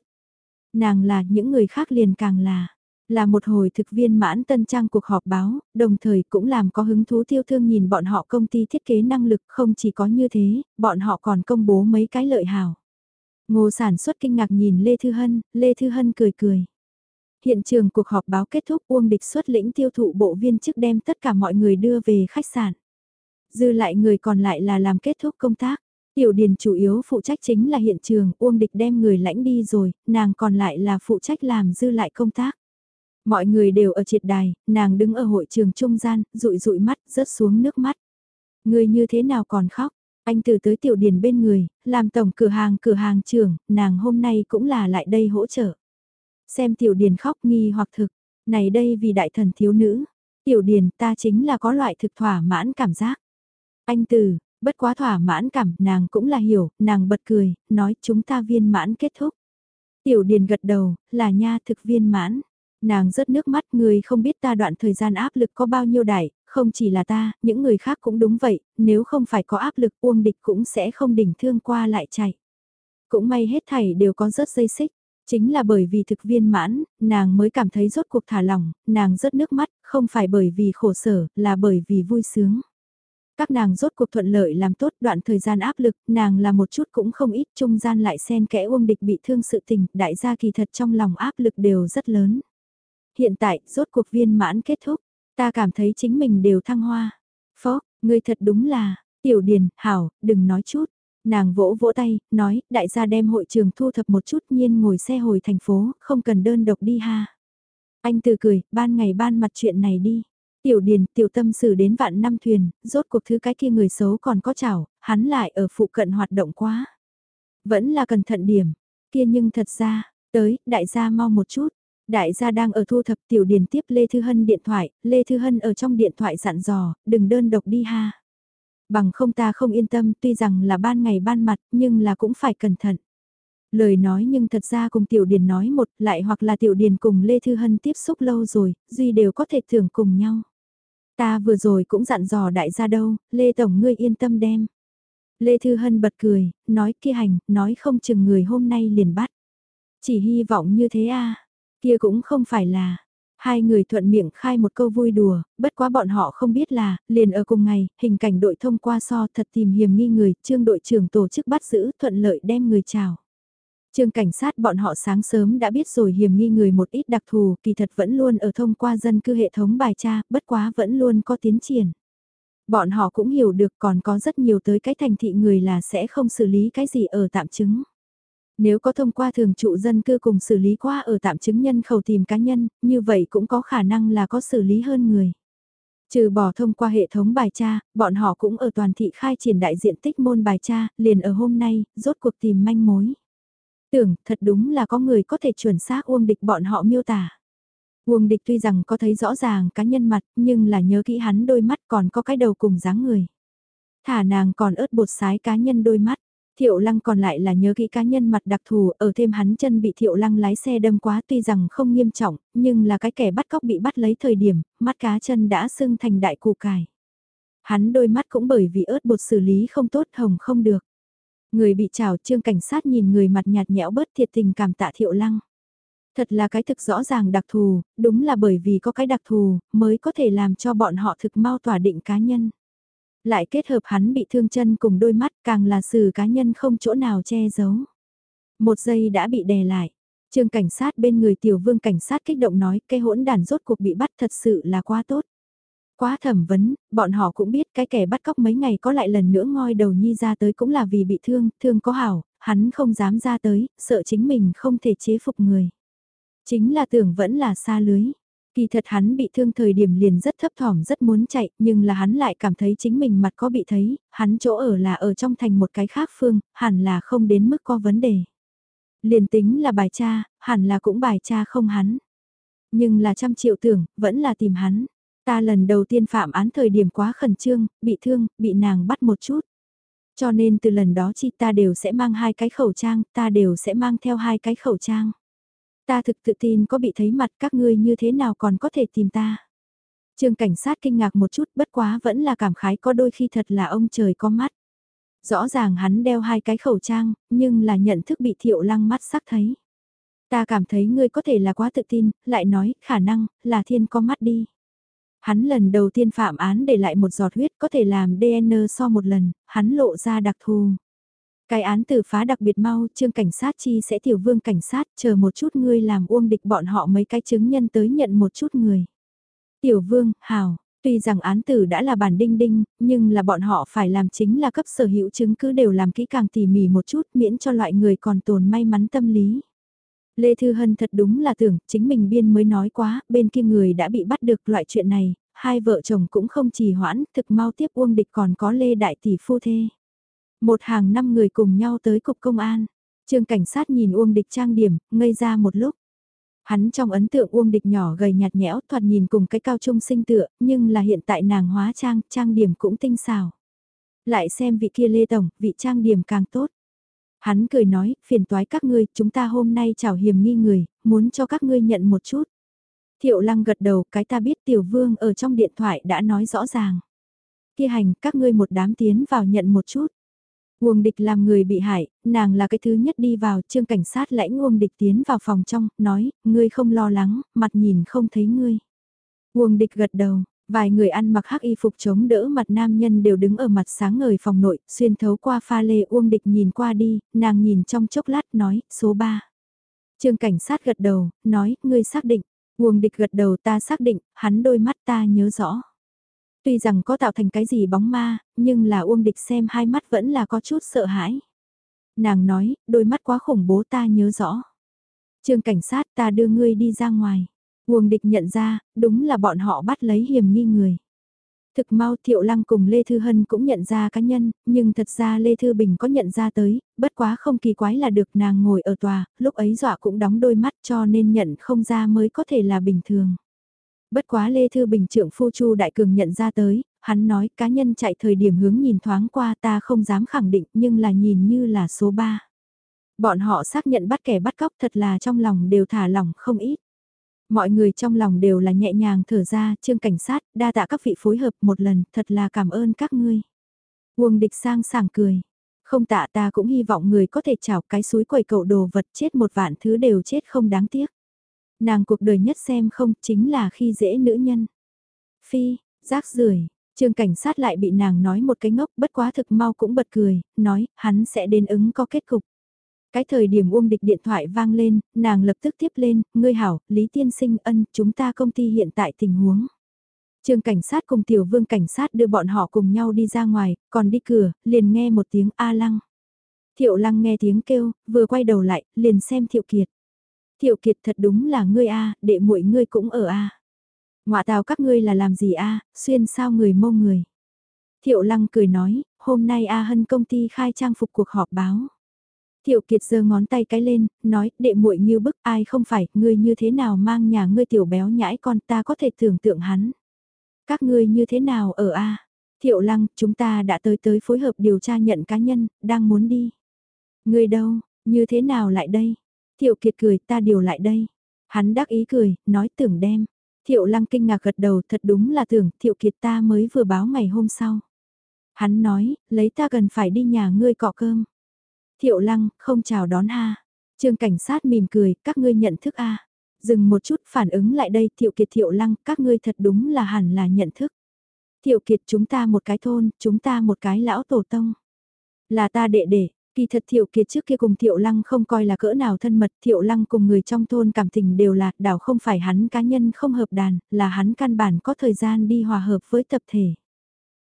Nàng là những người khác liền càng là. Là một hồi thực viên mãn tân trang cuộc họp báo, đồng thời cũng làm có hứng thú tiêu thương nhìn bọn họ công ty thiết kế năng lực không chỉ có như thế, bọn họ còn công bố mấy cái lợi hảo. Ngô sản xuất kinh ngạc nhìn Lê Thư Hân, Lê Thư Hân cười cười. Hiện trường cuộc họp báo kết thúc Uông Địch xuất lĩnh tiêu thụ bộ viên chức đem tất cả mọi người đưa về khách sạn. Dư lại người còn lại là làm kết thúc công tác. Tiểu Điền chủ yếu phụ trách chính là hiện trường, Uông Địch đem người lãnh đi rồi, nàng còn lại là phụ trách làm dư lại công tác. Mọi người đều ở triệt đài, nàng đứng ở hội trường trung gian, rụi rụi mắt, rớt xuống nước mắt. Người như thế nào còn khóc? Anh từ tới tiểu điền bên người, làm tổng cửa hàng cửa hàng trưởng, nàng hôm nay cũng là lại đây hỗ trợ. Xem tiểu điền khóc nghi hoặc thực, này đây vì đại thần thiếu nữ, tiểu điền ta chính là có loại thực thỏa mãn cảm giác. Anh từ, bất quá thỏa mãn cảm, nàng cũng là hiểu, nàng bật cười, nói chúng ta viên mãn kết thúc. Tiểu điền gật đầu, là nha thực viên mãn. Nàng rớt nước mắt người không biết ta đoạn thời gian áp lực có bao nhiêu đại, không chỉ là ta, những người khác cũng đúng vậy, nếu không phải có áp lực uông địch cũng sẽ không đỉnh thương qua lại chạy. Cũng may hết thảy đều có rớt dây xích, chính là bởi vì thực viên mãn, nàng mới cảm thấy rốt cuộc thả lỏng, nàng rớt nước mắt, không phải bởi vì khổ sở, là bởi vì vui sướng. Các nàng rốt cuộc thuận lợi làm tốt đoạn thời gian áp lực, nàng là một chút cũng không ít, trung gian lại xen kẽ uông địch bị thương sự tình, đại gia kỳ thật trong lòng áp lực đều rất lớn hiện tại, rốt cuộc viên mãn kết thúc, ta cảm thấy chính mình đều thăng hoa. Phó, ngươi thật đúng là, tiểu điền, hảo, đừng nói chút. Nàng vỗ vỗ tay, nói, đại gia đem hội trường thu thập một chút nhiên ngồi xe hồi thành phố, không cần đơn độc đi ha. Anh từ cười, ban ngày ban mặt chuyện này đi. Tiểu điền, tiểu tâm xử đến vạn năm thuyền, rốt cuộc thứ cái kia người xấu còn có chảo, hắn lại ở phụ cận hoạt động quá. Vẫn là cẩn thận điểm, kia nhưng thật ra, tới, đại gia mau một chút, Đại gia đang ở thu thập tiểu điền tiếp Lê Thư Hân điện thoại, Lê Thư Hân ở trong điện thoại dặn dò, đừng đơn độc đi ha. Bằng không ta không yên tâm tuy rằng là ban ngày ban mặt nhưng là cũng phải cẩn thận. Lời nói nhưng thật ra cùng Tiểu Điền nói một lại hoặc là Tiểu Điền cùng Lê Thư Hân tiếp xúc lâu rồi, Duy đều có thể thưởng cùng nhau. Ta vừa rồi cũng dặn dò đại gia đâu, Lê Tổng ngươi yên tâm đem. Lê Thư Hân bật cười, nói kia hành, nói không chừng người hôm nay liền bắt. Chỉ hy vọng như thế à, Kia cũng không phải là, hai người thuận miệng khai một câu vui đùa, bất quá bọn họ không biết là, liền ở cùng ngày, hình cảnh đội thông qua so thật tìm hiểm nghi người, trương đội trưởng tổ chức bắt giữ, thuận lợi đem người chào. Trương cảnh sát bọn họ sáng sớm đã biết rồi hiểm nghi người một ít đặc thù, kỳ thật vẫn luôn ở thông qua dân cư hệ thống bài tra, bất quá vẫn luôn có tiến triển. Bọn họ cũng hiểu được còn có rất nhiều tới cái thành thị người là sẽ không xử lý cái gì ở tạm chứng. Nếu có thông qua thường trụ dân cư cùng xử lý qua ở tạm chứng nhân khẩu tìm cá nhân, như vậy cũng có khả năng là có xử lý hơn người. Trừ bỏ thông qua hệ thống bài tra, bọn họ cũng ở toàn thị khai triển đại diện tích môn bài tra, liền ở hôm nay, rốt cuộc tìm manh mối. Tưởng, thật đúng là có người có thể chuẩn xác uông địch bọn họ miêu tả. Uông địch tuy rằng có thấy rõ ràng cá nhân mặt, nhưng là nhớ kỹ hắn đôi mắt còn có cái đầu cùng dáng người. Thả nàng còn ớt bột sái cá nhân đôi mắt. Thiệu lăng còn lại là nhớ kỹ cá nhân mặt đặc thù, ở thêm hắn chân bị thiệu lăng lái xe đâm quá tuy rằng không nghiêm trọng, nhưng là cái kẻ bắt cóc bị bắt lấy thời điểm, mắt cá chân đã sưng thành đại củ cải. Hắn đôi mắt cũng bởi vì ớt bột xử lý không tốt hồng không được. Người bị trào trương cảnh sát nhìn người mặt nhạt nhẽo bớt thiệt tình cảm tạ thiệu lăng. Thật là cái thực rõ ràng đặc thù, đúng là bởi vì có cái đặc thù, mới có thể làm cho bọn họ thực mau tỏa định cá nhân. Lại kết hợp hắn bị thương chân cùng đôi mắt càng là sự cá nhân không chỗ nào che giấu. Một giây đã bị đè lại. Trương cảnh sát bên người tiểu vương cảnh sát kích động nói cái hỗn đàn rốt cuộc bị bắt thật sự là quá tốt. Quá thẩm vấn, bọn họ cũng biết cái kẻ bắt cóc mấy ngày có lại lần nữa ngoi đầu nhi ra tới cũng là vì bị thương, thương có hảo, hắn không dám ra tới, sợ chính mình không thể chế phục người. Chính là tưởng vẫn là xa lưới. Kỳ thật hắn bị thương thời điểm liền rất thấp thỏm rất muốn chạy, nhưng là hắn lại cảm thấy chính mình mặt có bị thấy, hắn chỗ ở là ở trong thành một cái khác phương, hẳn là không đến mức có vấn đề. Liền tính là bài cha, hẳn là cũng bài cha không hắn. Nhưng là trăm triệu tưởng, vẫn là tìm hắn. Ta lần đầu tiên phạm án thời điểm quá khẩn trương, bị thương, bị nàng bắt một chút. Cho nên từ lần đó chi ta đều sẽ mang hai cái khẩu trang, ta đều sẽ mang theo hai cái khẩu trang. Ta thực tự tin có bị thấy mặt các ngươi như thế nào còn có thể tìm ta. trường cảnh sát kinh ngạc một chút bất quá vẫn là cảm khái có đôi khi thật là ông trời có mắt. Rõ ràng hắn đeo hai cái khẩu trang, nhưng là nhận thức bị thiệu lăng mắt sắc thấy. Ta cảm thấy ngươi có thể là quá tự tin, lại nói, khả năng, là thiên có mắt đi. Hắn lần đầu tiên phạm án để lại một giọt huyết có thể làm DNA so một lần, hắn lộ ra đặc thù. Cái án tử phá đặc biệt mau, trương cảnh sát chi sẽ tiểu vương cảnh sát, chờ một chút ngươi làm uông địch bọn họ mấy cái chứng nhân tới nhận một chút người. Tiểu vương, hào, tuy rằng án tử đã là bản đinh đinh, nhưng là bọn họ phải làm chính là cấp sở hữu chứng cứ đều làm kỹ càng tỉ mỉ một chút miễn cho loại người còn tồn may mắn tâm lý. Lê Thư Hân thật đúng là tưởng, chính mình biên mới nói quá, bên kia người đã bị bắt được loại chuyện này, hai vợ chồng cũng không trì hoãn, thực mau tiếp Uông Địch còn có Lê Đại Tỷ phu thê. Một hàng năm người cùng nhau tới cục công an. Trương cảnh sát nhìn Uông Địch trang điểm, ngây ra một lúc. Hắn trong ấn tượng Uông Địch nhỏ gầy nhạt nhẽo thoạt nhìn cùng cái cao trung sinh tựa, nhưng là hiện tại nàng hóa trang, trang điểm cũng tinh xảo. Lại xem vị kia Lê Tổng, vị trang điểm càng tốt. Hắn cười nói, phiền toái các ngươi, chúng ta hôm nay chào hiểm nghi người, muốn cho các ngươi nhận một chút. Thiệu lăng gật đầu, cái ta biết tiểu vương ở trong điện thoại đã nói rõ ràng. Kia hành, các ngươi một đám tiến vào nhận một chút. Uông địch làm người bị hại, nàng là cái thứ nhất đi vào, trương cảnh sát lãnh Uông địch tiến vào phòng trong, nói, ngươi không lo lắng, mặt nhìn không thấy ngươi. Uông địch gật đầu, vài người ăn mặc hắc y phục chống đỡ mặt nam nhân đều đứng ở mặt sáng ngời phòng nội, xuyên thấu qua pha lê Uông địch nhìn qua đi, nàng nhìn trong chốc lát nói, số 3. Trương cảnh sát gật đầu, nói, ngươi xác định, Uông địch gật đầu ta xác định, hắn đôi mắt ta nhớ rõ. Tuy rằng có tạo thành cái gì bóng ma, nhưng là Uông Địch xem hai mắt vẫn là có chút sợ hãi. Nàng nói, đôi mắt quá khủng bố ta nhớ rõ. Trương cảnh sát ta đưa ngươi đi ra ngoài. Uông Địch nhận ra, đúng là bọn họ bắt lấy hiểm nghi người. Thực mau Thiệu Lăng cùng Lê Thư Hân cũng nhận ra cá nhân, nhưng thật ra Lê Thư Bình có nhận ra tới, bất quá không kỳ quái là được nàng ngồi ở tòa, lúc ấy dọa cũng đóng đôi mắt cho nên nhận không ra mới có thể là bình thường. Bất quá Lê Thư Bình trưởng phu Chu Đại Cường nhận ra tới, hắn nói cá nhân chạy thời điểm hướng nhìn thoáng qua ta không dám khẳng định nhưng là nhìn như là số 3. Bọn họ xác nhận bắt kẻ bắt cóc thật là trong lòng đều thả lỏng không ít. Mọi người trong lòng đều là nhẹ nhàng thở ra, trương cảnh sát, đa tạ các vị phối hợp một lần, thật là cảm ơn các ngươi. Uông địch sang sảng cười. Không tạ ta cũng hy vọng người có thể chảo cái suối quầy cậu đồ vật chết một vạn thứ đều chết không đáng tiếc. Nàng cuộc đời nhất xem không chính là khi dễ nữ nhân. Phi, rác rưởi trương cảnh sát lại bị nàng nói một cái ngốc bất quá thực mau cũng bật cười, nói hắn sẽ đến ứng có kết cục. Cái thời điểm Uông Địch điện thoại vang lên, nàng lập tức tiếp lên, ngươi hảo, Lý Tiên Sinh ân, chúng ta công ty hiện tại tình huống. Trương cảnh sát cùng tiểu vương cảnh sát đưa bọn họ cùng nhau đi ra ngoài, còn đi cửa, liền nghe một tiếng A lăng. Thiệu lăng nghe tiếng kêu, vừa quay đầu lại, liền xem Thiệu Kiệt. Thiệu Kiệt thật đúng là ngươi A, đệ muội ngươi cũng ở A. Ngoạ tào các ngươi là làm gì A, xuyên sao người mâu người. Thiệu lăng cười nói, hôm nay A hân công ty khai trang phục cuộc họp báo. Thiệu Kiệt giơ ngón tay cái lên, nói, đệ muội như bức ai không phải, ngươi như thế nào mang nhà ngươi tiểu béo nhãi con ta có thể tưởng tượng hắn. Các ngươi như thế nào ở A? Thiệu Lăng, chúng ta đã tới tới phối hợp điều tra nhận cá nhân, đang muốn đi. Ngươi đâu, như thế nào lại đây? Thiệu Kiệt cười, ta điều lại đây. Hắn đắc ý cười, nói tưởng đem. Thiệu Lăng kinh ngạc gật đầu, thật đúng là tưởng, Thiệu Kiệt ta mới vừa báo ngày hôm sau. Hắn nói, lấy ta cần phải đi nhà ngươi cọ cơm. Thiệu lăng, không chào đón ha. Trương cảnh sát mỉm cười, các ngươi nhận thức a Dừng một chút phản ứng lại đây, thiệu kiệt thiệu lăng, các ngươi thật đúng là hẳn là nhận thức. Thiệu kiệt chúng ta một cái thôn, chúng ta một cái lão tổ tông. Là ta đệ đệ, Kỳ thật Thiệu Kiệt trước kia cùng Thiệu Lăng không coi là cỡ nào thân mật, Thiệu Lăng cùng người trong thôn cảm tình đều là, đảo không phải hắn cá nhân không hợp đàn, là hắn căn bản có thời gian đi hòa hợp với tập thể.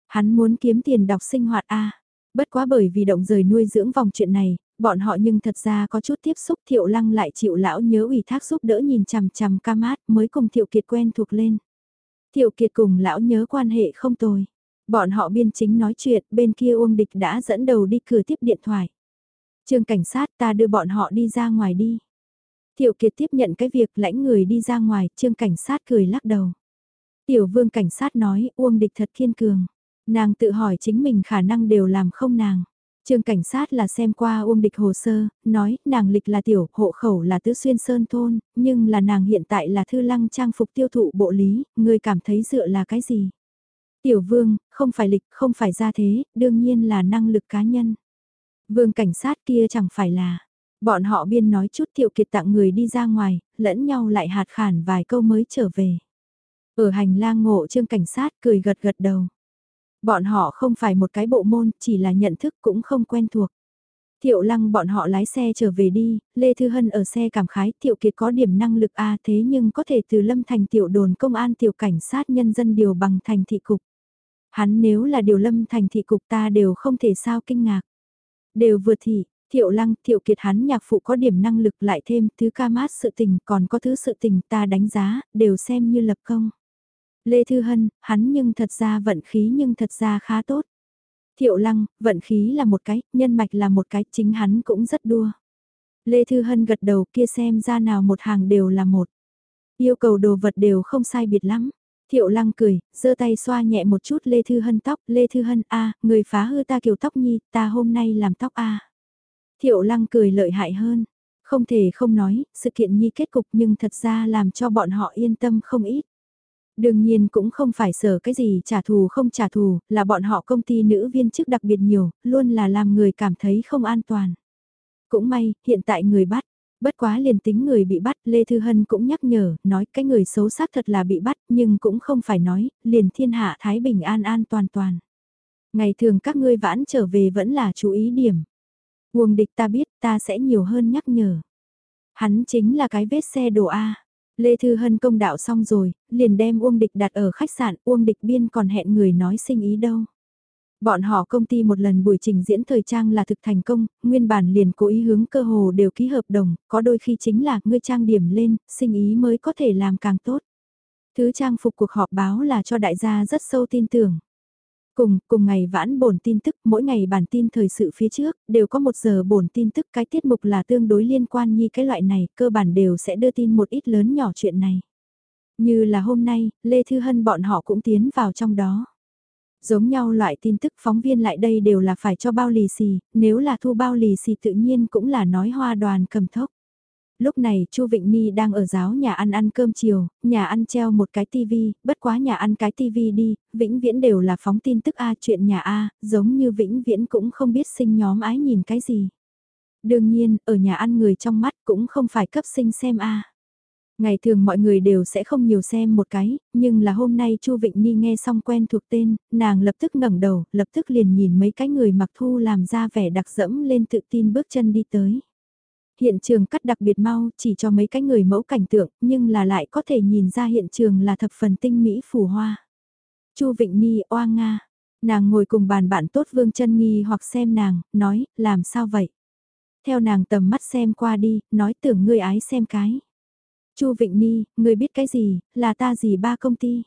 Hắn muốn kiếm tiền đọc sinh hoạt A. Bất quá bởi vì động rời nuôi dưỡng vòng chuyện này, Bọn họ nhưng thật ra có chút tiếp xúc Thiệu Lăng lại chịu lão nhớ ủy thác giúp đỡ nhìn chằm chằm ca mát mới cùng Thiệu Kiệt quen thuộc lên. Thiệu Kiệt cùng lão nhớ quan hệ không tồi. Bọn họ biên chính nói chuyện, bên kia Uông Địch đã dẫn đầu đi cửa tiếp điện thoại. Trương cảnh sát ta đưa bọn họ đi ra ngoài đi. tiểu Kiệt tiếp nhận cái việc lãnh người đi ra ngoài, trương cảnh sát cười lắc đầu. Tiểu vương cảnh sát nói Uông Địch thật kiên cường. Nàng tự hỏi chính mình khả năng đều làm không nàng. Trương cảnh sát là xem qua Uông Địch hồ sơ, nói nàng lịch là tiểu, hộ khẩu là tứ xuyên sơn thôn, nhưng là nàng hiện tại là thư lăng trang phục tiêu thụ bộ lý, người cảm thấy dựa là cái gì? Tiểu vương, không phải lịch, không phải gia thế, đương nhiên là năng lực cá nhân. Vương cảnh sát kia chẳng phải là, bọn họ biên nói chút thiệu kiệt tặng người đi ra ngoài, lẫn nhau lại hạt khản vài câu mới trở về. Ở hành lang ngộ trương cảnh sát cười gật gật đầu. Bọn họ không phải một cái bộ môn, chỉ là nhận thức cũng không quen thuộc. Thiệu lăng bọn họ lái xe trở về đi, Lê Thư Hân ở xe cảm khái Thiệu Kiệt có điểm năng lực A thế nhưng có thể từ lâm thành tiểu đồn công an tiểu cảnh sát nhân dân điều bằng thành thị cục. Hắn nếu là điều lâm thành thị cục ta đều không thể sao kinh ngạc. Đều vượt thị, Thiệu Lăng, Thiệu Kiệt hắn nhạc phụ có điểm năng lực lại thêm thứ ca mát sự tình còn có thứ sự tình ta đánh giá, đều xem như lập công. Lê Thư Hân, hắn nhưng thật ra vận khí nhưng thật ra khá tốt. Thiệu Lăng, vận khí là một cái, nhân mạch là một cái, chính hắn cũng rất đua. Lê Thư Hân gật đầu kia xem ra nào một hàng đều là một. Yêu cầu đồ vật đều không sai biệt lắm. Thiệu lăng cười, giơ tay xoa nhẹ một chút Lê Thư Hân tóc, Lê Thư Hân a người phá hư ta kiểu tóc nhi, ta hôm nay làm tóc a Thiệu lăng cười lợi hại hơn, không thể không nói, sự kiện nhi kết cục nhưng thật ra làm cho bọn họ yên tâm không ít. Đương nhiên cũng không phải sở cái gì trả thù không trả thù, là bọn họ công ty nữ viên chức đặc biệt nhiều, luôn là làm người cảm thấy không an toàn. Cũng may, hiện tại người bắt, Bất quá liền tính người bị bắt, Lê Thư Hân cũng nhắc nhở, nói cái người xấu xác thật là bị bắt, nhưng cũng không phải nói, liền thiên hạ Thái Bình an an toàn toàn. Ngày thường các ngươi vãn trở về vẫn là chú ý điểm. Uông địch ta biết ta sẽ nhiều hơn nhắc nhở. Hắn chính là cái vết xe đồ A. Lê Thư Hân công đạo xong rồi, liền đem Uông Địch đặt ở khách sạn, Uông Địch biên còn hẹn người nói sinh ý đâu. Bọn họ công ty một lần buổi trình diễn thời trang là thực thành công, nguyên bản liền cố ý hướng cơ hồ đều ký hợp đồng, có đôi khi chính là ngươi trang điểm lên, sinh ý mới có thể làm càng tốt. Thứ trang phục cuộc họp báo là cho đại gia rất sâu tin tưởng. Cùng, cùng ngày vãn bổn tin tức, mỗi ngày bản tin thời sự phía trước, đều có một giờ bổn tin tức cái tiết mục là tương đối liên quan như cái loại này, cơ bản đều sẽ đưa tin một ít lớn nhỏ chuyện này. Như là hôm nay, Lê Thư Hân bọn họ cũng tiến vào trong đó. Giống nhau loại tin tức phóng viên lại đây đều là phải cho bao lì xì, nếu là thu bao lì xì tự nhiên cũng là nói hoa đoàn cầm thốc. Lúc này Chu Vịnh Ni đang ở giáo nhà ăn ăn cơm chiều, nhà ăn treo một cái tivi, bất quá nhà ăn cái tivi đi, vĩnh viễn đều là phóng tin tức A chuyện nhà A, giống như vĩnh viễn cũng không biết sinh nhóm ái nhìn cái gì. Đương nhiên, ở nhà ăn người trong mắt cũng không phải cấp sinh xem A. Ngày thường mọi người đều sẽ không nhiều xem một cái, nhưng là hôm nay Chu Vịnh Ni nghe xong quen thuộc tên, nàng lập tức ngẩng đầu, lập tức liền nhìn mấy cái người mặc thu làm ra vẻ đặc dẫm lên tự tin bước chân đi tới. Hiện trường cắt đặc biệt mau chỉ cho mấy cái người mẫu cảnh tượng, nhưng là lại có thể nhìn ra hiện trường là thập phần tinh mỹ phủ hoa. Chu Vịnh Ni oa nga, nàng ngồi cùng bàn bạn tốt Vương chân Nghi hoặc xem nàng, nói, làm sao vậy? Theo nàng tầm mắt xem qua đi, nói tưởng ngươi ái xem cái. Chu Vịnh Ni, ngươi biết cái gì, là ta gì ba công ty.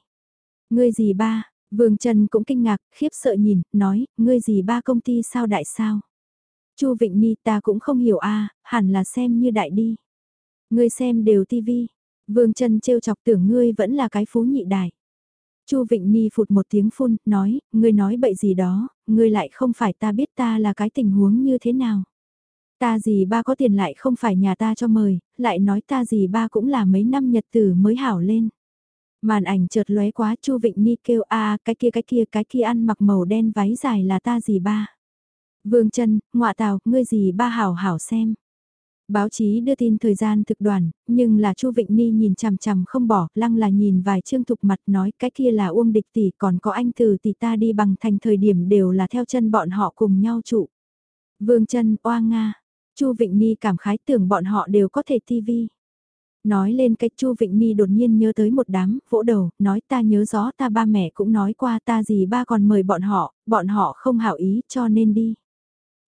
Ngươi gì ba, Vương Trần cũng kinh ngạc, khiếp sợ nhìn, nói, ngươi gì ba công ty sao đại sao. Chu Vịnh Ni ta cũng không hiểu a, hẳn là xem như đại đi. Ngươi xem đều tivi. Vương Trần trêu chọc tưởng ngươi vẫn là cái phú nhị đại. Chu Vịnh Ni phụt một tiếng phun, nói, ngươi nói bậy gì đó, ngươi lại không phải ta biết ta là cái tình huống như thế nào. Ta gì ba có tiền lại không phải nhà ta cho mời, lại nói ta gì ba cũng là mấy năm nhật tử mới hảo lên. Màn ảnh chợt lóe quá Chu Vịnh Ni kêu a cái kia cái kia cái kia ăn mặc màu đen váy dài là ta gì ba. Vương chân, ngọa tào, ngươi gì ba hảo hảo xem. Báo chí đưa tin thời gian thực đoàn, nhưng là Chu Vịnh Ni nhìn chằm chằm không bỏ, lăng là nhìn vài chương thục mặt nói cái kia là Uông Địch tỷ, còn có anh từ tỷ ta đi bằng thành thời điểm đều là theo chân bọn họ cùng nhau trụ. Vương chân, oa nga, Chu Vịnh Ni cảm khái tưởng bọn họ đều có thể tivi. Nói lên cách Chu Vịnh Ni đột nhiên nhớ tới một đám, vỗ đầu, nói ta nhớ rõ ta ba mẹ cũng nói qua ta gì ba còn mời bọn họ, bọn họ không hảo ý cho nên đi.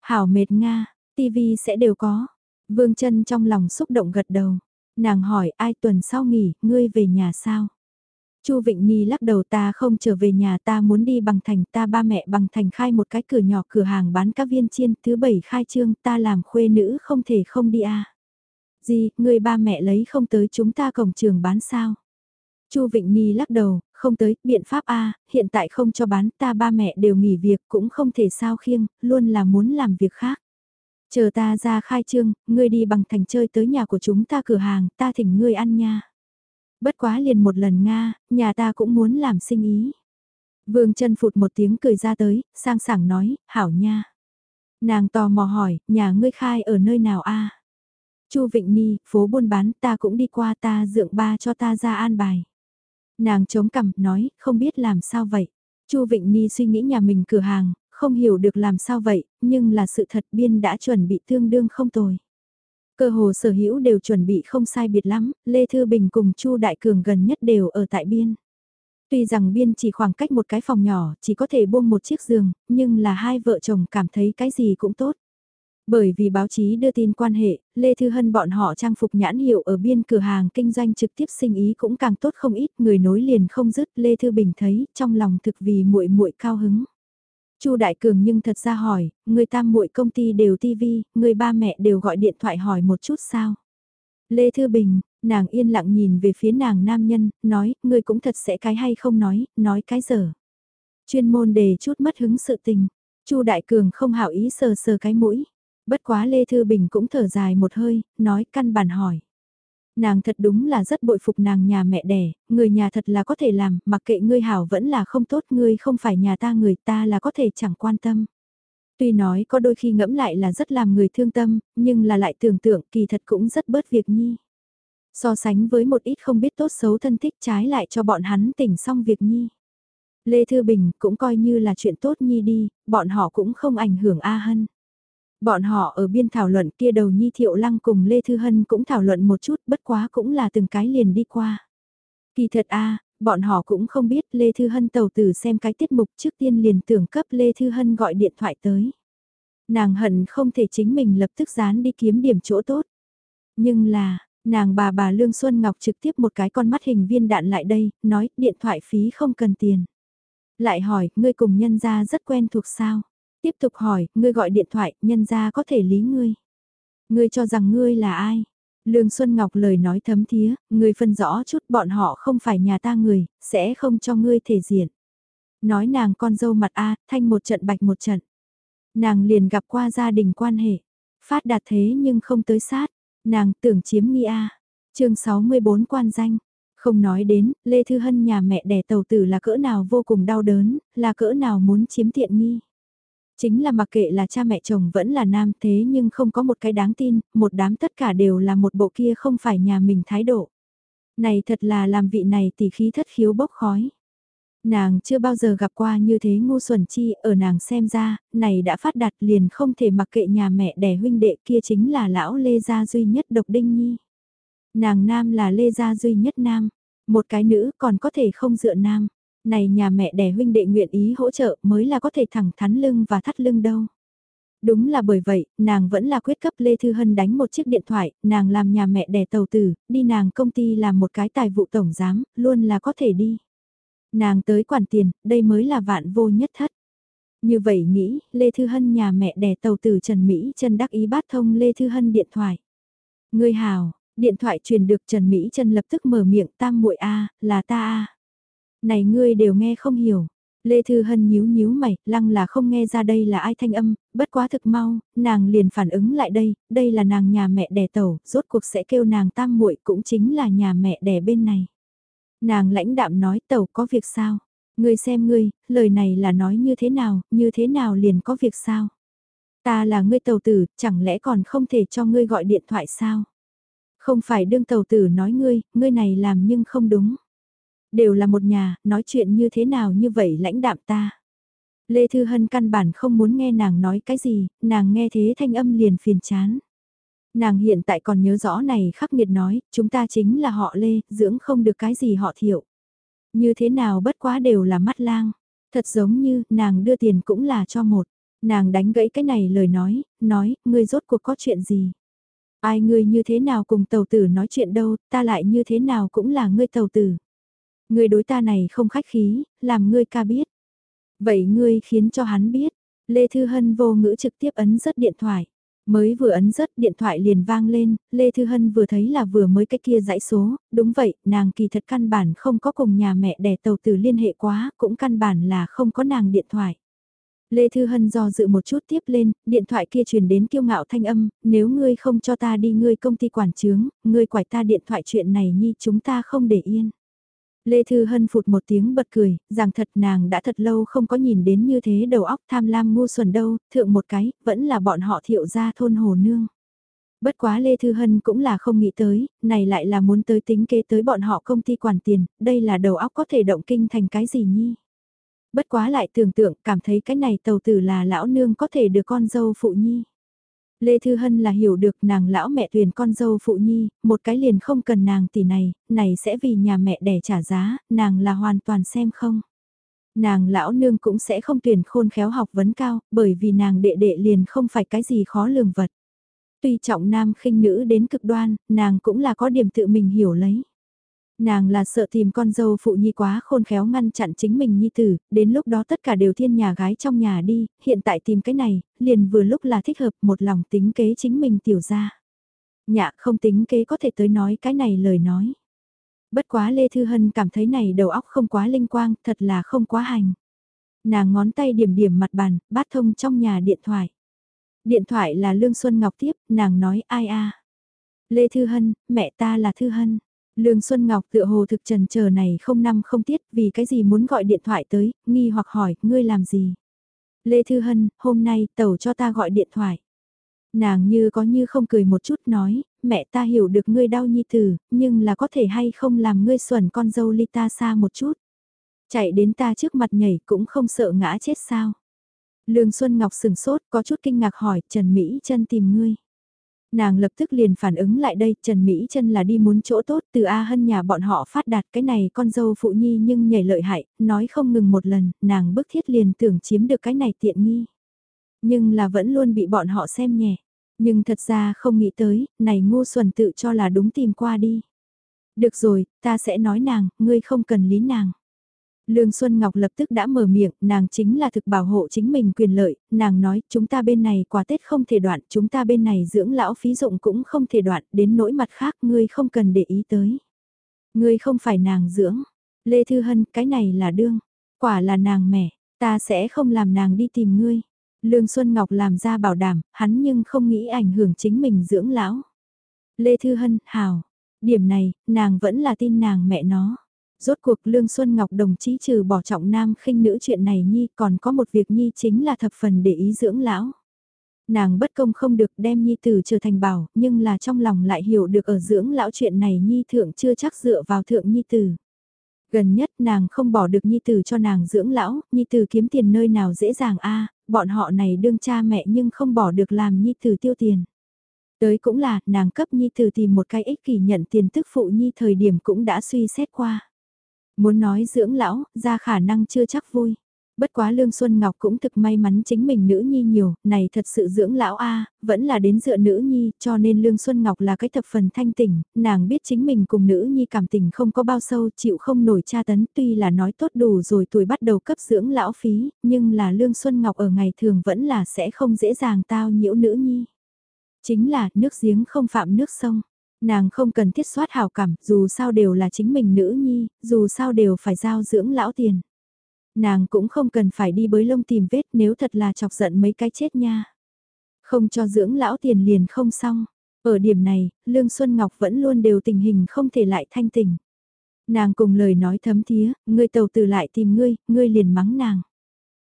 Hảo mệt Nga, TV sẽ đều có. Vương chân trong lòng xúc động gật đầu. Nàng hỏi ai tuần sau nghỉ, ngươi về nhà sao? Chu Vịnh Nhi lắc đầu ta không trở về nhà ta muốn đi bằng thành ta ba mẹ bằng thành khai một cái cửa nhỏ cửa hàng bán các viên chiên thứ bảy khai trương ta làm khuê nữ không thể không đi à. Gì, người ba mẹ lấy không tới chúng ta cổng trường bán sao? Chu Vịnh Nhi lắc đầu, không tới, biện pháp A, hiện tại không cho bán, ta ba mẹ đều nghỉ việc cũng không thể sao khiêng, luôn là muốn làm việc khác. Chờ ta ra khai trương, ngươi đi bằng thành chơi tới nhà của chúng ta cửa hàng, ta thỉnh ngươi ăn nha. Bất quá liền một lần Nga, nhà ta cũng muốn làm sinh ý. Vương chân phụt một tiếng cười ra tới, sang sảng nói, hảo nha. Nàng tò mò hỏi, nhà ngươi khai ở nơi nào a? Chu Vịnh Ni, phố buôn bán, ta cũng đi qua ta dượng ba cho ta ra an bài. Nàng chống cằm, nói, không biết làm sao vậy. Chu Vịnh Ni suy nghĩ nhà mình cửa hàng, không hiểu được làm sao vậy, nhưng là sự thật biên đã chuẩn bị tương đương không tồi. Cơ hồ sở hữu đều chuẩn bị không sai biệt lắm, Lê Thư Bình cùng Chu Đại Cường gần nhất đều ở tại biên. Tuy rằng biên chỉ khoảng cách một cái phòng nhỏ, chỉ có thể buông một chiếc giường, nhưng là hai vợ chồng cảm thấy cái gì cũng tốt. Bởi vì báo chí đưa tin quan hệ, Lê Thư Hân bọn họ trang phục nhãn hiệu ở biên cửa hàng kinh doanh trực tiếp sinh ý cũng càng tốt không ít, người nối liền không dứt, Lê Thư Bình thấy, trong lòng thực vì muội muội cao hứng. Chu Đại Cường nhưng thật ra hỏi, người tam muội công ty đều tivi, người ba mẹ đều gọi điện thoại hỏi một chút sao? Lê Thư Bình, nàng yên lặng nhìn về phía nàng nam nhân, nói, người cũng thật sẽ cái hay không nói, nói cái dở. Chuyên môn đề chút mất hứng sự tình. Chu Đại Cường không hảo ý sờ sờ cái mũi. Bất quá Lê Thư Bình cũng thở dài một hơi, nói căn bản hỏi. Nàng thật đúng là rất bội phục nàng nhà mẹ đẻ, người nhà thật là có thể làm, mặc kệ ngươi hảo vẫn là không tốt, ngươi không phải nhà ta người ta là có thể chẳng quan tâm. Tuy nói có đôi khi ngẫm lại là rất làm người thương tâm, nhưng là lại tưởng tượng kỳ thật cũng rất bớt việc nhi. So sánh với một ít không biết tốt xấu thân thích trái lại cho bọn hắn tỉnh xong việc nhi. Lê Thư Bình cũng coi như là chuyện tốt nhi đi, bọn họ cũng không ảnh hưởng A Hân. Bọn họ ở biên thảo luận kia đầu Nhi Thiệu Lăng cùng Lê Thư Hân cũng thảo luận một chút bất quá cũng là từng cái liền đi qua. Kỳ thật a bọn họ cũng không biết Lê Thư Hân tàu tử xem cái tiết mục trước tiên liền tưởng cấp Lê Thư Hân gọi điện thoại tới. Nàng hận không thể chính mình lập tức dán đi kiếm điểm chỗ tốt. Nhưng là, nàng bà bà Lương Xuân Ngọc trực tiếp một cái con mắt hình viên đạn lại đây, nói điện thoại phí không cần tiền. Lại hỏi, ngươi cùng nhân gia rất quen thuộc sao? Tiếp tục hỏi, ngươi gọi điện thoại, nhân ra có thể lý ngươi. Ngươi cho rằng ngươi là ai? Lương Xuân Ngọc lời nói thấm thía, ngươi phân rõ chút bọn họ không phải nhà ta người, sẽ không cho ngươi thể diện. Nói nàng con dâu mặt A, thanh một trận bạch một trận. Nàng liền gặp qua gia đình quan hệ. Phát đạt thế nhưng không tới sát. Nàng tưởng chiếm nghi A. chương 64 quan danh. Không nói đến, Lê Thư Hân nhà mẹ đẻ tàu tử là cỡ nào vô cùng đau đớn, là cỡ nào muốn chiếm tiện nghi. Chính là mặc kệ là cha mẹ chồng vẫn là nam thế nhưng không có một cái đáng tin, một đám tất cả đều là một bộ kia không phải nhà mình thái độ. Này thật là làm vị này tỷ khí thất khiếu bốc khói. Nàng chưa bao giờ gặp qua như thế ngu xuẩn chi, ở nàng xem ra, này đã phát đạt liền không thể mặc kệ nhà mẹ đẻ huynh đệ kia chính là lão Lê Gia duy nhất độc đinh nhi. Nàng nam là Lê Gia duy nhất nam, một cái nữ còn có thể không dựa nam này nhà mẹ đẻ huynh đệ nguyện ý hỗ trợ mới là có thể thẳng thắn lưng và thắt lưng đâu. Đúng là bởi vậy, nàng vẫn là quyết cấp Lê Thư Hân đánh một chiếc điện thoại, nàng làm nhà mẹ đẻ tàu tử, đi nàng công ty làm một cái tài vụ tổng giám, luôn là có thể đi. Nàng tới quản tiền, đây mới là vạn vô nhất thất. Như vậy nghĩ, Lê Thư Hân nhà mẹ đẻ tàu tử Trần Mỹ chân đắc ý bát thông Lê Thư Hân điện thoại. người hào, điện thoại truyền được Trần Mỹ chân lập tức mở miệng tam muội A, là ta A. Này ngươi đều nghe không hiểu. Lê Thư Hân nhíu nhíu mày, lăng là không nghe ra đây là ai thanh âm, bất quá thực mau, nàng liền phản ứng lại đây, đây là nàng nhà mẹ đẻ tẩu, rốt cuộc sẽ kêu nàng tam muội cũng chính là nhà mẹ đẻ bên này. Nàng lãnh đạm nói tẩu có việc sao? Ngươi xem ngươi, lời này là nói như thế nào, như thế nào liền có việc sao? Ta là ngươi tàu tử, chẳng lẽ còn không thể cho ngươi gọi điện thoại sao? Không phải đương tàu tử nói ngươi, ngươi này làm nhưng không đúng. Đều là một nhà, nói chuyện như thế nào như vậy lãnh đạm ta. Lê Thư Hân căn bản không muốn nghe nàng nói cái gì, nàng nghe thế thanh âm liền phiền chán. Nàng hiện tại còn nhớ rõ này khắc nghiệt nói, chúng ta chính là họ Lê, dưỡng không được cái gì họ thiệu. Như thế nào bất quá đều là mắt lang, thật giống như nàng đưa tiền cũng là cho một. Nàng đánh gãy cái này lời nói, nói, ngươi rốt cuộc có chuyện gì? Ai ngươi như thế nào cùng tàu tử nói chuyện đâu, ta lại như thế nào cũng là ngươi tàu tử. Ngươi đối ta này không khách khí, làm ngươi ca biết. Vậy ngươi khiến cho hắn biết. Lê Thư Hân vô ngữ trực tiếp ấn rất điện thoại. Mới vừa ấn rất điện thoại liền vang lên, Lê Thư Hân vừa thấy là vừa mới cái kia dãy số, đúng vậy, nàng kỳ thật căn bản không có cùng nhà mẹ đẻ tàu tử liên hệ quá, cũng căn bản là không có nàng điện thoại. Lê Thư Hân do dự một chút tiếp lên, điện thoại kia truyền đến kiêu ngạo thanh âm, nếu ngươi không cho ta đi ngươi công ty quản trướng, ngươi quải ta điện thoại chuyện này nhi chúng ta không để yên. Lê Thư Hân phụt một tiếng bật cười, rằng thật nàng đã thật lâu không có nhìn đến như thế đầu óc tham lam ngu xuẩn đâu, thượng một cái, vẫn là bọn họ thiệu ra thôn hồ nương. Bất quá Lê Thư Hân cũng là không nghĩ tới, này lại là muốn tới tính kế tới bọn họ công ty quản tiền, đây là đầu óc có thể động kinh thành cái gì nhi. Bất quá lại tưởng tượng cảm thấy cái này tàu tử là lão nương có thể được con dâu phụ nhi. Lê Thư Hân là hiểu được nàng lão mẹ tuyển con dâu phụ nhi, một cái liền không cần nàng tỷ này, này sẽ vì nhà mẹ đẻ trả giá, nàng là hoàn toàn xem không. Nàng lão nương cũng sẽ không tuyển khôn khéo học vấn cao, bởi vì nàng đệ đệ liền không phải cái gì khó lường vật. Tuy trọng nam khinh nữ đến cực đoan, nàng cũng là có điểm tự mình hiểu lấy. Nàng là sợ tìm con dâu phụ nhi quá khôn khéo ngăn chặn chính mình nhi tử, đến lúc đó tất cả đều thiên nhà gái trong nhà đi, hiện tại tìm cái này, liền vừa lúc là thích hợp một lòng tính kế chính mình tiểu ra. Nhạ không tính kế có thể tới nói cái này lời nói. Bất quá Lê Thư Hân cảm thấy này đầu óc không quá linh quang, thật là không quá hành. Nàng ngón tay điểm điểm mặt bàn, bát thông trong nhà điện thoại. Điện thoại là Lương Xuân Ngọc tiếp, nàng nói ai a Lê Thư Hân, mẹ ta là Thư Hân. Lương Xuân Ngọc tựa hồ thực trần chờ này không năm không tiết vì cái gì muốn gọi điện thoại tới, nghi hoặc hỏi, ngươi làm gì? Lê Thư Hân, hôm nay tàu cho ta gọi điện thoại. Nàng như có như không cười một chút nói, mẹ ta hiểu được ngươi đau nhi tử, nhưng là có thể hay không làm ngươi xuẩn con dâu ly ta xa một chút. Chạy đến ta trước mặt nhảy cũng không sợ ngã chết sao. Lương Xuân Ngọc sừng sốt có chút kinh ngạc hỏi Trần Mỹ chân tìm ngươi. Nàng lập tức liền phản ứng lại đây, Trần Mỹ chân là đi muốn chỗ tốt từ A Hân nhà bọn họ phát đạt cái này con dâu phụ nhi nhưng nhảy lợi hại, nói không ngừng một lần, nàng bức thiết liền tưởng chiếm được cái này tiện nghi. Nhưng là vẫn luôn bị bọn họ xem nhẹ. Nhưng thật ra không nghĩ tới, này ngu xuẩn tự cho là đúng tìm qua đi. Được rồi, ta sẽ nói nàng, ngươi không cần lý nàng. Lương Xuân Ngọc lập tức đã mở miệng, nàng chính là thực bảo hộ chính mình quyền lợi, nàng nói, chúng ta bên này quà Tết không thể đoạn, chúng ta bên này dưỡng lão phí dụng cũng không thể đoạn, đến nỗi mặt khác ngươi không cần để ý tới. Ngươi không phải nàng dưỡng, Lê Thư Hân, cái này là đương, quả là nàng mẹ, ta sẽ không làm nàng đi tìm ngươi. Lương Xuân Ngọc làm ra bảo đảm, hắn nhưng không nghĩ ảnh hưởng chính mình dưỡng lão. Lê Thư Hân, hào, điểm này, nàng vẫn là tin nàng mẹ nó. Rốt cuộc Lương Xuân Ngọc đồng chí trừ bỏ trọng nam khinh nữ chuyện này Nhi còn có một việc Nhi chính là thập phần để ý dưỡng lão. Nàng bất công không được đem Nhi tử trở thành bảo, nhưng là trong lòng lại hiểu được ở dưỡng lão chuyện này Nhi thượng chưa chắc dựa vào thượng Nhi tử. Gần nhất nàng không bỏ được Nhi tử cho nàng dưỡng lão, Nhi tử kiếm tiền nơi nào dễ dàng a bọn họ này đương cha mẹ nhưng không bỏ được làm Nhi tử tiêu tiền. Tới cũng là, nàng cấp Nhi tử tìm một cái ích kỷ nhận tiền tức phụ Nhi thời điểm cũng đã suy xét qua. Muốn nói dưỡng lão, ra khả năng chưa chắc vui. Bất quá Lương Xuân Ngọc cũng thực may mắn chính mình nữ nhi nhiều, này thật sự dưỡng lão A, vẫn là đến dựa nữ nhi, cho nên Lương Xuân Ngọc là cái thập phần thanh tỉnh, nàng biết chính mình cùng nữ nhi cảm tình không có bao sâu, chịu không nổi tra tấn, tuy là nói tốt đủ rồi tuổi bắt đầu cấp dưỡng lão phí, nhưng là Lương Xuân Ngọc ở ngày thường vẫn là sẽ không dễ dàng tao nhiễu nữ nhi. Chính là nước giếng không phạm nước sông. Nàng không cần thiết soát hào cảm, dù sao đều là chính mình nữ nhi, dù sao đều phải giao dưỡng lão tiền. Nàng cũng không cần phải đi bới lông tìm vết nếu thật là chọc giận mấy cái chết nha. Không cho dưỡng lão tiền liền không xong. Ở điểm này, Lương Xuân Ngọc vẫn luôn đều tình hình không thể lại thanh tình. Nàng cùng lời nói thấm thía, ngươi tàu từ lại tìm ngươi, ngươi liền mắng nàng.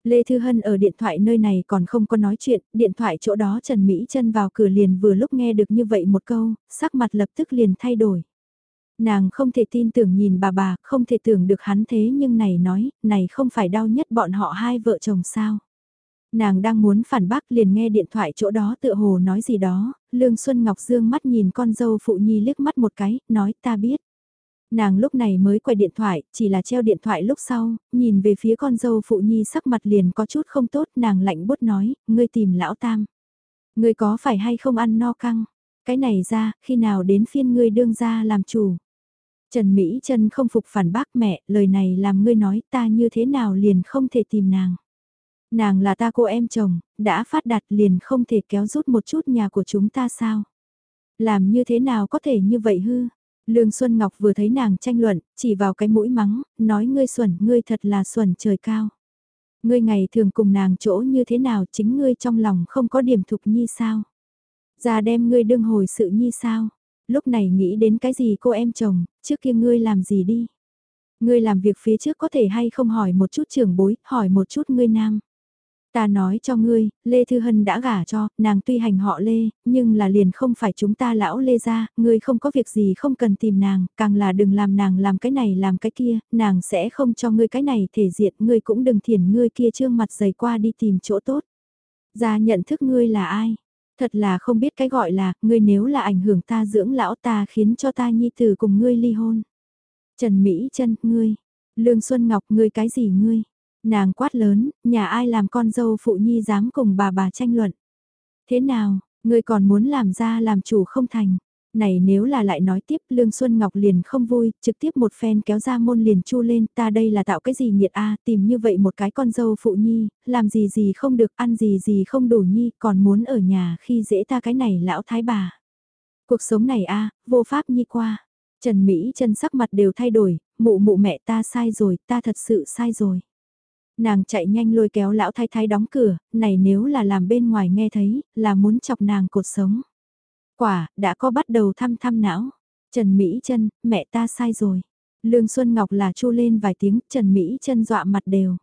Lê Thư Hân ở điện thoại nơi này còn không có nói chuyện, điện thoại chỗ đó Trần Mỹ chân vào cửa liền vừa lúc nghe được như vậy một câu, sắc mặt lập tức liền thay đổi. Nàng không thể tin tưởng nhìn bà bà, không thể tưởng được hắn thế nhưng này nói, này không phải đau nhất bọn họ hai vợ chồng sao. Nàng đang muốn phản bác liền nghe điện thoại chỗ đó tựa hồ nói gì đó, Lương Xuân Ngọc Dương mắt nhìn con dâu phụ nhi liếc mắt một cái, nói ta biết. Nàng lúc này mới quay điện thoại, chỉ là treo điện thoại lúc sau, nhìn về phía con dâu phụ nhi sắc mặt liền có chút không tốt, nàng lạnh bút nói, ngươi tìm lão tam. Ngươi có phải hay không ăn no căng? Cái này ra, khi nào đến phiên ngươi đương ra làm chủ? Trần Mỹ Trân không phục phản bác mẹ, lời này làm ngươi nói ta như thế nào liền không thể tìm nàng. Nàng là ta cô em chồng, đã phát đạt liền không thể kéo rút một chút nhà của chúng ta sao? Làm như thế nào có thể như vậy hư? Lương Xuân Ngọc vừa thấy nàng tranh luận, chỉ vào cái mũi mắng, nói ngươi xuẩn, ngươi thật là xuẩn trời cao. Ngươi ngày thường cùng nàng chỗ như thế nào chính ngươi trong lòng không có điểm thục nhi sao? Ra đem ngươi đương hồi sự nhi sao? Lúc này nghĩ đến cái gì cô em chồng, trước kia ngươi làm gì đi? Ngươi làm việc phía trước có thể hay không hỏi một chút trưởng bối, hỏi một chút ngươi nam. Ta nói cho ngươi, Lê Thư Hân đã gả cho, nàng tuy hành họ Lê, nhưng là liền không phải chúng ta lão Lê ra, ngươi không có việc gì không cần tìm nàng, càng là đừng làm nàng làm cái này làm cái kia, nàng sẽ không cho ngươi cái này thể diện, ngươi cũng đừng thiền ngươi kia trương mặt dày qua đi tìm chỗ tốt. Ra nhận thức ngươi là ai? Thật là không biết cái gọi là, ngươi nếu là ảnh hưởng ta dưỡng lão ta khiến cho ta nhi tử cùng ngươi ly hôn. Trần Mỹ chân ngươi. Lương Xuân Ngọc, ngươi cái gì ngươi? Nàng quát lớn, nhà ai làm con dâu phụ nhi dám cùng bà bà tranh luận. Thế nào, ngươi còn muốn làm ra làm chủ không thành. Này nếu là lại nói tiếp Lương Xuân Ngọc liền không vui, trực tiếp một phen kéo ra môn liền chu lên, ta đây là tạo cái gì nhiệt a tìm như vậy một cái con dâu phụ nhi, làm gì gì không được, ăn gì gì không đủ nhi, còn muốn ở nhà khi dễ ta cái này lão thái bà. Cuộc sống này a vô pháp nhi qua. Trần Mỹ chân sắc mặt đều thay đổi, mụ mụ mẹ ta sai rồi, ta thật sự sai rồi. Nàng chạy nhanh lôi kéo lão thái thái đóng cửa, này nếu là làm bên ngoài nghe thấy, là muốn chọc nàng cột sống. Quả, đã có bắt đầu thăm thăm não. Trần Mỹ chân mẹ ta sai rồi. Lương Xuân Ngọc là chu lên vài tiếng, Trần Mỹ chân dọa mặt đều.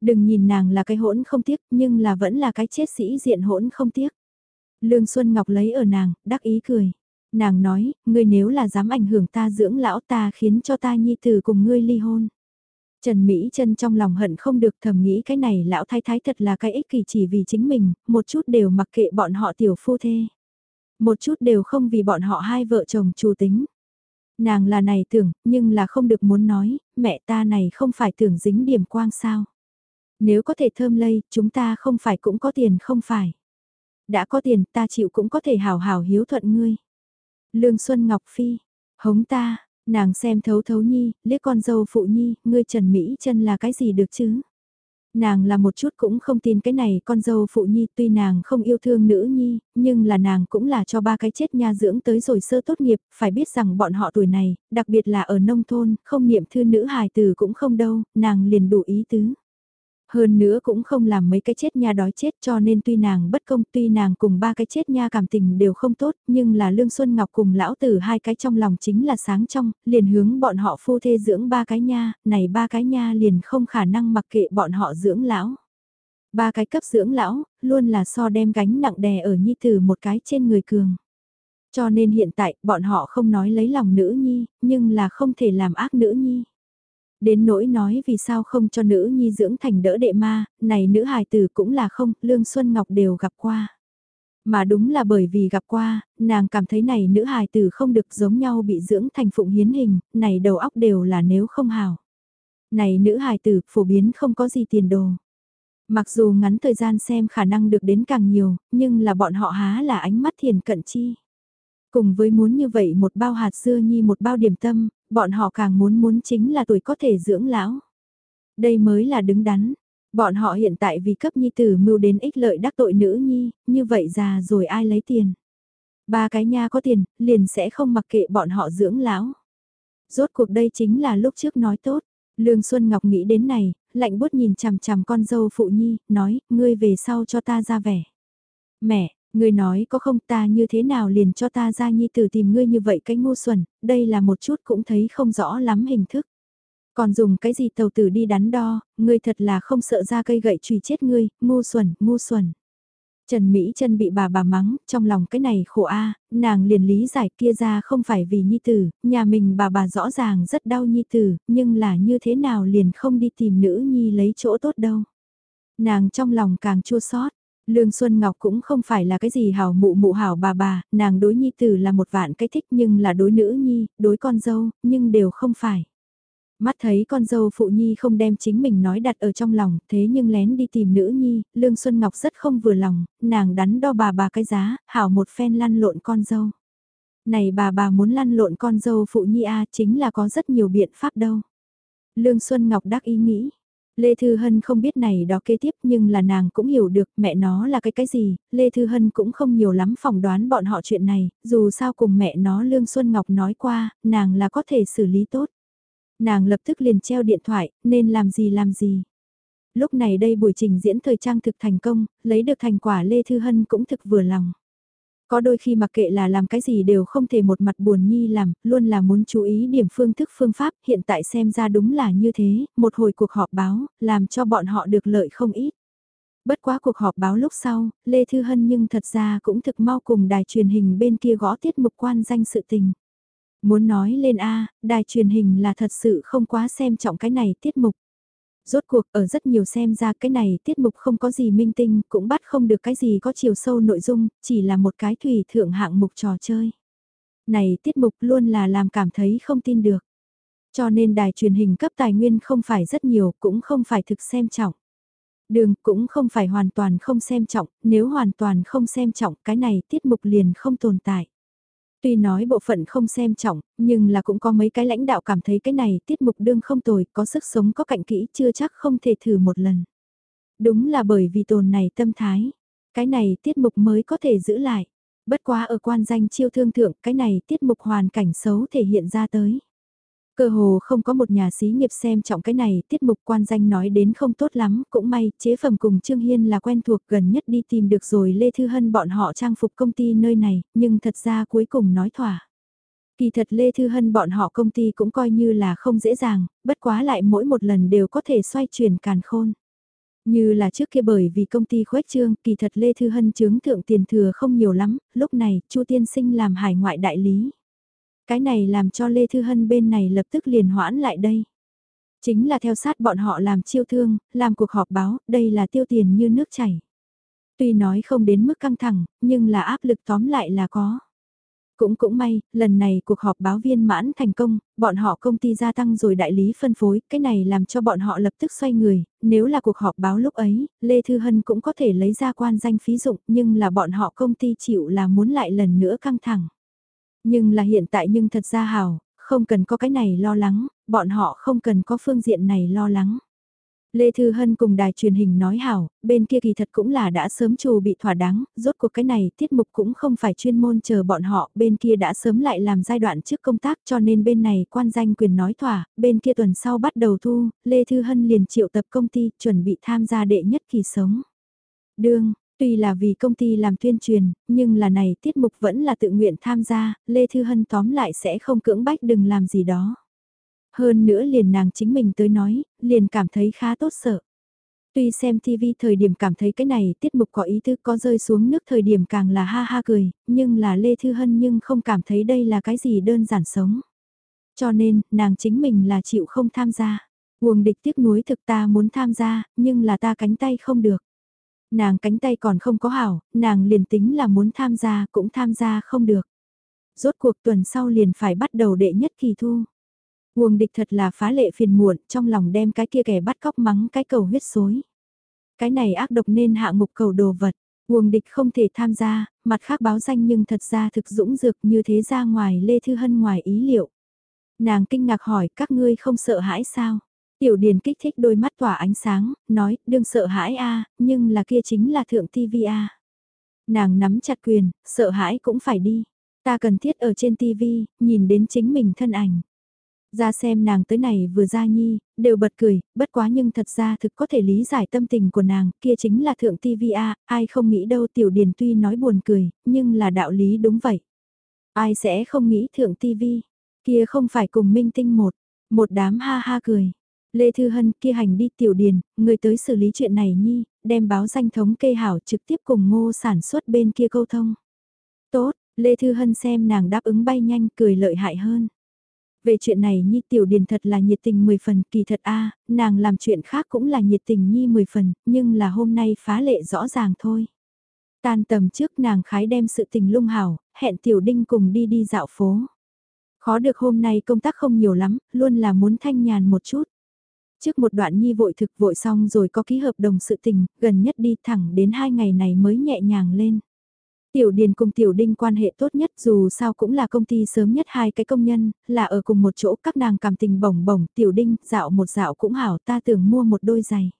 Đừng nhìn nàng là cái hỗn không tiếc, nhưng là vẫn là cái chết sĩ diện hỗn không tiếc. Lương Xuân Ngọc lấy ở nàng, đắc ý cười. Nàng nói, ngươi nếu là dám ảnh hưởng ta dưỡng lão ta khiến cho ta nhi tử cùng ngươi ly hôn. Trần Mỹ chân trong lòng hận không được thầm nghĩ cái này lão thái thái thật là cái ích kỷ chỉ vì chính mình, một chút đều mặc kệ bọn họ tiểu phu thê. Một chút đều không vì bọn họ hai vợ chồng chủ tính. Nàng là này tưởng, nhưng là không được muốn nói, mẹ ta này không phải tưởng dính điểm quang sao. Nếu có thể thơm lây, chúng ta không phải cũng có tiền không phải. Đã có tiền ta chịu cũng có thể hào hào hiếu thuận ngươi. Lương Xuân Ngọc Phi, hống ta, nàng xem thấu thấu nhi, liếc con dâu phụ nhi, ngươi Trần Mỹ chân là cái gì được chứ? Nàng là một chút cũng không tin cái này con dâu phụ nhi tuy nàng không yêu thương nữ nhi, nhưng là nàng cũng là cho ba cái chết nha dưỡng tới rồi sơ tốt nghiệp, phải biết rằng bọn họ tuổi này, đặc biệt là ở nông thôn, không niệm thư nữ hài từ cũng không đâu, nàng liền đủ ý tứ. Hơn nữa cũng không làm mấy cái chết nha đói chết cho nên tuy nàng bất công tuy nàng cùng ba cái chết nha cảm tình đều không tốt nhưng là Lương Xuân Ngọc cùng lão tử hai cái trong lòng chính là sáng trong, liền hướng bọn họ phu thê dưỡng ba cái nha, này ba cái nha liền không khả năng mặc kệ bọn họ dưỡng lão. Ba cái cấp dưỡng lão, luôn là so đem gánh nặng đè ở nhi tử một cái trên người cường. Cho nên hiện tại bọn họ không nói lấy lòng nữ nhi, nhưng là không thể làm ác nữ nhi. Đến nỗi nói vì sao không cho nữ nhi dưỡng thành đỡ đệ ma, này nữ hài tử cũng là không, Lương Xuân Ngọc đều gặp qua. Mà đúng là bởi vì gặp qua, nàng cảm thấy này nữ hài tử không được giống nhau bị dưỡng thành phụng hiến hình, này đầu óc đều là nếu không hào. Này nữ hài tử phổ biến không có gì tiền đồ. Mặc dù ngắn thời gian xem khả năng được đến càng nhiều, nhưng là bọn họ há là ánh mắt thiền cận chi. Cùng với muốn như vậy một bao hạt dưa nhi một bao điểm tâm, bọn họ càng muốn muốn chính là tuổi có thể dưỡng lão. Đây mới là đứng đắn. Bọn họ hiện tại vì cấp nhi tử mưu đến ích lợi đắc tội nữ nhi, như vậy già rồi ai lấy tiền. Ba cái nha có tiền, liền sẽ không mặc kệ bọn họ dưỡng lão. Rốt cuộc đây chính là lúc trước nói tốt. Lương Xuân Ngọc nghĩ đến này, lạnh bút nhìn chằm chằm con dâu phụ nhi, nói, ngươi về sau cho ta ra vẻ. Mẹ, Ngươi nói có không ta như thế nào liền cho ta ra nhi tử tìm ngươi như vậy cái ngu xuẩn, đây là một chút cũng thấy không rõ lắm hình thức. Còn dùng cái gì tàu tử đi đắn đo, ngươi thật là không sợ ra cây gậy chùy chết ngươi, ngu xuẩn, ngu xuẩn. Trần Mỹ chân bị bà bà mắng, trong lòng cái này khổ a, nàng liền lý giải kia ra không phải vì nhi tử, nhà mình bà bà rõ ràng rất đau nhi tử, nhưng là như thế nào liền không đi tìm nữ nhi lấy chỗ tốt đâu. Nàng trong lòng càng chua xót Lương Xuân Ngọc cũng không phải là cái gì hảo mụ mụ hảo bà bà, nàng đối nhi tử là một vạn cái thích nhưng là đối nữ nhi, đối con dâu, nhưng đều không phải. Mắt thấy con dâu phụ nhi không đem chính mình nói đặt ở trong lòng, thế nhưng lén đi tìm nữ nhi, Lương Xuân Ngọc rất không vừa lòng, nàng đắn đo bà bà cái giá, hảo một phen lăn lộn con dâu. Này bà bà muốn lăn lộn con dâu phụ nhi a chính là có rất nhiều biện pháp đâu. Lương Xuân Ngọc đắc ý nghĩ, Lê Thư Hân không biết này đó kế tiếp nhưng là nàng cũng hiểu được mẹ nó là cái cái gì, Lê Thư Hân cũng không nhiều lắm phỏng đoán bọn họ chuyện này, dù sao cùng mẹ nó Lương Xuân Ngọc nói qua, nàng là có thể xử lý tốt. Nàng lập tức liền treo điện thoại, nên làm gì làm gì. Lúc này đây buổi trình diễn thời trang thực thành công, lấy được thành quả Lê Thư Hân cũng thực vừa lòng. Có đôi khi mặc kệ là làm cái gì đều không thể một mặt buồn nhi làm, luôn là muốn chú ý điểm phương thức phương pháp, hiện tại xem ra đúng là như thế, một hồi cuộc họp báo, làm cho bọn họ được lợi không ít. Bất quá cuộc họp báo lúc sau, Lê Thư Hân nhưng thật ra cũng thực mau cùng đài truyền hình bên kia gõ tiết mục quan danh sự tình. Muốn nói lên A, đài truyền hình là thật sự không quá xem trọng cái này tiết mục. Rốt cuộc ở rất nhiều xem ra cái này tiết mục không có gì minh tinh, cũng bắt không được cái gì có chiều sâu nội dung, chỉ là một cái thủy thượng hạng mục trò chơi. Này tiết mục luôn là làm cảm thấy không tin được. Cho nên đài truyền hình cấp tài nguyên không phải rất nhiều, cũng không phải thực xem trọng. Đường cũng không phải hoàn toàn không xem trọng, nếu hoàn toàn không xem trọng cái này tiết mục liền không tồn tại. Tuy nói bộ phận không xem trọng, nhưng là cũng có mấy cái lãnh đạo cảm thấy cái này tiết mục đương không tồi, có sức sống có cạnh kỹ chưa chắc không thể thử một lần. Đúng là bởi vì tồn này tâm thái, cái này tiết mục mới có thể giữ lại. Bất quá ở quan danh chiêu thương thượng cái này tiết mục hoàn cảnh xấu thể hiện ra tới. Cơ hồ không có một nhà xí nghiệp xem trọng cái này, tiết mục quan danh nói đến không tốt lắm, cũng may, chế phẩm cùng Trương Hiên là quen thuộc gần nhất đi tìm được rồi Lê Thư Hân bọn họ trang phục công ty nơi này, nhưng thật ra cuối cùng nói thỏa. Kỳ thật Lê Thư Hân bọn họ công ty cũng coi như là không dễ dàng, bất quá lại mỗi một lần đều có thể xoay chuyển càn khôn. Như là trước kia bởi vì công ty khuếch trương, kỳ thật Lê Thư Hân chứng thượng tiền thừa không nhiều lắm, lúc này, Chu Tiên Sinh làm hải ngoại đại lý. Cái này làm cho Lê Thư Hân bên này lập tức liền hoãn lại đây. Chính là theo sát bọn họ làm chiêu thương, làm cuộc họp báo, đây là tiêu tiền như nước chảy. Tuy nói không đến mức căng thẳng, nhưng là áp lực tóm lại là có. Cũng cũng may, lần này cuộc họp báo viên mãn thành công, bọn họ công ty gia tăng rồi đại lý phân phối, cái này làm cho bọn họ lập tức xoay người, nếu là cuộc họp báo lúc ấy, Lê Thư Hân cũng có thể lấy ra quan danh phí dụng, nhưng là bọn họ công ty chịu là muốn lại lần nữa căng thẳng. Nhưng là hiện tại nhưng thật ra hảo, không cần có cái này lo lắng, bọn họ không cần có phương diện này lo lắng. Lê Thư Hân cùng đài truyền hình nói hảo, bên kia kỳ thật cũng là đã sớm trù bị thỏa đáng, rốt cuộc cái này tiết mục cũng không phải chuyên môn chờ bọn họ, bên kia đã sớm lại làm giai đoạn trước công tác cho nên bên này quan danh quyền nói thỏa, bên kia tuần sau bắt đầu thu, Lê Thư Hân liền triệu tập công ty chuẩn bị tham gia đệ nhất kỳ sống. Đương, Tuy là vì công ty làm tuyên truyền, nhưng là này tiết mục vẫn là tự nguyện tham gia, Lê Thư Hân tóm lại sẽ không cưỡng bách đừng làm gì đó. Hơn nữa liền nàng chính mình tới nói, liền cảm thấy khá tốt sợ. Tuy xem TV thời điểm cảm thấy cái này tiết mục có ý thức có rơi xuống nước thời điểm càng là ha ha cười, nhưng là Lê Thư Hân nhưng không cảm thấy đây là cái gì đơn giản sống. Cho nên, nàng chính mình là chịu không tham gia. Nguồn địch tiếc nuối thực ta muốn tham gia, nhưng là ta cánh tay không được. Nàng cánh tay còn không có hảo, nàng liền tính là muốn tham gia cũng tham gia không được. Rốt cuộc tuần sau liền phải bắt đầu đệ nhất kỳ thu. Nguồn địch thật là phá lệ phiền muộn, trong lòng đem cái kia kẻ bắt cóc mắng cái cầu huyết xối. Cái này ác độc nên hạ ngục cầu đồ vật. Nguồn địch không thể tham gia, mặt khác báo danh nhưng thật ra thực dũng dược như thế ra ngoài Lê Thư Hân ngoài ý liệu. Nàng kinh ngạc hỏi các ngươi không sợ hãi sao? Tiểu Điền kích thích đôi mắt tỏa ánh sáng, nói, đừng sợ hãi a, nhưng là kia chính là thượng TV a. Nàng nắm chặt quyền, sợ hãi cũng phải đi. Ta cần thiết ở trên TV, nhìn đến chính mình thân ảnh. Ra xem nàng tới này vừa ra nhi, đều bật cười, bất quá nhưng thật ra thực có thể lý giải tâm tình của nàng, kia chính là thượng TV a, ai không nghĩ đâu tiểu điền tuy nói buồn cười, nhưng là đạo lý đúng vậy. Ai sẽ không nghĩ thượng TV, kia không phải cùng minh tinh một, một đám ha ha cười. Lê Thư Hân kia hành đi tiểu điền, người tới xử lý chuyện này nhi, đem báo danh thống kê hảo trực tiếp cùng ngô sản xuất bên kia câu thông. Tốt, Lê Thư Hân xem nàng đáp ứng bay nhanh cười lợi hại hơn. Về chuyện này Nhi Tiểu Điền thật là nhiệt tình 10 phần, kỳ thật a à, nàng làm chuyện khác cũng là nhiệt tình Nhi 10 phần, nhưng là hôm nay phá lệ rõ ràng thôi. Tan tầm trước nàng khái đem sự tình lung hảo, hẹn Tiểu Đinh cùng đi đi dạo phố. Khó được hôm nay công tác không nhiều lắm, luôn là muốn thanh nhàn một chút. Trước một đoạn nhi vội thực vội xong rồi có ký hợp đồng sự tình, gần nhất đi thẳng đến hai ngày này mới nhẹ nhàng lên. Tiểu Điền cùng Tiểu Đinh quan hệ tốt nhất dù sao cũng là công ty sớm nhất hai cái công nhân, là ở cùng một chỗ các nàng cảm tình bổng bổng, Tiểu Đinh dạo một dạo cũng hảo ta tưởng mua một đôi giày.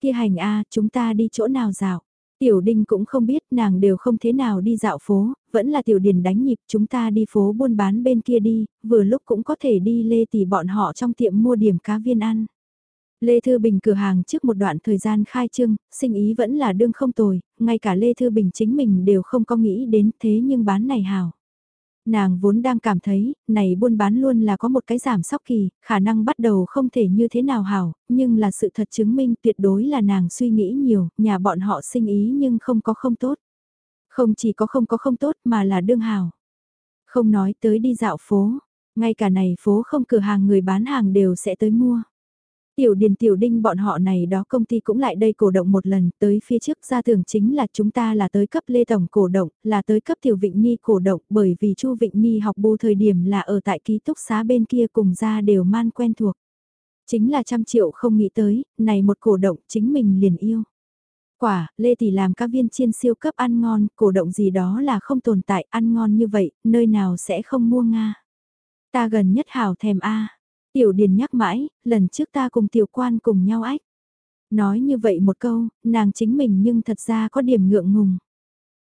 Kia hành a chúng ta đi chỗ nào dạo? Tiểu Đinh cũng không biết nàng đều không thế nào đi dạo phố, vẫn là Tiểu Điền đánh nhịp chúng ta đi phố buôn bán bên kia đi, vừa lúc cũng có thể đi lê tỷ bọn họ trong tiệm mua điểm cá viên ăn. Lê Thư Bình cửa hàng trước một đoạn thời gian khai trương, sinh ý vẫn là đương không tồi, ngay cả Lê Thư Bình chính mình đều không có nghĩ đến thế nhưng bán này hào. Nàng vốn đang cảm thấy, này buôn bán luôn là có một cái giảm sóc kỳ, khả năng bắt đầu không thể như thế nào hảo, nhưng là sự thật chứng minh tuyệt đối là nàng suy nghĩ nhiều, nhà bọn họ sinh ý nhưng không có không tốt. Không chỉ có không có không tốt mà là đương hảo. Không nói tới đi dạo phố, ngay cả này phố không cửa hàng người bán hàng đều sẽ tới mua. Tiểu Điền Tiểu Đinh bọn họ này đó công ty cũng lại đây cổ động một lần, tới phía trước ra tưởng chính là chúng ta là tới cấp Lê Tổng cổ động, là tới cấp Tiểu Vịnh Nhi cổ động bởi vì Chu Vịnh Nhi học bù thời điểm là ở tại ký túc xá bên kia cùng ra đều man quen thuộc. Chính là trăm triệu không nghĩ tới, này một cổ động chính mình liền yêu. Quả, Lê Tỷ làm các viên chiên siêu cấp ăn ngon, cổ động gì đó là không tồn tại, ăn ngon như vậy, nơi nào sẽ không mua Nga. Ta gần nhất hảo thèm A. Tiểu Điền nhắc mãi, lần trước ta cùng tiểu quan cùng nhau ách. Nói như vậy một câu, nàng chính mình nhưng thật ra có điểm ngượng ngùng.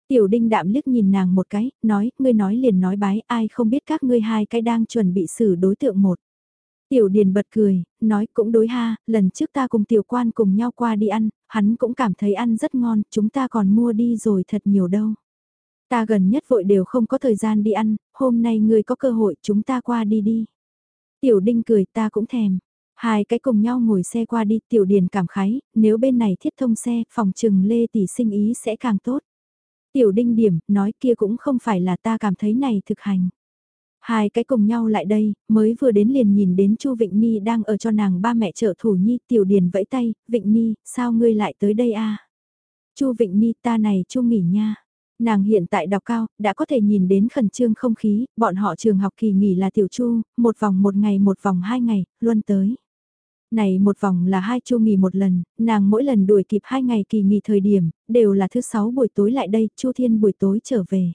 Tiểu Đinh đạm liếc nhìn nàng một cái, nói, ngươi nói liền nói bái, ai không biết các ngươi hai cái đang chuẩn bị xử đối tượng một. Tiểu Điền bật cười, nói cũng đối ha, lần trước ta cùng tiểu quan cùng nhau qua đi ăn, hắn cũng cảm thấy ăn rất ngon, chúng ta còn mua đi rồi thật nhiều đâu. Ta gần nhất vội đều không có thời gian đi ăn, hôm nay ngươi có cơ hội chúng ta qua đi đi. Tiểu Đinh cười ta cũng thèm. Hai cái cùng nhau ngồi xe qua đi Tiểu Điền cảm khái, nếu bên này thiết thông xe, phòng trừng Lê Tỷ sinh ý sẽ càng tốt. Tiểu Đinh điểm, nói kia cũng không phải là ta cảm thấy này thực hành. Hai cái cùng nhau lại đây, mới vừa đến liền nhìn đến Chu Vịnh Nhi đang ở cho nàng ba mẹ trợ thủ Nhi, Tiểu Điền vẫy tay, Vịnh Nhi, sao ngươi lại tới đây a? Chu Vịnh Nhi ta này Chu nghỉ nha. Nàng hiện tại đọc cao, đã có thể nhìn đến khẩn trương không khí, bọn họ trường học kỳ nghỉ là tiểu chu, một vòng một ngày một vòng hai ngày, luôn tới. Này một vòng là hai chu nghỉ một lần, nàng mỗi lần đuổi kịp hai ngày kỳ nghỉ thời điểm, đều là thứ sáu buổi tối lại đây, chu thiên buổi tối trở về.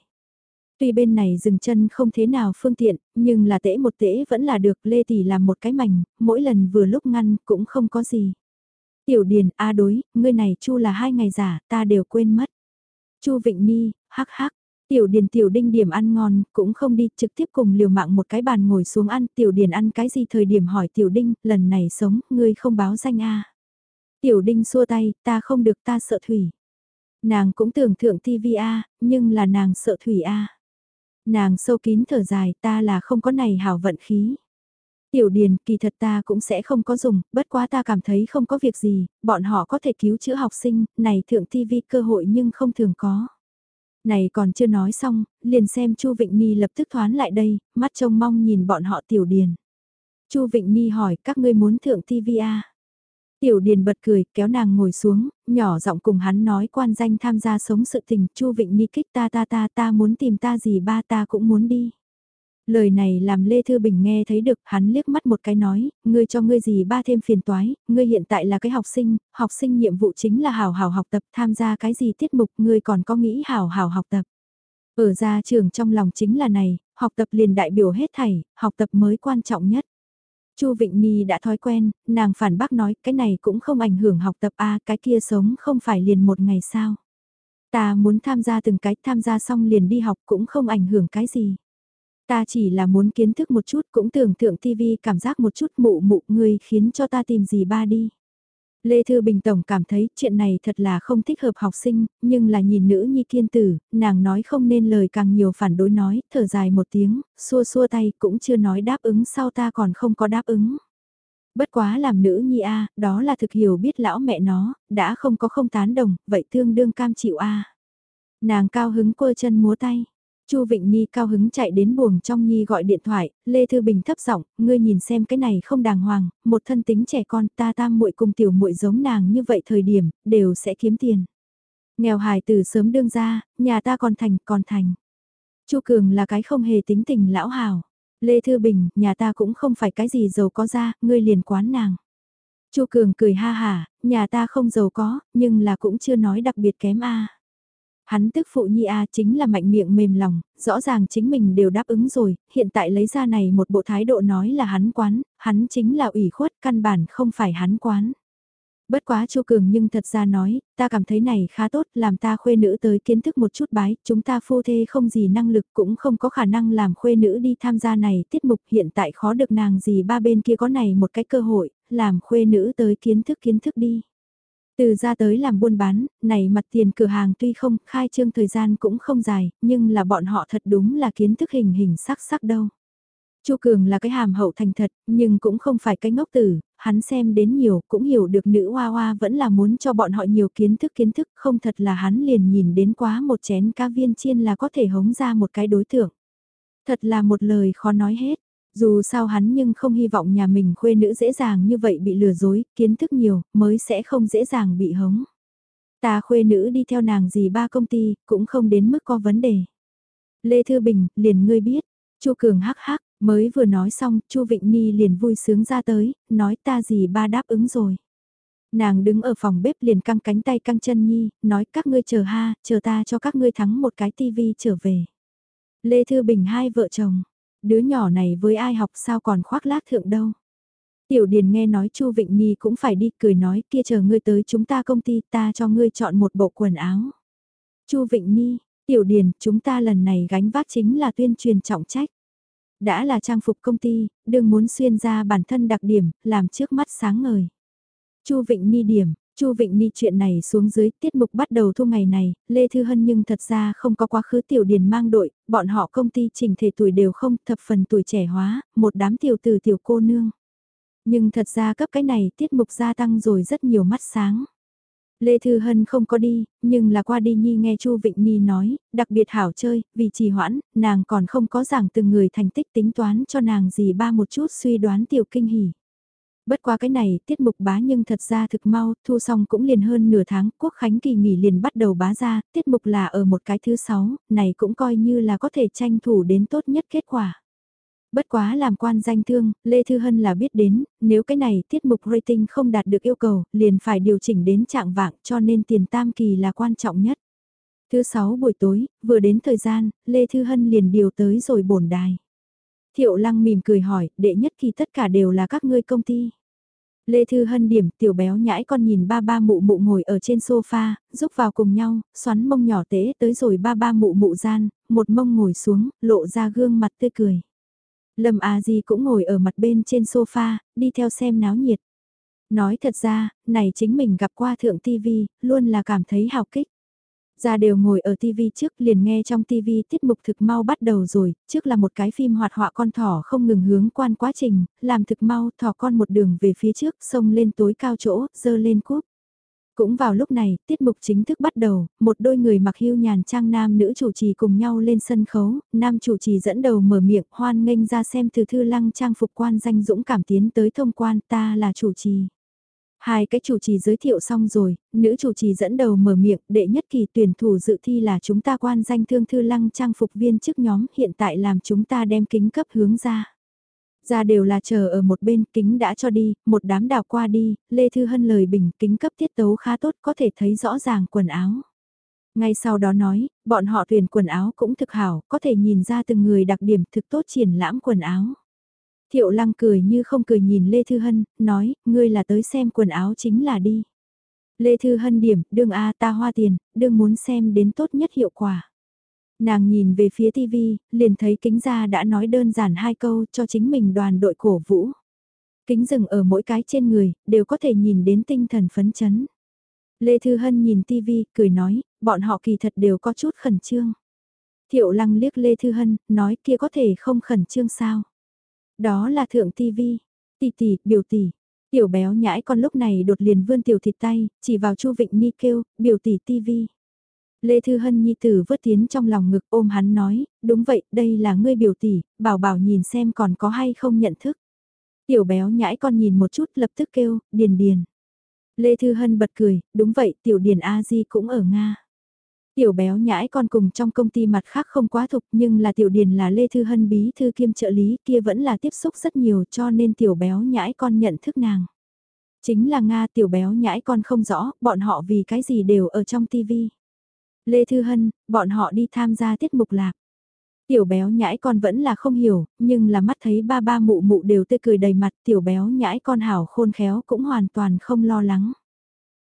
Tuy bên này dừng chân không thế nào phương tiện, nhưng là tễ một tễ vẫn là được Lê Tỷ làm một cái mảnh, mỗi lần vừa lúc ngăn cũng không có gì. Tiểu Điền, a đối, ngươi này chu là hai ngày giả, ta đều quên mất. Chu Vịnh Ni, hắc hắc. Tiểu Điền Tiểu Đinh điểm ăn ngon, cũng không đi, trực tiếp cùng liều mạng một cái bàn ngồi xuống ăn, Tiểu Điền ăn cái gì thời điểm hỏi Tiểu Đinh, lần này sống, ngươi không báo danh a Tiểu Đinh xua tay, ta không được ta sợ thủy. Nàng cũng tưởng thượng TV a nhưng là nàng sợ thủy a Nàng sâu kín thở dài, ta là không có này hảo vận khí. Tiểu Điền, kỳ thật ta cũng sẽ không có dùng, bất quá ta cảm thấy không có việc gì, bọn họ có thể cứu chữa học sinh, này thượng TV cơ hội nhưng không thường có. Này còn chưa nói xong, liền xem Chu Vịnh Ni lập tức thoán lại đây, mắt trông mong nhìn bọn họ Tiểu Điền. Chu Vịnh Ni hỏi các ngươi muốn thượng TV à? Tiểu Điền bật cười, kéo nàng ngồi xuống, nhỏ giọng cùng hắn nói quan danh tham gia sống sự tình, Chu Vịnh Ni kích ta ta ta ta muốn tìm ta gì ba ta cũng muốn đi. Lời này làm Lê Thư Bình nghe thấy được, hắn liếc mắt một cái nói, ngươi cho ngươi gì ba thêm phiền toái, ngươi hiện tại là cái học sinh, học sinh nhiệm vụ chính là hào hào học tập, tham gia cái gì tiết mục, ngươi còn có nghĩ hào hào học tập. Ở ra trường trong lòng chính là này, học tập liền đại biểu hết thảy, học tập mới quan trọng nhất. Chu Vịnh Nhi đã thói quen, nàng phản bác nói, cái này cũng không ảnh hưởng học tập a, cái kia sống không phải liền một ngày sao? Ta muốn tham gia từng cái, tham gia xong liền đi học cũng không ảnh hưởng cái gì. Ta chỉ là muốn kiến thức một chút cũng tưởng tượng TV cảm giác một chút mụ mụ người khiến cho ta tìm gì ba đi. Lê Thư Bình Tổng cảm thấy chuyện này thật là không thích hợp học sinh, nhưng là nhìn nữ nhi kiên tử, nàng nói không nên lời càng nhiều phản đối nói, thở dài một tiếng, xua xua tay cũng chưa nói đáp ứng sau ta còn không có đáp ứng. Bất quá làm nữ nhi A, đó là thực hiểu biết lão mẹ nó, đã không có không tán đồng, vậy tương đương cam chịu A. Nàng cao hứng quơ chân múa tay. Chu Vịnh Nhi cao hứng chạy đến buồng trong Nhi gọi điện thoại, Lê Thư Bình thấp giọng, ngươi nhìn xem cái này không đàng hoàng, một thân tính trẻ con ta tam muội cùng tiểu muội giống nàng như vậy thời điểm, đều sẽ kiếm tiền. Nghèo hài từ sớm đương ra, nhà ta còn thành, còn thành. Chu Cường là cái không hề tính tình lão hào. Lê Thư Bình, nhà ta cũng không phải cái gì giàu có ra, ngươi liền quán nàng. Chu Cường cười ha hả, nhà ta không giàu có, nhưng là cũng chưa nói đặc biệt kém a. Hắn tức phụ nhi a chính là mạnh miệng mềm lòng, rõ ràng chính mình đều đáp ứng rồi, hiện tại lấy ra này một bộ thái độ nói là hắn quán, hắn chính là ủy khuất, căn bản không phải hắn quán. Bất quá Chu Cường nhưng thật ra nói, ta cảm thấy này khá tốt, làm ta khuê nữ tới kiến thức một chút bái, chúng ta phu thê không gì năng lực cũng không có khả năng làm khuê nữ đi tham gia này tiết mục hiện tại khó được nàng gì ba bên kia có này một cái cơ hội, làm khuê nữ tới kiến thức kiến thức đi. Từ ra tới làm buôn bán, này mặt tiền cửa hàng tuy không khai trương thời gian cũng không dài, nhưng là bọn họ thật đúng là kiến thức hình hình sắc sắc đâu. Chu Cường là cái hàm hậu thành thật, nhưng cũng không phải cái ngốc tử, hắn xem đến nhiều cũng hiểu được nữ hoa hoa vẫn là muốn cho bọn họ nhiều kiến thức kiến thức, không thật là hắn liền nhìn đến quá một chén cá viên chiên là có thể hống ra một cái đối tượng. Thật là một lời khó nói hết, dù sao hắn nhưng không hy vọng nhà mình khuê nữ dễ dàng như vậy bị lừa dối, kiến thức nhiều, mới sẽ không dễ dàng bị hống. Ta khuê nữ đi theo nàng gì ba công ty, cũng không đến mức có vấn đề. Lê Thư Bình, liền ngươi biết, Chu Cường hắc hắc, mới vừa nói xong, Chu Vịnh Ni liền vui sướng ra tới, nói ta gì ba đáp ứng rồi. Nàng đứng ở phòng bếp liền căng cánh tay căng chân nhi, nói các ngươi chờ ha, chờ ta cho các ngươi thắng một cái tivi trở về. Lê Thư Bình hai vợ chồng, đứa nhỏ này với ai học sao còn khoác lác thượng đâu. Tiểu Điền nghe nói Chu Vịnh Nhi cũng phải đi cười nói kia chờ ngươi tới chúng ta công ty ta cho ngươi chọn một bộ quần áo. Chu Vịnh Nhi, Tiểu Điền, chúng ta lần này gánh vác chính là tuyên truyền trọng trách. Đã là trang phục công ty, đừng muốn xuyên ra bản thân đặc điểm, làm trước mắt sáng ngời. Chu Vịnh Nhi điểm, Chu Vịnh Ni chuyện này xuống dưới tiết mục bắt đầu thu ngày này, Lê Thư Hân nhưng thật ra không có quá khứ tiểu điền mang đội, bọn họ công ty trình thể tuổi đều không thập phần tuổi trẻ hóa, một đám tiểu từ tiểu cô nương. Nhưng thật ra cấp cái này tiết mục gia tăng rồi rất nhiều mắt sáng. Lê Thư Hân không có đi, nhưng là qua đi Nhi nghe Chu Vịnh Nhi nói, đặc biệt hảo chơi, vì trì hoãn, nàng còn không có giảng từng người thành tích tính toán cho nàng gì ba một chút suy đoán tiểu kinh hỉ. Bất qua cái này, tiết mục bá nhưng thật ra thực mau, thu xong cũng liền hơn nửa tháng, quốc khánh kỳ nghỉ liền bắt đầu bá ra, tiết mục là ở một cái thứ sáu, này cũng coi như là có thể tranh thủ đến tốt nhất kết quả. Bất quá làm quan danh thương, Lê Thư Hân là biết đến, nếu cái này tiết mục rating không đạt được yêu cầu, liền phải điều chỉnh đến trạng vạng cho nên tiền tam kỳ là quan trọng nhất. Thứ sáu buổi tối, vừa đến thời gian, Lê Thư Hân liền điều tới rồi bổn đài. Thiệu lăng mỉm cười hỏi, đệ nhất kỳ tất cả đều là các ngươi công ty. Lê Thư Hân điểm tiểu béo nhãi con nhìn ba ba mụ mụ ngồi ở trên sofa, giúp vào cùng nhau, xoắn mông nhỏ tế tới rồi ba ba mụ mụ gian, một mông ngồi xuống, lộ ra gương mặt tươi cười. Lâm A Di cũng ngồi ở mặt bên trên sofa, đi theo xem náo nhiệt. Nói thật ra, này chính mình gặp qua thượng TV, luôn là cảm thấy hào kích. Ra đều ngồi ở TV trước liền nghe trong TV tiết mục thực mau bắt đầu rồi, trước là một cái phim hoạt họa con thỏ không ngừng hướng quan quá trình, làm thực mau thỏ con một đường về phía trước, sông lên tối cao chỗ, dơ lên cúp. Cũng vào lúc này, tiết mục chính thức bắt đầu, một đôi người mặc hưu nhàn trang nam nữ chủ trì cùng nhau lên sân khấu, nam chủ trì dẫn đầu mở miệng hoan nghênh ra xem từ thư lăng trang phục quan danh dũng cảm tiến tới thông quan ta là chủ trì. Hai cái chủ trì giới thiệu xong rồi, nữ chủ trì dẫn đầu mở miệng, đệ nhất kỳ tuyển thủ dự thi là chúng ta quan danh thương thư lăng trang phục viên trước nhóm hiện tại làm chúng ta đem kính cấp hướng ra. Ra đều là chờ ở một bên, kính đã cho đi, một đám đào qua đi, Lê Thư Hân lời bình, kính cấp tiết tấu khá tốt, có thể thấy rõ ràng quần áo. Ngay sau đó nói, bọn họ tuyển quần áo cũng thực hảo, có thể nhìn ra từng người đặc điểm thực tốt triển lãm quần áo. Thiệu lăng cười như không cười nhìn Lê Thư Hân, nói, ngươi là tới xem quần áo chính là đi. Lê Thư Hân điểm, đương A ta hoa tiền, đương muốn xem đến tốt nhất hiệu quả. Nàng nhìn về phía TV, liền thấy kính Gia đã nói đơn giản hai câu cho chính mình đoàn đội cổ vũ. Kính rừng ở mỗi cái trên người, đều có thể nhìn đến tinh thần phấn chấn. Lê Thư Hân nhìn TV, cười nói, bọn họ kỳ thật đều có chút khẩn trương. Thiệu lăng liếc Lê Thư Hân, nói kia có thể không khẩn trương sao. Đó là thượng tivi tỷ tỷ, biểu tỷ. Tiểu béo nhãi con lúc này đột liền vươn tiểu thịt tay, chỉ vào Chu Vịnh Ni kêu, biểu tỷ tivi Lê Thư Hân Nhi tử vớt tiến trong lòng ngực ôm hắn nói, đúng vậy, đây là ngươi biểu tỷ, bảo bảo nhìn xem còn có hay không nhận thức. Tiểu béo nhãi con nhìn một chút lập tức kêu, điền điền. Lê Thư Hân bật cười, đúng vậy, tiểu điền A-di cũng ở Nga. Tiểu béo nhãi con cùng trong công ty mặt khác không quá thục nhưng là tiểu điền là Lê Thư Hân bí thư kiêm trợ lý kia vẫn là tiếp xúc rất nhiều cho nên tiểu béo nhãi con nhận thức nàng. Chính là Nga tiểu béo nhãi con không rõ bọn họ vì cái gì đều ở trong tivi. Lê Thư Hân, bọn họ đi tham gia tiết mục lạc. Tiểu béo nhãi con vẫn là không hiểu, nhưng là mắt thấy ba ba mụ mụ đều tươi cười đầy mặt tiểu béo nhãi con hảo khôn khéo cũng hoàn toàn không lo lắng.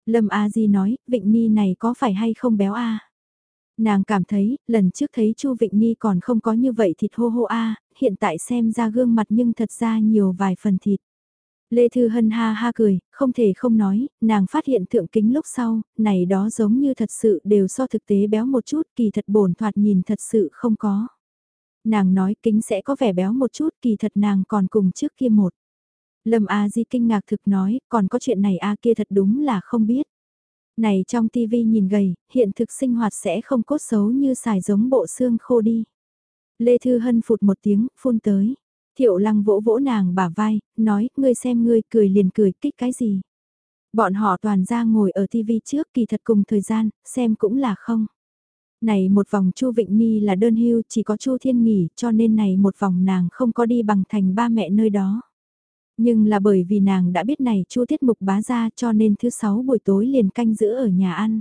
Lâm A Di nói, Vịnh Ni này có phải hay không béo A? Nàng cảm thấy, lần trước thấy Chu Vịnh Ni còn không có như vậy thịt hô hô A, hiện tại xem ra gương mặt nhưng thật ra nhiều vài phần thịt. Lê Thư Hân ha ha cười, không thể không nói, nàng phát hiện thượng kính lúc sau, này đó giống như thật sự đều so thực tế béo một chút, kỳ thật bổn thoạt nhìn thật sự không có. Nàng nói kính sẽ có vẻ béo một chút, kỳ thật nàng còn cùng trước kia một. Lâm A Di kinh ngạc thực nói, còn có chuyện này A kia thật đúng là không biết. Này trong tivi nhìn gầy, hiện thực sinh hoạt sẽ không cốt xấu như xài giống bộ xương khô đi. Lê Thư Hân phụt một tiếng, phun tới. Thiệu lăng vỗ vỗ nàng bả vai, nói, ngươi xem ngươi cười liền cười, kích cái gì. Bọn họ toàn ra ngồi ở tivi trước kỳ thật cùng thời gian, xem cũng là không. Này một vòng Chu Vịnh Ni là đơn hưu, chỉ có Chu Thiên nghỉ, cho nên này một vòng nàng không có đi bằng thành ba mẹ nơi đó. Nhưng là bởi vì nàng đã biết này Chu Tiết Mục bá ra cho nên thứ sáu buổi tối liền canh giữ ở nhà ăn.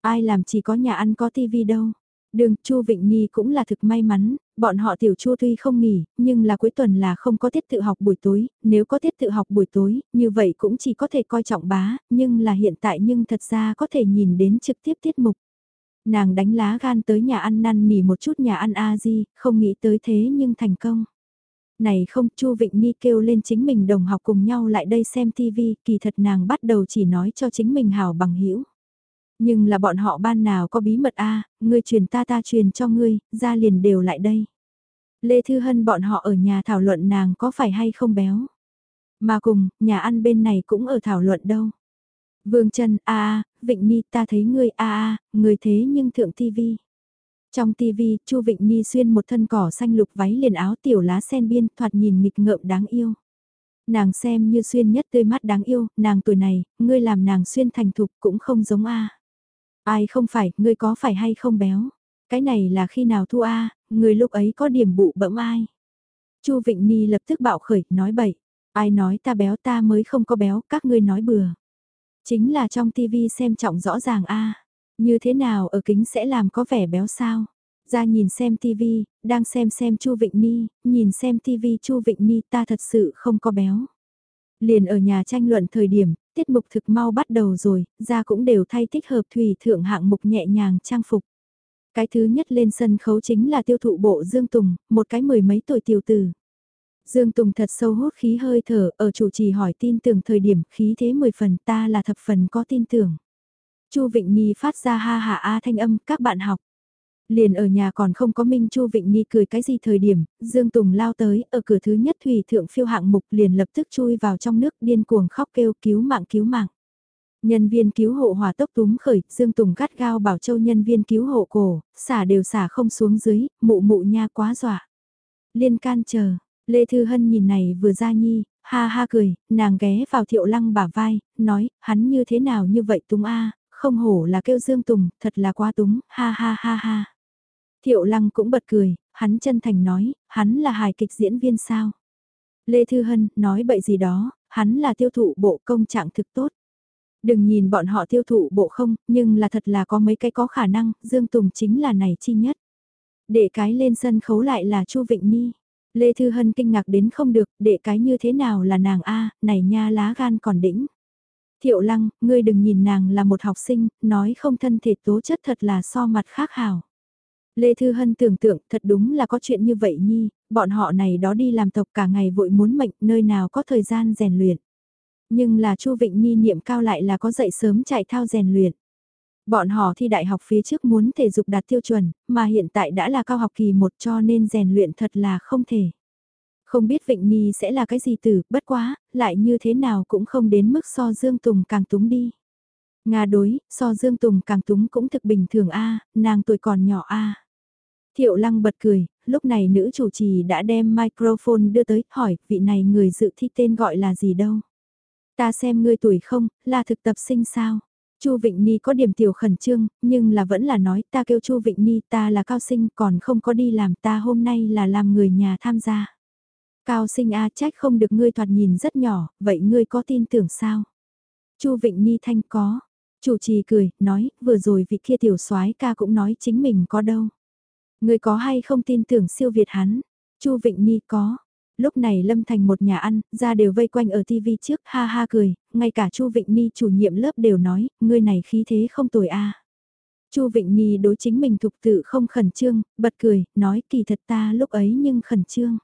Ai làm chỉ có nhà ăn có tivi đâu. Đường Chu Vịnh Nhi cũng là thực may mắn, bọn họ tiểu Chu tuy không nghỉ, nhưng là cuối tuần là không có tiết tự học buổi tối, nếu có tiết tự học buổi tối, như vậy cũng chỉ có thể coi trọng bá, nhưng là hiện tại nhưng thật ra có thể nhìn đến trực tiếp tiết mục. Nàng đánh lá gan tới nhà ăn năn nỉ một chút nhà ăn a di, không nghĩ tới thế nhưng thành công. Này không, Chu Vịnh mi kêu lên chính mình đồng học cùng nhau lại đây xem TV, kỳ thật nàng bắt đầu chỉ nói cho chính mình hảo bằng hữu nhưng là bọn họ ban nào có bí mật a ngươi truyền ta ta truyền cho ngươi, ra liền đều lại đây. Lê Thư Hân bọn họ ở nhà thảo luận nàng có phải hay không béo. Mà cùng, nhà ăn bên này cũng ở thảo luận đâu. Vương chân a a, Vịnh Ni ta thấy ngươi a a, người thế nhưng thượng tivi. Trong tivi, Chu Vịnh Ni xuyên một thân cỏ xanh lục váy liền áo tiểu lá sen biên, thoạt nhìn nghịch ngợm đáng yêu. Nàng xem như xuyên nhất tươi mắt đáng yêu, nàng tuổi này, ngươi làm nàng xuyên thành thục cũng không giống a. Ai không phải, ngươi có phải hay không béo? Cái này là khi nào thu a, người lúc ấy có điểm bụ bẫm ai? Chu Vịnh Ni lập tức bạo khởi, nói bậy. Ai nói ta béo ta mới không có béo, các ngươi nói bừa. Chính là trong tivi xem trọng rõ ràng a như thế nào ở kính sẽ làm có vẻ béo sao? Ra nhìn xem tivi, đang xem xem Chu Vịnh Ni, nhìn xem tivi Chu Vịnh Ni ta thật sự không có béo. Liền ở nhà tranh luận thời điểm, tiết mục thực mau bắt đầu rồi, ra cũng đều thay thích hợp thủy thượng hạng mục nhẹ nhàng trang phục. Cái thứ nhất lên sân khấu chính là tiêu thụ bộ Dương Tùng, một cái mười mấy tuổi tiểu tử. Dương Tùng thật sâu hút khí hơi thở, ở chủ trì hỏi tin tưởng thời điểm khí thế mười phần ta là thập phần có tin tưởng. Chu Vịnh Nhi phát ra ha ha a thanh âm, các bạn học. Liền ở nhà còn không có Minh Chu Vịnh Nhi cười cái gì thời điểm, Dương Tùng lao tới, ở cửa thứ nhất thủy thượng phiêu hạng mục liền lập tức chui vào trong nước điên cuồng khóc kêu cứu mạng cứu mạng. Nhân viên cứu hộ hòa tốc túm khởi, Dương Tùng gắt gao bảo châu nhân viên cứu hộ cổ, xả đều xả không xuống dưới, mụ mụ nha quá dọa. Liên can chờ, Lê Thư Hân nhìn này vừa ra nhi, ha ha cười, nàng ghé vào thiệu lăng bả vai, nói, hắn như thế nào như vậy Tùng A, không hổ là kêu Dương Tùng, thật là quá túng, ha ha ha ha. Thiệu lăng cũng bật cười, hắn chân thành nói, hắn là hài kịch diễn viên sao. Lê Thư Hân nói bậy gì đó, hắn là tiêu thụ bộ công trạng thực tốt. Đừng nhìn bọn họ tiêu thụ bộ không, nhưng là thật là có mấy cái có khả năng, Dương Tùng chính là này chi nhất. Để cái lên sân khấu lại là Chu Vịnh Ni. Lê Thư Hân kinh ngạc đến không được, để cái như thế nào là nàng A, này nha lá gan còn đỉnh Thiệu lăng, ngươi đừng nhìn nàng là một học sinh, nói không thân thể tố chất thật là so mặt khác hảo. Lê Thư Hân tưởng tượng thật đúng là có chuyện như vậy nhi, bọn họ này đó đi làm tộc cả ngày vội muốn mệnh nơi nào có thời gian rèn luyện. Nhưng là Chu Vịnh Nhi niệm cao lại là có dậy sớm chạy thao rèn luyện. Bọn họ thi đại học phía trước muốn thể dục đạt tiêu chuẩn, mà hiện tại đã là cao học kỳ một cho nên rèn luyện thật là không thể. Không biết Vịnh Nhi sẽ là cái gì từ, bất quá, lại như thế nào cũng không đến mức so Dương Tùng càng túng đi. Nga đối, so Dương Tùng càng túng cũng thực bình thường a nàng tuổi còn nhỏ a Thiệu lăng bật cười, lúc này nữ chủ trì đã đem microphone đưa tới, hỏi, vị này người dự thi tên gọi là gì đâu? Ta xem ngươi tuổi không, là thực tập sinh sao? Chu Vịnh Ni có điểm tiểu khẩn trương, nhưng là vẫn là nói ta kêu Chu Vịnh Ni ta là cao sinh còn không có đi làm ta hôm nay là làm người nhà tham gia. Cao sinh a trách không được ngươi thoạt nhìn rất nhỏ, vậy ngươi có tin tưởng sao? Chu Vịnh Ni thanh có. Chủ trì cười, nói, vừa rồi vị kia tiểu soái ca cũng nói chính mình có đâu. Ngươi có hay không tin tưởng siêu việt hắn? Chu Vịnh Ni có. Lúc này Lâm Thành một nhà ăn, ra đều vây quanh ở TV trước, ha ha cười, ngay cả Chu Vịnh Ni chủ nhiệm lớp đều nói, ngươi này khí thế không tồi a. Chu Vịnh Ni đối chính mình thục tự không khẩn trương, bật cười, nói kỳ thật ta lúc ấy nhưng khẩn trương.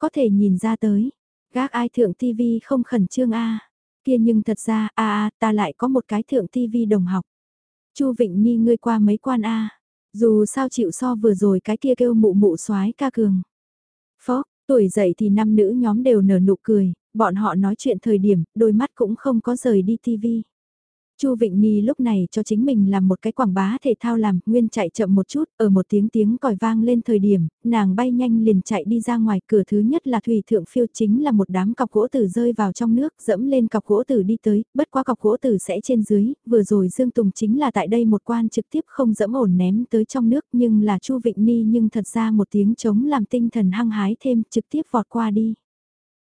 Có thể nhìn ra tới, gác ai thượng TV không khẩn trương a kia nhưng thật ra a a ta lại có một cái thượng TV đồng học. Chu Vịnh Ni ngươi qua mấy quan a dù sao chịu so vừa rồi cái kia kêu mụ mụ soái ca cường. Phó, tuổi dậy thì nam nữ nhóm đều nở nụ cười, bọn họ nói chuyện thời điểm, đôi mắt cũng không có rời đi TV Chu Vịnh Nhi lúc này cho chính mình làm một cái quảng bá thể thao làm, nguyên chạy chậm một chút, ở một tiếng tiếng còi vang lên thời điểm, nàng bay nhanh liền chạy đi ra ngoài cửa thứ nhất là thủy thượng phiêu chính là một đám cọc gỗ tử rơi vào trong nước, dẫm lên cọc gỗ tử đi tới, bất quá cọc gỗ tử sẽ trên dưới, vừa rồi Dương Tùng chính là tại đây một quan trực tiếp không dẫm ổn ném tới trong nước nhưng là Chu Vịnh Nhi nhưng thật ra một tiếng chống làm tinh thần hăng hái thêm trực tiếp vọt qua đi.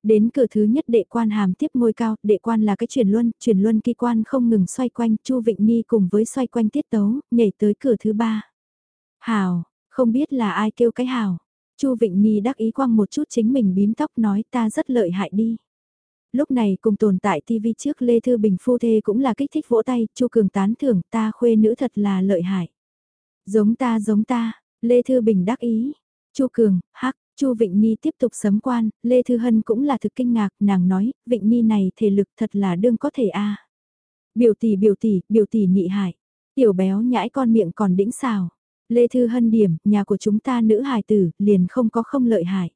Đến cửa thứ nhất đệ quan hàm tiếp ngôi cao, đệ quan là cái chuyển luân, chuyển luân kỳ quan không ngừng xoay quanh, Chu Vịnh Ni cùng với xoay quanh tiết tấu, nhảy tới cửa thứ ba. Hào, không biết là ai kêu cái hào. Chu Vịnh Ni đắc ý quăng một chút chính mình bím tóc nói ta rất lợi hại đi. Lúc này cùng tồn tại TV trước Lê Thư Bình phu thê cũng là kích thích vỗ tay, Chu Cường tán thưởng ta khuê nữ thật là lợi hại. Giống ta giống ta, Lê Thư Bình đắc ý. Chu Cường, hắc, Chu Vịnh Ni tiếp tục sấm quan, Lê Thư Hân cũng là thực kinh ngạc, nàng nói, Vịnh Ni này thể lực thật là đương có thể a. Biểu tỷ biểu tỷ, biểu tỷ nị hại. Tiểu béo nhãi con miệng còn đĩnh xào. Lê Thư Hân điểm, nhà của chúng ta nữ hài tử, liền không có không lợi hại.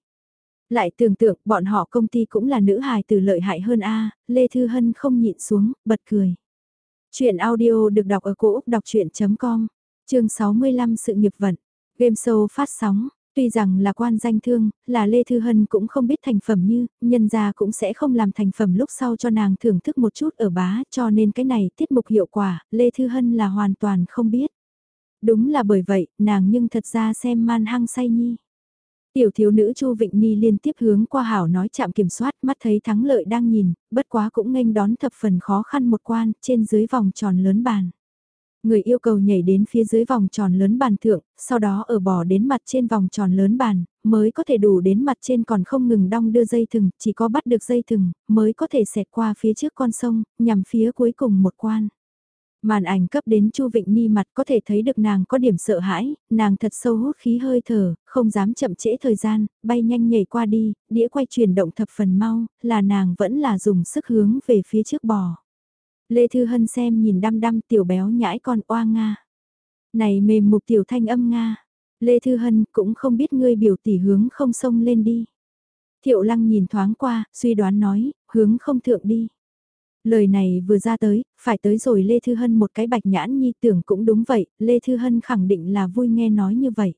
Lại tưởng tượng, bọn họ công ty cũng là nữ hài tử lợi hại hơn a Lê Thư Hân không nhịn xuống, bật cười. Chuyện audio được đọc ở cổ Úc đọc chuyện.com, chương 65 sự nghiệp vận. Game show phát sóng, Tuy rằng là quan danh thương, là Lê Thư Hân cũng không biết thành phẩm như, nhân gia cũng sẽ không làm thành phẩm lúc sau cho nàng thưởng thức một chút ở bá, cho nên cái này tiết mục hiệu quả, Lê Thư Hân là hoàn toàn không biết. Đúng là bởi vậy, nàng nhưng thật ra xem man hăng say nhi. Tiểu thiếu nữ Chu Vịnh Ni liên tiếp hướng qua hảo nói chạm kiểm soát mắt thấy thắng lợi đang nhìn, bất quá cũng nghênh đón thập phần khó khăn một quan trên dưới vòng tròn lớn bàn. Người yêu cầu nhảy đến phía dưới vòng tròn lớn bàn thượng, sau đó ở bỏ đến mặt trên vòng tròn lớn bàn, mới có thể đủ đến mặt trên còn không ngừng đong đưa dây thừng, chỉ có bắt được dây thừng, mới có thể xẹt qua phía trước con sông, nhằm phía cuối cùng một quan. Màn ảnh cấp đến Chu Vịnh Ni mặt có thể thấy được nàng có điểm sợ hãi, nàng thật sâu hút khí hơi thở, không dám chậm trễ thời gian, bay nhanh nhảy qua đi, đĩa quay chuyển động thập phần mau, là nàng vẫn là dùng sức hướng về phía trước bò. Lê Thư Hân xem nhìn đăm đăm tiểu béo nhãi con oa Nga. Này mềm mục tiểu thanh âm Nga. Lê Thư Hân cũng không biết ngươi biểu tỷ hướng không sông lên đi. Thiệu lăng nhìn thoáng qua, suy đoán nói, hướng không thượng đi. Lời này vừa ra tới, phải tới rồi Lê Thư Hân một cái bạch nhãn nhi tưởng cũng đúng vậy, Lê Thư Hân khẳng định là vui nghe nói như vậy.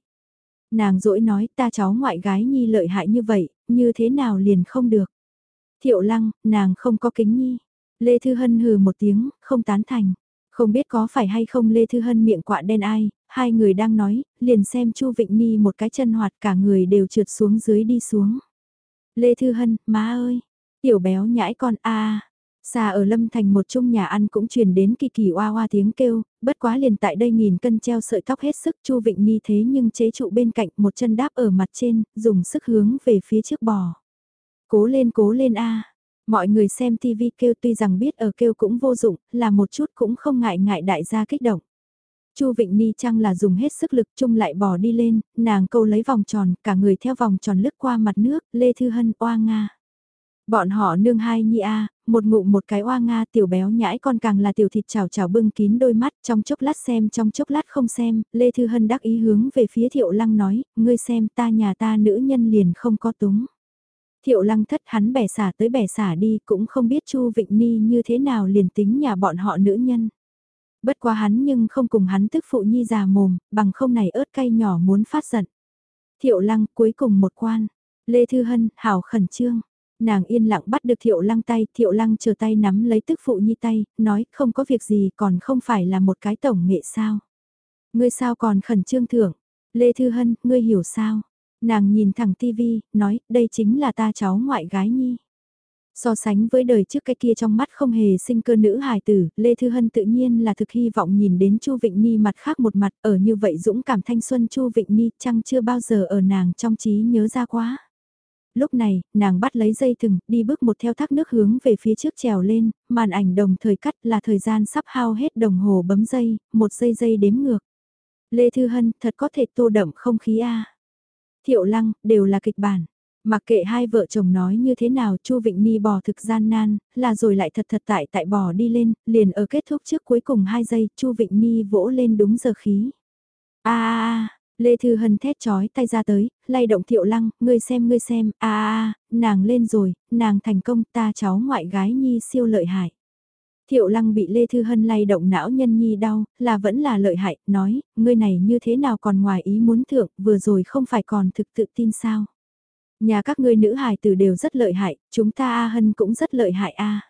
Nàng dỗi nói ta cháu ngoại gái nhi lợi hại như vậy, như thế nào liền không được. Thiệu lăng, nàng không có kính nhi. Lê Thư Hân hừ một tiếng, không tán thành. Không biết có phải hay không Lê Thư Hân miệng quạ đen ai, hai người đang nói, liền xem Chu Vịnh Ni một cái chân hoạt cả người đều trượt xuống dưới đi xuống. Lê Thư Hân, má ơi, tiểu béo nhãi con a Xa ở Lâm Thành một chung nhà ăn cũng truyền đến kỳ kỳ oa oa tiếng kêu, bất quá liền tại đây nghìn cân treo sợi tóc hết sức Chu Vịnh Ni thế nhưng chế trụ bên cạnh một chân đáp ở mặt trên, dùng sức hướng về phía trước bò. Cố lên cố lên a Mọi người xem TV kêu tuy rằng biết ở kêu cũng vô dụng, là một chút cũng không ngại ngại đại gia kích động. Chu Vịnh Ni chăng là dùng hết sức lực chung lại bỏ đi lên, nàng câu lấy vòng tròn, cả người theo vòng tròn lướt qua mặt nước, Lê Thư Hân oa Nga. Bọn họ nương hai nhi a, một ngụm một cái oa Nga tiểu béo nhãi con càng là tiểu thịt chảo chảo bưng kín đôi mắt trong chốc lát xem trong chốc lát không xem, Lê Thư Hân đắc ý hướng về phía thiệu lăng nói, ngươi xem ta nhà ta nữ nhân liền không có túng. Thiệu lăng thất hắn bẻ xả tới bẻ xả đi cũng không biết Chu Vịnh Ni như thế nào liền tính nhà bọn họ nữ nhân. Bất quá hắn nhưng không cùng hắn tức phụ nhi già mồm, bằng không này ớt cay nhỏ muốn phát giận. Thiệu lăng cuối cùng một quan. Lê Thư Hân, hảo khẩn trương. Nàng yên lặng bắt được thiệu lăng tay, thiệu lăng chờ tay nắm lấy tức phụ nhi tay, nói không có việc gì còn không phải là một cái tổng nghệ sao. Ngươi sao còn khẩn trương thưởng, Lê Thư Hân, ngươi hiểu sao? Nàng nhìn thẳng tivi, nói, đây chính là ta cháu ngoại gái nhi. So sánh với đời trước cái kia trong mắt không hề sinh cơ nữ hài tử, Lê Thư Hân tự nhiên là thực hy vọng nhìn đến Chu Vịnh Ni mặt khác một mặt ở như vậy dũng cảm thanh xuân Chu Vịnh Ni chăng chưa bao giờ ở nàng trong trí nhớ ra quá. Lúc này, nàng bắt lấy dây thừng, đi bước một theo thác nước hướng về phía trước trèo lên, màn ảnh đồng thời cắt là thời gian sắp hao hết đồng hồ bấm dây, một dây dây đếm ngược. Lê Thư Hân thật có thể tô đậm không khí a Thiệu Lăng, đều là kịch bản. Mặc kệ hai vợ chồng nói như thế nào Chu Vịnh Ni bò thực gian nan, là rồi lại thật thật tại tại bò đi lên, liền ở kết thúc trước cuối cùng 2 giây, Chu Vịnh Ni vỗ lên đúng giờ khí. A a a, Lê Thư Hân thét chói tay ra tới, lay động Thiệu Lăng, ngươi xem ngươi xem, a a a, nàng lên rồi, nàng thành công, ta cháu ngoại gái Nhi siêu lợi hại. Thiệu Lăng bị Lê Thư Hân lay động não nhân Nhi đau, là vẫn là lợi hại, nói, ngươi này như thế nào còn ngoài ý muốn thượng, vừa rồi không phải còn thực tự tin sao. Nhà các ngươi nữ hài tử đều rất lợi hại, chúng ta A Hân cũng rất lợi hại A.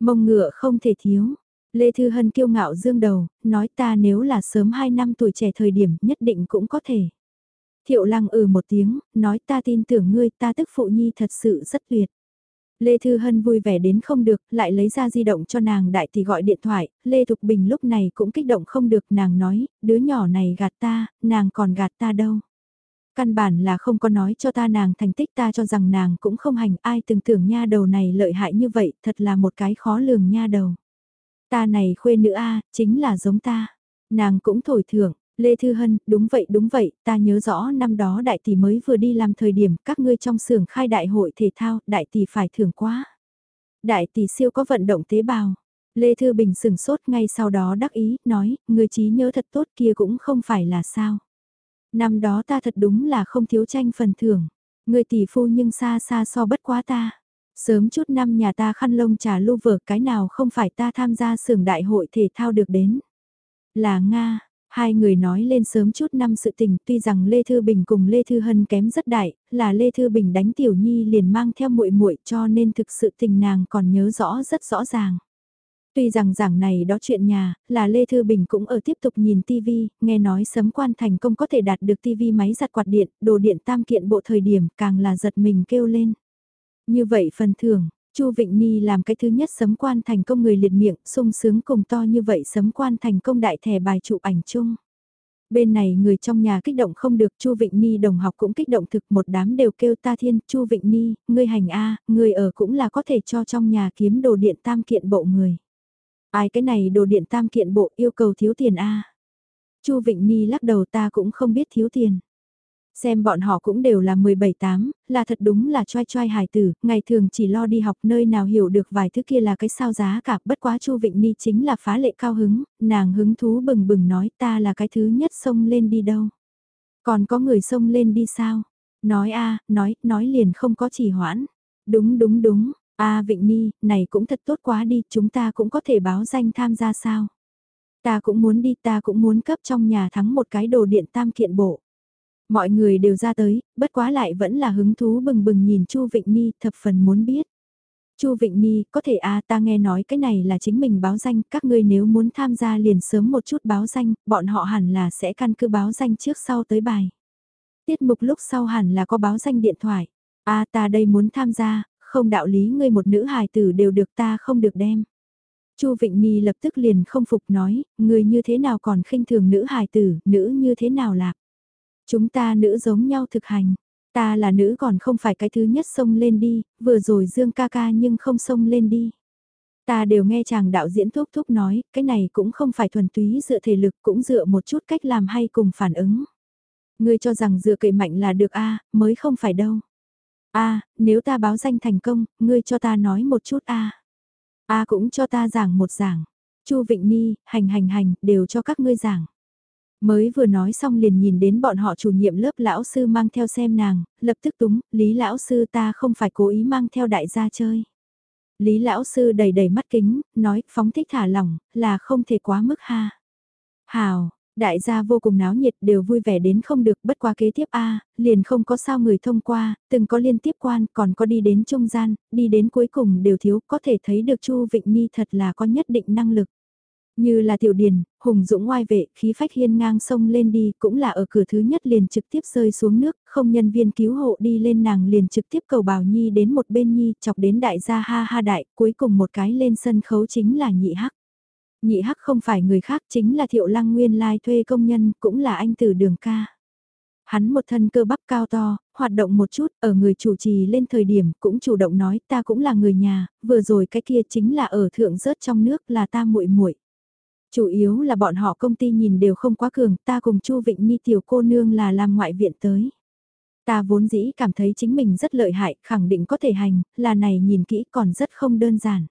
Mông ngựa không thể thiếu. Lê Thư Hân kiêu ngạo dương đầu, nói ta nếu là sớm 2 năm tuổi trẻ thời điểm nhất định cũng có thể. Thiệu lăng ừ một tiếng, nói ta tin tưởng ngươi ta tức phụ nhi thật sự rất tuyệt. Lê Thư Hân vui vẻ đến không được, lại lấy ra di động cho nàng đại tỷ gọi điện thoại, Lê Thục Bình lúc này cũng kích động không được, nàng nói, đứa nhỏ này gạt ta, nàng còn gạt ta đâu. Căn bản là không có nói cho ta nàng thành tích ta cho rằng nàng cũng không hành ai từng tưởng nha đầu này lợi hại như vậy, thật là một cái khó lường nha đầu. Ta này khuê nữ A, chính là giống ta. Nàng cũng thổi thưởng, Lê Thư Hân, đúng vậy đúng vậy, ta nhớ rõ năm đó đại tỷ mới vừa đi làm thời điểm các ngươi trong xưởng khai đại hội thể thao, đại tỷ phải thưởng quá. Đại tỷ siêu có vận động tế bào. Lê Thư Bình sừng sốt ngay sau đó đắc ý, nói, người trí nhớ thật tốt kia cũng không phải là sao. Năm đó ta thật đúng là không thiếu tranh phần thưởng. Người tỷ phu nhưng xa xa so bất quá ta. Sớm chút năm nhà ta khăn lông trà lưu vở cái nào không phải ta tham gia xưởng đại hội thể thao được đến. Là Nga, hai người nói lên sớm chút năm sự tình tuy rằng Lê Thư Bình cùng Lê Thư Hân kém rất đại, là Lê Thư Bình đánh Tiểu Nhi liền mang theo muội muội cho nên thực sự tình nàng còn nhớ rõ rất rõ ràng. Tuy rằng giảng này đó chuyện nhà, là Lê Thư Bình cũng ở tiếp tục nhìn TV, nghe nói sấm quan thành công có thể đạt được TV máy giặt quạt điện, đồ điện tam kiện bộ thời điểm càng là giật mình kêu lên. Như vậy phần thưởng, Chu Vịnh Ni làm cái thứ nhất sấm quan thành công người liệt miệng, sung sướng cùng to như vậy sấm quan thành công đại thẻ bài chụp ảnh chung. Bên này người trong nhà kích động không được, Chu Vịnh Ni đồng học cũng kích động thực một đám đều kêu ta thiên, Chu Vịnh Ni, ngươi hành a, người ở cũng là có thể cho trong nhà kiếm đồ điện tam kiện bộ người. Ai cái này đồ điện tam kiện bộ yêu cầu thiếu tiền a Chu Vịnh Ni lắc đầu ta cũng không biết thiếu tiền. Xem bọn họ cũng đều là 17-8, là thật đúng là choai choai hài tử, ngày thường chỉ lo đi học nơi nào hiểu được vài thứ kia là cái sao giá cả, bất quá Chu Vịnh Ni chính là phá lệ cao hứng, nàng hứng thú bừng bừng nói ta là cái thứ nhất xông lên đi đâu. Còn có người xông lên đi sao? Nói a nói, nói liền không có chỉ hoãn. Đúng đúng đúng, a Vịnh Ni, này cũng thật tốt quá đi, chúng ta cũng có thể báo danh tham gia sao? Ta cũng muốn đi, ta cũng muốn cấp trong nhà thắng một cái đồ điện tam kiện bộ. Mọi người đều ra tới, bất quá lại vẫn là hứng thú bừng bừng nhìn Chu Vịnh Ni thập phần muốn biết. Chu Vịnh Ni, có thể à ta nghe nói cái này là chính mình báo danh, các ngươi nếu muốn tham gia liền sớm một chút báo danh, bọn họ hẳn là sẽ căn cứ báo danh trước sau tới bài. Tiết mục lúc sau hẳn là có báo danh điện thoại. À ta đây muốn tham gia, không đạo lý ngươi một nữ hài tử đều được ta không được đem. Chu Vịnh Ni lập tức liền không phục nói, người như thế nào còn khinh thường nữ hài tử, nữ như thế nào lạc. Chúng ta nữ giống nhau thực hành. Ta là nữ còn không phải cái thứ nhất xông lên đi, vừa rồi Dương ca ca nhưng không xông lên đi. Ta đều nghe chàng đạo diễn thúc thúc nói, cái này cũng không phải thuần túy dựa thể lực cũng dựa một chút cách làm hay cùng phản ứng. Ngươi cho rằng dựa cậy mạnh là được a mới không phải đâu. a nếu ta báo danh thành công, ngươi cho ta nói một chút a a cũng cho ta giảng một giảng. Chu Vịnh Ni, hành hành hành, đều cho các ngươi giảng. Mới vừa nói xong liền nhìn đến bọn họ chủ nhiệm lớp lão sư mang theo xem nàng, lập tức túng, Lý lão sư ta không phải cố ý mang theo đại gia chơi. Lý lão sư đầy đầy mắt kính, nói phóng thích thả lỏng, là không thể quá mức ha. Hào, Đại gia vô cùng náo nhiệt đều vui vẻ đến không được bất qua kế tiếp A, liền không có sao người thông qua, từng có liên tiếp quan còn có đi đến trung gian, đi đến cuối cùng đều thiếu có thể thấy được Chu Vịnh Mi thật là có nhất định năng lực. Như là tiểu điền, hùng dũng ngoai vệ, khí phách hiên ngang sông lên đi, cũng là ở cửa thứ nhất liền trực tiếp rơi xuống nước, không nhân viên cứu hộ đi lên nàng liền trực tiếp cầu bảo nhi đến một bên nhi, chọc đến đại gia ha ha đại, cuối cùng một cái lên sân khấu chính là nhị hắc. Nhị hắc không phải người khác chính là thiệu lăng nguyên lai thuê công nhân, cũng là anh từ đường ca. Hắn một thân cơ bắp cao to, hoạt động một chút, ở người chủ trì lên thời điểm cũng chủ động nói ta cũng là người nhà, vừa rồi cái kia chính là ở thượng rớt trong nước là ta muội muội Chủ yếu là bọn họ công ty nhìn đều không quá cường, ta cùng Chu Vịnh Nhi tiểu cô nương là làm ngoại viện tới. Ta vốn dĩ cảm thấy chính mình rất lợi hại, khẳng định có thể hành, là này nhìn kỹ còn rất không đơn giản.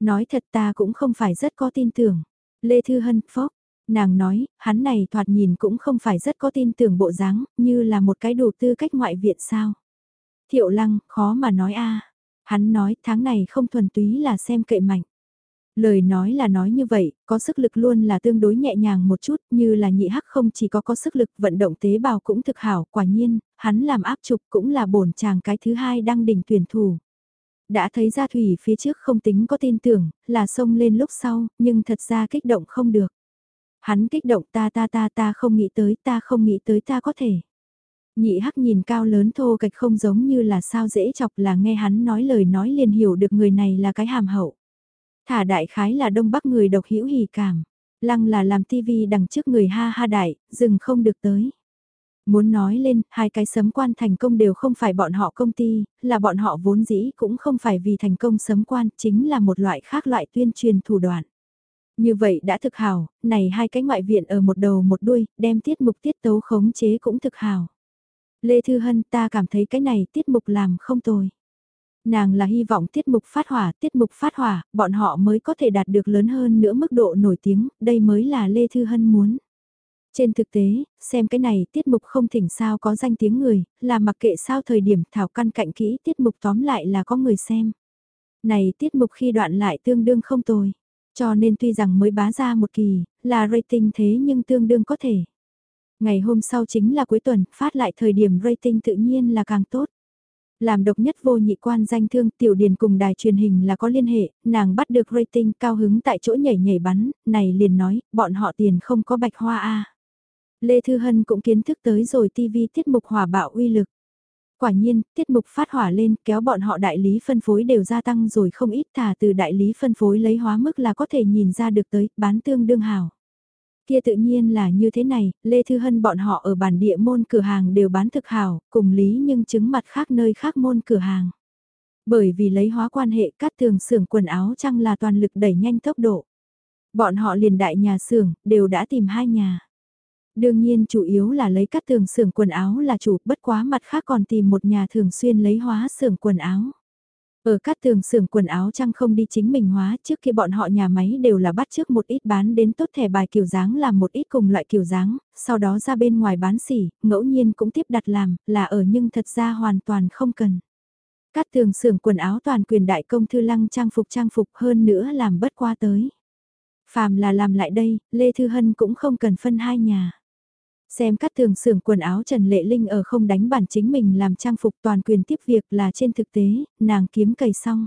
Nói thật ta cũng không phải rất có tin tưởng. Lê Thư Hân, phóc, nàng nói, hắn này thoạt nhìn cũng không phải rất có tin tưởng bộ dáng, như là một cái đồ tư cách ngoại viện sao. Thiệu lăng, khó mà nói a Hắn nói tháng này không thuần túy là xem kệ mạnh. Lời nói là nói như vậy, có sức lực luôn là tương đối nhẹ nhàng một chút, như là nhị hắc không chỉ có có sức lực vận động tế bào cũng thực hảo, quả nhiên, hắn làm áp trục cũng là bổn chàng cái thứ hai đang đỉnh tuyển thủ. Đã thấy ra thủy phía trước không tính có tin tưởng, là xông lên lúc sau, nhưng thật ra kích động không được. Hắn kích động ta ta ta ta không nghĩ tới ta không nghĩ tới ta có thể. Nhị hắc nhìn cao lớn thô kịch không giống như là sao dễ chọc là nghe hắn nói lời nói liền hiểu được người này là cái hàm hậu. Thả đại khái là đông bắc người độc hữu hỉ cảm. Lăng là làm tivi đằng trước người ha ha đại, dừng không được tới. Muốn nói lên, hai cái sấm quan thành công đều không phải bọn họ công ty, là bọn họ vốn dĩ cũng không phải vì thành công sấm quan, chính là một loại khác loại tuyên truyền thủ đoạn. Như vậy đã thực hào, này hai cái ngoại viện ở một đầu một đuôi, đem tiết mục tiết tấu khống chế cũng thực hào. Lê Thư Hân ta cảm thấy cái này tiết mục làm không tồi. Nàng là hy vọng tiết mục phát hỏa, tiết mục phát hỏa, bọn họ mới có thể đạt được lớn hơn nữa mức độ nổi tiếng, đây mới là Lê Thư Hân muốn. Trên thực tế, xem cái này tiết mục không thỉnh sao có danh tiếng người, là mặc kệ sao thời điểm thảo căn cạnh kỹ tiết mục tóm lại là có người xem. Này tiết mục khi đoạn lại tương đương không tồi, cho nên tuy rằng mới bá ra một kỳ, là rating thế nhưng tương đương có thể. Ngày hôm sau chính là cuối tuần, phát lại thời điểm rating tự nhiên là càng tốt. Làm độc nhất vô nhị quan danh thương tiểu điền cùng đài truyền hình là có liên hệ, nàng bắt được rating cao hứng tại chỗ nhảy nhảy bắn, này liền nói, bọn họ tiền không có bạch hoa a Lê Thư Hân cũng kiến thức tới rồi TV tiết mục hỏa bạo uy lực. Quả nhiên, tiết mục phát hỏa lên kéo bọn họ đại lý phân phối đều gia tăng rồi không ít thả từ đại lý phân phối lấy hóa mức là có thể nhìn ra được tới, bán tương đương hào. Kia tự nhiên là như thế này, Lê Thư Hân bọn họ ở bản địa môn cửa hàng đều bán thực hào, cùng lý nhưng chứng mặt khác nơi khác môn cửa hàng. Bởi vì lấy hóa quan hệ cắt tường xưởng quần áo chăng là toàn lực đẩy nhanh tốc độ. Bọn họ liền đại nhà xưởng, đều đã tìm hai nhà. Đương nhiên chủ yếu là lấy cắt tường xưởng quần áo là chủ, bất quá mặt khác còn tìm một nhà thường xuyên lấy hóa xưởng quần áo. Ở các tường xưởng quần áo trăng không đi chính mình hóa trước khi bọn họ nhà máy đều là bắt trước một ít bán đến tốt thẻ bài kiểu dáng làm một ít cùng loại kiểu dáng, sau đó ra bên ngoài bán xỉ, ngẫu nhiên cũng tiếp đặt làm, là ở nhưng thật ra hoàn toàn không cần. Các tường xưởng quần áo toàn quyền đại công thư lăng trang phục trang phục hơn nữa làm bất qua tới. Phàm là làm lại đây, Lê Thư Hân cũng không cần phân hai nhà. Xem các tường xưởng quần áo Trần Lệ Linh ở không đánh bản chính mình làm trang phục toàn quyền tiếp việc là trên thực tế, nàng kiếm cày xong.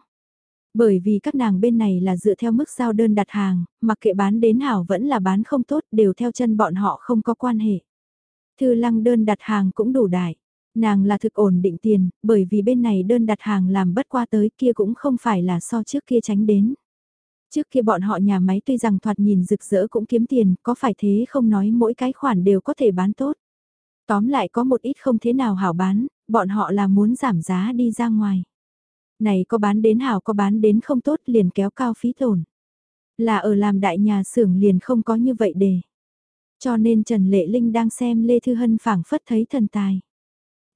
Bởi vì các nàng bên này là dựa theo mức giao đơn đặt hàng, mặc kệ bán đến hảo vẫn là bán không tốt đều theo chân bọn họ không có quan hệ. Thư lăng đơn đặt hàng cũng đủ đại. Nàng là thực ổn định tiền, bởi vì bên này đơn đặt hàng làm bất qua tới kia cũng không phải là so trước kia tránh đến. Trước kia bọn họ nhà máy tuy rằng thoạt nhìn rực rỡ cũng kiếm tiền, có phải thế không nói mỗi cái khoản đều có thể bán tốt. Tóm lại có một ít không thế nào hảo bán, bọn họ là muốn giảm giá đi ra ngoài. Này có bán đến hảo có bán đến không tốt liền kéo cao phí tổn. Là ở làm đại nhà xưởng liền không có như vậy để. Cho nên Trần Lệ Linh đang xem Lê Thư Hân phảng phất thấy thần tài.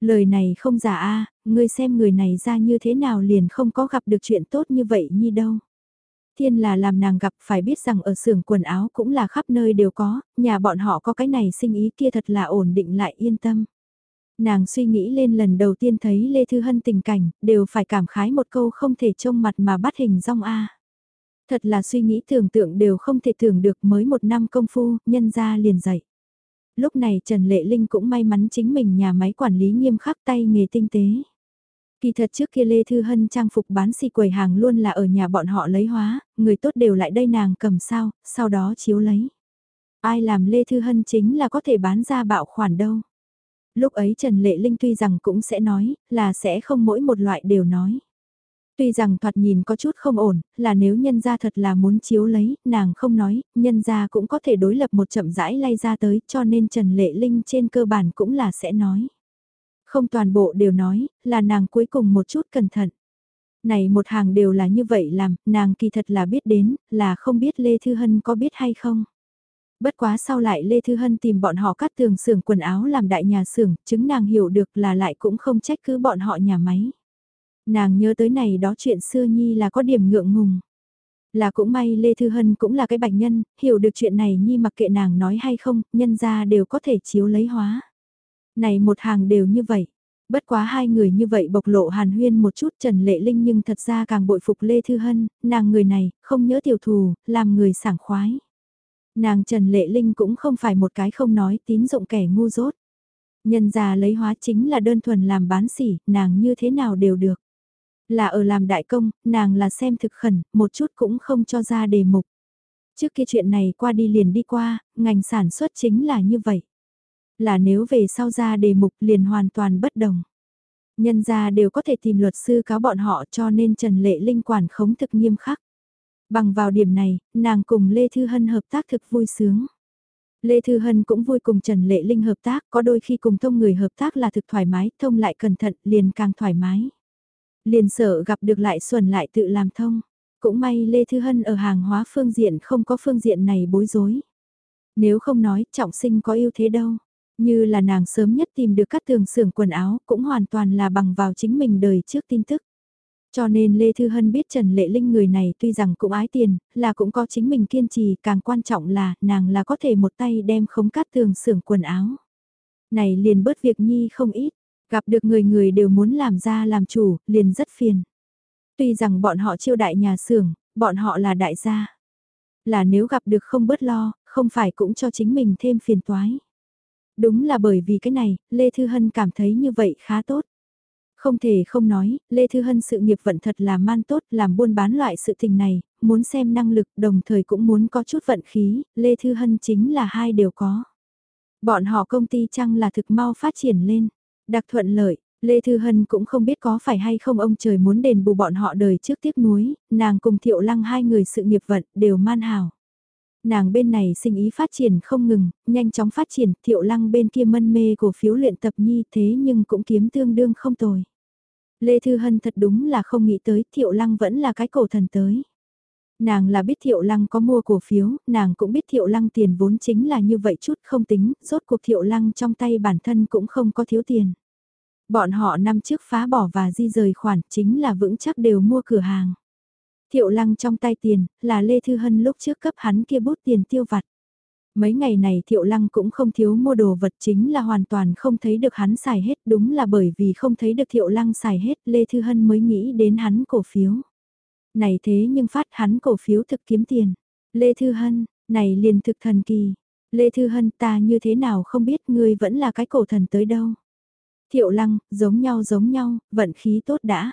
Lời này không giả a ngươi xem người này ra như thế nào liền không có gặp được chuyện tốt như vậy như đâu thiên là làm nàng gặp phải biết rằng ở xưởng quần áo cũng là khắp nơi đều có, nhà bọn họ có cái này sinh ý kia thật là ổn định lại yên tâm. Nàng suy nghĩ lên lần đầu tiên thấy Lê Thư Hân tình cảnh, đều phải cảm khái một câu không thể trông mặt mà bắt hình rong A. Thật là suy nghĩ tưởng tượng đều không thể tưởng được mới một năm công phu, nhân ra liền dậy. Lúc này Trần Lệ Linh cũng may mắn chính mình nhà máy quản lý nghiêm khắc tay nghề tinh tế. Kỳ thật trước kia Lê Thư Hân trang phục bán xì quầy hàng luôn là ở nhà bọn họ lấy hóa, người tốt đều lại đây nàng cầm sao, sau đó chiếu lấy. Ai làm Lê Thư Hân chính là có thể bán ra bạo khoản đâu. Lúc ấy Trần Lệ Linh tuy rằng cũng sẽ nói, là sẽ không mỗi một loại đều nói. Tuy rằng thoạt nhìn có chút không ổn, là nếu nhân gia thật là muốn chiếu lấy, nàng không nói, nhân gia cũng có thể đối lập một chậm rãi lay ra tới, cho nên Trần Lệ Linh trên cơ bản cũng là sẽ nói. Không toàn bộ đều nói, là nàng cuối cùng một chút cẩn thận. Này một hàng đều là như vậy làm, nàng kỳ thật là biết đến, là không biết Lê Thư Hân có biết hay không. Bất quá sau lại Lê Thư Hân tìm bọn họ cắt tường xưởng quần áo làm đại nhà xưởng, chứng nàng hiểu được là lại cũng không trách cứ bọn họ nhà máy. Nàng nhớ tới này đó chuyện xưa nhi là có điểm ngượng ngùng. Là cũng may Lê Thư Hân cũng là cái bạch nhân, hiểu được chuyện này nhi mặc kệ nàng nói hay không, nhân ra đều có thể chiếu lấy hóa. Này một hàng đều như vậy. Bất quá hai người như vậy bộc lộ hàn huyên một chút Trần Lệ Linh nhưng thật ra càng bội phục Lê Thư Hân, nàng người này, không nhớ tiểu thù, làm người sảng khoái. Nàng Trần Lệ Linh cũng không phải một cái không nói tín dụng kẻ ngu dốt. Nhân già lấy hóa chính là đơn thuần làm bán sỉ, nàng như thế nào đều được. Là ở làm đại công, nàng là xem thực khẩn, một chút cũng không cho ra đề mục. Trước kia chuyện này qua đi liền đi qua, ngành sản xuất chính là như vậy. Là nếu về sau ra đề mục liền hoàn toàn bất đồng. Nhân ra đều có thể tìm luật sư cáo bọn họ cho nên Trần Lệ Linh quản khống thực nghiêm khắc. Bằng vào điểm này, nàng cùng Lê Thư Hân hợp tác thực vui sướng. Lê Thư Hân cũng vui cùng Trần Lệ Linh hợp tác, có đôi khi cùng thông người hợp tác là thực thoải mái, thông lại cẩn thận, liền càng thoải mái. Liền sợ gặp được lại xuẩn lại tự làm thông. Cũng may Lê Thư Hân ở hàng hóa phương diện không có phương diện này bối rối. Nếu không nói trọng sinh có ưu thế đâu. Như là nàng sớm nhất tìm được các tường xưởng quần áo cũng hoàn toàn là bằng vào chính mình đời trước tin tức. Cho nên Lê Thư Hân biết Trần Lệ Linh người này tuy rằng cũng ái tiền, là cũng có chính mình kiên trì, càng quan trọng là nàng là có thể một tay đem khống cát tường xưởng quần áo. Này liền bớt việc nhi không ít, gặp được người người đều muốn làm ra làm chủ, liền rất phiền. Tuy rằng bọn họ chiêu đại nhà xưởng, bọn họ là đại gia. Là nếu gặp được không bớt lo, không phải cũng cho chính mình thêm phiền toái. Đúng là bởi vì cái này, Lê Thư Hân cảm thấy như vậy khá tốt. Không thể không nói, Lê Thư Hân sự nghiệp vận thật là man tốt, làm buôn bán loại sự tình này, muốn xem năng lực, đồng thời cũng muốn có chút vận khí, Lê Thư Hân chính là hai đều có. Bọn họ công ty chăng là thực mau phát triển lên, đặc thuận lợi, Lê Thư Hân cũng không biết có phải hay không ông trời muốn đền bù bọn họ đời trước tiếc nuối, nàng cùng Thiệu Lăng hai người sự nghiệp vận đều man hào. Nàng bên này sinh ý phát triển không ngừng, nhanh chóng phát triển, thiệu lăng bên kia mân mê cổ phiếu luyện tập nhi thế nhưng cũng kiếm tương đương không tồi. Lê Thư Hân thật đúng là không nghĩ tới thiệu lăng vẫn là cái cổ thần tới. Nàng là biết thiệu lăng có mua cổ phiếu, nàng cũng biết thiệu lăng tiền vốn chính là như vậy chút không tính, rốt cuộc thiệu lăng trong tay bản thân cũng không có thiếu tiền. Bọn họ năm trước phá bỏ và di rời khoản chính là vững chắc đều mua cửa hàng. Thiệu lăng trong tay tiền, là Lê Thư Hân lúc trước cấp hắn kia bút tiền tiêu vặt. Mấy ngày này Thiệu Lăng cũng không thiếu mua đồ vật chính là hoàn toàn không thấy được hắn xài hết đúng là bởi vì không thấy được Thiệu Lăng xài hết Lê Thư Hân mới nghĩ đến hắn cổ phiếu. Này thế nhưng phát hắn cổ phiếu thực kiếm tiền. Lê Thư Hân, này liền thực thần kỳ. Lê Thư Hân ta như thế nào không biết ngươi vẫn là cái cổ thần tới đâu. Thiệu Lăng, giống nhau giống nhau, vận khí tốt đã.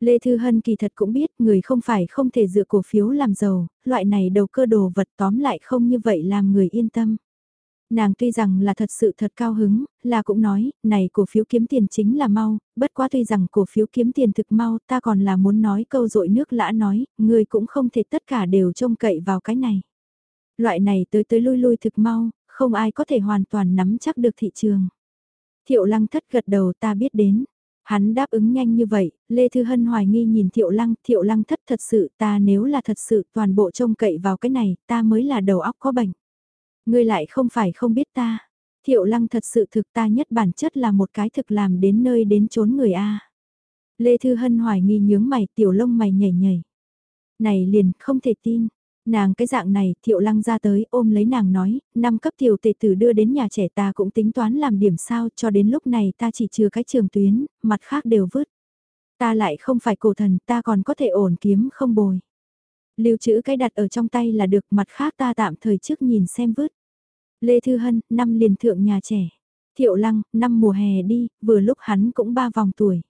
Lê Thư Hân kỳ thật cũng biết người không phải không thể dựa cổ phiếu làm giàu, loại này đầu cơ đồ vật tóm lại không như vậy làm người yên tâm. Nàng tuy rằng là thật sự thật cao hứng, là cũng nói, này cổ phiếu kiếm tiền chính là mau, bất quá tuy rằng cổ phiếu kiếm tiền thực mau ta còn là muốn nói câu dội nước lã nói, người cũng không thể tất cả đều trông cậy vào cái này. Loại này tới tới lui lui thực mau, không ai có thể hoàn toàn nắm chắc được thị trường. Thiệu lăng thất gật đầu ta biết đến, Hắn đáp ứng nhanh như vậy, Lê Thư Hân hoài nghi nhìn Thiệu Lăng, Thiệu Lăng thất thật sự ta nếu là thật sự toàn bộ trông cậy vào cái này, ta mới là đầu óc có bệnh. Ngươi lại không phải không biết ta. Thiệu Lăng thật sự thực ta nhất bản chất là một cái thực làm đến nơi đến chốn người A. Lê Thư Hân hoài nghi nhướng mày tiểu lông mày nhảy nhảy. Này liền không thể tin, Nàng cái dạng này, thiệu lăng ra tới ôm lấy nàng nói, năm cấp tiểu tệ tử đưa đến nhà trẻ ta cũng tính toán làm điểm sao cho đến lúc này ta chỉ trừ cái trường tuyến, mặt khác đều vứt. Ta lại không phải cổ thần ta còn có thể ổn kiếm không bồi. Lưu trữ cái đặt ở trong tay là được mặt khác ta tạm thời trước nhìn xem vứt. Lê Thư Hân, năm liền thượng nhà trẻ. Thiệu Lăng, năm mùa hè đi, vừa lúc hắn cũng ba vòng tuổi.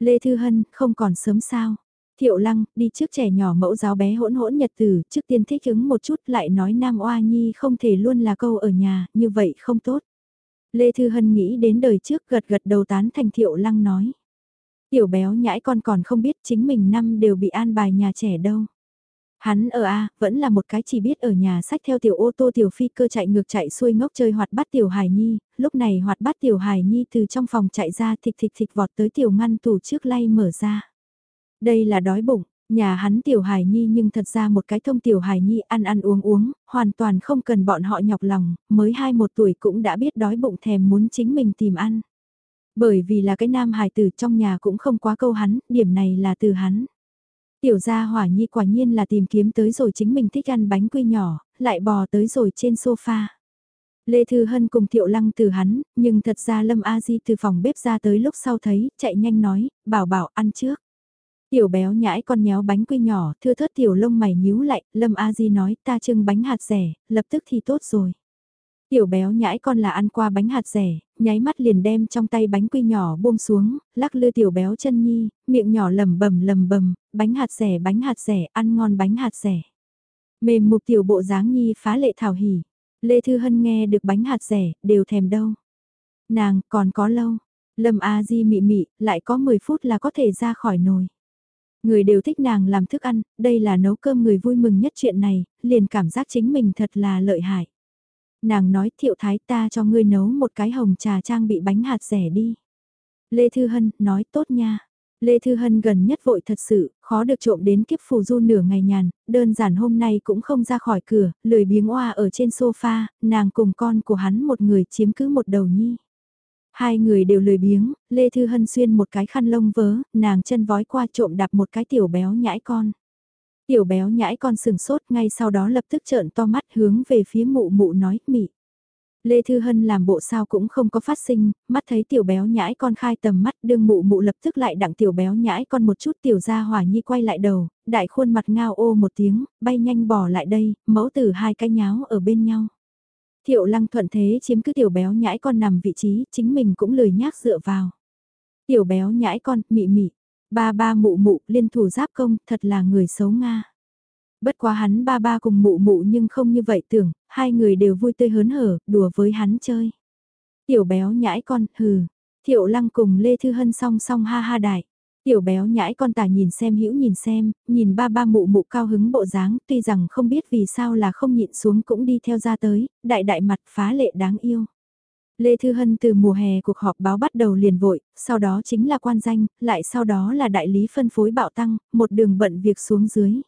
Lê Thư Hân, không còn sớm sao. Thiệu Lăng, đi trước trẻ nhỏ mẫu giáo bé hỗn hỗn nhật tử, trước tiên thích ứng một chút lại nói Nam Oa Nhi không thể luôn là câu ở nhà, như vậy không tốt. Lê Thư Hân nghĩ đến đời trước gật gật đầu tán thành Thiệu Lăng nói. Tiểu béo nhãi con còn không biết chính mình năm đều bị an bài nhà trẻ đâu. Hắn ở A, vẫn là một cái chỉ biết ở nhà sách theo tiểu ô tô tiểu phi cơ chạy ngược chạy xuôi ngốc chơi hoạt bát tiểu hài nhi, lúc này hoạt bát tiểu hài nhi từ trong phòng chạy ra thịch thịch thịch vọt tới tiểu ngăn tủ trước lay mở ra. Đây là đói bụng, nhà hắn tiểu hài nhi nhưng thật ra một cái thông tiểu hài nhi ăn ăn uống uống, hoàn toàn không cần bọn họ nhọc lòng, mới hai một tuổi cũng đã biết đói bụng thèm muốn chính mình tìm ăn. Bởi vì là cái nam hài tử trong nhà cũng không quá câu hắn, điểm này là từ hắn. Tiểu gia hỏa nhi quả nhiên là tìm kiếm tới rồi chính mình thích ăn bánh quy nhỏ, lại bò tới rồi trên sofa. Lê Thư Hân cùng Thiệu Lăng từ hắn, nhưng thật ra Lâm A Di từ phòng bếp ra tới lúc sau thấy, chạy nhanh nói, bảo bảo ăn trước. Tiểu béo nhãi con nhéo bánh quy nhỏ, thưa thớt tiểu lông mày nhíu lại, Lâm A Di nói ta trưng bánh hạt rẻ, lập tức thì tốt rồi. Tiểu béo nhãi con là ăn qua bánh hạt rẻ, nháy mắt liền đem trong tay bánh quy nhỏ buông xuống, lắc lư tiểu béo chân nhi, miệng nhỏ lầm bầm lầm bầm, bánh hạt rẻ bánh hạt rẻ, ăn ngon bánh hạt rẻ. Mềm mục tiểu bộ dáng nhi phá lệ thảo hỉ. Lê Thư Hân nghe được bánh hạt rẻ, đều thèm đâu. Nàng, còn có lâu. Lâm A Di mị mị, lại có 10 phút là có thể ra khỏi nồi. Người đều thích nàng làm thức ăn, đây là nấu cơm người vui mừng nhất chuyện này, liền cảm giác chính mình thật là lợi hại. Nàng nói thiệu thái ta cho ngươi nấu một cái hồng trà trang bị bánh hạt rẻ đi. Lê Thư Hân nói tốt nha. Lê Thư Hân gần nhất vội thật sự, khó được trộm đến kiếp phù du nửa ngày nhàn, đơn giản hôm nay cũng không ra khỏi cửa, lười biếng oa ở trên sofa, nàng cùng con của hắn một người chiếm cứ một đầu nhi. Hai người đều lười biếng, Lê Thư Hân xuyên một cái khăn lông vớ, nàng chân vói qua trộm đạp một cái tiểu béo nhãi con. Tiểu béo nhãi con sừng sốt ngay sau đó lập tức trợn to mắt hướng về phía mụ mụ nói mị. Lê Thư Hân làm bộ sao cũng không có phát sinh, mắt thấy tiểu béo nhãi con khai tầm mắt đương mụ mụ lập tức lại đặng tiểu béo nhãi con một chút tiểu ra hỏa nhi quay lại đầu, đại khuôn mặt ngao ô một tiếng, bay nhanh bỏ lại đây, mẫu tử hai cái nháo ở bên nhau. Thiệu lăng thuận thế chiếm cứ tiểu béo nhãi con nằm vị trí, chính mình cũng lười nhác dựa vào. Tiểu béo nhãi con, mị mị, ba ba mụ mụ, liên thủ giáp công, thật là người xấu Nga. Bất quá hắn ba ba cùng mụ mụ nhưng không như vậy tưởng, hai người đều vui tươi hớn hở, đùa với hắn chơi. Tiểu béo nhãi con, hừ, thiệu lăng cùng Lê Thư Hân song song ha ha đại. Tiểu béo nhãi con tả nhìn xem hữu nhìn xem, nhìn ba ba mụ mụ cao hứng bộ dáng, tuy rằng không biết vì sao là không nhịn xuống cũng đi theo ra tới, đại đại mặt phá lệ đáng yêu. Lê Thư Hân từ mùa hè cuộc họp báo bắt đầu liền vội, sau đó chính là quan danh, lại sau đó là đại lý phân phối bạo tăng, một đường bận việc xuống dưới.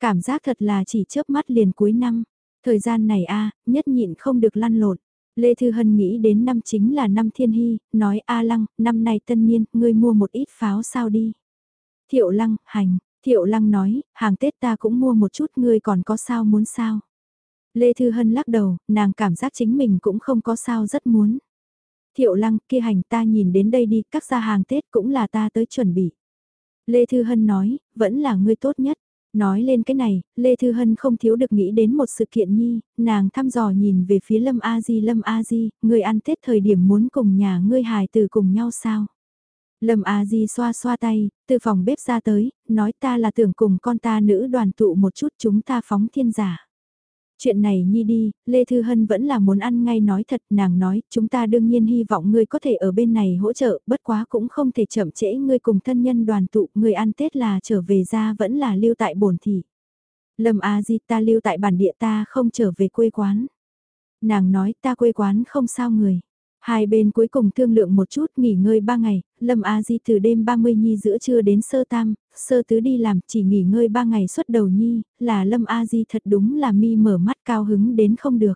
Cảm giác thật là chỉ chớp mắt liền cuối năm, thời gian này a nhất nhịn không được lăn lộn. Lê Thư Hân nghĩ đến năm chính là năm thiên hy, nói A Lăng, năm nay tân niên, ngươi mua một ít pháo sao đi. Thiệu Lăng, hành, Thiệu Lăng nói, hàng Tết ta cũng mua một chút ngươi còn có sao muốn sao. Lê Thư Hân lắc đầu, nàng cảm giác chính mình cũng không có sao rất muốn. Thiệu Lăng, kia hành ta nhìn đến đây đi, các gia hàng Tết cũng là ta tới chuẩn bị. Lê Thư Hân nói, vẫn là ngươi tốt nhất. Nói lên cái này, Lê Thư Hân không thiếu được nghĩ đến một sự kiện nhi, nàng thăm dò nhìn về phía Lâm A Di Lâm A Di, người ăn Tết thời điểm muốn cùng nhà ngươi hài từ cùng nhau sao? Lâm A Di xoa xoa tay, từ phòng bếp ra tới, nói ta là tưởng cùng con ta nữ đoàn tụ một chút chúng ta phóng thiên giả. Chuyện này nhi đi, Lê Thư Hân vẫn là muốn ăn ngay nói thật, nàng nói, chúng ta đương nhiên hy vọng ngươi có thể ở bên này hỗ trợ, bất quá cũng không thể chậm trễ ngươi cùng thân nhân đoàn tụ, ngươi ăn Tết là trở về ra vẫn là lưu tại bổn thị. Lâm A Di ta lưu tại bản địa ta không trở về quê quán. Nàng nói ta quê quán không sao người. Hai bên cuối cùng thương lượng một chút nghỉ ngơi ba ngày, Lâm A Di từ đêm 30 nhi giữa trưa đến sơ tam, sơ tứ đi làm chỉ nghỉ ngơi ba ngày suốt đầu nhi, là Lâm A Di thật đúng là mi mở mắt cao hứng đến không được.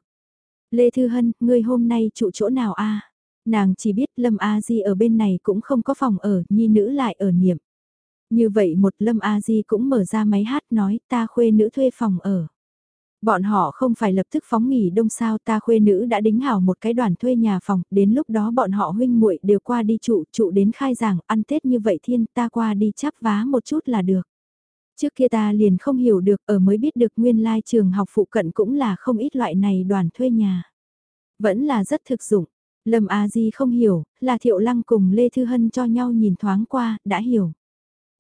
Lê Thư Hân, ngươi hôm nay trụ chỗ nào a Nàng chỉ biết Lâm A Di ở bên này cũng không có phòng ở, nhi nữ lại ở niệm. Như vậy một Lâm A Di cũng mở ra máy hát nói ta khuê nữ thuê phòng ở. Bọn họ không phải lập tức phóng nghỉ đông sao ta khuê nữ đã đính hảo một cái đoàn thuê nhà phòng, đến lúc đó bọn họ huynh muội đều qua đi trụ, trụ đến khai giảng, ăn Tết như vậy thiên ta qua đi chắp vá một chút là được. Trước kia ta liền không hiểu được ở mới biết được nguyên lai trường học phụ cận cũng là không ít loại này đoàn thuê nhà. Vẫn là rất thực dụng. Lâm A Di không hiểu, là Thiệu Lăng cùng Lê Thư Hân cho nhau nhìn thoáng qua, đã hiểu.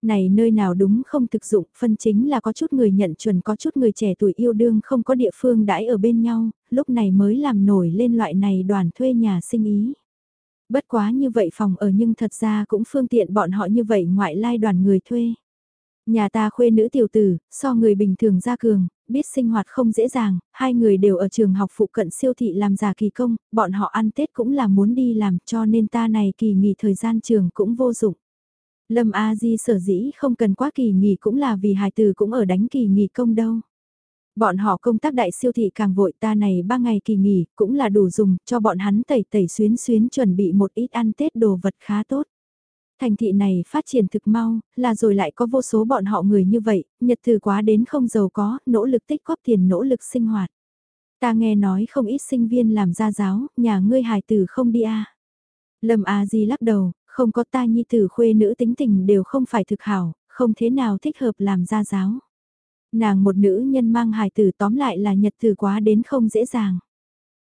Này nơi nào đúng không thực dụng, phân chính là có chút người nhận chuẩn có chút người trẻ tuổi yêu đương không có địa phương đãi ở bên nhau, lúc này mới làm nổi lên loại này đoàn thuê nhà sinh ý. Bất quá như vậy phòng ở nhưng thật ra cũng phương tiện bọn họ như vậy ngoại lai đoàn người thuê. Nhà ta khuê nữ tiểu tử, so người bình thường ra cường, biết sinh hoạt không dễ dàng, hai người đều ở trường học phụ cận siêu thị làm giả kỳ công, bọn họ ăn Tết cũng là muốn đi làm cho nên ta này kỳ nghỉ thời gian trường cũng vô dụng. Lâm A Di sở dĩ không cần quá kỳ nghỉ cũng là vì hài tử cũng ở đánh kỳ nghỉ công đâu. Bọn họ công tác đại siêu thị càng vội ta này ba ngày kỳ nghỉ cũng là đủ dùng cho bọn hắn tẩy tẩy xuyến xuyến chuẩn bị một ít ăn Tết đồ vật khá tốt. Thành thị này phát triển thực mau, là rồi lại có vô số bọn họ người như vậy, nhật từ quá đến không giàu có, nỗ lực tích góp tiền nỗ lực sinh hoạt. Ta nghe nói không ít sinh viên làm gia giáo, nhà ngươi hài tử không đi à. Lâm A Di lắc đầu, không có ta nhi tử khuê nữ tính tình đều không phải thực hảo, không thế nào thích hợp làm gia giáo. Nàng một nữ nhân mang hài tử tóm lại là nhật từ quá đến không dễ dàng.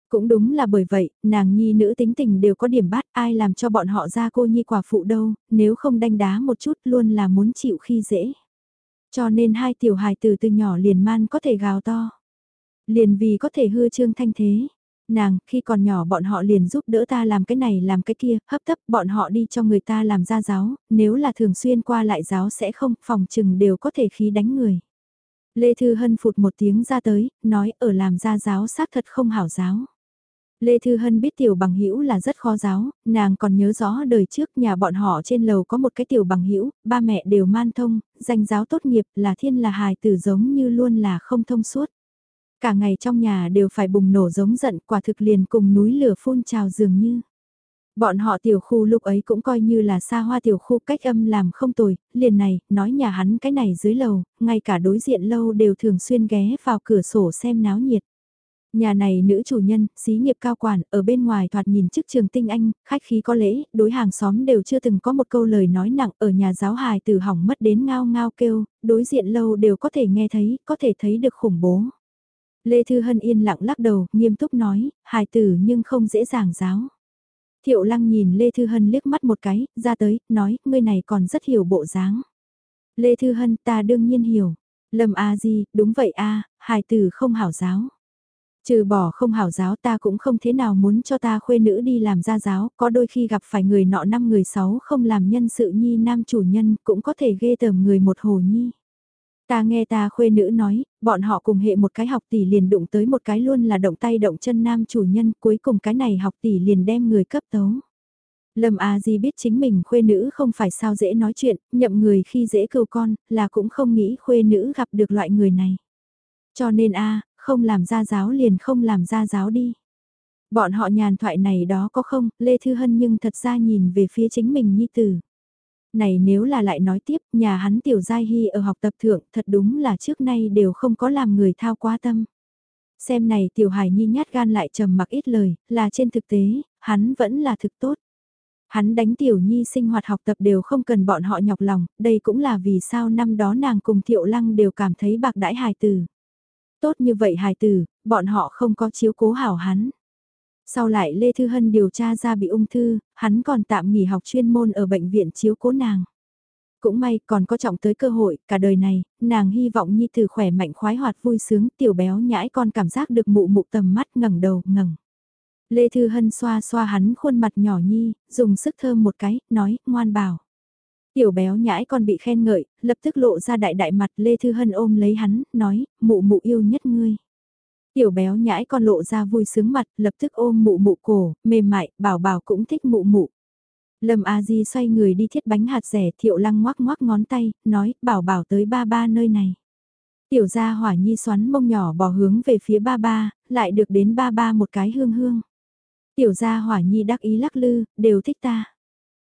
Cũng đúng là bởi vậy, nàng nhi nữ tính tình đều có điểm bắt ai làm cho bọn họ ra cô nhi quả phụ đâu, nếu không đanh đá một chút luôn là muốn chịu khi dễ. Cho nên hai tiểu hài từ từ nhỏ liền man có thể gào to. Liền vì có thể hư trương thanh thế. Nàng, khi còn nhỏ bọn họ liền giúp đỡ ta làm cái này làm cái kia, hấp tấp bọn họ đi cho người ta làm gia giáo, nếu là thường xuyên qua lại giáo sẽ không, phòng trừng đều có thể khí đánh người. Lê Thư Hân phụt một tiếng ra tới, nói ở làm gia giáo xác thật không hảo giáo. Lê Thư Hân biết tiểu bằng hữu là rất khó giáo, nàng còn nhớ rõ đời trước nhà bọn họ trên lầu có một cái tiểu bằng hữu ba mẹ đều man thông, danh giáo tốt nghiệp là thiên là hài tử giống như luôn là không thông suốt. Cả ngày trong nhà đều phải bùng nổ giống giận quả thực liền cùng núi lửa phun trào dường như. Bọn họ tiểu khu lúc ấy cũng coi như là xa hoa tiểu khu cách âm làm không tồi, liền này, nói nhà hắn cái này dưới lầu, ngay cả đối diện lâu đều thường xuyên ghé vào cửa sổ xem náo nhiệt. Nhà này nữ chủ nhân, xí nghiệp cao quản, ở bên ngoài thoạt nhìn chức trường tinh anh, khách khí có lễ, đối hàng xóm đều chưa từng có một câu lời nói nặng ở nhà giáo hài từ hỏng mất đến ngao ngao kêu, đối diện lâu đều có thể nghe thấy, có thể thấy được khủng bố. Lê Thư Hân yên lặng lắc đầu, nghiêm túc nói, hài tử nhưng không dễ dàng giáo. Thiệu lăng nhìn Lê Thư Hân liếc mắt một cái, ra tới, nói, ngươi này còn rất hiểu bộ dáng. Lê Thư Hân ta đương nhiên hiểu. Lâm A Di, đúng vậy a hài tử không hảo giáo. Trừ bỏ không hảo giáo ta cũng không thế nào muốn cho ta khuê nữ đi làm gia giáo, có đôi khi gặp phải người nọ năm người sáu không làm nhân sự nhi nam chủ nhân cũng có thể ghê tởm người một hồ nhi. Ta nghe ta khuê nữ nói, bọn họ cùng hệ một cái học tỷ liền đụng tới một cái luôn là động tay động chân nam chủ nhân, cuối cùng cái này học tỷ liền đem người cấp tấu. Lâm A Di biết chính mình khuê nữ không phải sao dễ nói chuyện, nhậm người khi dễ cầu con, là cũng không nghĩ khuê nữ gặp được loại người này. Cho nên A, không làm ra giáo liền không làm ra giáo đi. Bọn họ nhàn thoại này đó có không, Lê Thư Hân nhưng thật ra nhìn về phía chính mình nhi tử. Này nếu là lại nói tiếp, nhà hắn tiểu giai hy ở học tập thượng thật đúng là trước nay đều không có làm người thao quá tâm. Xem này tiểu hài nhi nhát gan lại trầm mặc ít lời, là trên thực tế, hắn vẫn là thực tốt. Hắn đánh tiểu nhi sinh hoạt học tập đều không cần bọn họ nhọc lòng, đây cũng là vì sao năm đó nàng cùng thiệu lăng đều cảm thấy bạc đãi hài tử. Tốt như vậy hài tử, bọn họ không có chiếu cố hảo hắn. Sau lại Lê Thư Hân điều tra ra bị ung thư, hắn còn tạm nghỉ học chuyên môn ở bệnh viện chiếu cố nàng. Cũng may còn có trọng tới cơ hội, cả đời này, nàng hy vọng Nhi Tử khỏe mạnh khoái hoạt vui sướng tiểu béo nhãi con cảm giác được mụ mụ tầm mắt ngẩng đầu ngẩng. Lê Thư Hân xoa xoa hắn khuôn mặt nhỏ Nhi, dùng sức thơm một cái, nói, ngoan bảo. Tiểu béo nhãi con bị khen ngợi, lập tức lộ ra đại đại mặt Lê Thư Hân ôm lấy hắn, nói, mụ mụ yêu nhất ngươi. Tiểu béo nhãi con lộ ra vui sướng mặt, lập tức ôm mụ mụ cổ, mềm mại, bảo bảo cũng thích mụ mụ. Lâm A Di xoay người đi thiết bánh hạt rẻ thiệu lăng ngoác ngoác ngón tay, nói, bảo bảo tới ba ba nơi này. Tiểu gia hỏa nhi xoắn mông nhỏ bỏ hướng về phía ba ba, lại được đến ba ba một cái hương hương. Tiểu gia hỏa nhi đắc ý lắc lư, đều thích ta.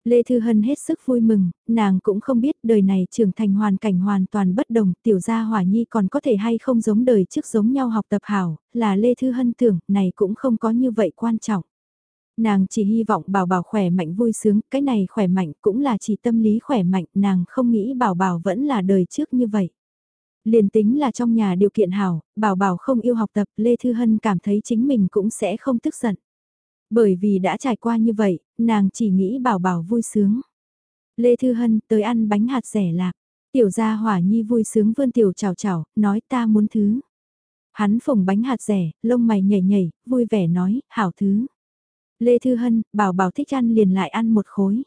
Lê Thư Hân hết sức vui mừng, nàng cũng không biết đời này trưởng thành hoàn cảnh hoàn toàn bất đồng, tiểu gia hỏa nhi còn có thể hay không giống đời trước giống nhau học tập hảo, là Lê Thư Hân tưởng, này cũng không có như vậy quan trọng. Nàng chỉ hy vọng bảo bảo khỏe mạnh vui sướng, cái này khỏe mạnh cũng là chỉ tâm lý khỏe mạnh, nàng không nghĩ bảo bảo vẫn là đời trước như vậy. Liền tính là trong nhà điều kiện hảo, bảo bảo không yêu học tập, Lê Thư Hân cảm thấy chính mình cũng sẽ không tức giận. Bởi vì đã trải qua như vậy, nàng chỉ nghĩ bảo bảo vui sướng. Lê Thư Hân tới ăn bánh hạt rẻ lạc. Tiểu gia hỏa nhi vui sướng vươn tiểu chào chào, nói ta muốn thứ. Hắn phồng bánh hạt rẻ, lông mày nhảy nhảy, vui vẻ nói, hảo thứ. Lê Thư Hân, bảo bảo thích ăn liền lại ăn một khối.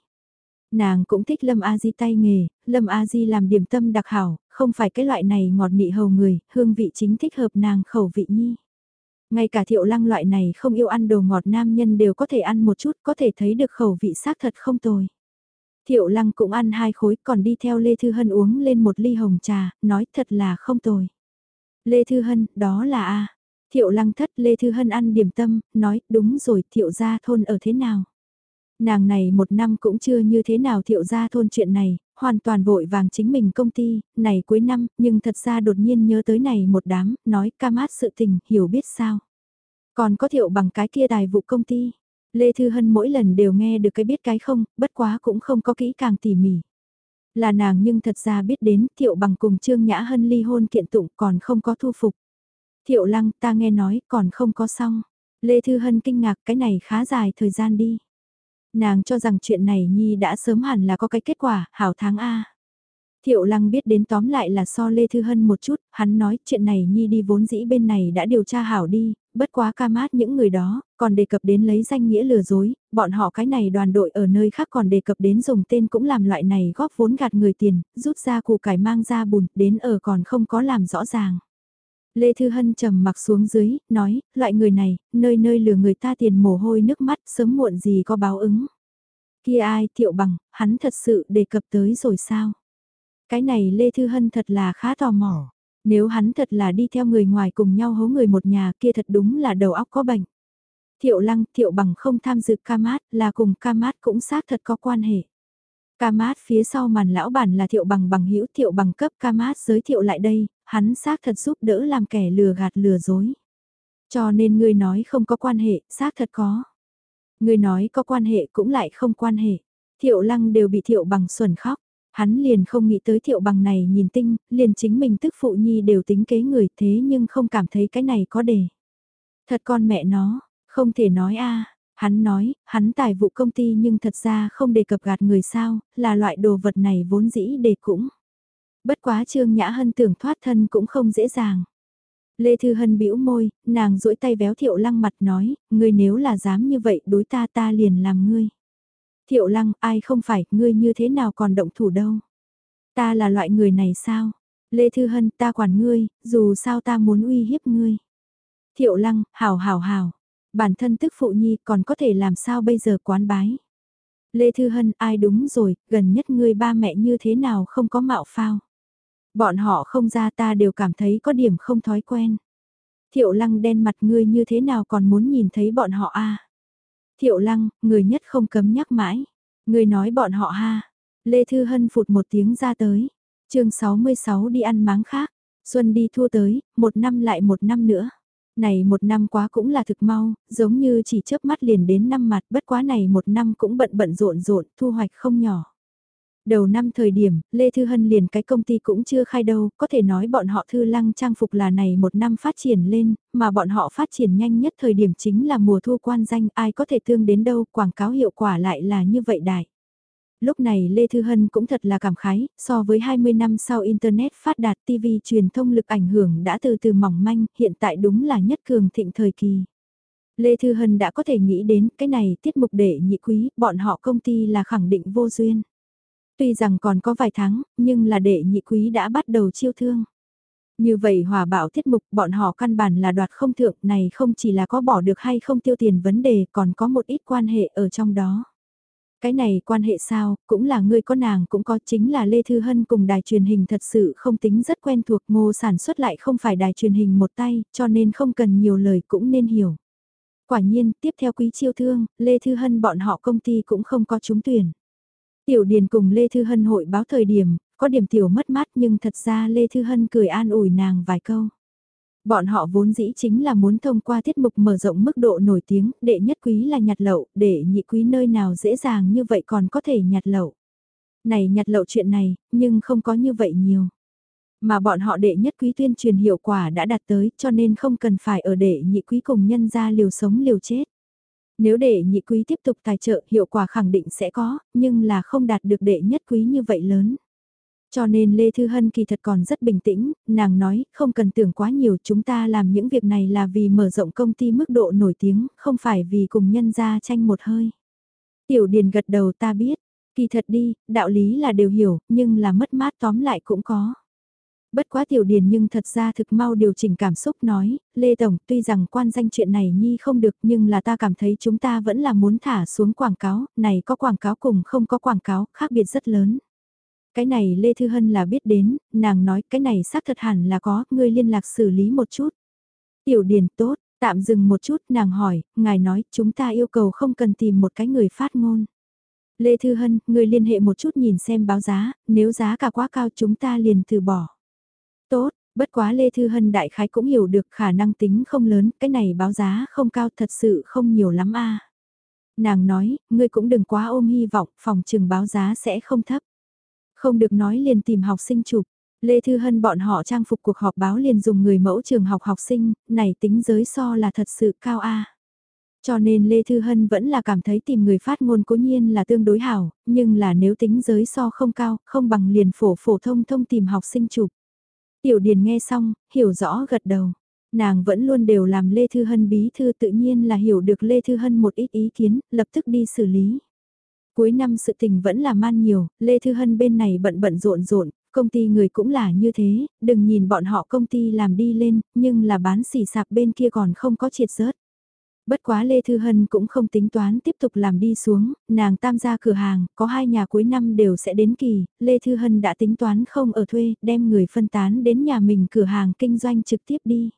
Nàng cũng thích Lâm A Di tay nghề, Lâm A Di làm điểm tâm đặc hảo, không phải cái loại này ngọt nị hầu người, hương vị chính thích hợp nàng khẩu vị nhi. Ngay cả thiệu lăng loại này không yêu ăn đồ ngọt nam nhân đều có thể ăn một chút, có thể thấy được khẩu vị xác thật không tồi. Thiệu lăng cũng ăn hai khối còn đi theo Lê Thư Hân uống lên một ly hồng trà, nói thật là không tồi. Lê Thư Hân, đó là A. Thiệu lăng thất Lê Thư Hân ăn điểm tâm, nói đúng rồi thiệu gia thôn ở thế nào. Nàng này một năm cũng chưa như thế nào thiệu gia thôn chuyện này, hoàn toàn vội vàng chính mình công ty, này cuối năm, nhưng thật ra đột nhiên nhớ tới này một đám, nói ca mát sự tình, hiểu biết sao. Còn có thiệu bằng cái kia tài vụ công ty. Lê Thư Hân mỗi lần đều nghe được cái biết cái không, bất quá cũng không có kỹ càng tỉ mỉ. Là nàng nhưng thật ra biết đến thiệu bằng cùng Trương Nhã Hân ly hôn kiện tụng còn không có thu phục. Thiệu lăng ta nghe nói còn không có xong. Lê Thư Hân kinh ngạc cái này khá dài thời gian đi. Nàng cho rằng chuyện này Nhi đã sớm hẳn là có cái kết quả, hảo tháng A. Thiệu lăng biết đến tóm lại là so Lê Thư Hân một chút, hắn nói chuyện này Nhi đi vốn dĩ bên này đã điều tra hảo đi, bất quá ca mát những người đó, còn đề cập đến lấy danh nghĩa lừa dối, bọn họ cái này đoàn đội ở nơi khác còn đề cập đến dùng tên cũng làm loại này góp vốn gạt người tiền, rút ra củ cải mang ra bùn, đến ở còn không có làm rõ ràng. Lê Thư Hân trầm mặc xuống dưới, nói, loại người này, nơi nơi lừa người ta tiền mồ hôi nước mắt, sớm muộn gì có báo ứng. Kia ai, thiệu bằng, hắn thật sự đề cập tới rồi sao? Cái này Lê Thư Hân thật là khá tò mò. Nếu hắn thật là đi theo người ngoài cùng nhau hố người một nhà kia thật đúng là đầu óc có bệnh. Thiệu lăng, thiệu bằng không tham dự ca mát là cùng ca mát cũng xác thật có quan hệ. Ca mát phía sau màn lão bản là thiệu bằng bằng hữu thiệu bằng cấp ca mát giới thiệu lại đây, hắn xác thật giúp đỡ làm kẻ lừa gạt lừa dối. Cho nên ngươi nói không có quan hệ, xác thật có. Ngươi nói có quan hệ cũng lại không quan hệ. Thiệu lăng đều bị thiệu bằng xuẩn khóc. Hắn liền không nghĩ tới thiệu bằng này nhìn tinh, liền chính mình tức phụ nhi đều tính kế người thế nhưng không cảm thấy cái này có đề. Thật con mẹ nó, không thể nói a Hắn nói, hắn tài vụ công ty nhưng thật ra không đề cập gạt người sao, là loại đồ vật này vốn dĩ đề cũng. Bất quá Trương Nhã Hân tưởng thoát thân cũng không dễ dàng. Lê Thư Hân bĩu môi, nàng duỗi tay véo Thiệu Lăng mặt nói, ngươi nếu là dám như vậy đối ta ta liền làm ngươi. Thiệu Lăng, ai không phải, ngươi như thế nào còn động thủ đâu. Ta là loại người này sao? Lê Thư Hân, ta quản ngươi, dù sao ta muốn uy hiếp ngươi. Thiệu Lăng, hào hào hào, bản thân tức phụ nhi còn có thể làm sao bây giờ quán bái. Lê Thư Hân, ai đúng rồi, gần nhất ngươi ba mẹ như thế nào không có mạo phao. Bọn họ không ra ta đều cảm thấy có điểm không thói quen. Thiệu lăng đen mặt ngươi như thế nào còn muốn nhìn thấy bọn họ a Thiệu lăng, người nhất không cấm nhắc mãi. Người nói bọn họ ha. Lê Thư Hân phụt một tiếng ra tới. chương 66 đi ăn máng khác. Xuân đi thua tới, một năm lại một năm nữa. Này một năm quá cũng là thực mau, giống như chỉ chớp mắt liền đến năm mặt bất quá này một năm cũng bận bận rộn rộn, thu hoạch không nhỏ. Đầu năm thời điểm, Lê Thư Hân liền cái công ty cũng chưa khai đâu, có thể nói bọn họ thư lăng trang phục là này một năm phát triển lên, mà bọn họ phát triển nhanh nhất thời điểm chính là mùa thu quan danh, ai có thể thương đến đâu, quảng cáo hiệu quả lại là như vậy đại. Lúc này Lê Thư Hân cũng thật là cảm khái, so với 20 năm sau Internet phát đạt TV truyền thông lực ảnh hưởng đã từ từ mỏng manh, hiện tại đúng là nhất cường thịnh thời kỳ. Lê Thư Hân đã có thể nghĩ đến cái này tiết mục để nhị quý, bọn họ công ty là khẳng định vô duyên. Tuy rằng còn có vài tháng, nhưng là đệ nhị quý đã bắt đầu chiêu thương. Như vậy hòa bảo tiết mục bọn họ căn bản là đoạt không thượng này không chỉ là có bỏ được hay không tiêu tiền vấn đề còn có một ít quan hệ ở trong đó. Cái này quan hệ sao, cũng là người có nàng cũng có chính là Lê Thư Hân cùng đài truyền hình thật sự không tính rất quen thuộc ngô sản xuất lại không phải đài truyền hình một tay cho nên không cần nhiều lời cũng nên hiểu. Quả nhiên, tiếp theo quý chiêu thương, Lê Thư Hân bọn họ công ty cũng không có trúng tuyển. Tiểu Điền cùng Lê Thư Hân hội báo thời điểm, có điểm tiểu mất mát nhưng thật ra Lê Thư Hân cười an ủi nàng vài câu. Bọn họ vốn dĩ chính là muốn thông qua tiết mục mở rộng mức độ nổi tiếng, đệ nhất quý là nhặt lậu, để nhị quý nơi nào dễ dàng như vậy còn có thể nhặt lậu. Này nhặt lậu chuyện này, nhưng không có như vậy nhiều. Mà bọn họ đệ nhất quý tuyên truyền hiệu quả đã đạt tới cho nên không cần phải ở đệ nhị quý cùng nhân ra liều sống liều chết. Nếu đệ nhị quý tiếp tục tài trợ hiệu quả khẳng định sẽ có, nhưng là không đạt được đệ nhất quý như vậy lớn. Cho nên Lê Thư Hân kỳ thật còn rất bình tĩnh, nàng nói, không cần tưởng quá nhiều chúng ta làm những việc này là vì mở rộng công ty mức độ nổi tiếng, không phải vì cùng nhân ra tranh một hơi. Tiểu Điền gật đầu ta biết, kỳ thật đi, đạo lý là đều hiểu, nhưng là mất mát tóm lại cũng có. Bất quá tiểu điền nhưng thật ra thực mau điều chỉnh cảm xúc nói, Lê Tổng tuy rằng quan danh chuyện này nhi không được nhưng là ta cảm thấy chúng ta vẫn là muốn thả xuống quảng cáo, này có quảng cáo cùng không có quảng cáo, khác biệt rất lớn. Cái này Lê Thư Hân là biết đến, nàng nói cái này xác thật hẳn là có, ngươi liên lạc xử lý một chút. Tiểu điền tốt, tạm dừng một chút, nàng hỏi, ngài nói chúng ta yêu cầu không cần tìm một cái người phát ngôn. Lê Thư Hân, người liên hệ một chút nhìn xem báo giá, nếu giá cả quá cao chúng ta liền từ bỏ. Tốt, bất quá Lê Thư Hân đại khái cũng hiểu được khả năng tính không lớn, cái này báo giá không cao thật sự không nhiều lắm a Nàng nói, ngươi cũng đừng quá ôm hy vọng, phòng trừng báo giá sẽ không thấp. Không được nói liền tìm học sinh chụp. Lê Thư Hân bọn họ trang phục cuộc họp báo liền dùng người mẫu trường học học sinh, này tính giới so là thật sự cao a. Cho nên Lê Thư Hân vẫn là cảm thấy tìm người phát ngôn cố nhiên là tương đối hảo, nhưng là nếu tính giới so không cao, không bằng liền phổ phổ thông thông tìm học sinh chụp. Tiểu Điền nghe xong, hiểu rõ gật đầu. Nàng vẫn luôn đều làm Lê Thư Hân bí thư tự nhiên là hiểu được Lê Thư Hân một ít ý kiến, lập tức đi xử lý. Cuối năm sự tình vẫn là man nhiều, Lê Thư Hân bên này bận bận rộn rộn, công ty người cũng là như thế, đừng nhìn bọn họ công ty làm đi lên, nhưng là bán xỉ sạp bên kia còn không có triệt rớt. Bất quá Lê Thư Hân cũng không tính toán tiếp tục làm đi xuống, nàng tam gia cửa hàng, có hai nhà cuối năm đều sẽ đến kỳ, Lê Thư Hân đã tính toán không ở thuê, đem người phân tán đến nhà mình cửa hàng kinh doanh trực tiếp đi.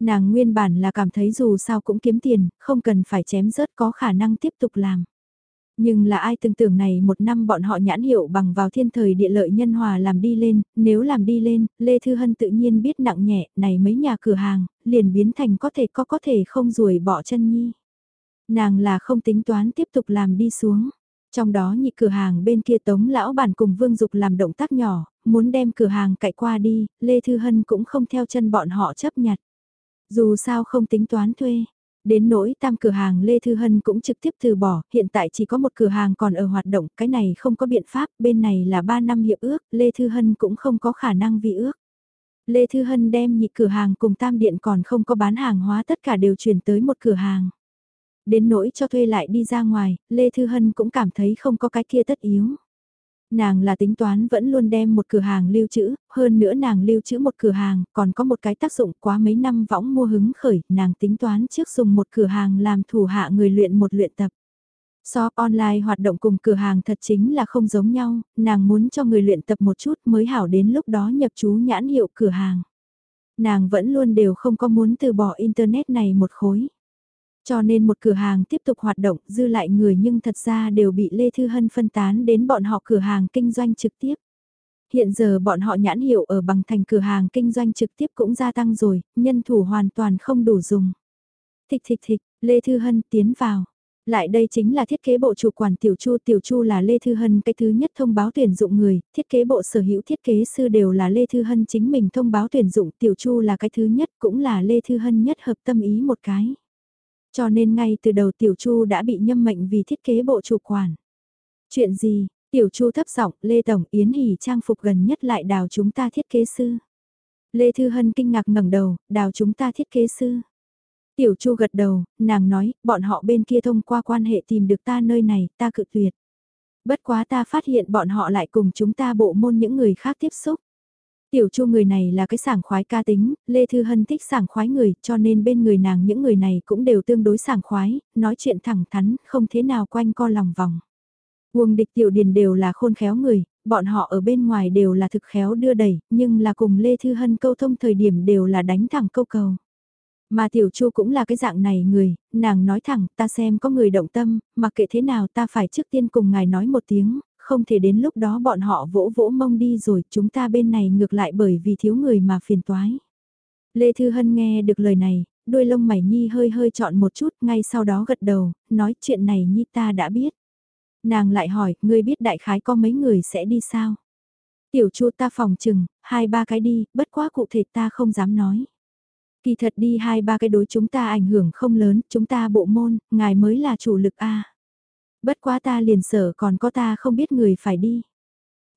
Nàng nguyên bản là cảm thấy dù sao cũng kiếm tiền, không cần phải chém rớt có khả năng tiếp tục làm. Nhưng là ai từng tưởng này một năm bọn họ nhãn hiệu bằng vào thiên thời địa lợi nhân hòa làm đi lên, nếu làm đi lên, Lê Thư Hân tự nhiên biết nặng nhẹ, này mấy nhà cửa hàng, liền biến thành có thể có có thể không rùi bỏ chân nhi. Nàng là không tính toán tiếp tục làm đi xuống. Trong đó nhị cửa hàng bên kia tống lão bản cùng Vương Dục làm động tác nhỏ, muốn đem cửa hàng cậy qua đi, Lê Thư Hân cũng không theo chân bọn họ chấp nhặt. Dù sao không tính toán thuê, Đến nỗi tam cửa hàng Lê Thư Hân cũng trực tiếp từ bỏ, hiện tại chỉ có một cửa hàng còn ở hoạt động, cái này không có biện pháp, bên này là 3 năm hiệp ước, Lê Thư Hân cũng không có khả năng vi ước. Lê Thư Hân đem nhị cửa hàng cùng tam điện còn không có bán hàng hóa tất cả đều chuyển tới một cửa hàng. Đến nỗi cho thuê lại đi ra ngoài, Lê Thư Hân cũng cảm thấy không có cái kia tất yếu. Nàng là tính toán vẫn luôn đem một cửa hàng lưu trữ, hơn nữa nàng lưu trữ một cửa hàng, còn có một cái tác dụng quá mấy năm võng mua hứng khởi, nàng tính toán trước dùng một cửa hàng làm thủ hạ người luyện một luyện tập. Shop online hoạt động cùng cửa hàng thật chính là không giống nhau, nàng muốn cho người luyện tập một chút mới hảo đến lúc đó nhập chú nhãn hiệu cửa hàng. Nàng vẫn luôn đều không có muốn từ bỏ internet này một khối. Cho nên một cửa hàng tiếp tục hoạt động dư lại người nhưng thật ra đều bị Lê Thư Hân phân tán đến bọn họ cửa hàng kinh doanh trực tiếp. Hiện giờ bọn họ nhãn hiệu ở bằng thành cửa hàng kinh doanh trực tiếp cũng gia tăng rồi, nhân thủ hoàn toàn không đủ dùng. Thịch thịch thịch, Lê Thư Hân tiến vào. Lại đây chính là thiết kế bộ chủ quản Tiểu Chu. Tiểu Chu là Lê Thư Hân cái thứ nhất thông báo tuyển dụng người, thiết kế bộ sở hữu thiết kế sư đều là Lê Thư Hân chính mình thông báo tuyển dụng. Tiểu Chu là cái thứ nhất cũng là Lê Thư Hân nhất hợp tâm ý một cái. Cho nên ngay từ đầu Tiểu Chu đã bị nhâm mệnh vì thiết kế bộ chủ quản. Chuyện gì, Tiểu Chu thấp giọng Lê Tổng Yến Hỷ trang phục gần nhất lại đào chúng ta thiết kế sư. Lê Thư Hân kinh ngạc ngẩng đầu, đào chúng ta thiết kế sư. Tiểu Chu gật đầu, nàng nói, bọn họ bên kia thông qua quan hệ tìm được ta nơi này, ta cự tuyệt. Bất quá ta phát hiện bọn họ lại cùng chúng ta bộ môn những người khác tiếp xúc. Tiểu chu người này là cái sảng khoái ca tính, Lê Thư Hân thích sảng khoái người, cho nên bên người nàng những người này cũng đều tương đối sảng khoái, nói chuyện thẳng thắn, không thế nào quanh co lòng vòng. Uông địch tiểu điền đều là khôn khéo người, bọn họ ở bên ngoài đều là thực khéo đưa đẩy, nhưng là cùng Lê Thư Hân câu thông thời điểm đều là đánh thẳng câu cầu. Mà tiểu chu cũng là cái dạng này người, nàng nói thẳng ta xem có người động tâm, mà kệ thế nào ta phải trước tiên cùng ngài nói một tiếng, không thể đến lúc đó bọn họ vỗ vỗ mông đi rồi, chúng ta bên này ngược lại bởi vì thiếu người mà phiền toái. Lê Thư Hân nghe được lời này, đôi lông mày Nhi hơi hơi chọn một chút, ngay sau đó gật đầu, nói chuyện này Nhi ta đã biết. Nàng lại hỏi, ngươi biết đại khái có mấy người sẽ đi sao? Tiểu Chu ta phòng chừng, hai ba cái đi, bất quá cụ thể ta không dám nói. Kỳ thật đi hai ba cái đối chúng ta ảnh hưởng không lớn, chúng ta bộ môn, ngài mới là chủ lực a. Bất quá ta liền sở còn có ta không biết người phải đi.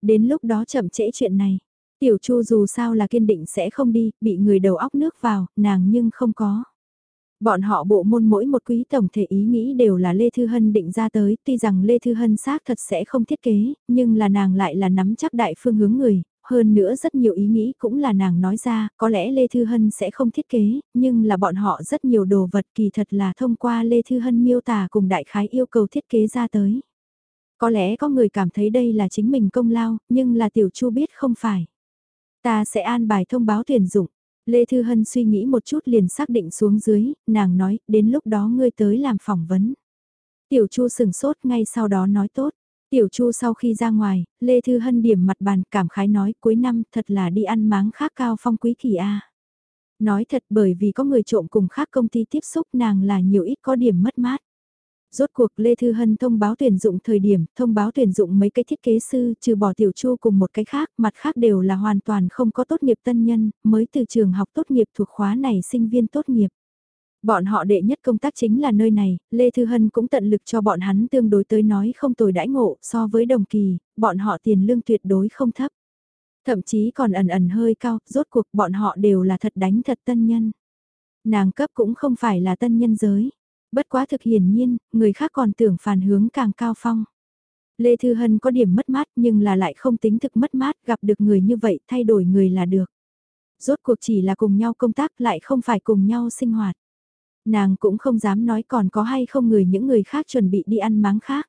Đến lúc đó chậm trễ chuyện này. Tiểu Chu dù sao là kiên định sẽ không đi, bị người đầu óc nước vào, nàng nhưng không có. Bọn họ bộ môn mỗi một quý tổng thể ý nghĩ đều là Lê Thư Hân định ra tới, tuy rằng Lê Thư Hân xác thật sẽ không thiết kế, nhưng là nàng lại là nắm chắc đại phương hướng người, hơn nữa rất nhiều ý nghĩ cũng là nàng nói ra, có lẽ Lê Thư Hân sẽ không thiết kế, nhưng là bọn họ rất nhiều đồ vật kỳ thật là thông qua Lê Thư Hân miêu tả cùng đại khái yêu cầu thiết kế ra tới. Có lẽ có người cảm thấy đây là chính mình công lao, nhưng là Tiểu Chu biết không phải. Ta sẽ an bài thông báo tuyển dụng. Lê Thư Hân suy nghĩ một chút liền xác định xuống dưới, nàng nói, đến lúc đó ngươi tới làm phỏng vấn. Tiểu Chu sừng sốt ngay sau đó nói tốt. Tiểu Chu sau khi ra ngoài, Lê Thư Hân điểm mặt bàn cảm khái nói cuối năm thật là đi ăn máng khác cao phong quý kỳ A. Nói thật bởi vì có người trộm cùng khác công ty tiếp xúc nàng là nhiều ít có điểm mất mát. Rốt cuộc Lê Thư Hân thông báo tuyển dụng thời điểm, thông báo tuyển dụng mấy cái thiết kế sư trừ bỏ tiểu chu cùng một cái khác, mặt khác đều là hoàn toàn không có tốt nghiệp tân nhân, mới từ trường học tốt nghiệp thuộc khóa này sinh viên tốt nghiệp. Bọn họ đệ nhất công tác chính là nơi này, Lê Thư Hân cũng tận lực cho bọn hắn tương đối tới nói không tồi đãi ngộ so với đồng kỳ, bọn họ tiền lương tuyệt đối không thấp. Thậm chí còn ẩn ẩn hơi cao, rốt cuộc bọn họ đều là thật đánh thật tân nhân. Nàng cấp cũng không phải là tân nhân giới. Bất quá thực hiển nhiên, người khác còn tưởng phản hướng càng cao phong. Lê Thư Hân có điểm mất mát nhưng là lại không tính thực mất mát gặp được người như vậy thay đổi người là được. Rốt cuộc chỉ là cùng nhau công tác lại không phải cùng nhau sinh hoạt. Nàng cũng không dám nói còn có hay không người những người khác chuẩn bị đi ăn máng khác.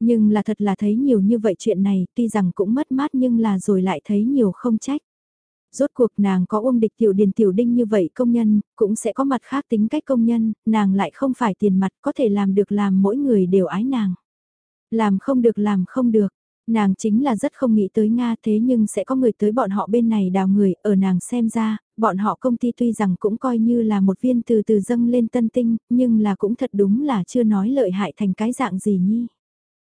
Nhưng là thật là thấy nhiều như vậy chuyện này, tuy rằng cũng mất mát nhưng là rồi lại thấy nhiều không trách. Rốt cuộc nàng có ôm địch tiểu điền tiểu đinh như vậy công nhân, cũng sẽ có mặt khác tính cách công nhân, nàng lại không phải tiền mặt có thể làm được làm mỗi người đều ái nàng. Làm không được làm không được, nàng chính là rất không nghĩ tới Nga thế nhưng sẽ có người tới bọn họ bên này đào người, ở nàng xem ra, bọn họ công ty tuy rằng cũng coi như là một viên từ từ dâng lên tân tinh, nhưng là cũng thật đúng là chưa nói lợi hại thành cái dạng gì nhi.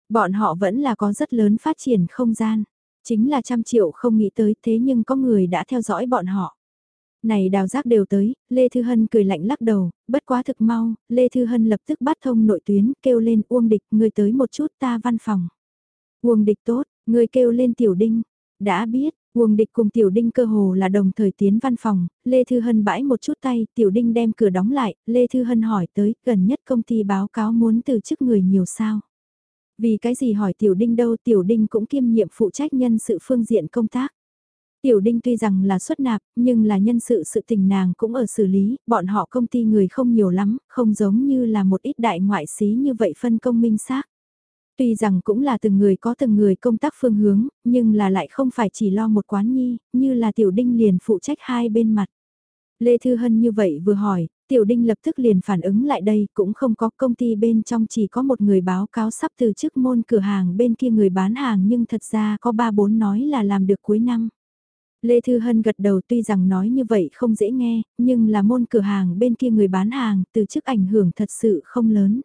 Bọn họ vẫn là có rất lớn phát triển không gian. Chính là trăm triệu không nghĩ tới thế nhưng có người đã theo dõi bọn họ. Này đào giác đều tới, Lê Thư Hân cười lạnh lắc đầu, bất quá thực mau, Lê Thư Hân lập tức bắt thông nội tuyến, kêu lên Uông Địch, người tới một chút ta văn phòng. Uông Địch tốt, người kêu lên Tiểu Đinh, đã biết, Uông Địch cùng Tiểu Đinh cơ hồ là đồng thời tiến văn phòng, Lê Thư Hân bãi một chút tay, Tiểu Đinh đem cửa đóng lại, Lê Thư Hân hỏi tới, gần nhất công ty báo cáo muốn từ chức người nhiều sao. Vì cái gì hỏi Tiểu Đinh đâu Tiểu Đinh cũng kiêm nhiệm phụ trách nhân sự phương diện công tác. Tiểu Đinh tuy rằng là xuất nạp, nhưng là nhân sự sự tình nàng cũng ở xử lý, bọn họ công ty người không nhiều lắm, không giống như là một ít đại ngoại xí như vậy phân công minh xác. Tuy rằng cũng là từng người có từng người công tác phương hướng, nhưng là lại không phải chỉ lo một quán nhi, như là Tiểu Đinh liền phụ trách hai bên mặt. Lê Thư Hân như vậy vừa hỏi, Tiểu Đinh lập tức liền phản ứng lại đây, cũng không có công ty bên trong chỉ có một người báo cáo sắp từ chức môn cửa hàng bên kia người bán hàng nhưng thật ra có ba bốn nói là làm được cuối năm. Lê Thư Hân gật đầu tuy rằng nói như vậy không dễ nghe, nhưng là môn cửa hàng bên kia người bán hàng từ chức ảnh hưởng thật sự không lớn.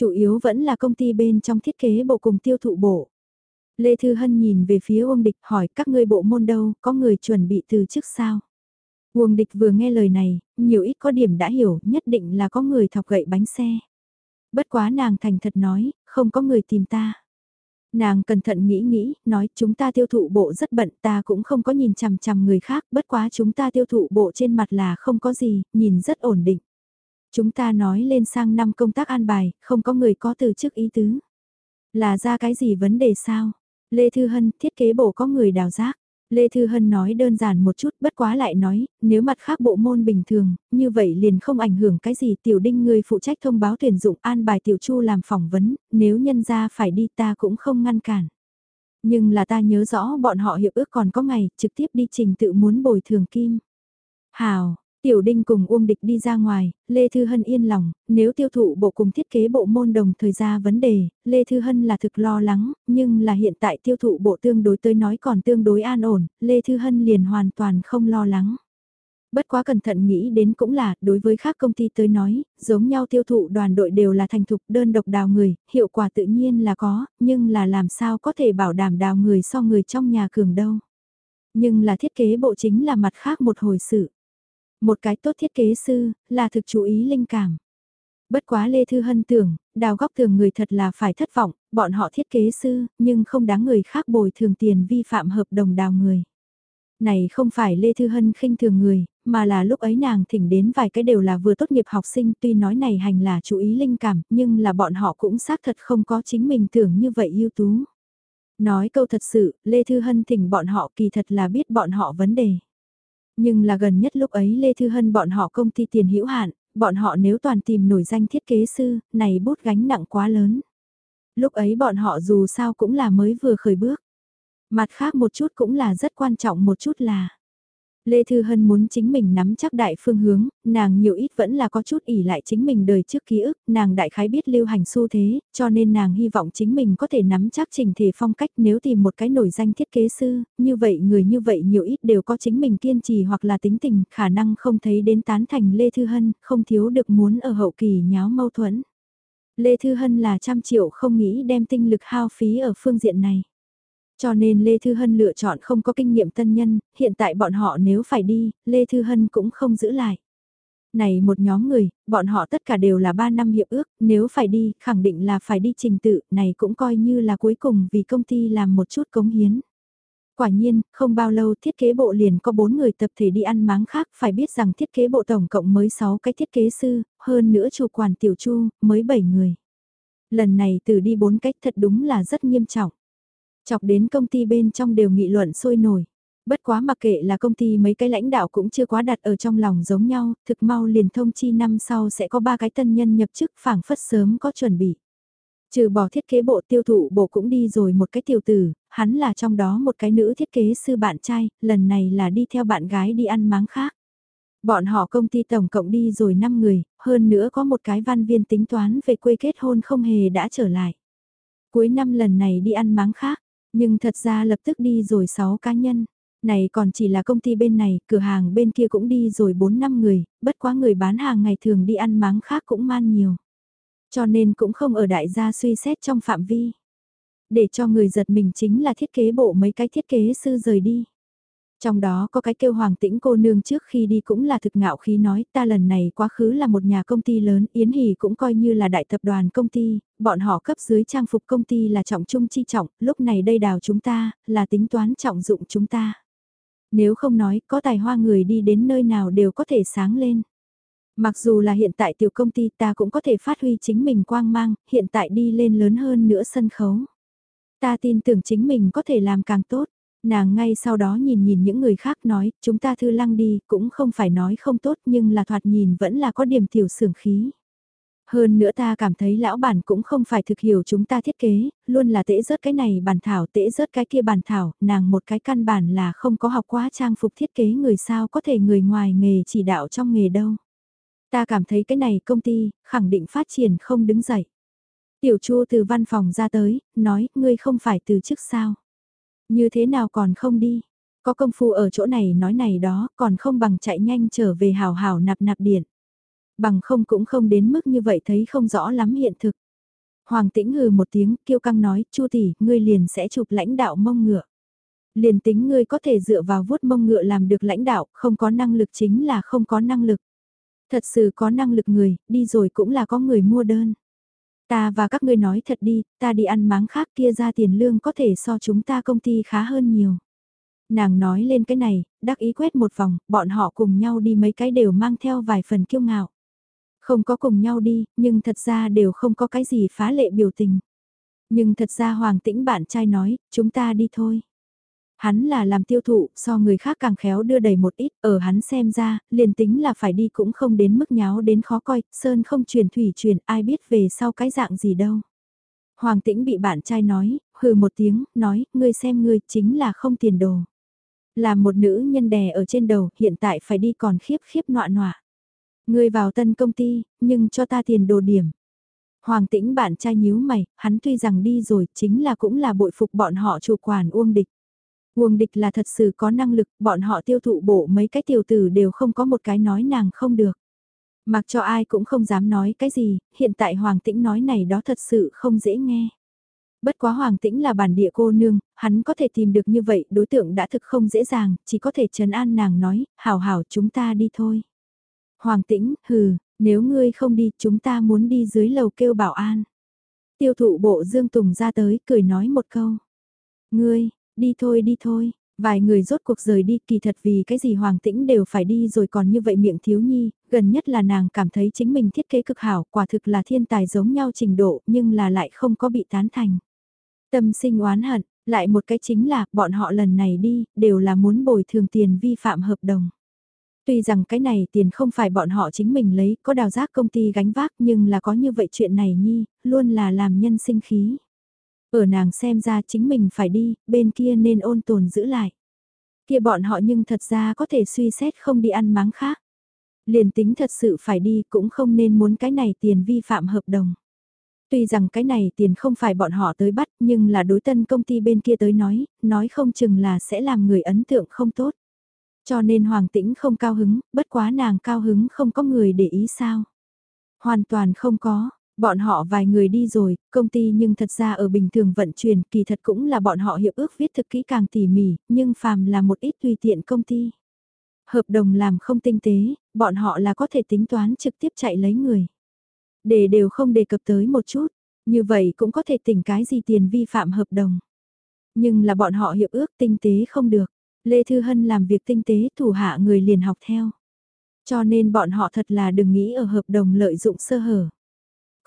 Chủ yếu vẫn là công ty bên trong thiết kế bộ cùng tiêu thụ bộ. Lê Thư Hân nhìn về phía ôm địch hỏi các ngươi bộ môn đâu, có người chuẩn bị từ chức sao? Uông địch vừa nghe lời này, nhiều ít có điểm đã hiểu, nhất định là có người thọc gậy bánh xe. Bất quá nàng thành thật nói, không có người tìm ta. Nàng cẩn thận nghĩ nghĩ, nói chúng ta tiêu thụ bộ rất bận ta cũng không có nhìn chằm chằm người khác, bất quá chúng ta tiêu thụ bộ trên mặt là không có gì, nhìn rất ổn định. Chúng ta nói lên sang năm công tác an bài, không có người có từ chức ý tứ. Là ra cái gì vấn đề sao? Lê Thư Hân, thiết kế bộ có người đào giác. Lê Thư Hân nói đơn giản một chút bất quá lại nói, nếu mặt khác bộ môn bình thường, như vậy liền không ảnh hưởng cái gì tiểu đinh người phụ trách thông báo tuyển dụng an bài tiểu chu làm phỏng vấn, nếu nhân ra phải đi ta cũng không ngăn cản. Nhưng là ta nhớ rõ bọn họ hiệp ước còn có ngày, trực tiếp đi trình tự muốn bồi thường kim. Hào, Tiểu Đinh cùng Uông Địch đi ra ngoài, Lê Thư Hân yên lòng, nếu tiêu thụ bộ cùng thiết kế bộ môn đồng thời ra vấn đề, Lê Thư Hân là thực lo lắng, nhưng là hiện tại tiêu thụ bộ tương đối tới nói còn tương đối an ổn, Lê Thư Hân liền hoàn toàn không lo lắng. Bất quá cẩn thận nghĩ đến cũng là, đối với khác công ty tới nói, giống nhau tiêu thụ đoàn đội đều là thành thục đơn độc đào người, hiệu quả tự nhiên là có, nhưng là làm sao có thể bảo đảm đào người so người trong nhà cường đâu. Nhưng là thiết kế bộ chính là mặt khác một hồi sự. Một cái tốt thiết kế sư, là thực chú ý linh cảm. Bất quá Lê Thư Hân tưởng, đào góc thường người thật là phải thất vọng, bọn họ thiết kế sư, nhưng không đáng người khác bồi thường tiền vi phạm hợp đồng đào người. Này không phải Lê Thư Hân khinh thường người, mà là lúc ấy nàng thỉnh đến vài cái đều là vừa tốt nghiệp học sinh tuy nói này hành là chú ý linh cảm, nhưng là bọn họ cũng xác thật không có chính mình tưởng như vậy ưu tú. Nói câu thật sự, Lê Thư Hân thỉnh bọn họ kỳ thật là biết bọn họ vấn đề. Nhưng là gần nhất lúc ấy Lê Thư Hân bọn họ công ty tiền hữu hạn, bọn họ nếu toàn tìm nổi danh thiết kế sư, này bút gánh nặng quá lớn. Lúc ấy bọn họ dù sao cũng là mới vừa khởi bước. Mặt khác một chút cũng là rất quan trọng một chút là Lê Thư Hân muốn chính mình nắm chắc đại phương hướng, nàng nhiều ít vẫn là có chút ỉ lại chính mình đời trước ký ức, nàng đại khái biết lưu hành xu thế, cho nên nàng hy vọng chính mình có thể nắm chắc trình thể phong cách nếu tìm một cái nổi danh thiết kế sư, như vậy người như vậy nhiều ít đều có chính mình kiên trì hoặc là tính tình, khả năng không thấy đến tán thành Lê Thư Hân, không thiếu được muốn ở hậu kỳ nháo mâu thuẫn. Lê Thư Hân là trăm triệu không nghĩ đem tinh lực hao phí ở phương diện này. Cho nên Lê Thư Hân lựa chọn không có kinh nghiệm tân nhân, hiện tại bọn họ nếu phải đi, Lê Thư Hân cũng không giữ lại. Này một nhóm người, bọn họ tất cả đều là 3 năm hiệp ước, nếu phải đi, khẳng định là phải đi trình tự, này cũng coi như là cuối cùng vì công ty làm một chút cống hiến. Quả nhiên, không bao lâu thiết kế bộ liền có 4 người tập thể đi ăn máng khác, phải biết rằng thiết kế bộ tổng cộng mới 6 cái thiết kế sư, hơn nữa chủ quản tiểu chu, mới 7 người. Lần này từ đi 4 cách thật đúng là rất nghiêm trọng. Chọc đến công ty bên trong đều nghị luận sôi nổi. Bất quá mặc kệ là công ty mấy cái lãnh đạo cũng chưa quá đặt ở trong lòng giống nhau, thực mau liền thông chi năm sau sẽ có ba cái tân nhân nhập chức phảng phất sớm có chuẩn bị. Trừ bỏ thiết kế bộ tiêu thụ bộ cũng đi rồi một cái tiểu tử, hắn là trong đó một cái nữ thiết kế sư bạn trai, lần này là đi theo bạn gái đi ăn máng khác. Bọn họ công ty tổng cộng đi rồi 5 người, hơn nữa có một cái văn viên tính toán về quê kết hôn không hề đã trở lại. Cuối năm lần này đi ăn máng khác, nhưng thật ra lập tức đi rồi 6 cá nhân. Này còn chỉ là công ty bên này, cửa hàng bên kia cũng đi rồi 4 năm người, bất quá người bán hàng ngày thường đi ăn máng khác cũng man nhiều. Cho nên cũng không ở đại gia suy xét trong phạm vi. Để cho người giật mình chính là thiết kế bộ mấy cái thiết kế sư rời đi. Trong đó có cái kêu hoàng tĩnh cô nương trước khi đi cũng là thực ngạo khí nói ta lần này quá khứ là một nhà công ty lớn, Yến Hỷ cũng coi như là đại tập đoàn công ty, bọn họ cấp dưới trang phục công ty là trọng trung chi trọng, lúc này đây đào chúng ta, là tính toán trọng dụng chúng ta. Nếu không nói, có tài hoa người đi đến nơi nào đều có thể sáng lên. Mặc dù là hiện tại tiểu công ty ta cũng có thể phát huy chính mình quang mang, hiện tại đi lên lớn hơn nữa sân khấu. Ta tin tưởng chính mình có thể làm càng tốt. Nàng ngay sau đó nhìn nhìn những người khác nói, chúng ta thư lăng đi, cũng không phải nói không tốt nhưng là thoạt nhìn vẫn là có điểm tiểu sưởng khí. Hơn nữa ta cảm thấy lão bản cũng không phải thực hiểu chúng ta thiết kế, luôn là tễ rớt cái này bản thảo tễ rớt cái kia bản thảo, nàng một cái căn bản là không có học quá trang phục thiết kế người sao có thể người ngoài nghề chỉ đạo trong nghề đâu. Ta cảm thấy cái này công ty, khẳng định phát triển không đứng dậy. Tiểu Chu từ văn phòng ra tới, nói, ngươi không phải từ chức sao. Như thế nào còn không đi? Có công phu ở chỗ này nói này đó, còn không bằng chạy nhanh trở về hào hào nạp nạp điện. Bằng không cũng không đến mức như vậy thấy không rõ lắm hiện thực. Hoàng tĩnh hừ một tiếng, kiêu căng nói, chu tỷ, ngươi liền sẽ chụp lãnh đạo mông ngựa. Liền tính ngươi có thể dựa vào vuốt mông ngựa làm được lãnh đạo, không có năng lực chính là không có năng lực. Thật sự có năng lực người, đi rồi cũng là có người mua đơn. Ta và các ngươi nói thật đi, ta đi ăn máng khác kia ra tiền lương có thể so chúng ta công ty khá hơn nhiều. Nàng nói lên cái này, đắc ý quét một vòng, bọn họ cùng nhau đi mấy cái đều mang theo vài phần kiêu ngạo. Không có cùng nhau đi, nhưng thật ra đều không có cái gì phá lệ biểu tình. Nhưng thật ra Hoàng Tĩnh bạn trai nói, chúng ta đi thôi. Hắn là làm tiêu thụ, so người khác càng khéo đưa đầy một ít, ở hắn xem ra, liền tính là phải đi cũng không đến mức nháo đến khó coi, sơn không truyền thủy truyền, ai biết về sau cái dạng gì đâu. Hoàng tĩnh bị bạn trai nói, hừ một tiếng, nói, ngươi xem ngươi, chính là không tiền đồ. Là một nữ nhân đè ở trên đầu, hiện tại phải đi còn khiếp khiếp nọa nọa. Ngươi vào tân công ty, nhưng cho ta tiền đồ điểm. Hoàng tĩnh bạn trai nhíu mày, hắn tuy rằng đi rồi, chính là cũng là bội phục bọn họ chủ quản uông địch. Uông địch là thật sự có năng lực, bọn họ tiêu thụ bộ mấy cái tiểu tử đều không có một cái nói nàng không được. Mặc cho ai cũng không dám nói cái gì, hiện tại Hoàng Tĩnh nói này đó thật sự không dễ nghe. Bất quá Hoàng Tĩnh là bản địa cô nương, hắn có thể tìm được như vậy đối tượng đã thực không dễ dàng, chỉ có thể trấn an nàng nói, hảo hảo chúng ta đi thôi. Hoàng Tĩnh, hừ, nếu ngươi không đi chúng ta muốn đi dưới lầu kêu bảo an. Tiêu thụ bộ Dương Tùng ra tới cười nói một câu. Ngươi, đi thôi đi thôi, vài người rốt cuộc rời đi kỳ thật vì cái gì Hoàng Tĩnh đều phải đi rồi còn như vậy miệng thiếu nhi, gần nhất là nàng cảm thấy chính mình thiết kế cực hảo quả thực là thiên tài giống nhau trình độ nhưng là lại không có bị tán thành. Tâm sinh oán hận, lại một cái chính là bọn họ lần này đi đều là muốn bồi thường tiền vi phạm hợp đồng. Tuy rằng cái này tiền không phải bọn họ chính mình lấy, có đào giác công ty gánh vác nhưng là có như vậy chuyện này nhi, luôn là làm nhân sinh khí. Ở nàng xem ra chính mình phải đi, bên kia nên ôn tồn giữ lại. Kia bọn họ nhưng thật ra có thể suy xét không đi ăn máng khác. Liền tính thật sự phải đi cũng không nên muốn cái này tiền vi phạm hợp đồng. Tuy rằng cái này tiền không phải bọn họ tới bắt nhưng là đối tân công ty bên kia tới nói, nói không chừng là sẽ làm người ấn tượng không tốt. Cho nên Hoàng Tĩnh không cao hứng, bất quá nàng cao hứng không có người để ý sao. Hoàn toàn không có, bọn họ vài người đi rồi, công ty nhưng thật ra ở bình thường vận chuyển kỳ thật cũng là bọn họ hiệp ước viết thực kỹ càng tỉ mỉ, nhưng phàm là một ít tùy tiện công ty. Hợp đồng làm không tinh tế, bọn họ là có thể tính toán trực tiếp chạy lấy người. Để đều không đề cập tới một chút, như vậy cũng có thể tỉnh cái gì tiền vi phạm hợp đồng. Nhưng là bọn họ hiệp ước tinh tế không được. Lê Thư Hân làm việc tinh tế thủ hạ người liền học theo. Cho nên bọn họ thật là đừng nghĩ ở hợp đồng lợi dụng sơ hở.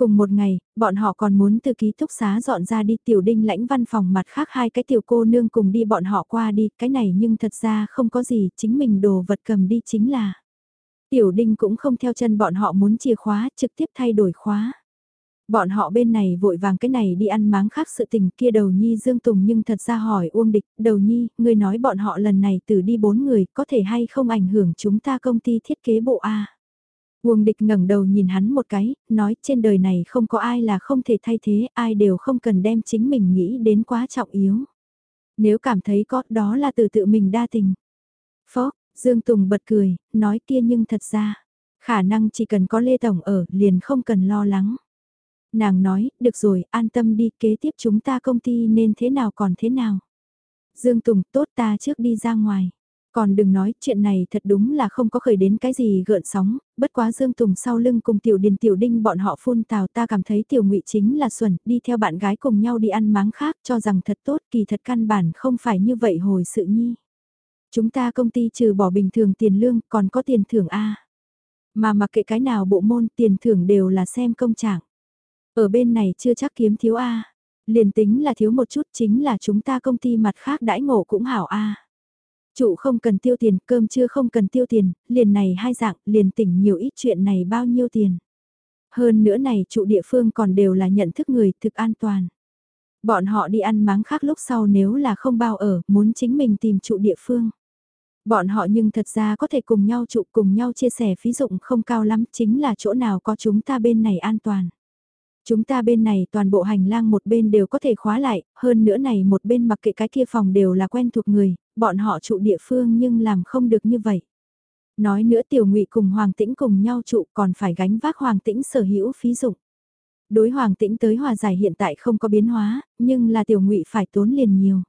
Cùng một ngày, bọn họ còn muốn từ ký túc xá dọn ra đi tiểu đinh lãnh văn phòng mặt khác hai cái tiểu cô nương cùng đi bọn họ qua đi, cái này nhưng thật ra không có gì, chính mình đồ vật cầm đi chính là. Tiểu đinh cũng không theo chân bọn họ muốn chìa khóa, trực tiếp thay đổi khóa. Bọn họ bên này vội vàng cái này đi ăn máng khác sự tình kia đầu nhi Dương Tùng nhưng thật ra hỏi Uông Địch, đầu nhi, người nói bọn họ lần này từ đi bốn người, có thể hay không ảnh hưởng chúng ta công ty thiết kế bộ A. Uông Địch ngẩng đầu nhìn hắn một cái, nói trên đời này không có ai là không thể thay thế, ai đều không cần đem chính mình nghĩ đến quá trọng yếu. Nếu cảm thấy có, đó là từ tự mình đa tình. Phó, Dương Tùng bật cười, nói kia nhưng thật ra, khả năng chỉ cần có Lê Tổng ở, liền không cần lo lắng. Nàng nói, được rồi, an tâm đi, kế tiếp chúng ta công ty nên thế nào còn thế nào. Dương Tùng, tốt ta trước đi ra ngoài. Còn đừng nói, chuyện này thật đúng là không có khởi đến cái gì gợn sóng, bất quá Dương Tùng sau lưng cùng Tiểu Điền Tiểu Đinh bọn họ phun tào ta cảm thấy Tiểu ngụy chính là xuẩn, đi theo bạn gái cùng nhau đi ăn máng khác cho rằng thật tốt kỳ thật căn bản không phải như vậy hồi sự nhi. Chúng ta công ty trừ bỏ bình thường tiền lương còn có tiền thưởng A. Mà mặc kệ cái nào bộ môn tiền thưởng đều là xem công trạng. Ở bên này chưa chắc kiếm thiếu A. Liền tính là thiếu một chút chính là chúng ta công ty mặt khác đãi ngộ cũng hảo A. Trụ không cần tiêu tiền, cơm chưa không cần tiêu tiền, liền này hai dạng, liền tỉnh nhiều ít chuyện này bao nhiêu tiền. Hơn nữa này trụ địa phương còn đều là nhận thức người thực an toàn. Bọn họ đi ăn máng khác lúc sau nếu là không bao ở, muốn chính mình tìm trụ địa phương. Bọn họ nhưng thật ra có thể cùng nhau trụ cùng nhau chia sẻ phí dụng không cao lắm chính là chỗ nào có chúng ta bên này an toàn. Chúng ta bên này toàn bộ hành lang một bên đều có thể khóa lại, hơn nữa này một bên mặc kệ cái kia phòng đều là quen thuộc người, bọn họ trụ địa phương nhưng làm không được như vậy. Nói nữa tiểu ngụy cùng Hoàng Tĩnh cùng nhau trụ còn phải gánh vác Hoàng Tĩnh sở hữu phí dụng. Đối Hoàng Tĩnh tới hòa giải hiện tại không có biến hóa, nhưng là tiểu ngụy phải tốn liền nhiều.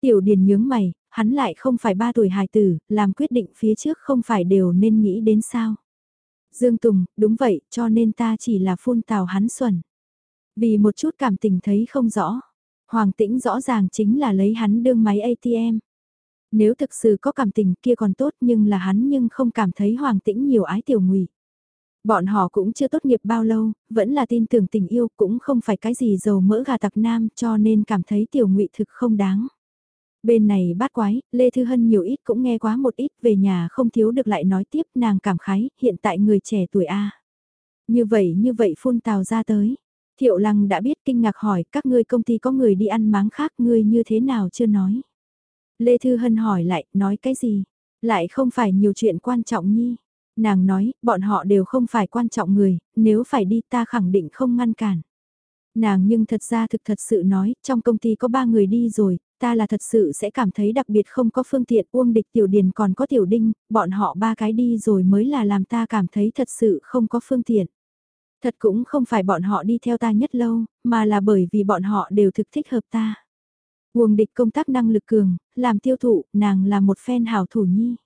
Tiểu Điền nhướng mày, hắn lại không phải ba tuổi hài tử, làm quyết định phía trước không phải đều nên nghĩ đến sao. Dương Tùng, đúng vậy, cho nên ta chỉ là phun tào hắn xuẩn. Vì một chút cảm tình thấy không rõ, Hoàng Tĩnh rõ ràng chính là lấy hắn đương máy ATM. Nếu thực sự có cảm tình kia còn tốt nhưng là hắn nhưng không cảm thấy Hoàng Tĩnh nhiều ái tiểu ngụy. Bọn họ cũng chưa tốt nghiệp bao lâu, vẫn là tin tưởng tình yêu cũng không phải cái gì dầu mỡ gà tặc nam cho nên cảm thấy tiểu ngụy thực không đáng. Bên này bát quái, Lê Thư Hân nhiều ít cũng nghe quá một ít về nhà không thiếu được lại nói tiếp nàng cảm khái, hiện tại người trẻ tuổi A. Như vậy như vậy phun tào ra tới. Thiệu Lăng đã biết kinh ngạc hỏi các ngươi công ty có người đi ăn máng khác ngươi như thế nào chưa nói. Lê Thư Hân hỏi lại, nói cái gì? Lại không phải nhiều chuyện quan trọng nhi. Nàng nói, bọn họ đều không phải quan trọng người, nếu phải đi ta khẳng định không ngăn cản. Nàng nhưng thật ra thực thật sự nói, trong công ty có ba người đi rồi, ta là thật sự sẽ cảm thấy đặc biệt không có phương tiện Uông Địch Tiểu Điền còn có Tiểu Đinh, bọn họ ba cái đi rồi mới là làm ta cảm thấy thật sự không có phương tiện. Thật cũng không phải bọn họ đi theo ta nhất lâu, mà là bởi vì bọn họ đều thực thích hợp ta. Uông Địch công tác năng lực cường, làm tiêu thụ, nàng là một fan hảo thủ nhi.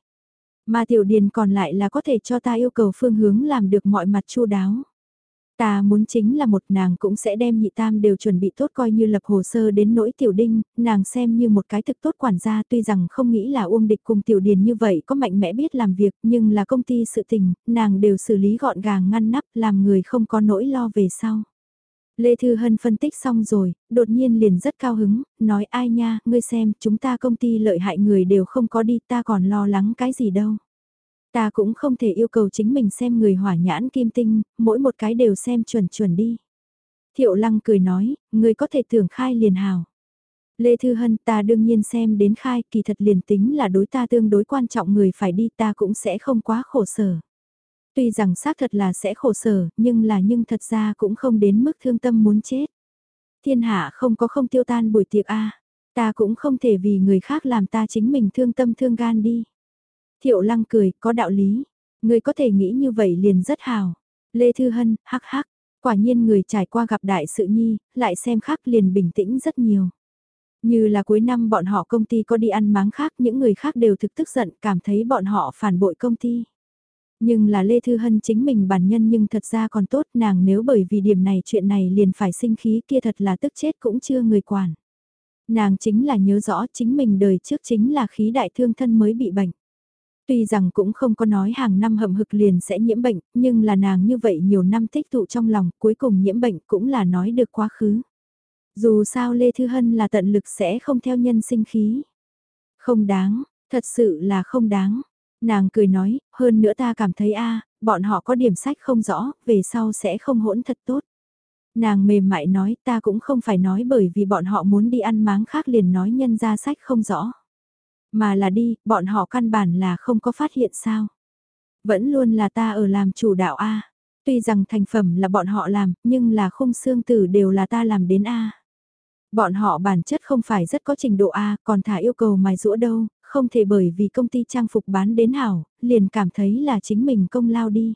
Mà Tiểu Điền còn lại là có thể cho ta yêu cầu phương hướng làm được mọi mặt chu đáo. Ta muốn chính là một nàng cũng sẽ đem nhị tam đều chuẩn bị tốt coi như lập hồ sơ đến nỗi tiểu đinh, nàng xem như một cái thực tốt quản gia tuy rằng không nghĩ là uông địch cùng tiểu điền như vậy có mạnh mẽ biết làm việc nhưng là công ty sự tình, nàng đều xử lý gọn gàng ngăn nắp làm người không có nỗi lo về sau. Lê Thư Hân phân tích xong rồi, đột nhiên liền rất cao hứng, nói ai nha, ngươi xem, chúng ta công ty lợi hại người đều không có đi ta còn lo lắng cái gì đâu. Ta cũng không thể yêu cầu chính mình xem người hỏa nhãn kim tinh, mỗi một cái đều xem chuẩn chuẩn đi. Thiệu lăng cười nói, người có thể tưởng khai liền hào. Lê Thư Hân ta đương nhiên xem đến khai kỳ thật liền tính là đối ta tương đối quan trọng người phải đi ta cũng sẽ không quá khổ sở. Tuy rằng xác thật là sẽ khổ sở, nhưng là nhưng thật ra cũng không đến mức thương tâm muốn chết. Thiên hạ không có không tiêu tan buổi tiệc a ta cũng không thể vì người khác làm ta chính mình thương tâm thương gan đi. Thiệu lăng cười, có đạo lý. Người có thể nghĩ như vậy liền rất hào. Lê Thư Hân, hắc hắc. Quả nhiên người trải qua gặp đại sự nhi, lại xem khác liền bình tĩnh rất nhiều. Như là cuối năm bọn họ công ty có đi ăn máng khác, những người khác đều thực tức giận, cảm thấy bọn họ phản bội công ty. Nhưng là Lê Thư Hân chính mình bản nhân nhưng thật ra còn tốt nàng nếu bởi vì điểm này chuyện này liền phải sinh khí kia thật là tức chết cũng chưa người quản. Nàng chính là nhớ rõ chính mình đời trước chính là khí đại thương thân mới bị bệnh. Tuy rằng cũng không có nói hàng năm hầm hực liền sẽ nhiễm bệnh, nhưng là nàng như vậy nhiều năm tích tụ trong lòng, cuối cùng nhiễm bệnh cũng là nói được quá khứ. Dù sao Lê Thư Hân là tận lực sẽ không theo nhân sinh khí. Không đáng, thật sự là không đáng. Nàng cười nói, hơn nữa ta cảm thấy a bọn họ có điểm sách không rõ, về sau sẽ không hỗn thật tốt. Nàng mềm mại nói ta cũng không phải nói bởi vì bọn họ muốn đi ăn máng khác liền nói nhân ra sách không rõ. Mà là đi, bọn họ căn bản là không có phát hiện sao. Vẫn luôn là ta ở làm chủ đạo A. Tuy rằng thành phẩm là bọn họ làm, nhưng là khung xương tử đều là ta làm đến A. Bọn họ bản chất không phải rất có trình độ A, còn thả yêu cầu mài rũa đâu, không thể bởi vì công ty trang phục bán đến hảo, liền cảm thấy là chính mình công lao đi.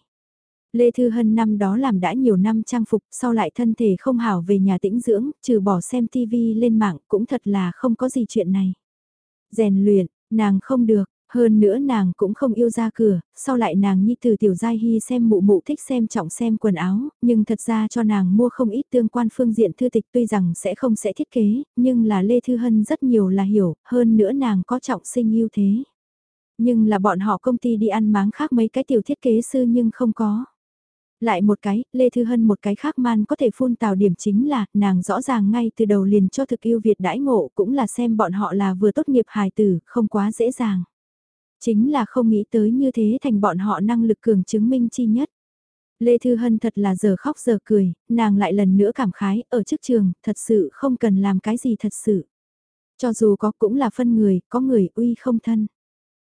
Lê Thư Hân năm đó làm đã nhiều năm trang phục, sau lại thân thể không hảo về nhà tĩnh dưỡng, trừ bỏ xem TV lên mạng cũng thật là không có gì chuyện này rèn luyện, nàng không được, hơn nữa nàng cũng không yêu ra cửa, sau lại nàng nhi từ tiểu giai hy xem mụ mụ thích xem trọng xem quần áo, nhưng thật ra cho nàng mua không ít tương quan phương diện thư tịch tuy rằng sẽ không sẽ thiết kế, nhưng là Lê Thư Hân rất nhiều là hiểu, hơn nữa nàng có trọng sinh yêu thế. Nhưng là bọn họ công ty đi ăn máng khác mấy cái tiểu thiết kế sư nhưng không có. Lại một cái, Lê Thư Hân một cái khác man có thể phun tào điểm chính là, nàng rõ ràng ngay từ đầu liền cho thực yêu Việt đãi ngộ cũng là xem bọn họ là vừa tốt nghiệp hài tử, không quá dễ dàng. Chính là không nghĩ tới như thế thành bọn họ năng lực cường chứng minh chi nhất. Lê Thư Hân thật là giờ khóc giờ cười, nàng lại lần nữa cảm khái, ở trước trường, thật sự không cần làm cái gì thật sự. Cho dù có cũng là phân người, có người uy không thân.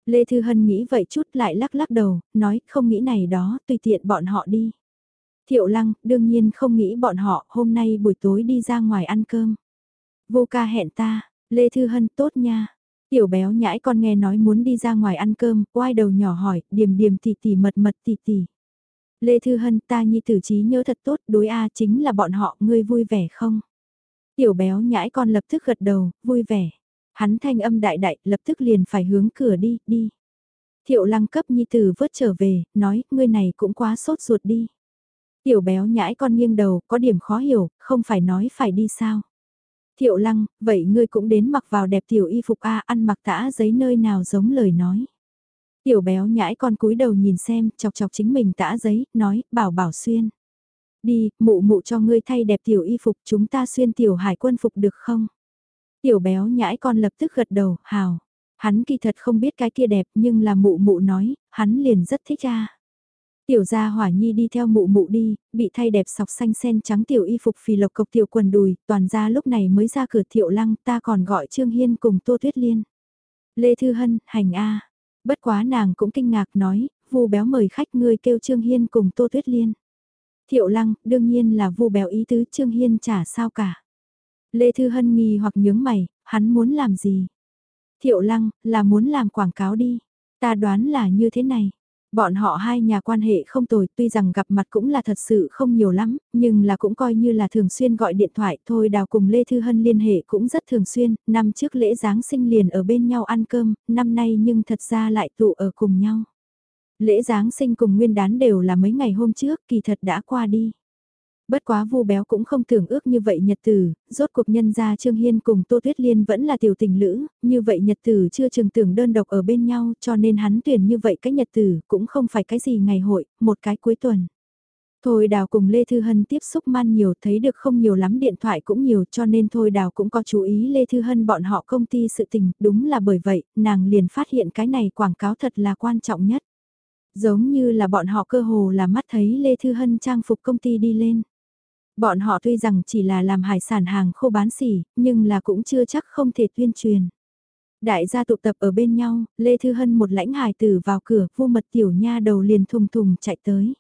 Lê Thư Hân nghĩ vậy chút lại lắc lắc đầu, nói không nghĩ này đó, tùy tiện bọn họ đi. Thiệu Lăng, đương nhiên không nghĩ bọn họ hôm nay buổi tối đi ra ngoài ăn cơm. Vô ca hẹn ta, Lê Thư Hân tốt nha. Tiểu béo nhãi con nghe nói muốn đi ra ngoài ăn cơm, quay đầu nhỏ hỏi, điểm điểm tỉ tỉ mật mật tỉ tỉ. Lê Thư Hân ta nhi tử trí nhớ thật tốt, đối A chính là bọn họ, ngươi vui vẻ không? Tiểu béo nhãi con lập tức gật đầu, vui vẻ. Hắn thanh âm đại đại, lập tức liền phải hướng cửa đi, đi. Thiệu lăng cấp nhi tử vớt trở về, nói, ngươi này cũng quá sốt ruột đi. Tiểu béo nhãi con nghiêng đầu, có điểm khó hiểu, không phải nói phải đi sao. Thiệu lăng, vậy ngươi cũng đến mặc vào đẹp tiểu y phục A ăn mặc tã giấy nơi nào giống lời nói. Tiểu béo nhãi con cúi đầu nhìn xem, chọc chọc chính mình tã giấy, nói, bảo bảo xuyên. Đi, mụ mụ cho ngươi thay đẹp tiểu y phục chúng ta xuyên tiểu hải quân phục được không? Tiểu béo nhãi con lập tức gật đầu, hào. Hắn kỳ thật không biết cái kia đẹp nhưng là mụ mụ nói, hắn liền rất thích ra. Tiểu gia hỏa nhi đi theo mụ mụ đi, bị thay đẹp sọc xanh sen trắng tiểu y phục phì lộc cộc tiểu quần đùi, toàn gia lúc này mới ra cửa thiệu lăng ta còn gọi Trương Hiên cùng Tô Tuyết Liên. Lê Thư Hân, hành A. Bất quá nàng cũng kinh ngạc nói, vu béo mời khách ngươi kêu Trương Hiên cùng Tô Tuyết Liên. Thiệu lăng, đương nhiên là vu béo ý tứ Trương Hiên trả sao cả. Lê Thư Hân nghi hoặc nhướng mày, hắn muốn làm gì? Thiệu lăng, là muốn làm quảng cáo đi. Ta đoán là như thế này. Bọn họ hai nhà quan hệ không tồi, tuy rằng gặp mặt cũng là thật sự không nhiều lắm, nhưng là cũng coi như là thường xuyên gọi điện thoại thôi đào cùng Lê Thư Hân liên hệ cũng rất thường xuyên, năm trước lễ Giáng sinh liền ở bên nhau ăn cơm, năm nay nhưng thật ra lại tụ ở cùng nhau. Lễ Giáng sinh cùng nguyên đán đều là mấy ngày hôm trước, kỳ thật đã qua đi. Bất quá vu béo cũng không tưởng ước như vậy nhật tử, rốt cuộc nhân gia Trương Hiên cùng Tô Tuyết Liên vẫn là tiểu tình lữ, như vậy nhật tử chưa chừng tưởng đơn độc ở bên nhau cho nên hắn tuyển như vậy cái nhật tử cũng không phải cái gì ngày hội, một cái cuối tuần. Thôi Đào cùng Lê Thư Hân tiếp xúc man nhiều thấy được không nhiều lắm điện thoại cũng nhiều cho nên Thôi Đào cũng có chú ý Lê Thư Hân bọn họ công ty sự tình, đúng là bởi vậy, nàng liền phát hiện cái này quảng cáo thật là quan trọng nhất. Giống như là bọn họ cơ hồ là mắt thấy Lê Thư Hân trang phục công ty đi lên. Bọn họ tuy rằng chỉ là làm hải sản hàng khô bán xỉ, nhưng là cũng chưa chắc không thể tuyên truyền. Đại gia tụ tập ở bên nhau, Lê Thư Hân một lãnh hài tử vào cửa, vua mật tiểu nha đầu liền thùng thùng chạy tới.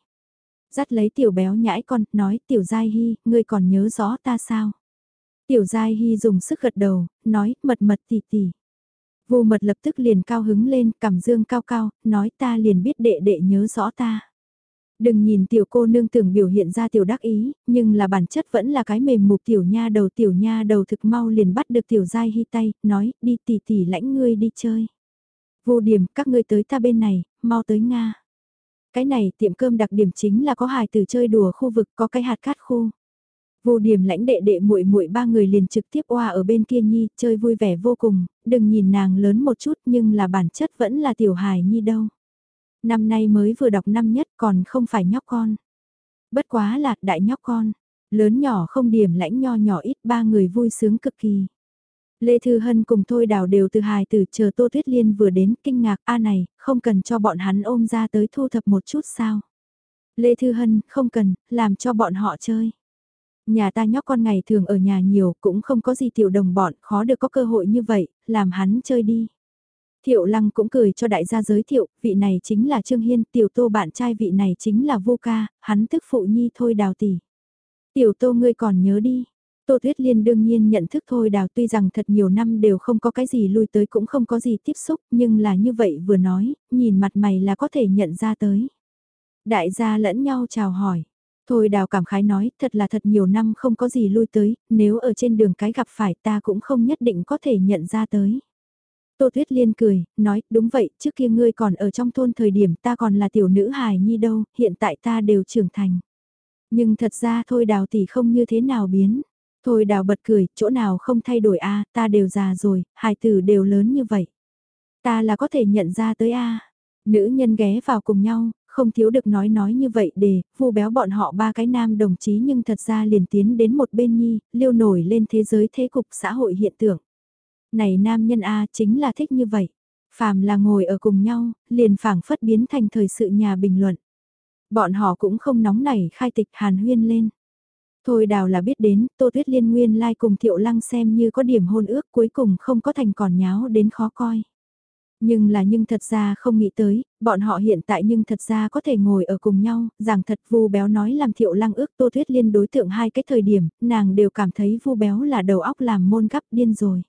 Dắt lấy tiểu béo nhãi con, nói tiểu giai hy, ngươi còn nhớ rõ ta sao? Tiểu giai hy dùng sức gật đầu, nói mật mật tỉ tỉ. vua mật lập tức liền cao hứng lên, cảm dương cao cao, nói ta liền biết đệ đệ nhớ rõ ta. Đừng nhìn tiểu cô nương tưởng biểu hiện ra tiểu đắc ý, nhưng là bản chất vẫn là cái mềm mục tiểu nha đầu tiểu nha đầu thực mau liền bắt được tiểu giai hy tay, nói đi tỉ tỉ lãnh ngươi đi chơi. Vô điểm các ngươi tới ta bên này, mau tới Nga. Cái này tiệm cơm đặc điểm chính là có hài từ chơi đùa khu vực có cái hạt cát khu. Vô điểm lãnh đệ đệ muội muội ba người liền trực tiếp oa ở bên kia nhi, chơi vui vẻ vô cùng, đừng nhìn nàng lớn một chút nhưng là bản chất vẫn là tiểu hài nhi đâu. Năm nay mới vừa đọc năm nhất còn không phải nhóc con. Bất quá là đại nhóc con, lớn nhỏ không điểm lãnh nho nhỏ ít ba người vui sướng cực kỳ. Lê Thư Hân cùng Thôi Đào đều từ hài từ chờ Tô Tuyết Liên vừa đến kinh ngạc a này, không cần cho bọn hắn ôm ra tới thu thập một chút sao. Lê Thư Hân, không cần, làm cho bọn họ chơi. Nhà ta nhóc con ngày thường ở nhà nhiều cũng không có gì tiểu đồng bọn, khó được có cơ hội như vậy, làm hắn chơi đi. Thiệu Lăng cũng cười cho đại gia giới thiệu, vị này chính là Trương Hiên, tiểu tô bạn trai vị này chính là Vô Ca, hắn tức phụ nhi thôi đào tỷ. Tiểu tô ngươi còn nhớ đi. Tô Tuyết Liên đương nhiên nhận thức thôi đào tuy rằng thật nhiều năm đều không có cái gì lui tới cũng không có gì tiếp xúc, nhưng là như vậy vừa nói, nhìn mặt mày là có thể nhận ra tới. Đại gia lẫn nhau chào hỏi. Thôi đào cảm khái nói, thật là thật nhiều năm không có gì lui tới, nếu ở trên đường cái gặp phải ta cũng không nhất định có thể nhận ra tới. Tô Thuyết Liên cười, nói, đúng vậy, trước kia ngươi còn ở trong thôn thời điểm ta còn là tiểu nữ hài nhi đâu, hiện tại ta đều trưởng thành. Nhưng thật ra thôi đào tỷ không như thế nào biến. Thôi đào bật cười, chỗ nào không thay đổi a ta đều già rồi, hài tử đều lớn như vậy. Ta là có thể nhận ra tới a Nữ nhân ghé vào cùng nhau, không thiếu được nói nói như vậy để, vu béo bọn họ ba cái nam đồng chí nhưng thật ra liền tiến đến một bên nhi, liêu nổi lên thế giới thế cục xã hội hiện tượng. Này nam nhân A chính là thích như vậy. Phàm là ngồi ở cùng nhau, liền phảng phất biến thành thời sự nhà bình luận. Bọn họ cũng không nóng nảy khai tịch hàn huyên lên. Thôi đào là biết đến, Tô Tuyết Liên nguyên lai like cùng Thiệu Lăng xem như có điểm hôn ước cuối cùng không có thành còn nháo đến khó coi. Nhưng là nhưng thật ra không nghĩ tới, bọn họ hiện tại nhưng thật ra có thể ngồi ở cùng nhau, rằng thật vu béo nói làm Thiệu Lăng ước Tô Tuyết Liên đối tượng hai cái thời điểm, nàng đều cảm thấy vu béo là đầu óc làm môn gắp điên rồi.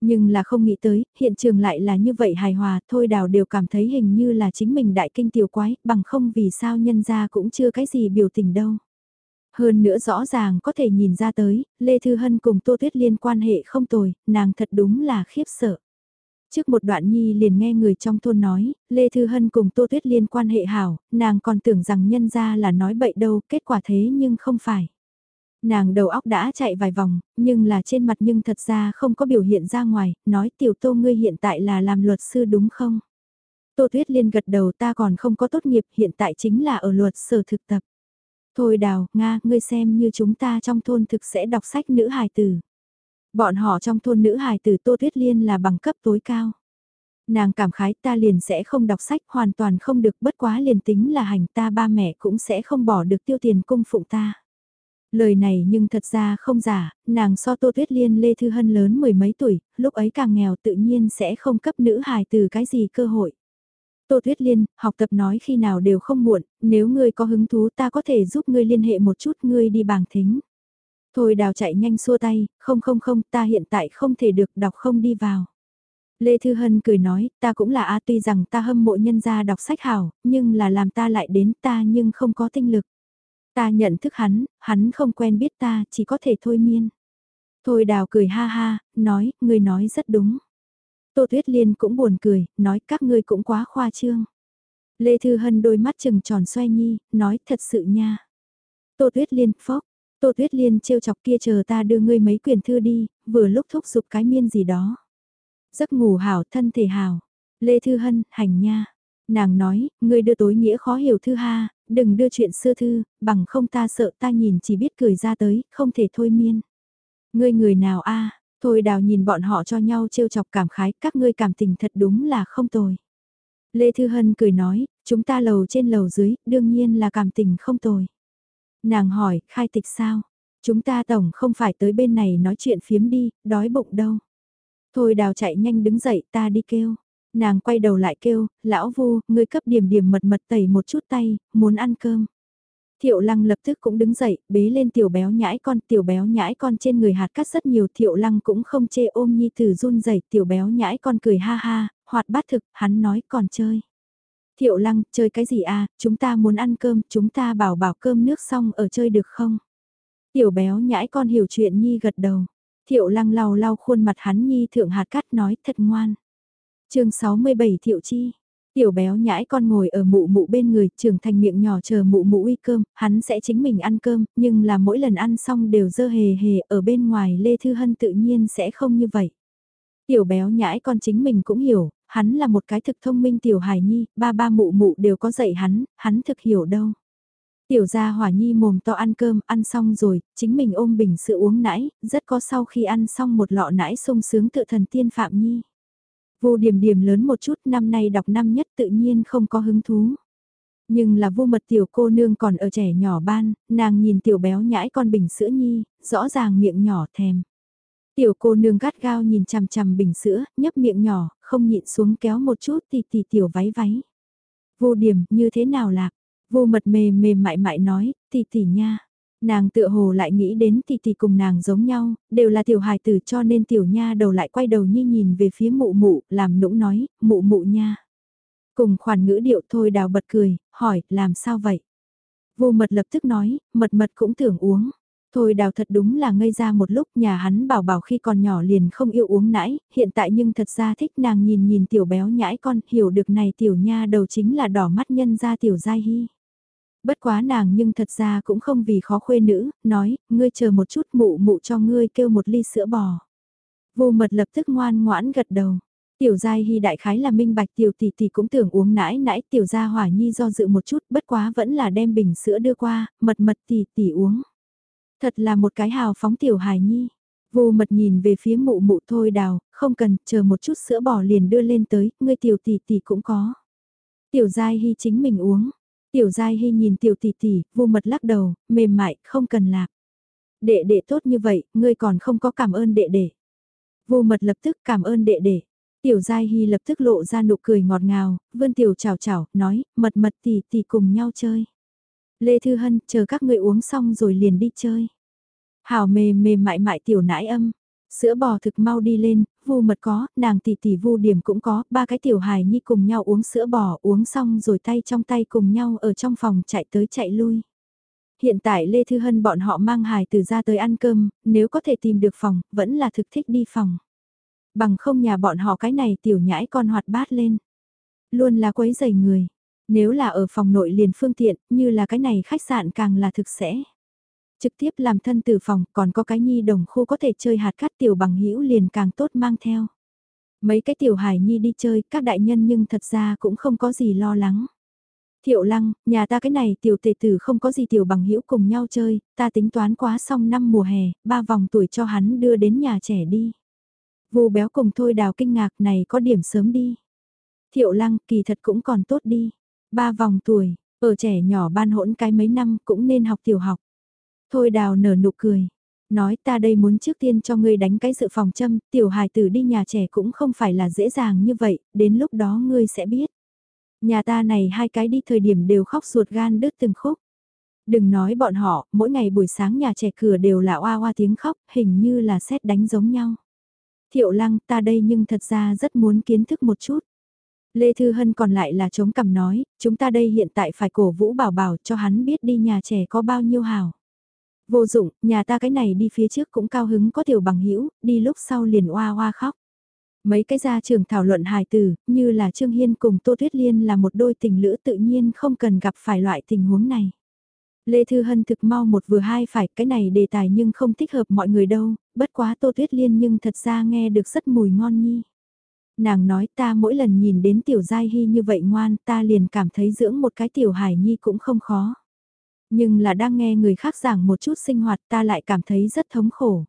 Nhưng là không nghĩ tới, hiện trường lại là như vậy hài hòa, thôi đào đều cảm thấy hình như là chính mình đại kinh tiểu quái, bằng không vì sao nhân ra cũng chưa cái gì biểu tình đâu. Hơn nữa rõ ràng có thể nhìn ra tới, Lê Thư Hân cùng Tô Tuyết Liên quan hệ không tồi, nàng thật đúng là khiếp sợ. Trước một đoạn nhi liền nghe người trong thôn nói, Lê Thư Hân cùng Tô Tuyết Liên quan hệ hảo, nàng còn tưởng rằng nhân ra là nói bậy đâu, kết quả thế nhưng không phải. Nàng đầu óc đã chạy vài vòng, nhưng là trên mặt nhưng thật ra không có biểu hiện ra ngoài, nói tiểu tô ngươi hiện tại là làm luật sư đúng không? Tô Tuyết Liên gật đầu ta còn không có tốt nghiệp hiện tại chính là ở luật sở thực tập. Thôi đào, Nga, ngươi xem như chúng ta trong thôn thực sẽ đọc sách nữ hài tử. Bọn họ trong thôn nữ hài tử Tô Tuyết Liên là bằng cấp tối cao. Nàng cảm khái ta liền sẽ không đọc sách hoàn toàn không được bất quá liền tính là hành ta ba mẹ cũng sẽ không bỏ được tiêu tiền cung phụng ta. Lời này nhưng thật ra không giả, nàng so Tô Tuyết Liên Lê Thư Hân lớn mười mấy tuổi, lúc ấy càng nghèo tự nhiên sẽ không cấp nữ hài từ cái gì cơ hội. Tô Tuyết Liên, học tập nói khi nào đều không muộn, nếu ngươi có hứng thú ta có thể giúp ngươi liên hệ một chút ngươi đi bảng thính. Thôi đào chạy nhanh xua tay, không không không, ta hiện tại không thể được đọc không đi vào. Lê Thư Hân cười nói, ta cũng là A tuy rằng ta hâm mộ nhân gia đọc sách hảo, nhưng là làm ta lại đến ta nhưng không có tinh lực. Ta nhận thức hắn, hắn không quen biết ta, chỉ có thể thôi miên. Thôi đào cười ha ha, nói, người nói rất đúng. Tô Tuyết Liên cũng buồn cười, nói các ngươi cũng quá khoa trương. Lê Thư Hân đôi mắt trừng tròn xoay nhi, nói thật sự nha. Tô Tuyết Liên, phốc, Tô Tuyết Liên trêu chọc kia chờ ta đưa ngươi mấy quyển thư đi, vừa lúc thúc giục cái miên gì đó. Giấc ngủ hảo, thân thể hảo. Lê Thư Hân, hành nha. Nàng nói, ngươi đưa tối nghĩa khó hiểu thư ha, đừng đưa chuyện xưa thư, bằng không ta sợ ta nhìn chỉ biết cười ra tới, không thể thôi miên. Ngươi người nào a thôi đào nhìn bọn họ cho nhau trêu chọc cảm khái, các ngươi cảm tình thật đúng là không tồi. Lê Thư Hân cười nói, chúng ta lầu trên lầu dưới, đương nhiên là cảm tình không tồi. Nàng hỏi, khai tịch sao? Chúng ta tổng không phải tới bên này nói chuyện phiếm đi, đói bụng đâu. Thôi đào chạy nhanh đứng dậy ta đi kêu. Nàng quay đầu lại kêu, lão vu, ngươi cấp điểm điểm mật mật tẩy một chút tay, muốn ăn cơm. Thiệu lăng lập tức cũng đứng dậy, bế lên tiểu béo nhãi con, tiểu béo nhãi con trên người hạt cắt rất nhiều, thiệu lăng cũng không chê ôm nhi tử run rẩy tiểu béo nhãi con cười ha ha, hoạt bát thực, hắn nói còn chơi. Thiệu lăng, chơi cái gì à, chúng ta muốn ăn cơm, chúng ta bảo bảo cơm nước xong ở chơi được không? Tiểu béo nhãi con hiểu chuyện nhi gật đầu. Thiệu lăng lau lau khuôn mặt hắn nhi thượng hạt cắt nói thật ngoan chương 67 Thiệu Chi. Tiểu béo nhãi con ngồi ở mụ mụ bên người, trưởng thành miệng nhỏ chờ mụ mụ uy cơm, hắn sẽ chính mình ăn cơm, nhưng là mỗi lần ăn xong đều dơ hề hề, ở bên ngoài Lê Thư Hân tự nhiên sẽ không như vậy. Tiểu béo nhãi con chính mình cũng hiểu, hắn là một cái thực thông minh tiểu hài nhi, ba ba mụ mụ đều có dạy hắn, hắn thực hiểu đâu. Tiểu gia hỏa nhi mồm to ăn cơm, ăn xong rồi, chính mình ôm bình sữa uống nãi, rất có sau khi ăn xong một lọ nãi sung sướng tự thần tiên phạm nhi. Vô điểm điểm lớn một chút năm nay đọc năm nhất tự nhiên không có hứng thú. Nhưng là vô mật tiểu cô nương còn ở trẻ nhỏ ban, nàng nhìn tiểu béo nhãi con bình sữa nhi, rõ ràng miệng nhỏ thèm. Tiểu cô nương gắt gao nhìn chằm chằm bình sữa, nhấp miệng nhỏ, không nhịn xuống kéo một chút thì tì tiểu váy váy. Vô điểm như thế nào lạc? Vô mật mềm mềm mại mại nói, tì tì nha. Nàng tựa hồ lại nghĩ đến tì tì cùng nàng giống nhau, đều là tiểu hài tử cho nên tiểu nha đầu lại quay đầu nhi nhìn về phía mụ mụ, làm nũng nói, mụ mụ nha. Cùng khoản ngữ điệu thôi đào bật cười, hỏi, làm sao vậy? Vô mật lập tức nói, mật mật cũng tưởng uống. Thôi đào thật đúng là ngây ra một lúc nhà hắn bảo bảo khi còn nhỏ liền không yêu uống nãi, hiện tại nhưng thật ra thích nàng nhìn nhìn tiểu béo nhãi con, hiểu được này tiểu nha đầu chính là đỏ mắt nhân ra tiểu giai hy. Bất quá nàng nhưng thật ra cũng không vì khó khuê nữ, nói, ngươi chờ một chút mụ mụ cho ngươi kêu một ly sữa bò. Vô mật lập tức ngoan ngoãn gật đầu. Tiểu giai hy đại khái là minh bạch tiểu tỷ tỷ cũng tưởng uống nãi nãi tiểu gia hỏa nhi do dự một chút bất quá vẫn là đem bình sữa đưa qua, mật mật tỷ tỷ uống. Thật là một cái hào phóng tiểu hài nhi. Vô mật nhìn về phía mụ mụ thôi đào, không cần, chờ một chút sữa bò liền đưa lên tới, ngươi tiểu tỷ tỷ cũng có. Tiểu giai hy chính mình uống. Tiểu giai hy nhìn tiểu tỷ tỷ, vô mật lắc đầu, mềm mại, không cần lạc. Đệ đệ tốt như vậy, ngươi còn không có cảm ơn đệ đệ. Vô mật lập tức cảm ơn đệ đệ. Tiểu giai hy lập tức lộ ra nụ cười ngọt ngào, vươn tiểu chào chào, nói, mật mật tỷ tỷ cùng nhau chơi. Lê Thư Hân, chờ các ngươi uống xong rồi liền đi chơi. Hảo mềm mềm mại mại tiểu nãi âm. Sữa bò thực mau đi lên, vu mật có, nàng tỷ tỷ vu điểm cũng có, ba cái tiểu hài nhi cùng nhau uống sữa bò, uống xong rồi tay trong tay cùng nhau ở trong phòng chạy tới chạy lui. Hiện tại Lê Thư Hân bọn họ mang hài từ ra tới ăn cơm, nếu có thể tìm được phòng, vẫn là thực thích đi phòng. Bằng không nhà bọn họ cái này tiểu nhãi con hoạt bát lên. Luôn là quấy giày người. Nếu là ở phòng nội liền phương tiện, như là cái này khách sạn càng là thực sẽ. Trực tiếp làm thân từ phòng, còn có cái nhi đồng khu có thể chơi hạt cát tiểu bằng hữu liền càng tốt mang theo. Mấy cái tiểu hài nhi đi chơi, các đại nhân nhưng thật ra cũng không có gì lo lắng. Thiệu lăng, nhà ta cái này tiểu tệ tử không có gì tiểu bằng hữu cùng nhau chơi, ta tính toán quá xong năm mùa hè, ba vòng tuổi cho hắn đưa đến nhà trẻ đi. Vù béo cùng thôi đào kinh ngạc này có điểm sớm đi. Thiệu lăng kỳ thật cũng còn tốt đi. Ba vòng tuổi, ở trẻ nhỏ ban hỗn cái mấy năm cũng nên học tiểu học. Thôi đào nở nụ cười. Nói ta đây muốn trước tiên cho ngươi đánh cái dự phòng châm, tiểu hài tử đi nhà trẻ cũng không phải là dễ dàng như vậy, đến lúc đó ngươi sẽ biết. Nhà ta này hai cái đi thời điểm đều khóc ruột gan đứt từng khúc. Đừng nói bọn họ, mỗi ngày buổi sáng nhà trẻ cửa đều là oa oa tiếng khóc, hình như là xét đánh giống nhau. Thiệu lăng ta đây nhưng thật ra rất muốn kiến thức một chút. Lê Thư Hân còn lại là chống cằm nói, chúng ta đây hiện tại phải cổ vũ bảo bảo cho hắn biết đi nhà trẻ có bao nhiêu hào. Vô dụng, nhà ta cái này đi phía trước cũng cao hứng có tiểu bằng hữu đi lúc sau liền oa oa khóc. Mấy cái gia trường thảo luận hài từ, như là Trương Hiên cùng Tô Tuyết Liên là một đôi tình lữ tự nhiên không cần gặp phải loại tình huống này. Lê Thư Hân thực mau một vừa hai phải cái này đề tài nhưng không thích hợp mọi người đâu, bất quá Tô Tuyết Liên nhưng thật ra nghe được rất mùi ngon nhi. Nàng nói ta mỗi lần nhìn đến tiểu giai hy như vậy ngoan ta liền cảm thấy dưỡng một cái tiểu hải nhi cũng không khó. Nhưng là đang nghe người khác giảng một chút sinh hoạt ta lại cảm thấy rất thống khổ.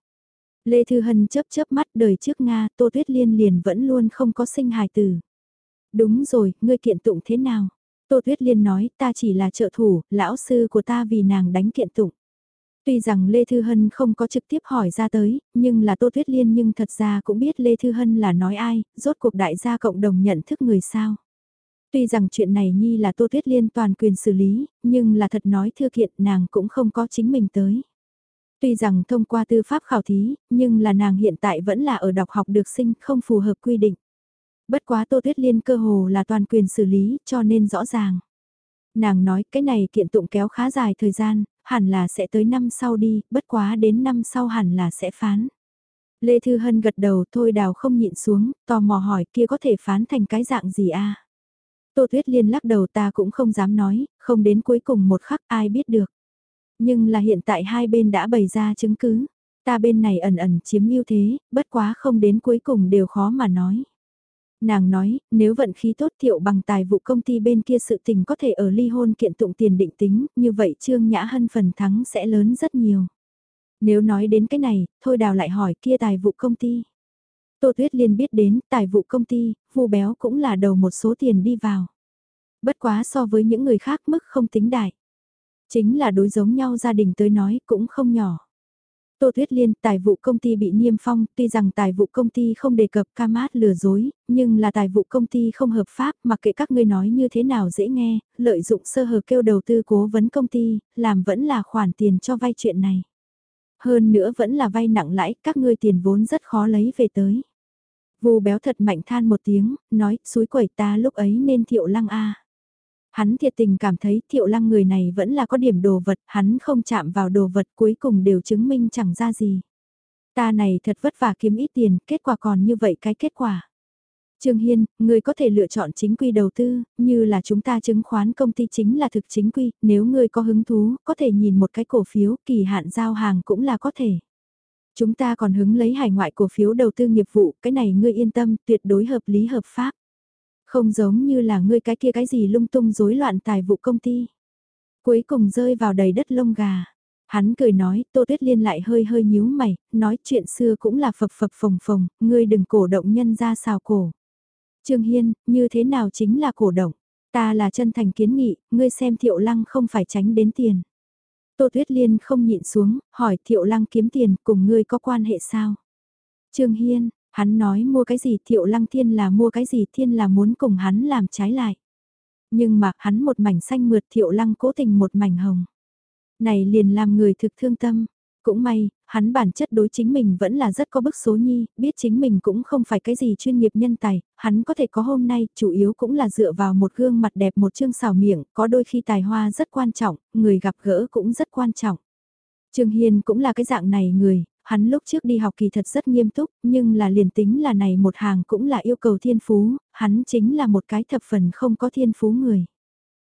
Lê Thư Hân chớp chớp mắt đời trước Nga, Tô Tuyết Liên liền vẫn luôn không có sinh hài tử. Đúng rồi, ngươi kiện tụng thế nào? Tô Tuyết Liên nói ta chỉ là trợ thủ, lão sư của ta vì nàng đánh kiện tụng. Tuy rằng Lê Thư Hân không có trực tiếp hỏi ra tới, nhưng là Tô Tuyết Liên nhưng thật ra cũng biết Lê Thư Hân là nói ai, rốt cuộc đại gia cộng đồng nhận thức người sao. Tuy rằng chuyện này Nhi là Tô Tuyết Liên toàn quyền xử lý, nhưng là thật nói thư kiện nàng cũng không có chính mình tới. Tuy rằng thông qua tư pháp khảo thí, nhưng là nàng hiện tại vẫn là ở đọc học được sinh không phù hợp quy định. Bất quá Tô Tuyết Liên cơ hồ là toàn quyền xử lý cho nên rõ ràng. Nàng nói cái này kiện tụng kéo khá dài thời gian, hẳn là sẽ tới năm sau đi, bất quá đến năm sau hẳn là sẽ phán. Lê Thư Hân gật đầu thôi đào không nhịn xuống, tò mò hỏi kia có thể phán thành cái dạng gì a Tô Tuyết Liên lắc đầu ta cũng không dám nói, không đến cuối cùng một khắc ai biết được. Nhưng là hiện tại hai bên đã bày ra chứng cứ. Ta bên này ẩn ẩn chiếm ưu thế, bất quá không đến cuối cùng đều khó mà nói. Nàng nói, nếu vận khí tốt thiệu bằng tài vụ công ty bên kia sự tình có thể ở ly hôn kiện tụng tiền định tính, như vậy Trương Nhã Hân phần thắng sẽ lớn rất nhiều. Nếu nói đến cái này, thôi đào lại hỏi kia tài vụ công ty. Tô Tuyết Liên biết đến tài vụ công ty, vu béo cũng là đầu một số tiền đi vào. Bất quá so với những người khác mức không tính đại. Chính là đối giống nhau gia đình tới nói cũng không nhỏ. Tô Tuyết Liên, tài vụ công ty bị niêm phong, tuy rằng tài vụ công ty không đề cập ca mát lừa dối, nhưng là tài vụ công ty không hợp pháp, mặc kệ các ngươi nói như thế nào dễ nghe, lợi dụng sơ hở kêu đầu tư cố vấn công ty, làm vẫn là khoản tiền cho vay chuyện này. Hơn nữa vẫn là vay nặng lãi, các ngươi tiền vốn rất khó lấy về tới. Vu béo thật mạnh than một tiếng, nói, suối quẩy ta lúc ấy nên thiệu lăng a Hắn thiệt tình cảm thấy thiệu lăng người này vẫn là có điểm đồ vật, hắn không chạm vào đồ vật cuối cùng đều chứng minh chẳng ra gì. Ta này thật vất vả kiếm ít tiền, kết quả còn như vậy cái kết quả. Trương Hiên, người có thể lựa chọn chính quy đầu tư, như là chúng ta chứng khoán công ty chính là thực chính quy, nếu người có hứng thú, có thể nhìn một cái cổ phiếu, kỳ hạn giao hàng cũng là có thể. Chúng ta còn hứng lấy hải ngoại cổ phiếu đầu tư nghiệp vụ, cái này ngươi yên tâm, tuyệt đối hợp lý hợp pháp. Không giống như là ngươi cái kia cái gì lung tung rối loạn tài vụ công ty. Cuối cùng rơi vào đầy đất lông gà. Hắn cười nói, Tô Tuyết Liên lại hơi hơi nhíu mày, nói chuyện xưa cũng là phập phập phồng phồng, ngươi đừng cổ động nhân ra xào cổ. Trương Hiên, như thế nào chính là cổ động? Ta là chân thành kiến nghị, ngươi xem thiệu lăng không phải tránh đến tiền. Tô Tuyết Liên không nhịn xuống, hỏi thiệu lăng kiếm tiền cùng ngươi có quan hệ sao? Trương Hiên, Hắn nói mua cái gì thiệu lăng thiên là mua cái gì thiên là muốn cùng hắn làm trái lại. Nhưng mà hắn một mảnh xanh mượt thiệu lăng cố tình một mảnh hồng. Này liền làm người thực thương tâm. Cũng may, hắn bản chất đối chính mình vẫn là rất có bức số nhi, biết chính mình cũng không phải cái gì chuyên nghiệp nhân tài, hắn có thể có hôm nay, chủ yếu cũng là dựa vào một gương mặt đẹp một chương xào miệng, có đôi khi tài hoa rất quan trọng, người gặp gỡ cũng rất quan trọng. Trương Hiên cũng là cái dạng này người, hắn lúc trước đi học kỳ thật rất nghiêm túc, nhưng là liền tính là này một hàng cũng là yêu cầu thiên phú, hắn chính là một cái thập phần không có thiên phú người.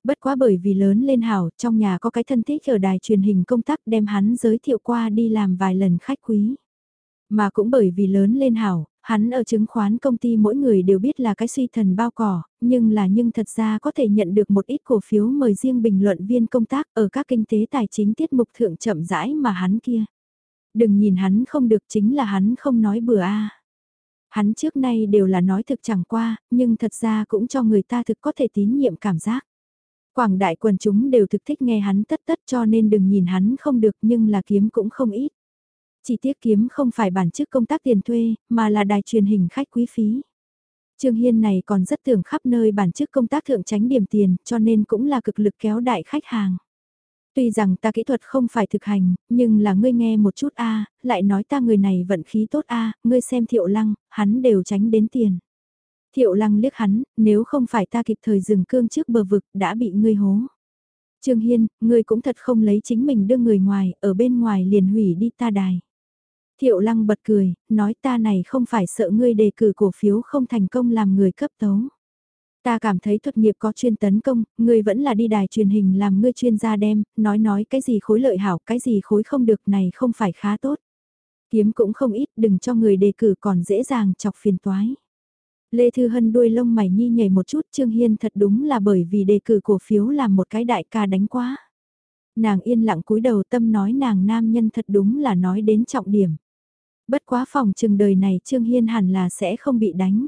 Bất quá bởi vì lớn lên hảo, trong nhà có cái thân thích ở đài truyền hình công tác đem hắn giới thiệu qua đi làm vài lần khách quý. Mà cũng bởi vì lớn lên hảo, hắn ở chứng khoán công ty mỗi người đều biết là cái suy thần bao cỏ, nhưng là nhưng thật ra có thể nhận được một ít cổ phiếu mời riêng bình luận viên công tác ở các kinh tế tài chính tiết mục thượng chậm rãi mà hắn kia. Đừng nhìn hắn không được chính là hắn không nói bừa a. Hắn trước nay đều là nói thực chẳng qua, nhưng thật ra cũng cho người ta thực có thể tín nhiệm cảm giác. Quảng đại quần chúng đều thực thích nghe hắn tất tất cho nên đừng nhìn hắn không được nhưng là kiếm cũng không ít. Chỉ tiếc kiếm không phải bản chức công tác tiền thuê, mà là đài truyền hình khách quý phí. Trương Hiên này còn rất tưởng khắp nơi bản chức công tác thượng tránh điểm tiền, cho nên cũng là cực lực kéo đại khách hàng. Tuy rằng ta kỹ thuật không phải thực hành, nhưng là ngươi nghe một chút a, lại nói ta người này vận khí tốt a, ngươi xem Thiệu Lăng, hắn đều tránh đến tiền. Thiệu Lăng liếc hắn, nếu không phải ta kịp thời dừng cương trước bờ vực, đã bị ngươi hố. Trương Hiên, ngươi cũng thật không lấy chính mình đưa người ngoài, ở bên ngoài liền hủy đi ta đài. Thiệu Lăng bật cười, nói ta này không phải sợ ngươi đề cử cổ phiếu không thành công làm người cấp tấu. Ta cảm thấy thuật nghiệp có chuyên tấn công, ngươi vẫn là đi đài truyền hình làm ngươi chuyên gia đem, nói nói cái gì khối lợi hảo, cái gì khối không được này không phải khá tốt. Kiếm cũng không ít, đừng cho người đề cử còn dễ dàng chọc phiền toái. Lê Thư Hân đuôi lông mày nhi nhảy một chút Trương Hiên thật đúng là bởi vì đề cử cổ phiếu làm một cái đại ca đánh quá. Nàng yên lặng cúi đầu tâm nói nàng nam nhân thật đúng là nói đến trọng điểm. Bất quá phòng trừng đời này Trương Hiên hẳn là sẽ không bị đánh.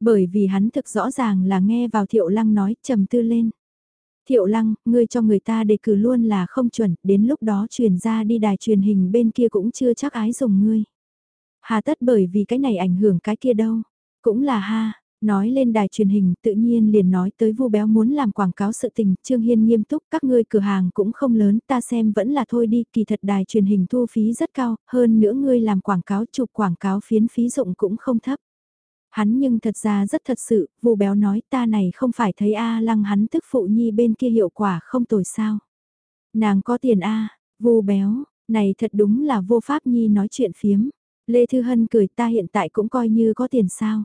Bởi vì hắn thực rõ ràng là nghe vào Thiệu Lăng nói trầm tư lên. Thiệu Lăng, ngươi cho người ta đề cử luôn là không chuẩn, đến lúc đó truyền ra đi đài truyền hình bên kia cũng chưa chắc ái dùng ngươi. Hà tất bởi vì cái này ảnh hưởng cái kia đâu. Cũng là ha, nói lên đài truyền hình tự nhiên liền nói tới vu béo muốn làm quảng cáo sự tình, Trương Hiên nghiêm túc các ngươi cửa hàng cũng không lớn, ta xem vẫn là thôi đi, kỳ thật đài truyền hình thu phí rất cao, hơn nữa ngươi làm quảng cáo chụp quảng cáo phiến phí dụng cũng không thấp. Hắn nhưng thật ra rất thật sự, vu béo nói ta này không phải thấy A lăng hắn tức phụ nhi bên kia hiệu quả không tồi sao. Nàng có tiền A, vu béo, này thật đúng là vô pháp nhi nói chuyện phiếm. Lê Thư Hân cười ta hiện tại cũng coi như có tiền sao.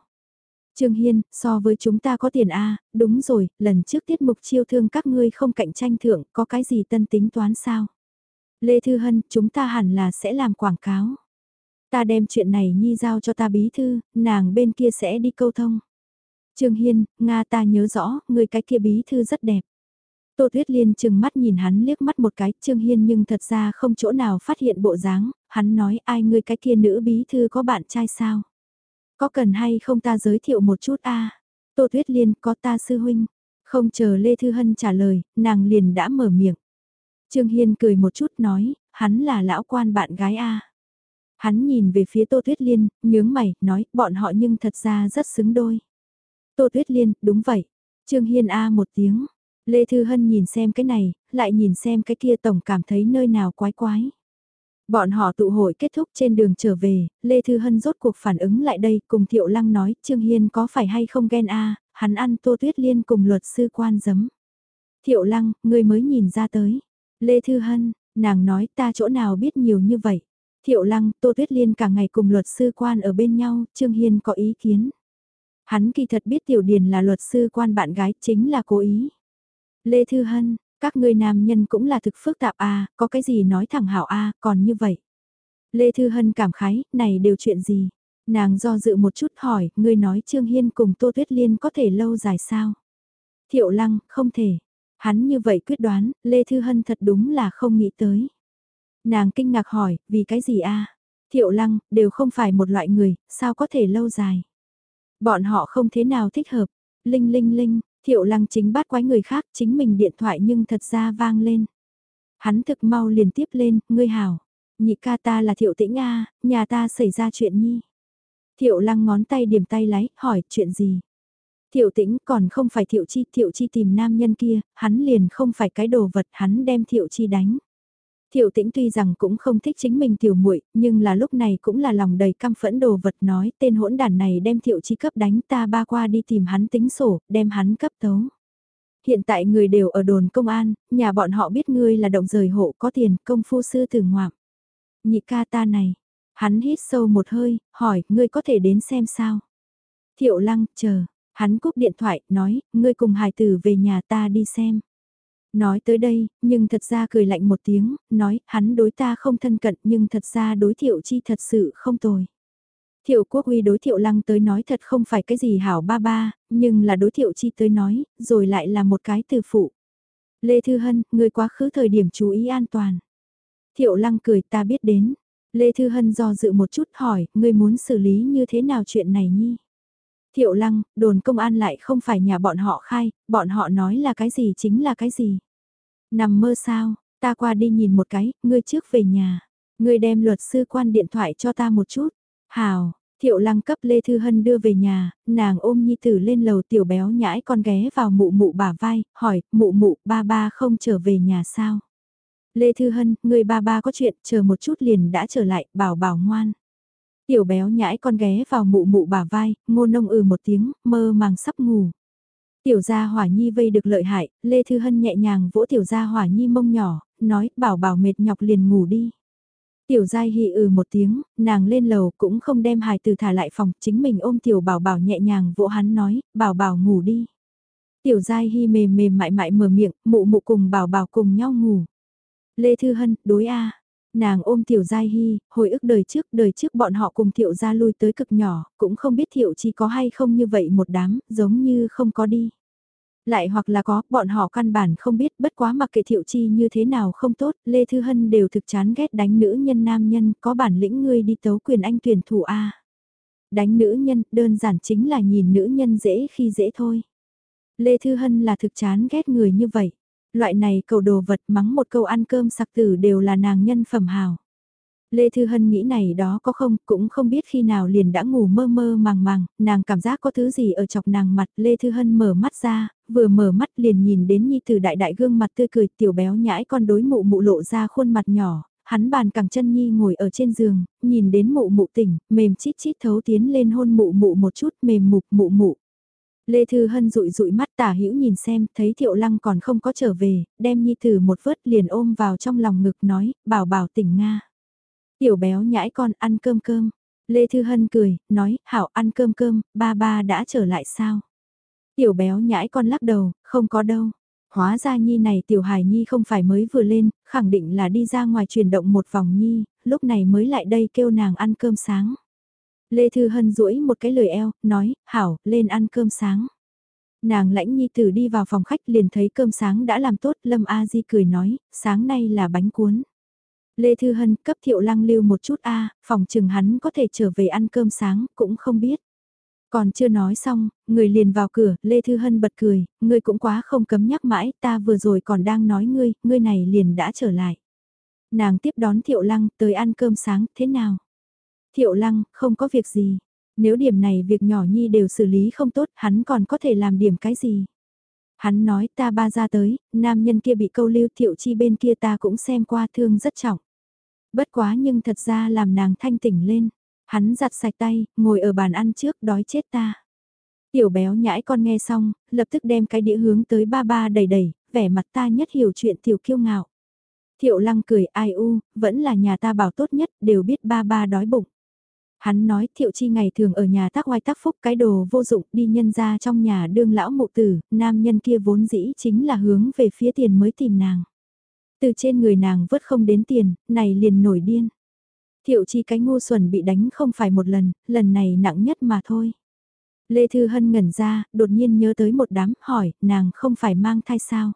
Trương Hiên, so với chúng ta có tiền A, đúng rồi, lần trước tiết mục chiêu thương các ngươi không cạnh tranh thượng, có cái gì tân tính toán sao? Lê Thư Hân, chúng ta hẳn là sẽ làm quảng cáo. Ta đem chuyện này nhi giao cho ta bí thư, nàng bên kia sẽ đi câu thông. Trương Hiên, Nga ta nhớ rõ, người cái kia bí thư rất đẹp. Tô Tuyết Liên chừng mắt nhìn hắn liếc mắt một cái, Trương Hiên nhưng thật ra không chỗ nào phát hiện bộ dáng, hắn nói ai ngươi cái kia nữ bí thư có bạn trai sao? Có cần hay không ta giới thiệu một chút a Tô Tuyết Liên có ta sư huynh. Không chờ Lê Thư Hân trả lời, nàng liền đã mở miệng. Trương Hiên cười một chút nói, hắn là lão quan bạn gái a Hắn nhìn về phía Tô Tuyết Liên, nhướng mày, nói, bọn họ nhưng thật ra rất xứng đôi. Tô Tuyết Liên, đúng vậy. Trương Hiên A một tiếng. Lê Thư Hân nhìn xem cái này, lại nhìn xem cái kia tổng cảm thấy nơi nào quái quái. Bọn họ tụ hội kết thúc trên đường trở về, Lê Thư Hân rốt cuộc phản ứng lại đây cùng Thiệu Lăng nói Trương Hiên có phải hay không ghen a hắn ăn Tô Tuyết Liên cùng luật sư quan giấm. Thiệu Lăng, người mới nhìn ra tới. Lê Thư Hân, nàng nói ta chỗ nào biết nhiều như vậy. Thiệu Lăng, Tô Tuyết Liên cả ngày cùng luật sư quan ở bên nhau, Trương Hiên có ý kiến. Hắn kỳ thật biết Tiểu Điền là luật sư quan bạn gái chính là cố ý. Lê Thư Hân, các ngươi nam nhân cũng là thực phức tạp à, có cái gì nói thẳng hảo a còn như vậy. Lê Thư Hân cảm khái, này đều chuyện gì? Nàng do dự một chút hỏi, ngươi nói Trương Hiên cùng Tô Tuyết Liên có thể lâu dài sao? Thiệu Lăng, không thể. Hắn như vậy quyết đoán, Lê Thư Hân thật đúng là không nghĩ tới. Nàng kinh ngạc hỏi, vì cái gì a Thiệu Lăng, đều không phải một loại người, sao có thể lâu dài? Bọn họ không thế nào thích hợp. Linh linh linh, Thiệu lăng chính bắt quái người khác chính mình điện thoại nhưng thật ra vang lên. Hắn thực mau liền tiếp lên, ngươi hảo. Nhị ca ta là thiệu tĩnh A, nhà ta xảy ra chuyện nhi. Thiệu lăng ngón tay điểm tay lái, hỏi chuyện gì. Thiệu tĩnh còn không phải thiệu chi, thiệu chi tìm nam nhân kia, hắn liền không phải cái đồ vật, hắn đem thiệu chi đánh. Thiệu tĩnh tuy rằng cũng không thích chính mình tiểu muội nhưng là lúc này cũng là lòng đầy căm phẫn đồ vật nói tên hỗn đàn này đem thiệu chi cấp đánh ta ba qua đi tìm hắn tính sổ, đem hắn cấp tấu. Hiện tại người đều ở đồn công an, nhà bọn họ biết ngươi là động rời hộ có tiền, công phu sư tử ngoạm. Nhị ca ta này, hắn hít sâu một hơi, hỏi, ngươi có thể đến xem sao? Thiệu lăng, chờ, hắn cúp điện thoại, nói, ngươi cùng hài tử về nhà ta đi xem. Nói tới đây, nhưng thật ra cười lạnh một tiếng, nói, hắn đối ta không thân cận nhưng thật ra đối thiệu chi thật sự không tồi. Thiệu quốc uy đối thiệu lăng tới nói thật không phải cái gì hảo ba ba, nhưng là đối thiệu chi tới nói, rồi lại là một cái từ phụ. Lê Thư Hân, người quá khứ thời điểm chú ý an toàn. Thiệu lăng cười ta biết đến. Lê Thư Hân do dự một chút hỏi, người muốn xử lý như thế nào chuyện này nhi? Thiệu lăng, đồn công an lại không phải nhà bọn họ khai, bọn họ nói là cái gì chính là cái gì. Nằm mơ sao, ta qua đi nhìn một cái, ngươi trước về nhà. Ngươi đem luật sư quan điện thoại cho ta một chút. Hào, Thiệu lăng cấp Lê Thư Hân đưa về nhà, nàng ôm nhi tử lên lầu tiểu béo nhãi con ghé vào mụ mụ bả vai, hỏi, mụ mụ, ba ba không trở về nhà sao? Lê Thư Hân, người ba ba có chuyện, chờ một chút liền đã trở lại, bảo bảo ngoan. Tiểu béo nhãi con ghé vào mụ mụ bả vai, ngô nông ừ một tiếng, mơ màng sắp ngủ. Tiểu gia hỏa nhi vây được lợi hại, Lê Thư Hân nhẹ nhàng vỗ tiểu gia hỏa nhi mông nhỏ, nói bảo bảo mệt nhọc liền ngủ đi. Tiểu giai hị ừ một tiếng, nàng lên lầu cũng không đem hài từ thả lại phòng, chính mình ôm tiểu bảo bảo nhẹ nhàng vỗ hắn nói, bảo bảo ngủ đi. Tiểu giai hy mềm mềm mại mại mở miệng, mụ mụ cùng bảo bảo cùng nhau ngủ. Lê Thư Hân, đối a Nàng ôm Tiểu Giai Hy, hồi ức đời trước, đời trước bọn họ cùng Thiệu gia lui tới cực nhỏ, cũng không biết Thiệu chỉ có hay không như vậy một đám, giống như không có đi. Lại hoặc là có, bọn họ căn bản không biết, bất quá mặc kệ Thiệu Chi như thế nào không tốt, Lê Thư Hân đều thực chán ghét đánh nữ nhân nam nhân, có bản lĩnh ngươi đi tấu quyền anh tuyển thủ A. Đánh nữ nhân, đơn giản chính là nhìn nữ nhân dễ khi dễ thôi. Lê Thư Hân là thực chán ghét người như vậy. Loại này cầu đồ vật mắng một câu ăn cơm sặc tử đều là nàng nhân phẩm hào. Lê Thư Hân nghĩ này đó có không, cũng không biết khi nào liền đã ngủ mơ mơ màng màng, nàng cảm giác có thứ gì ở chọc nàng mặt. Lê Thư Hân mở mắt ra, vừa mở mắt liền nhìn đến Nhi Tử đại đại gương mặt tươi cười tiểu béo nhãi con đối mụ mụ lộ ra khuôn mặt nhỏ. Hắn bàn cẳng chân Nhi ngồi ở trên giường, nhìn đến mụ mụ tỉnh, mềm chít chít thấu tiến lên hôn mụ mụ một chút mềm mục mụ mụ. Lê Thư Hân rụi rụi mắt tả hữu nhìn xem, thấy Thiệu Lăng còn không có trở về, đem Nhi Tử một vớt liền ôm vào trong lòng ngực nói, bảo bảo tỉnh Nga. Tiểu béo nhãi con ăn cơm cơm. Lê Thư Hân cười, nói, hảo ăn cơm cơm, ba ba đã trở lại sao? Tiểu béo nhãi con lắc đầu, không có đâu. Hóa ra Nhi này tiểu hài Nhi không phải mới vừa lên, khẳng định là đi ra ngoài chuyển động một vòng Nhi, lúc này mới lại đây kêu nàng ăn cơm sáng. Lê Thư Hân duỗi một cái lời eo, nói, hảo, lên ăn cơm sáng. Nàng lãnh nhi tử đi vào phòng khách liền thấy cơm sáng đã làm tốt, Lâm A Di cười nói, sáng nay là bánh cuốn. Lê Thư Hân cấp thiệu lăng lưu một chút A, phòng chừng hắn có thể trở về ăn cơm sáng, cũng không biết. Còn chưa nói xong, người liền vào cửa, Lê Thư Hân bật cười, ngươi cũng quá không cấm nhắc mãi, ta vừa rồi còn đang nói ngươi, ngươi này liền đã trở lại. Nàng tiếp đón Thiệu Lăng tới ăn cơm sáng, thế nào? Thiệu lăng, không có việc gì. Nếu điểm này việc nhỏ nhi đều xử lý không tốt, hắn còn có thể làm điểm cái gì? Hắn nói ta ba ra tới, nam nhân kia bị câu lưu thiệu chi bên kia ta cũng xem qua thương rất trọng. Bất quá nhưng thật ra làm nàng thanh tỉnh lên. Hắn giặt sạch tay, ngồi ở bàn ăn trước đói chết ta. Tiểu béo nhãi con nghe xong, lập tức đem cái đĩa hướng tới ba ba đầy đầy, vẻ mặt ta nhất hiểu chuyện tiểu kiêu ngạo. Thiệu lăng cười ai u, vẫn là nhà ta bảo tốt nhất, đều biết ba ba đói bụng. Hắn nói thiệu chi ngày thường ở nhà tác oai tác phúc cái đồ vô dụng đi nhân ra trong nhà đương lão mụ tử, nam nhân kia vốn dĩ chính là hướng về phía tiền mới tìm nàng. Từ trên người nàng vớt không đến tiền, này liền nổi điên. Thiệu chi cái ngu xuẩn bị đánh không phải một lần, lần này nặng nhất mà thôi. Lê Thư Hân ngẩn ra, đột nhiên nhớ tới một đám, hỏi, nàng không phải mang thai sao?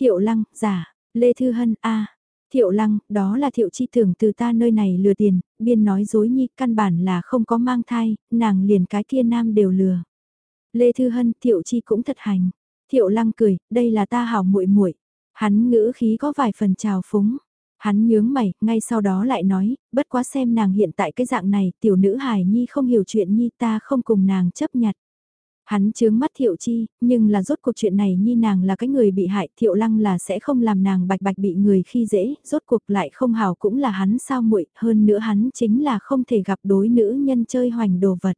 Thiệu Lăng, giả, Lê Thư Hân, a Thiệu lăng, đó là thiệu chi tưởng từ ta nơi này lừa tiền, biên nói dối nhi, căn bản là không có mang thai, nàng liền cái kia nam đều lừa. Lê Thư Hân, thiệu chi cũng thật hành. Thiệu lăng cười, đây là ta hảo muội muội Hắn ngữ khí có vài phần trào phúng. Hắn nhướng mày, ngay sau đó lại nói, bất quá xem nàng hiện tại cái dạng này, tiểu nữ hài nhi không hiểu chuyện nhi ta không cùng nàng chấp nhặt. Hắn chướng mắt thiệu chi, nhưng là rốt cuộc chuyện này nhi nàng là cái người bị hại, thiệu lăng là sẽ không làm nàng bạch bạch bị người khi dễ, rốt cuộc lại không hào cũng là hắn sao muội hơn nữa hắn chính là không thể gặp đối nữ nhân chơi hoành đồ vật.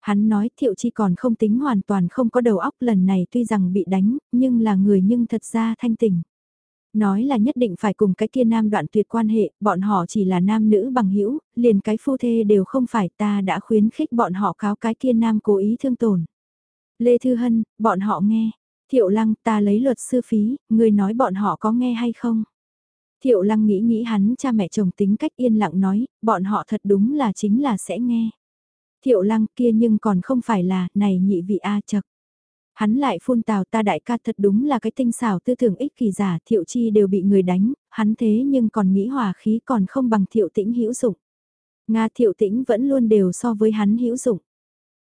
Hắn nói thiệu chi còn không tính hoàn toàn không có đầu óc lần này tuy rằng bị đánh, nhưng là người nhưng thật ra thanh tỉnh. Nói là nhất định phải cùng cái kia nam đoạn tuyệt quan hệ, bọn họ chỉ là nam nữ bằng hữu liền cái phu thê đều không phải ta đã khuyến khích bọn họ cáo cái kia nam cố ý thương tổn. Lê Thư Hân, bọn họ nghe. Thiệu Lăng ta lấy luật sư phí, người nói bọn họ có nghe hay không? Thiệu Lăng nghĩ nghĩ hắn cha mẹ chồng tính cách yên lặng nói, bọn họ thật đúng là chính là sẽ nghe. Thiệu Lăng kia nhưng còn không phải là, này nhị vị A chật. Hắn lại phun tào ta đại ca thật đúng là cái tinh xảo tư tưởng ích kỳ giả thiệu chi đều bị người đánh, hắn thế nhưng còn nghĩ hòa khí còn không bằng thiệu tĩnh hữu dụng. Nga thiệu tĩnh vẫn luôn đều so với hắn hữu dụng.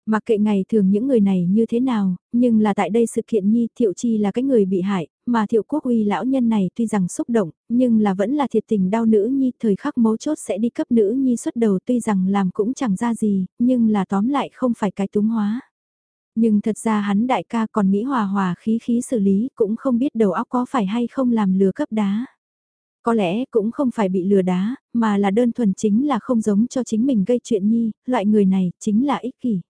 Mặc kệ ngày thường những người này như thế nào, nhưng là tại đây sự kiện nhi thiệu chi là cái người bị hại, mà thiệu quốc uy lão nhân này tuy rằng xúc động, nhưng là vẫn là thiệt tình đau nữ nhi thời khắc mấu chốt sẽ đi cấp nữ nhi xuất đầu tuy rằng làm cũng chẳng ra gì, nhưng là tóm lại không phải cái túng hóa. Nhưng thật ra hắn đại ca còn nghĩ hòa hòa khí khí xử lý cũng không biết đầu óc có phải hay không làm lừa cấp đá. Có lẽ cũng không phải bị lừa đá, mà là đơn thuần chính là không giống cho chính mình gây chuyện nhi, loại người này chính là ích kỷ.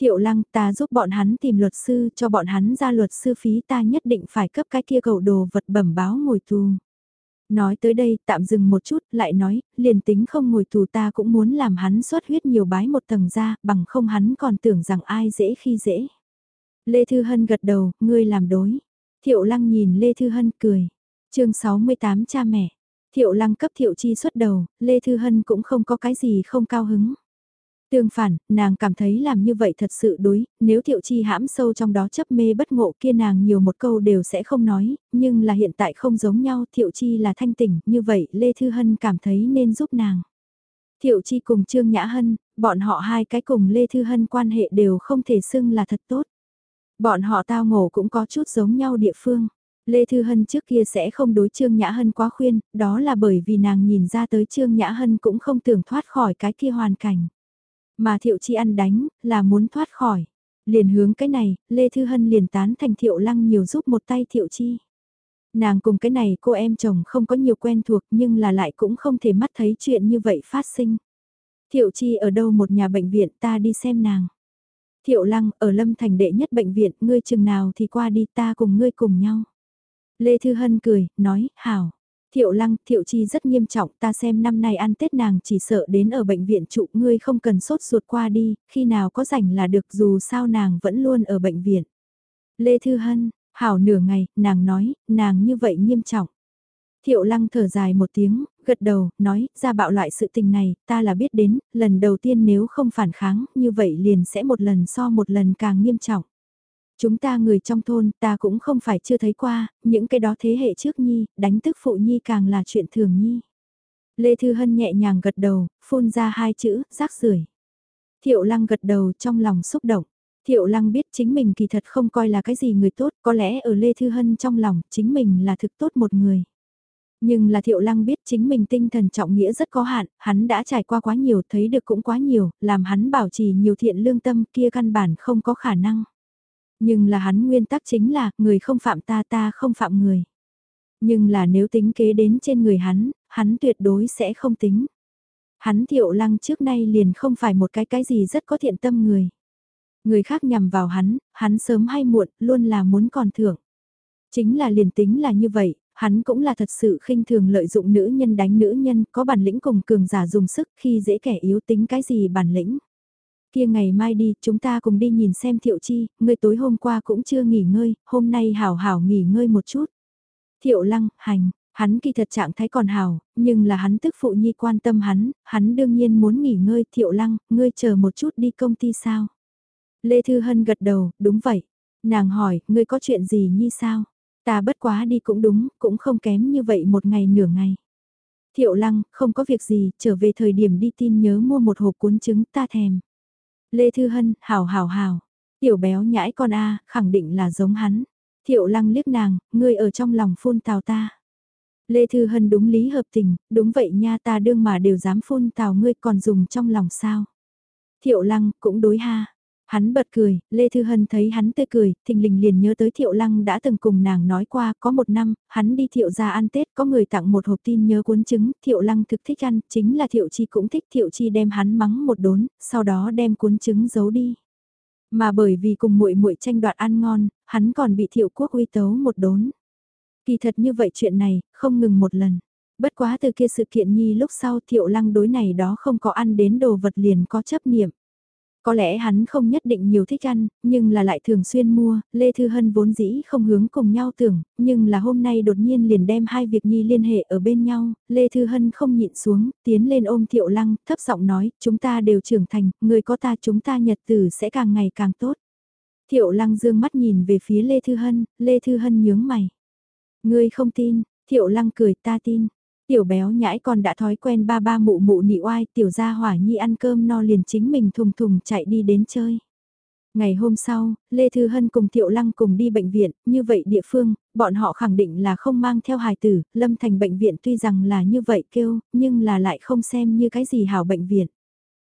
Thiệu lăng ta giúp bọn hắn tìm luật sư cho bọn hắn ra luật sư phí ta nhất định phải cấp cái kia cầu đồ vật bẩm báo ngồi tù. Nói tới đây tạm dừng một chút lại nói, liền tính không ngồi tù ta cũng muốn làm hắn xuất huyết nhiều bái một tầng ra bằng không hắn còn tưởng rằng ai dễ khi dễ. Lê Thư Hân gật đầu, ngươi làm đối. Thiệu lăng nhìn Lê Thư Hân cười. chương 68 cha mẹ. Thiệu lăng cấp thiệu chi xuất đầu, Lê Thư Hân cũng không có cái gì không cao hứng. Tương phản, nàng cảm thấy làm như vậy thật sự đối, nếu thiệu chi hãm sâu trong đó chấp mê bất ngộ kia nàng nhiều một câu đều sẽ không nói, nhưng là hiện tại không giống nhau thiệu chi là thanh tỉnh, như vậy Lê Thư Hân cảm thấy nên giúp nàng. Thiệu chi cùng Trương Nhã Hân, bọn họ hai cái cùng Lê Thư Hân quan hệ đều không thể xưng là thật tốt. Bọn họ tao ngộ cũng có chút giống nhau địa phương. Lê Thư Hân trước kia sẽ không đối Trương Nhã Hân quá khuyên, đó là bởi vì nàng nhìn ra tới Trương Nhã Hân cũng không tưởng thoát khỏi cái kia hoàn cảnh. Mà Thiệu Chi ăn đánh, là muốn thoát khỏi. Liền hướng cái này, Lê Thư Hân liền tán thành Thiệu Lăng nhiều giúp một tay Thiệu Chi. Nàng cùng cái này cô em chồng không có nhiều quen thuộc nhưng là lại cũng không thể mắt thấy chuyện như vậy phát sinh. Thiệu Chi ở đâu một nhà bệnh viện ta đi xem nàng. Thiệu Lăng ở Lâm Thành đệ nhất bệnh viện, ngươi chừng nào thì qua đi ta cùng ngươi cùng nhau. Lê Thư Hân cười, nói, hảo. Thiệu lăng, thiệu chi rất nghiêm trọng, ta xem năm nay ăn Tết nàng chỉ sợ đến ở bệnh viện trụ, ngươi không cần sốt ruột qua đi, khi nào có rảnh là được dù sao nàng vẫn luôn ở bệnh viện. Lê Thư Hân, hảo nửa ngày, nàng nói, nàng như vậy nghiêm trọng. Thiệu lăng thở dài một tiếng, gật đầu, nói, ra bạo loại sự tình này, ta là biết đến, lần đầu tiên nếu không phản kháng, như vậy liền sẽ một lần so một lần càng nghiêm trọng. Chúng ta người trong thôn ta cũng không phải chưa thấy qua, những cái đó thế hệ trước Nhi, đánh tức phụ Nhi càng là chuyện thường Nhi. Lê Thư Hân nhẹ nhàng gật đầu, phun ra hai chữ, rác rưởi Thiệu Lăng gật đầu trong lòng xúc động. Thiệu Lăng biết chính mình kỳ thật không coi là cái gì người tốt, có lẽ ở Lê Thư Hân trong lòng chính mình là thực tốt một người. Nhưng là Thiệu Lăng biết chính mình tinh thần trọng nghĩa rất có hạn, hắn đã trải qua quá nhiều, thấy được cũng quá nhiều, làm hắn bảo trì nhiều thiện lương tâm kia căn bản không có khả năng. Nhưng là hắn nguyên tắc chính là, người không phạm ta ta không phạm người. Nhưng là nếu tính kế đến trên người hắn, hắn tuyệt đối sẽ không tính. Hắn thiệu lăng trước nay liền không phải một cái cái gì rất có thiện tâm người. Người khác nhằm vào hắn, hắn sớm hay muộn, luôn là muốn còn thưởng. Chính là liền tính là như vậy, hắn cũng là thật sự khinh thường lợi dụng nữ nhân đánh nữ nhân, có bản lĩnh cùng cường giả dùng sức khi dễ kẻ yếu tính cái gì bản lĩnh kia ngày mai đi, chúng ta cùng đi nhìn xem Thiệu Chi, ngươi tối hôm qua cũng chưa nghỉ ngơi, hôm nay hảo hảo nghỉ ngơi một chút. Thiệu Lăng, hành, hắn kỳ thật trạng thái còn hảo, nhưng là hắn tức phụ nhi quan tâm hắn, hắn đương nhiên muốn nghỉ ngơi. Thiệu Lăng, ngươi chờ một chút đi công ty sao? Lê Thư Hân gật đầu, đúng vậy. Nàng hỏi, ngươi có chuyện gì nhi sao? Ta bất quá đi cũng đúng, cũng không kém như vậy một ngày nửa ngày. Thiệu Lăng, không có việc gì, trở về thời điểm đi tin nhớ mua một hộp cuốn trứng ta thèm. Lê Thư Hân, hào hào hào. Tiểu béo nhãi con A, khẳng định là giống hắn. Thiệu lăng liếc nàng, ngươi ở trong lòng phun tào ta. Lê Thư Hân đúng lý hợp tình, đúng vậy nha ta đương mà đều dám phun tào ngươi còn dùng trong lòng sao. Thiệu lăng, cũng đối ha. Hắn bật cười, Lê Thư Hân thấy hắn tươi cười, thình lình liền nhớ tới Thiệu Lăng đã từng cùng nàng nói qua, có một năm, hắn đi Thiệu ra ăn Tết, có người tặng một hộp tin nhớ cuốn trứng, Thiệu Lăng thực thích ăn, chính là Thiệu Chi cũng thích Thiệu Chi đem hắn mắng một đốn, sau đó đem cuốn trứng giấu đi. Mà bởi vì cùng muội muội tranh đoạt ăn ngon, hắn còn bị Thiệu Quốc uy tấu một đốn. Kỳ thật như vậy chuyện này, không ngừng một lần. Bất quá từ kia sự kiện nhi lúc sau Thiệu Lăng đối này đó không có ăn đến đồ vật liền có chấp niệm. Có lẽ hắn không nhất định nhiều thích ăn, nhưng là lại thường xuyên mua, Lê Thư Hân vốn dĩ không hướng cùng nhau tưởng, nhưng là hôm nay đột nhiên liền đem hai việc nhi liên hệ ở bên nhau, Lê Thư Hân không nhịn xuống, tiến lên ôm Thiệu Lăng, thấp giọng nói, chúng ta đều trưởng thành, người có ta chúng ta nhật tử sẽ càng ngày càng tốt. Thiệu Lăng dương mắt nhìn về phía Lê Thư Hân, Lê Thư Hân nhướng mày. Ngươi không tin, Thiệu Lăng cười ta tin. Tiểu béo nhãi còn đã thói quen ba ba mụ mụ nị oai tiểu gia hỏa nhi ăn cơm no liền chính mình thùng thùng chạy đi đến chơi. Ngày hôm sau, Lê Thư Hân cùng Thiệu Lăng cùng đi bệnh viện, như vậy địa phương, bọn họ khẳng định là không mang theo hài tử, Lâm Thành bệnh viện tuy rằng là như vậy kêu, nhưng là lại không xem như cái gì hảo bệnh viện.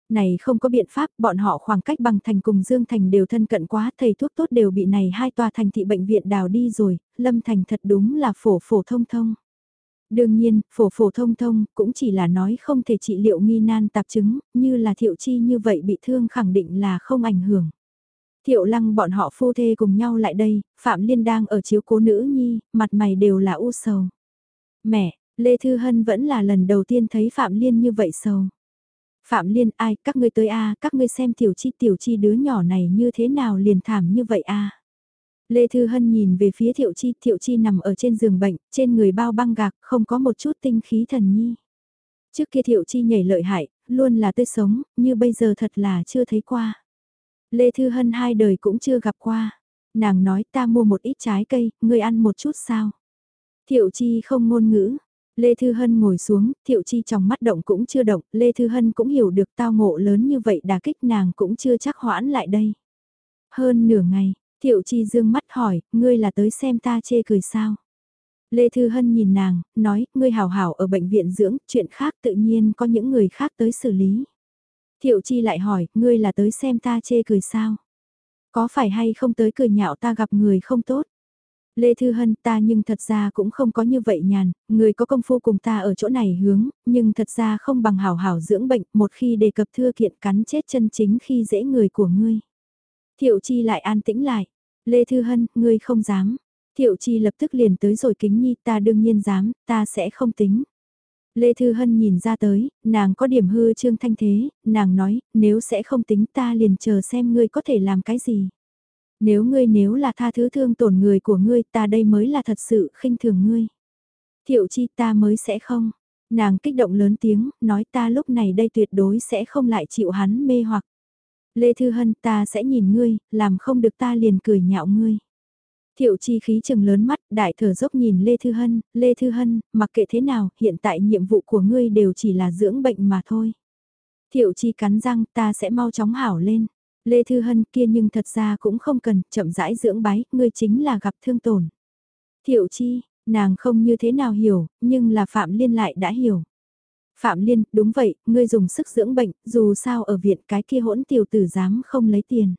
Này không có biện pháp, bọn họ khoảng cách bằng thành cùng Dương Thành đều thân cận quá, thầy thuốc tốt đều bị này hai tòa thành thị bệnh viện đào đi rồi, Lâm Thành thật đúng là phổ phổ thông thông. Đương nhiên, phổ phổ thông thông cũng chỉ là nói không thể trị liệu nghi nan tạp chứng, như là thiệu chi như vậy bị thương khẳng định là không ảnh hưởng. Thiệu lăng bọn họ phu thê cùng nhau lại đây, Phạm Liên đang ở chiếu cố nữ nhi, mặt mày đều là u sầu. Mẹ, Lê Thư Hân vẫn là lần đầu tiên thấy Phạm Liên như vậy sầu. Phạm Liên ai, các ngươi tới a các ngươi xem tiểu chi tiểu chi đứa nhỏ này như thế nào liền thảm như vậy a Lê Thư Hân nhìn về phía Thiệu Chi, Thiệu Chi nằm ở trên giường bệnh, trên người bao băng gạc, không có một chút tinh khí thần nhi. Trước kia Thiệu Chi nhảy lợi hại, luôn là tươi sống, như bây giờ thật là chưa thấy qua. Lê Thư Hân hai đời cũng chưa gặp qua. Nàng nói ta mua một ít trái cây, ngươi ăn một chút sao? Thiệu Chi không ngôn ngữ. Lê Thư Hân ngồi xuống, Thiệu Chi trong mắt động cũng chưa động, Lê Thư Hân cũng hiểu được tao ngộ lớn như vậy đà kích nàng cũng chưa chắc hoãn lại đây. Hơn nửa ngày, Thiệu Chi dương mắt hỏi, ngươi là tới xem ta chê cười sao? Lê Thư Hân nhìn nàng, nói, ngươi hào hảo ở bệnh viện dưỡng, chuyện khác tự nhiên có những người khác tới xử lý. Thiệu Chi lại hỏi, ngươi là tới xem ta chê cười sao? Có phải hay không tới cười nhạo ta gặp người không tốt? Lê Thư Hân ta nhưng thật ra cũng không có như vậy nhàn, người có công phu cùng ta ở chỗ này hướng, nhưng thật ra không bằng hảo hảo dưỡng bệnh một khi đề cập thưa kiện cắn chết chân chính khi dễ người của ngươi. Thiệu Chi lại an tĩnh lại, Lê Thư Hân, ngươi không dám. Thiệu Chi lập tức liền tới rồi kính nhi ta đương nhiên dám, ta sẽ không tính. Lê Thư Hân nhìn ra tới, nàng có điểm hư trương thanh thế, nàng nói, nếu sẽ không tính ta liền chờ xem ngươi có thể làm cái gì. Nếu ngươi nếu là tha thứ thương tổn người của ngươi ta đây mới là thật sự khinh thường ngươi. Thiệu chi ta mới sẽ không. Nàng kích động lớn tiếng, nói ta lúc này đây tuyệt đối sẽ không lại chịu hắn mê hoặc. Lê Thư Hân ta sẽ nhìn ngươi, làm không được ta liền cười nhạo ngươi. Thiệu chi khí chừng lớn mắt, đại thở dốc nhìn Lê Thư Hân, Lê Thư Hân, mặc kệ thế nào, hiện tại nhiệm vụ của ngươi đều chỉ là dưỡng bệnh mà thôi. Thiệu chi cắn răng, ta sẽ mau chóng hảo lên. Lê Thư Hân kia nhưng thật ra cũng không cần, chậm rãi dưỡng bái, ngươi chính là gặp thương tổn. Thiệu chi, nàng không như thế nào hiểu, nhưng là Phạm Liên lại đã hiểu. Phạm Liên, đúng vậy, ngươi dùng sức dưỡng bệnh, dù sao ở viện cái kia hỗn tiểu tử dám không lấy tiền.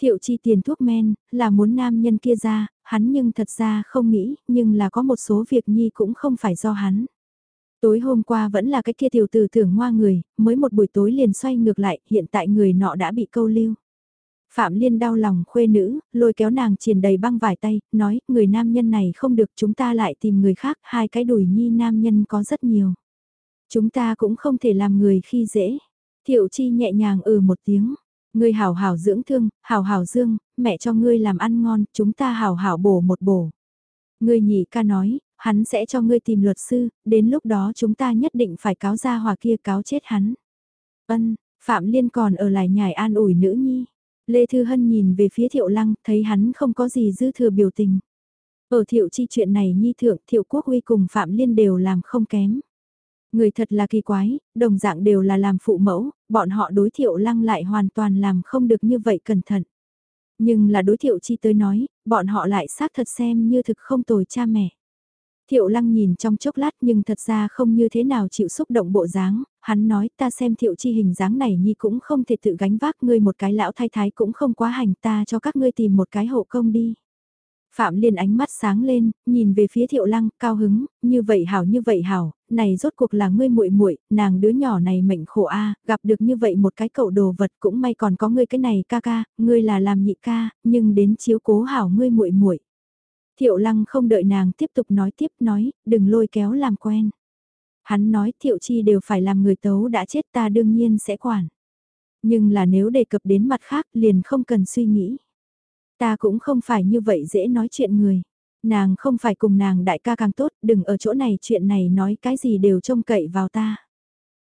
Thiệu chi tiền thuốc men, là muốn nam nhân kia ra, hắn nhưng thật ra không nghĩ, nhưng là có một số việc nhi cũng không phải do hắn. Tối hôm qua vẫn là cái kia tiểu tử tưởng ngoa người, mới một buổi tối liền xoay ngược lại, hiện tại người nọ đã bị câu lưu. Phạm Liên đau lòng khuê nữ, lôi kéo nàng triền đầy băng vải tay, nói, người nam nhân này không được chúng ta lại tìm người khác, hai cái đùi nhi nam nhân có rất nhiều. Chúng ta cũng không thể làm người khi dễ. Thiệu chi nhẹ nhàng ừ một tiếng. Ngươi hảo hảo dưỡng thương, hảo hảo dương, mẹ cho ngươi làm ăn ngon, chúng ta hảo hảo bổ một bổ. Ngươi nhị ca nói, hắn sẽ cho ngươi tìm luật sư, đến lúc đó chúng ta nhất định phải cáo ra hòa kia cáo chết hắn. Ân, Phạm Liên còn ở lại nhài an ủi nữ nhi. Lê Thư Hân nhìn về phía Thiệu Lăng, thấy hắn không có gì dư thừa biểu tình. Ở Thiệu Chi chuyện này nhi thượng Thiệu Quốc Huy cùng Phạm Liên đều làm không kém. Người thật là kỳ quái, đồng dạng đều là làm phụ mẫu, bọn họ đối thiệu lăng lại hoàn toàn làm không được như vậy cẩn thận. Nhưng là đối thiệu chi tới nói, bọn họ lại xác thật xem như thực không tồi cha mẹ. Thiệu lăng nhìn trong chốc lát nhưng thật ra không như thế nào chịu xúc động bộ dáng, hắn nói ta xem thiệu chi hình dáng này nhi cũng không thể tự gánh vác ngươi một cái lão thái thái cũng không quá hành ta cho các ngươi tìm một cái hộ công đi. Phạm Liên ánh mắt sáng lên, nhìn về phía Thiệu Lăng, cao hứng, như vậy hảo như vậy hảo, này rốt cuộc là ngươi muội muội, nàng đứa nhỏ này mệnh khổ a, gặp được như vậy một cái cậu đồ vật cũng may còn có ngươi cái này ca ca, ngươi là làm nhị ca, nhưng đến chiếu cố hảo ngươi muội muội. Thiệu Lăng không đợi nàng tiếp tục nói tiếp nói, đừng lôi kéo làm quen. Hắn nói Thiệu Chi đều phải làm người tấu đã chết ta đương nhiên sẽ quản. Nhưng là nếu đề cập đến mặt khác liền không cần suy nghĩ. Ta cũng không phải như vậy dễ nói chuyện người. Nàng không phải cùng nàng đại ca càng tốt, đừng ở chỗ này chuyện này nói cái gì đều trông cậy vào ta.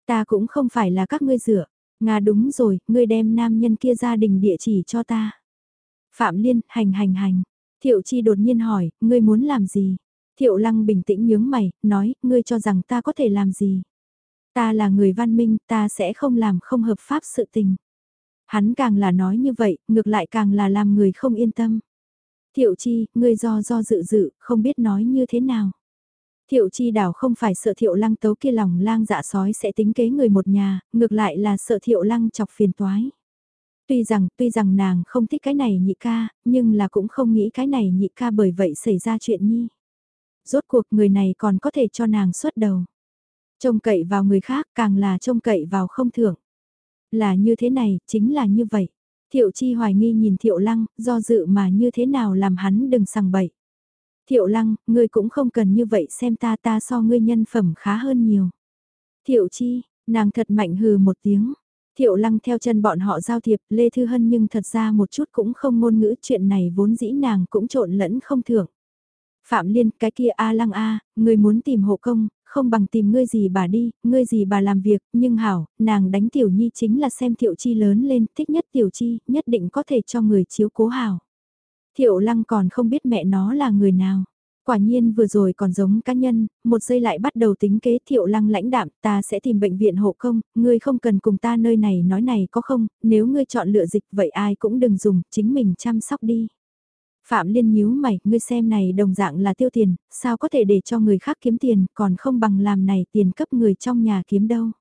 Ta cũng không phải là các ngươi rửa. Nga đúng rồi, ngươi đem nam nhân kia gia đình địa chỉ cho ta. Phạm Liên, hành hành hành. Thiệu Chi đột nhiên hỏi, ngươi muốn làm gì? Thiệu Lăng bình tĩnh nhướng mày, nói, ngươi cho rằng ta có thể làm gì? Ta là người văn minh, ta sẽ không làm không hợp pháp sự tình. Hắn càng là nói như vậy, ngược lại càng là làm người không yên tâm. Thiệu chi, ngươi do do dự dự, không biết nói như thế nào. Thiệu chi đảo không phải sợ thiệu lăng tấu kia lòng lang dạ sói sẽ tính kế người một nhà, ngược lại là sợ thiệu lăng chọc phiền toái. Tuy rằng, tuy rằng nàng không thích cái này nhị ca, nhưng là cũng không nghĩ cái này nhị ca bởi vậy xảy ra chuyện nhi. Rốt cuộc người này còn có thể cho nàng xuất đầu. Trông cậy vào người khác càng là trông cậy vào không thưởng. Là như thế này, chính là như vậy. Thiệu chi hoài nghi nhìn thiệu lăng, do dự mà như thế nào làm hắn đừng sằng bậy. Thiệu lăng, ngươi cũng không cần như vậy xem ta ta so ngươi nhân phẩm khá hơn nhiều. Thiệu chi, nàng thật mạnh hừ một tiếng. Thiệu lăng theo chân bọn họ giao thiệp, Lê Thư Hân nhưng thật ra một chút cũng không ngôn ngữ chuyện này vốn dĩ nàng cũng trộn lẫn không thưởng. Phạm Liên, cái kia A lăng A, ngươi muốn tìm hộ công, không bằng tìm ngươi gì bà đi, ngươi gì bà làm việc, nhưng hảo, nàng đánh tiểu nhi chính là xem tiểu chi lớn lên, thích nhất tiểu chi, nhất định có thể cho người chiếu cố hảo. Thiệu lăng còn không biết mẹ nó là người nào. Quả nhiên vừa rồi còn giống cá nhân, một giây lại bắt đầu tính kế thiệu lăng lãnh đạm, ta sẽ tìm bệnh viện hộ không, ngươi không cần cùng ta nơi này nói này có không, nếu ngươi chọn lựa dịch vậy ai cũng đừng dùng, chính mình chăm sóc đi. Phạm Liên nhíu mày, ngươi xem này đồng dạng là tiêu tiền, sao có thể để cho người khác kiếm tiền, còn không bằng làm này tiền cấp người trong nhà kiếm đâu.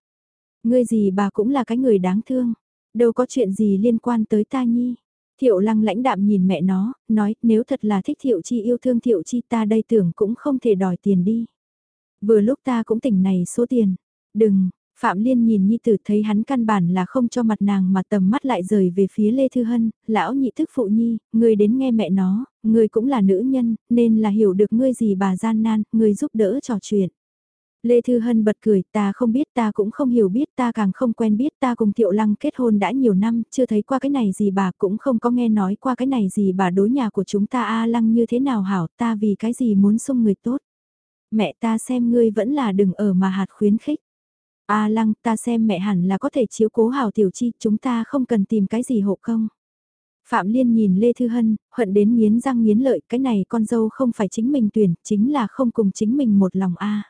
Ngươi gì bà cũng là cái người đáng thương, đâu có chuyện gì liên quan tới ta nhi. Thiệu lăng lãnh đạm nhìn mẹ nó, nói nếu thật là thích thiệu chi yêu thương thiệu chi ta đây tưởng cũng không thể đòi tiền đi. Vừa lúc ta cũng tỉnh này số tiền, đừng, Phạm Liên nhìn Nhi Tử thấy hắn căn bản là không cho mặt nàng mà tầm mắt lại rời về phía Lê Thư Hân, lão nhị thức phụ Nhi, người đến nghe mẹ nó, người cũng là nữ nhân, nên là hiểu được ngươi gì bà gian nan, người giúp đỡ trò chuyện. Lê Thư Hân bật cười, ta không biết ta cũng không hiểu biết ta càng không quen biết ta cùng Thiệu Lăng kết hôn đã nhiều năm, chưa thấy qua cái này gì bà cũng không có nghe nói qua cái này gì bà đối nhà của chúng ta A Lăng như thế nào hảo ta vì cái gì muốn xung người tốt. Mẹ ta xem ngươi vẫn là đừng ở mà hạt khuyến khích. A Lăng ta xem mẹ hẳn là có thể chiếu cố Hào tiểu chi chúng ta không cần tìm cái gì hộ không. Phạm Liên nhìn Lê Thư Hân, hận đến nghiến răng nghiến lợi cái này con dâu không phải chính mình tuyển, chính là không cùng chính mình một lòng A.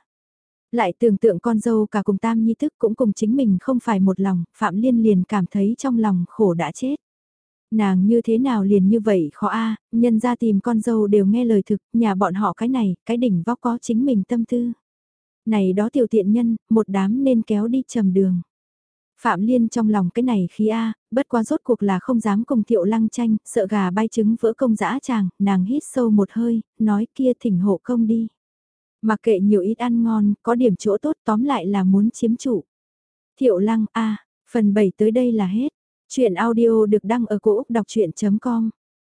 Lại tưởng tượng con dâu cả cùng tam nhi thức cũng cùng chính mình không phải một lòng, Phạm Liên liền cảm thấy trong lòng khổ đã chết. Nàng như thế nào liền như vậy khó a nhân ra tìm con dâu đều nghe lời thực, nhà bọn họ cái này, cái đỉnh vóc có chính mình tâm tư. Này đó tiểu tiện nhân, một đám nên kéo đi trầm đường. Phạm Liên trong lòng cái này khí A, bất quá rốt cuộc là không dám cùng thiệu lăng tranh, sợ gà bay trứng vỡ công dã chàng, nàng hít sâu một hơi, nói kia thỉnh hộ công đi. Mặc kệ nhiều ít ăn ngon, có điểm chỗ tốt tóm lại là muốn chiếm chủ. Thiệu lăng A, phần 7 tới đây là hết. Chuyện audio được đăng ở cổ Úc đọc chuyện.com